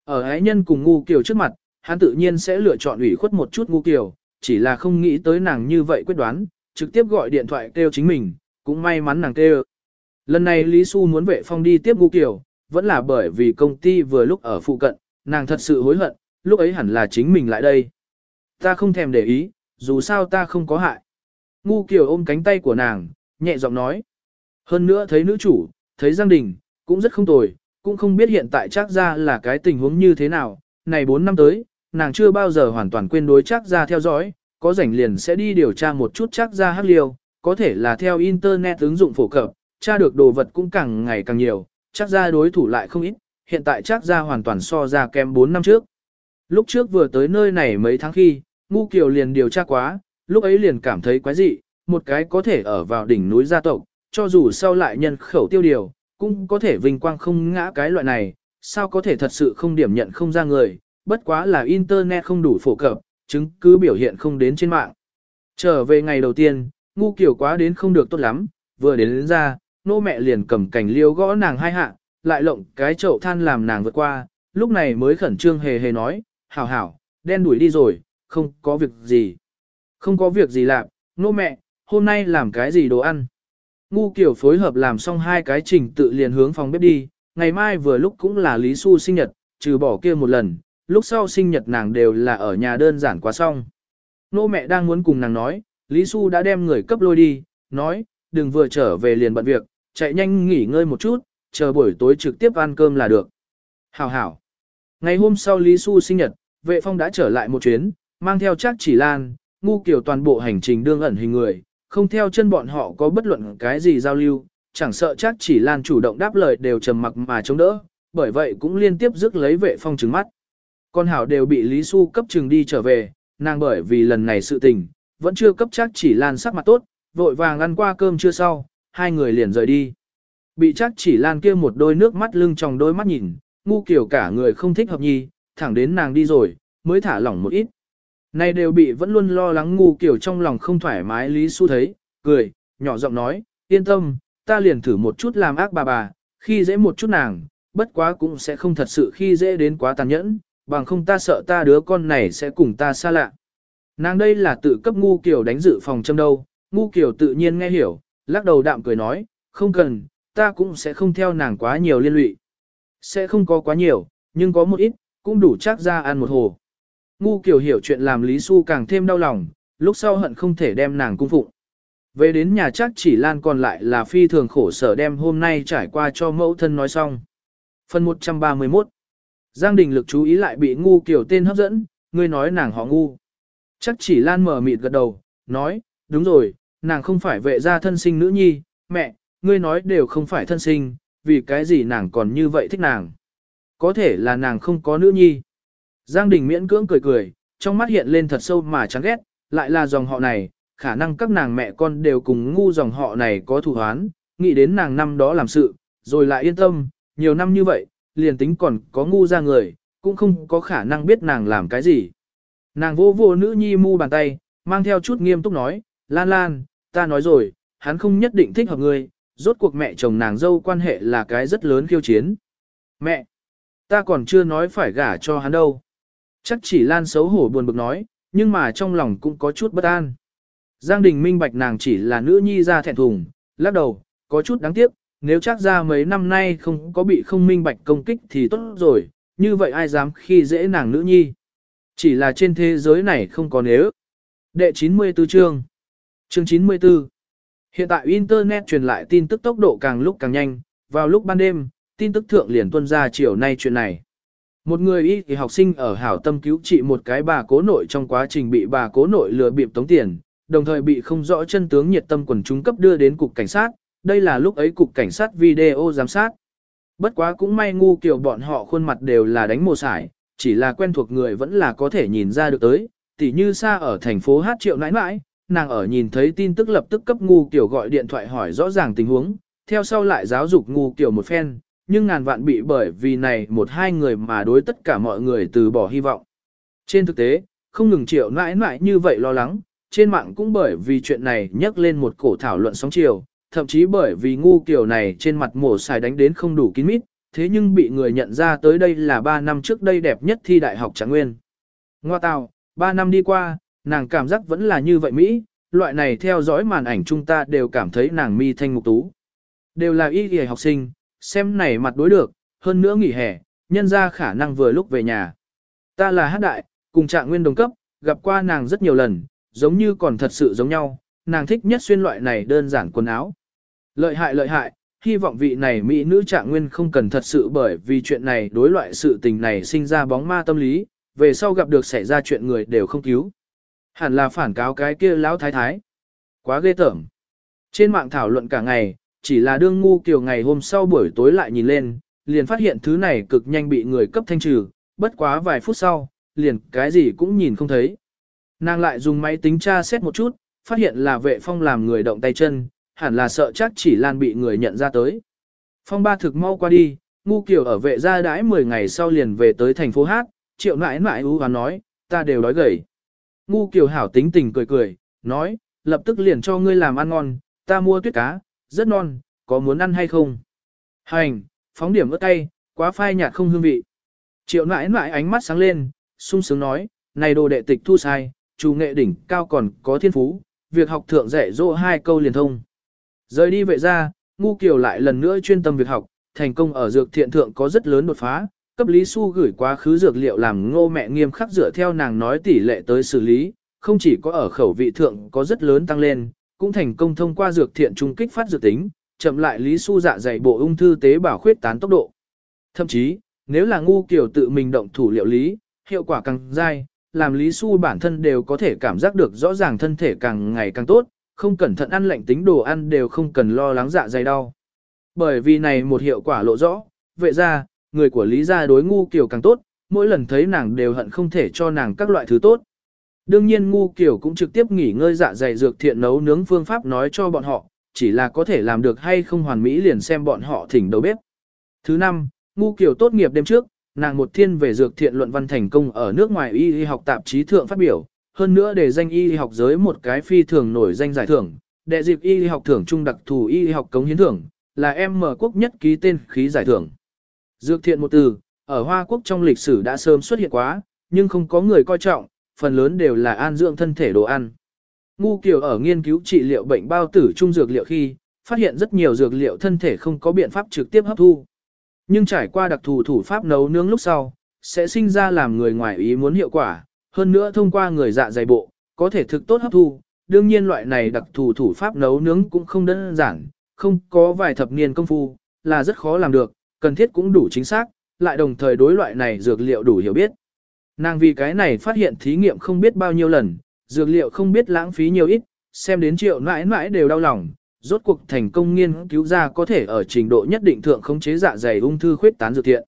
Ở ái nhân cùng ngu kiểu trước mặt, hắn tự nhiên sẽ lựa chọn ủy khuất một chút ngu kiểu, chỉ là không nghĩ tới nàng như vậy quyết đoán, trực tiếp gọi điện thoại kêu chính mình, cũng may mắn nàng kêu. Lần này Lý Xu muốn vệ phong đi tiếp ngu kiểu, vẫn là bởi vì công ty vừa lúc ở phụ cận, nàng thật sự hối hận, lúc ấy hẳn là chính mình lại đây. Ta không thèm để ý, dù sao ta không có hại. Ngu Kiều ôm cánh tay của nàng, nhẹ giọng nói. Hơn nữa thấy nữ chủ, thấy Giang Đình, cũng rất không tồi, cũng không biết hiện tại chắc ra là cái tình huống như thế nào. Này 4 năm tới, nàng chưa bao giờ hoàn toàn quên đối chắc ra theo dõi, có rảnh liền sẽ đi điều tra một chút chắc ra hắc liêu, có thể là theo Internet ứng dụng phổ cập, tra được đồ vật cũng càng ngày càng nhiều, chắc ra đối thủ lại không ít, hiện tại chắc ra hoàn toàn so ra kém 4 năm trước. Lúc trước vừa tới nơi này mấy tháng khi, Ngu Kiều liền điều tra quá, lúc ấy liền cảm thấy quái dị, một cái có thể ở vào đỉnh núi gia tộc, cho dù sau lại nhân khẩu tiêu điều, cũng có thể vinh quang không ngã cái loại này, sao có thể thật sự không điểm nhận không ra người, bất quá là internet không đủ phổ cập, chứng cứ biểu hiện không đến trên mạng. Trở về ngày đầu tiên, ngu kiểu quá đến không được tốt lắm, vừa đến, đến ra, nô mẹ liền cầm cảnh liêu gõ nàng hai hạ, lại lộng cái chậu than làm nàng vượt qua, lúc này mới khẩn trương hề hề nói, hảo hảo, đen đuổi đi rồi, không có việc gì. Không có việc gì làm, nô mẹ, hôm nay làm cái gì đồ ăn. Ngu kiểu phối hợp làm xong hai cái trình tự liền hướng phòng bếp đi, ngày mai vừa lúc cũng là Lý Xu sinh nhật, trừ bỏ kia một lần, lúc sau sinh nhật nàng đều là ở nhà đơn giản quá xong. Nô mẹ đang muốn cùng nàng nói, Lý Xu đã đem người cấp lôi đi, nói, đừng vừa trở về liền bận việc, chạy nhanh nghỉ ngơi một chút, chờ buổi tối trực tiếp ăn cơm là được. Hảo hảo. Ngày hôm sau Lý Xu sinh nhật, vệ phong đã trở lại một chuyến, mang theo chắc chỉ lan, ngu kiểu toàn bộ hành trình đương ẩn hình người, không theo chân bọn họ có bất luận cái gì giao lưu, chẳng sợ chắc chỉ lan chủ động đáp lời đều trầm mặc mà chống đỡ, bởi vậy cũng liên tiếp rước lấy vệ phong trừng mắt. Con hảo đều bị Lý Xu cấp trừng đi trở về, nàng bởi vì lần này sự tình, vẫn chưa cấp chắc chỉ lan sắc mặt tốt, vội vàng ăn qua cơm chưa sau, hai người liền rời đi. Bị chắc chỉ lan kia một đôi nước mắt lưng trong đôi mắt nhìn, ngu kiểu cả người không thích hợp nhi, thẳng đến nàng đi rồi, mới thả lỏng một ít. Này đều bị vẫn luôn lo lắng ngu kiểu trong lòng không thoải mái Lý Xu thấy, cười, nhỏ giọng nói, yên tâm, ta liền thử một chút làm ác bà bà, khi dễ một chút nàng, bất quá cũng sẽ không thật sự khi dễ đến quá tàn nhẫn, bằng không ta sợ ta đứa con này sẽ cùng ta xa lạ. Nàng đây là tự cấp ngu kiểu đánh dự phòng châm đâu, ngu kiểu tự nhiên nghe hiểu, lắc đầu đạm cười nói, không cần, ta cũng sẽ không theo nàng quá nhiều liên lụy. Sẽ không có quá nhiều, nhưng có một ít, cũng đủ chắc ra ăn một hồ. Ngu kiểu hiểu chuyện làm Lý Xu càng thêm đau lòng, lúc sau hận không thể đem nàng cung phụng. Về đến nhà chắc chỉ Lan còn lại là phi thường khổ sở đem hôm nay trải qua cho mẫu thân nói xong. Phần 131 Giang Đình lực chú ý lại bị ngu kiểu tên hấp dẫn, ngươi nói nàng họ ngu. Chắc chỉ Lan mở mịt gật đầu, nói, đúng rồi, nàng không phải vệ gia thân sinh nữ nhi, mẹ, ngươi nói đều không phải thân sinh, vì cái gì nàng còn như vậy thích nàng. Có thể là nàng không có nữ nhi. Giang Đình miễn cưỡng cười cười, trong mắt hiện lên thật sâu mà chán ghét, lại là dòng họ này, khả năng các nàng mẹ con đều cùng ngu dòng họ này có thù hoán, nghĩ đến nàng năm đó làm sự, rồi lại yên tâm, nhiều năm như vậy, liền tính còn có ngu ra người, cũng không có khả năng biết nàng làm cái gì. Nàng vô vô nữ nhi mu bàn tay, mang theo chút nghiêm túc nói, Lan Lan, ta nói rồi, hắn không nhất định thích hợp ngươi, rốt cuộc mẹ chồng nàng dâu quan hệ là cái rất lớn khiêu chiến. Mẹ, ta còn chưa nói phải gả cho hắn đâu. Chắc chỉ Lan xấu hổ buồn bực nói, nhưng mà trong lòng cũng có chút bất an. Giang Đình minh bạch nàng chỉ là nữ nhi ra thẹn thùng, lắc đầu, có chút đáng tiếc, nếu chắc ra mấy năm nay không có bị không minh bạch công kích thì tốt rồi, như vậy ai dám khi dễ nàng nữ nhi. Chỉ là trên thế giới này không có nếu. Đệ 94 chương Chương 94 Hiện tại Internet truyền lại tin tức tốc độ càng lúc càng nhanh, vào lúc ban đêm, tin tức thượng liền tuân ra chiều nay chuyện này. Một người y thì học sinh ở hảo tâm cứu trị một cái bà cố nội trong quá trình bị bà cố nội lừa bịp tống tiền, đồng thời bị không rõ chân tướng nhiệt tâm quần chúng cấp đưa đến cục cảnh sát, đây là lúc ấy cục cảnh sát video giám sát. Bất quá cũng may ngu kiểu bọn họ khuôn mặt đều là đánh mồ sải, chỉ là quen thuộc người vẫn là có thể nhìn ra được tới, tỉ như xa ở thành phố Hát Triệu nãi nãi, nàng ở nhìn thấy tin tức lập tức cấp ngu kiểu gọi điện thoại hỏi rõ ràng tình huống, theo sau lại giáo dục ngu kiểu một phen, nhưng ngàn vạn bị bởi vì này một hai người mà đối tất cả mọi người từ bỏ hy vọng. Trên thực tế, không ngừng Triệu nãi nãi như vậy lo lắng, trên mạng cũng bởi vì chuyện này nhắc lên một cổ thảo luận sóng chiều, thậm chí bởi vì ngu kiểu này trên mặt mổ xài đánh đến không đủ kín mít, thế nhưng bị người nhận ra tới đây là 3 năm trước đây đẹp nhất thi đại học Trạng Nguyên. Ngoa tào, 3 năm đi qua, nàng cảm giác vẫn là như vậy Mỹ, loại này theo dõi màn ảnh chúng ta đều cảm thấy nàng mi thanh mục tú. Đều là y y học sinh, xem này mặt đối được, hơn nữa nghỉ hè, nhân ra khả năng vừa lúc về nhà. Ta là hát đại, cùng trạng nguyên đồng cấp, gặp qua nàng rất nhiều lần, giống như còn thật sự giống nhau, nàng thích nhất xuyên loại này đơn giản quần áo. Lợi hại lợi hại, hy vọng vị này mỹ nữ trạng nguyên không cần thật sự bởi vì chuyện này đối loại sự tình này sinh ra bóng ma tâm lý, về sau gặp được xảy ra chuyện người đều không cứu. Hẳn là phản cáo cái kia lão thái thái. Quá ghê tởm. Trên mạng thảo luận cả ngày, chỉ là đương ngu kiều ngày hôm sau buổi tối lại nhìn lên, liền phát hiện thứ này cực nhanh bị người cấp thanh trừ, bất quá vài phút sau, liền cái gì cũng nhìn không thấy. Nàng lại dùng máy tính tra xét một chút, phát hiện là vệ phong làm người động tay chân, hẳn là sợ chắc chỉ lan bị người nhận ra tới. Phong ba thực mau qua đi, ngu kiểu ở vệ gia đãi 10 ngày sau liền về tới thành phố Hát, triệu nãi nãi ú và nói, ta đều đói gầy. Ngu kiểu hảo tính tình cười cười, nói, lập tức liền cho ngươi làm ăn ngon, ta mua tuyết cá, rất non, có muốn ăn hay không? Hành, phóng điểm ớt tay, quá phai nhạt không hương vị. Triệu nãi nãi ánh mắt sáng lên, sung sướng nói, này đồ đệ tịch thu sai, chủ nghệ đỉnh cao còn có thiên phú, việc học thượng dạy dỗ hai câu liền thông. Rời đi vệ ra, ngu kiều lại lần nữa chuyên tâm việc học, thành công ở dược thiện thượng có rất lớn đột phá, cấp lý su gửi quá khứ dược liệu làm ngô mẹ nghiêm khắc dựa theo nàng nói tỷ lệ tới xử lý, không chỉ có ở khẩu vị thượng có rất lớn tăng lên, cũng thành công thông qua dược thiện trung kích phát dược tính, chậm lại lý su dạ dày bộ ung thư tế bào khuyết tán tốc độ. Thậm chí, nếu là ngu kiểu tự mình động thủ liệu lý, hiệu quả càng dai, làm lý su bản thân đều có thể cảm giác được rõ ràng thân thể càng ngày càng tốt, không cẩn thận ăn lạnh tính đồ ăn đều không cần lo lắng dạ dày đau. Bởi vì này một hiệu quả lộ rõ, vậy ra, người của Lý gia đối ngu kiểu càng tốt, mỗi lần thấy nàng đều hận không thể cho nàng các loại thứ tốt. Đương nhiên ngu kiểu cũng trực tiếp nghỉ ngơi dạ dày dược thiện nấu nướng phương pháp nói cho bọn họ, chỉ là có thể làm được hay không hoàn mỹ liền xem bọn họ thỉnh đầu bếp. Thứ năm, ngu kiểu tốt nghiệp đêm trước, nàng một thiên về dược thiện luận văn thành công ở nước ngoài y y học tạp chí thượng phát biểu, hơn nữa để danh y học giới một cái phi thường nổi danh giải thưởng, đệ dịp y học thưởng trung đặc thù y học cống hiến thưởng, là em mở quốc nhất ký tên khí giải thưởng. Dược thiện một từ, ở Hoa Quốc trong lịch sử đã sớm xuất hiện quá, nhưng không có người coi trọng, phần lớn đều là an dưỡng thân thể đồ ăn. Ngu Kiều ở nghiên cứu trị liệu bệnh bao tử trung dược liệu khi, phát hiện rất nhiều dược liệu thân thể không có biện pháp trực tiếp hấp thu. Nhưng trải qua đặc thù thủ pháp nấu nướng lúc sau, sẽ sinh ra làm người ngoài ý muốn hiệu quả, hơn nữa thông qua người dạ dày bộ, có thể thực tốt hấp thu. Đương nhiên loại này đặc thù thủ pháp nấu nướng cũng không đơn giản, không có vài thập niên công phu, là rất khó làm được, cần thiết cũng đủ chính xác, lại đồng thời đối loại này dược liệu đủ hiểu biết. Nàng vì cái này phát hiện thí nghiệm không biết bao nhiêu lần, dược liệu không biết lãng phí nhiều ít, xem đến triệu mãi mãi đều đau lòng, rốt cuộc thành công nghiên cứu ra có thể ở trình độ nhất định thượng khống chế dạ dày ung thư khuyết tán dược thiện.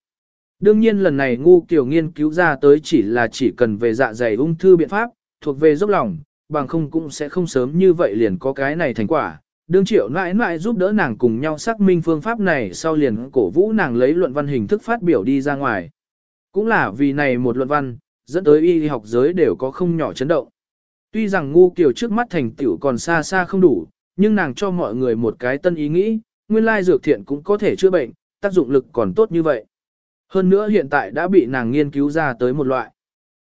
Đương nhiên lần này ngu kiểu nghiên cứu ra tới chỉ là chỉ cần về dạ dày ung thư biện pháp, thuộc về dốc lòng, bằng không cũng sẽ không sớm như vậy liền có cái này thành quả. Đương triệu mãi mãi giúp đỡ nàng cùng nhau xác minh phương pháp này sau liền cổ vũ nàng lấy luận văn hình thức phát biểu đi ra ngoài. Cũng là vì này một luận văn, dẫn tới y học giới đều có không nhỏ chấn động. Tuy rằng ngu kiểu trước mắt thành tựu còn xa xa không đủ, nhưng nàng cho mọi người một cái tân ý nghĩ, nguyên lai dược thiện cũng có thể chữa bệnh, tác dụng lực còn tốt như vậy. Hơn nữa hiện tại đã bị nàng nghiên cứu ra tới một loại.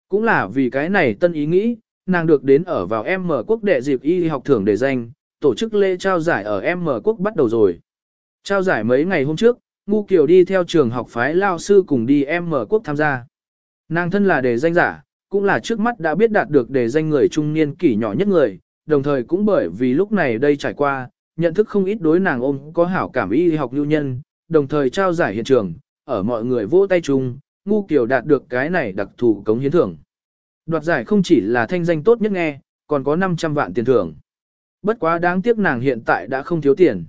Cũng là vì cái này tân ý nghĩ, nàng được đến ở vào M quốc đệ dịp y học thưởng để danh, tổ chức lễ trao giải ở M quốc bắt đầu rồi. Trao giải mấy ngày hôm trước, Ngu Kiều đi theo trường học phái lao sư cùng đi M quốc tham gia. Nàng thân là đề danh giả, cũng là trước mắt đã biết đạt được đề danh người trung niên kỷ nhỏ nhất người, đồng thời cũng bởi vì lúc này đây trải qua, nhận thức không ít đối nàng ôm có hảo cảm y học lưu nhân, đồng thời trao giải hiện trường, ở mọi người vỗ tay chung, ngu kiểu đạt được cái này đặc thù cống hiến thưởng. Đoạt giải không chỉ là thanh danh tốt nhất nghe, còn có 500 vạn tiền thưởng. Bất quá đáng tiếc nàng hiện tại đã không thiếu tiền.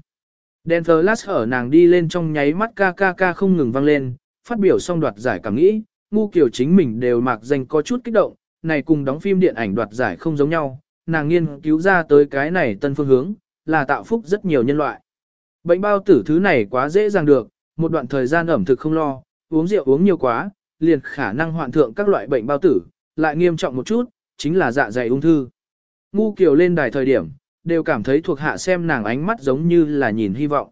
Đèn flash ở nàng đi lên trong nháy mắt ca ca ca không ngừng vang lên, phát biểu xong đoạt giải cảm nghĩ, ngu kiểu chính mình đều mặc danh có chút kích động, này cùng đóng phim điện ảnh đoạt giải không giống nhau, nàng nghiên cứu ra tới cái này tân phương hướng, là tạo phúc rất nhiều nhân loại. Bệnh bao tử thứ này quá dễ dàng được, một đoạn thời gian ẩm thực không lo, uống rượu uống nhiều quá, liền khả năng hoạn thượng các loại bệnh bao tử, lại nghiêm trọng một chút, chính là dạ dày ung thư. Ngu kiểu lên đài thời điểm, đều cảm thấy thuộc hạ xem nàng ánh mắt giống như là nhìn hy vọng.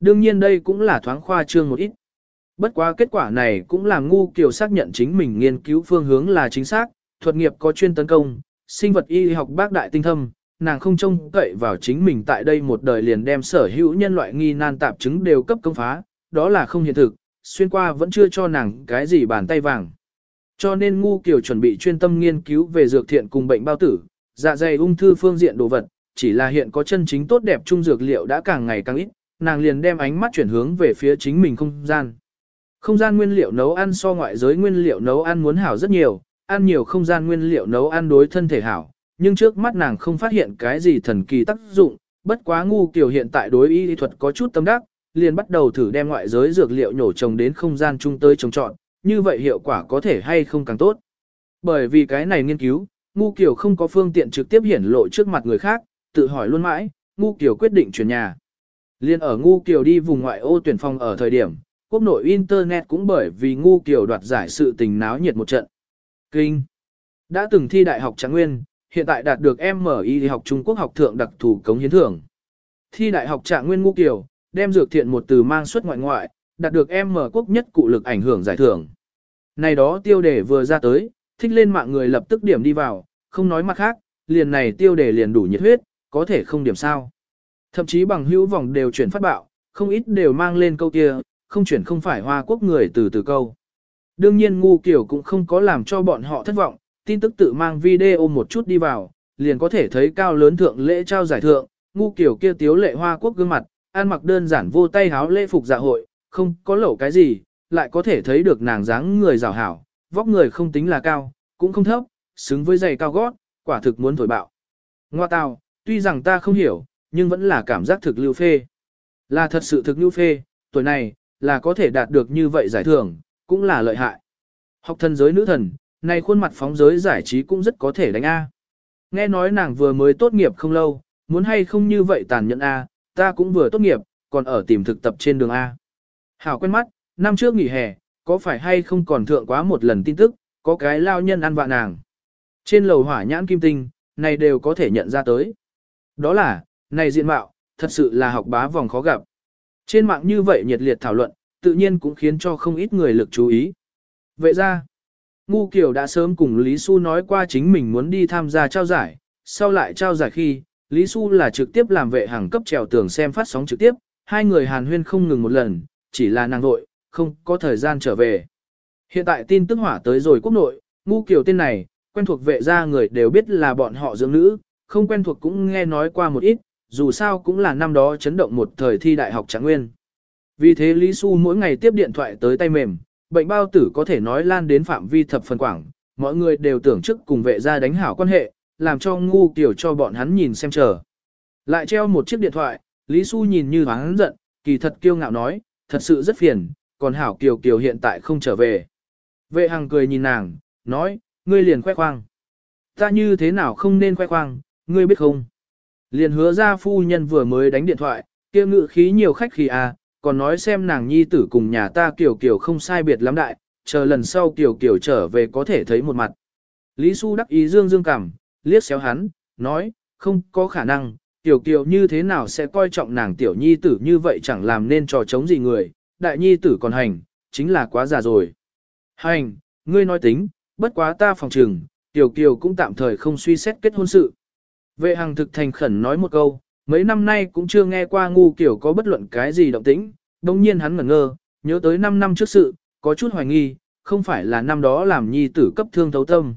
Đương nhiên đây cũng là thoáng khoa trương một ít. Bất quá kết quả này cũng làm ngu kiểu xác nhận chính mình nghiên cứu phương hướng là chính xác, thuật nghiệp có chuyên tấn công, sinh vật y học bác đại tinh thâm, nàng không trông cậy vào chính mình tại đây một đời liền đem sở hữu nhân loại nghi nan tạp chứng đều cấp công phá, đó là không hiện thực, xuyên qua vẫn chưa cho nàng cái gì bàn tay vàng. Cho nên ngu kiểu chuẩn bị chuyên tâm nghiên cứu về dược thiện cùng bệnh bao tử, dạ dày ung thư phương diện đồ vật, chỉ là hiện có chân chính tốt đẹp trung dược liệu đã càng ngày càng ít, nàng liền đem ánh mắt chuyển hướng về phía chính mình không gian. Không gian nguyên liệu nấu ăn so ngoại giới nguyên liệu nấu ăn muốn hảo rất nhiều, ăn nhiều không gian nguyên liệu nấu ăn đối thân thể hảo, nhưng trước mắt nàng không phát hiện cái gì thần kỳ tác dụng, bất quá ngu kiểu hiện tại đối y thuật có chút tâm đắc, liền bắt đầu thử đem ngoại giới dược liệu nhổ trồng đến không gian chung tới trồng trọn, như vậy hiệu quả có thể hay không càng tốt. Bởi vì cái này nghiên cứu, ngu kiểu không có phương tiện trực tiếp hiển lộ trước mặt người khác, tự hỏi luôn mãi, ngu kiểu quyết định chuyển nhà. Liên ở ngu kiểu đi vùng ngoại ô tuyển phòng ở thời điểm, quốc nội Internet cũng bởi vì ngu kiểu đoạt giải sự tình náo nhiệt một trận. Kinh đã từng thi đại học Trạng Nguyên, hiện tại đạt được MI học Trung Quốc học thượng đặc thù cống hiến thưởng. Thi đại học Trạng Nguyên ngu kiểu, đem dược thiện một từ mang xuất ngoại ngoại, đạt được M quốc nhất cụ lực ảnh hưởng giải thưởng. Này đó tiêu đề vừa ra tới, thích lên mạng người lập tức điểm đi vào, không nói mặt khác, liền này tiêu đề liền đủ nhiệt huyết, có thể không điểm sao. Thậm chí bằng hữu vòng đều chuyển phát bạo, không ít đều mang lên câu kia, không chuyển không phải hoa quốc người từ từ câu. Đương nhiên ngu kiểu cũng không có làm cho bọn họ thất vọng, tin tức tự mang video một chút đi vào, liền có thể thấy cao lớn thượng lễ trao giải thượng, ngu kiểu kia tiếu lệ hoa quốc gương mặt, ăn mặc đơn giản vô tay háo lễ phục dạ hội, không có lẩu cái gì, lại có thể thấy được nàng dáng người rào hảo, vóc người không tính là cao, cũng không thấp, xứng với giày cao gót, quả thực muốn thổi bạo. Ngoa tào, tuy rằng ta không hiểu, nhưng vẫn là cảm giác thực lưu phê. Là thật sự thực lưu phê, tuổi này, là có thể đạt được như vậy giải thưởng, cũng là lợi hại. Học thần giới nữ thần, này khuôn mặt phóng giới giải trí cũng rất có thể đánh A. Nghe nói nàng vừa mới tốt nghiệp không lâu, muốn hay không như vậy tàn nhẫn A, ta cũng vừa tốt nghiệp, còn ở tìm thực tập trên đường A. Hảo quen mắt, năm trước nghỉ hè, có phải hay không còn thượng quá một lần tin tức, có cái lao nhân ăn vạ nàng. Trên lầu hỏa nhãn kim tinh, này đều có thể nhận ra tới. Đó là, này diện mạo, thật sự là học bá vòng khó gặp. Trên mạng như vậy nhiệt liệt thảo luận, tự nhiên cũng khiến cho không ít người lực chú ý. Vậy ra, Ngu Kiều đã sớm cùng Lý Xu nói qua chính mình muốn đi tham gia trao giải, sau lại trao giải khi, Lý Xu là trực tiếp làm vệ hàng cấp trèo tường xem phát sóng trực tiếp, hai người hàn huyên không ngừng một lần, chỉ là nàng nội, không có thời gian trở về. Hiện tại tin tức hỏa tới rồi quốc nội, ngu kiều tên này, quen thuộc vệ gia người đều biết là bọn họ dưỡng nữ, không quen thuộc cũng nghe nói qua một ít, dù sao cũng là năm đó chấn động một thời thi đại học trạng nguyên. Vì thế Lý Xu mỗi ngày tiếp điện thoại tới tay mềm, bệnh bao tử có thể nói lan đến phạm vi thập phần quảng, mọi người đều tưởng trước cùng vệ gia đánh hảo quan hệ, làm cho ngu kiểu cho bọn hắn nhìn xem chờ. Lại treo một chiếc điện thoại, Lý Xu nhìn như hắn giận, kỳ thật kiêu ngạo nói, thật sự rất phiền, còn hảo kiều kiều hiện tại không trở về. Vệ hằng cười nhìn nàng, nói, ngươi liền khoe khoang. Ta như thế nào không nên khoe khoang, ngươi biết không? Liền hứa ra phu nhân vừa mới đánh điện thoại, kia ngự khí nhiều khách khí à, còn nói xem nàng nhi tử cùng nhà ta kiểu kiểu không sai biệt lắm đại, chờ lần sau kiểu kiểu trở về có thể thấy một mặt. Lý Xu đắc ý dương dương cảm, liếc xéo hắn, nói, không có khả năng, tiểu kiều như thế nào sẽ coi trọng nàng tiểu nhi tử như vậy chẳng làm nên trò chống gì người, đại nhi tử còn hành, chính là quá già rồi. Hành, ngươi nói tính, bất quá ta phòng trừng, tiểu kiều cũng tạm thời không suy xét kết hôn sự. Vệ hằng thực thành khẩn nói một câu, mấy năm nay cũng chưa nghe qua ngu kiểu có bất luận cái gì động tĩnh, đồng nhiên hắn ngẩn ngơ, nhớ tới 5 năm trước sự, có chút hoài nghi, không phải là năm đó làm nhi tử cấp thương thấu tâm.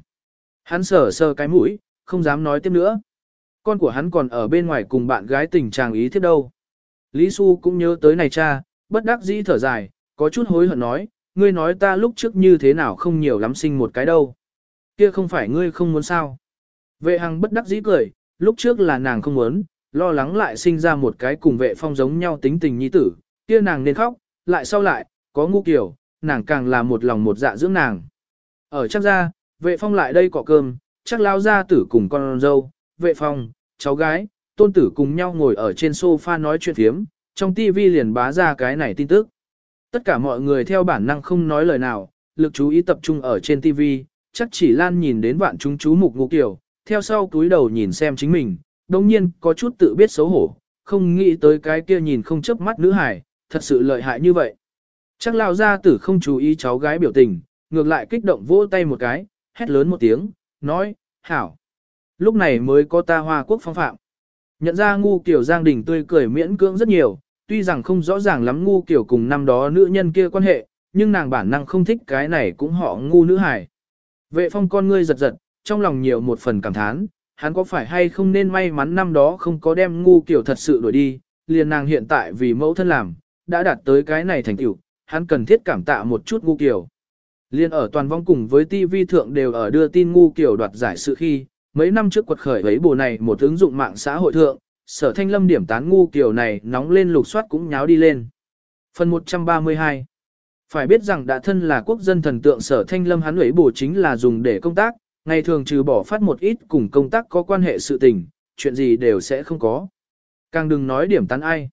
Hắn sờ sờ cái mũi, không dám nói tiếp nữa. Con của hắn còn ở bên ngoài cùng bạn gái tình chàng ý thiết đâu. Lý Xu cũng nhớ tới này cha, bất đắc dĩ thở dài, có chút hối hận nói, ngươi nói ta lúc trước như thế nào không nhiều lắm sinh một cái đâu. Kia không phải ngươi không muốn sao. Vệ hằng bất đắc dĩ cười, lúc trước là nàng không muốn, lo lắng lại sinh ra một cái cùng vệ phong giống nhau tính tình nhi tử, kia nàng nên khóc, lại sau lại, có ngu kiểu, nàng càng là một lòng một dạ dưỡng nàng. Ở chắc ra, vệ phong lại đây cọ cơm, chắc lao ra tử cùng con dâu, vệ phong, cháu gái, tôn tử cùng nhau ngồi ở trên sofa nói chuyện thiếm, trong tivi liền bá ra cái này tin tức. Tất cả mọi người theo bản năng không nói lời nào, lực chú ý tập trung ở trên tivi, chắc chỉ lan nhìn đến vạn chúng chú mục ngũ kiểu, theo sau túi đầu nhìn xem chính mình, đồng nhiên có chút tự biết xấu hổ, không nghĩ tới cái kia nhìn không chớp mắt nữ hải, thật sự lợi hại như vậy. Chắc lao ra tử không chú ý cháu gái biểu tình, ngược lại kích động vỗ tay một cái, hét lớn một tiếng, nói, hảo. Lúc này mới có ta hoa quốc phong phạm. Nhận ra ngu kiểu Giang Đình tươi cười miễn cưỡng rất nhiều, tuy rằng không rõ ràng lắm ngu kiểu cùng năm đó nữ nhân kia quan hệ, nhưng nàng bản năng không thích cái này cũng họ ngu nữ hải. Vệ phong con ngươi giật giật, trong lòng nhiều một phần cảm thán, hắn có phải hay không nên may mắn năm đó không có đem ngu kiểu thật sự đuổi đi, liền nàng hiện tại vì mẫu thân làm, đã đạt tới cái này thành tựu, hắn cần thiết cảm tạ một chút ngu kiểu. Liên ở toàn vong cùng với TV thượng đều ở đưa tin ngu kiểu đoạt giải sự khi, mấy năm trước quật khởi ấy bồ này một ứng dụng mạng xã hội thượng, sở thanh lâm điểm tán ngu kiểu này nóng lên lục soát cũng nháo đi lên. Phần 132 Phải biết rằng đã thân là quốc dân thần tượng sở thanh lâm hắn ấy bổ chính là dùng để công tác, ngày thường trừ bỏ phát một ít cùng công tác có quan hệ sự tình, chuyện gì đều sẽ không có. Càng đừng nói điểm tán ai.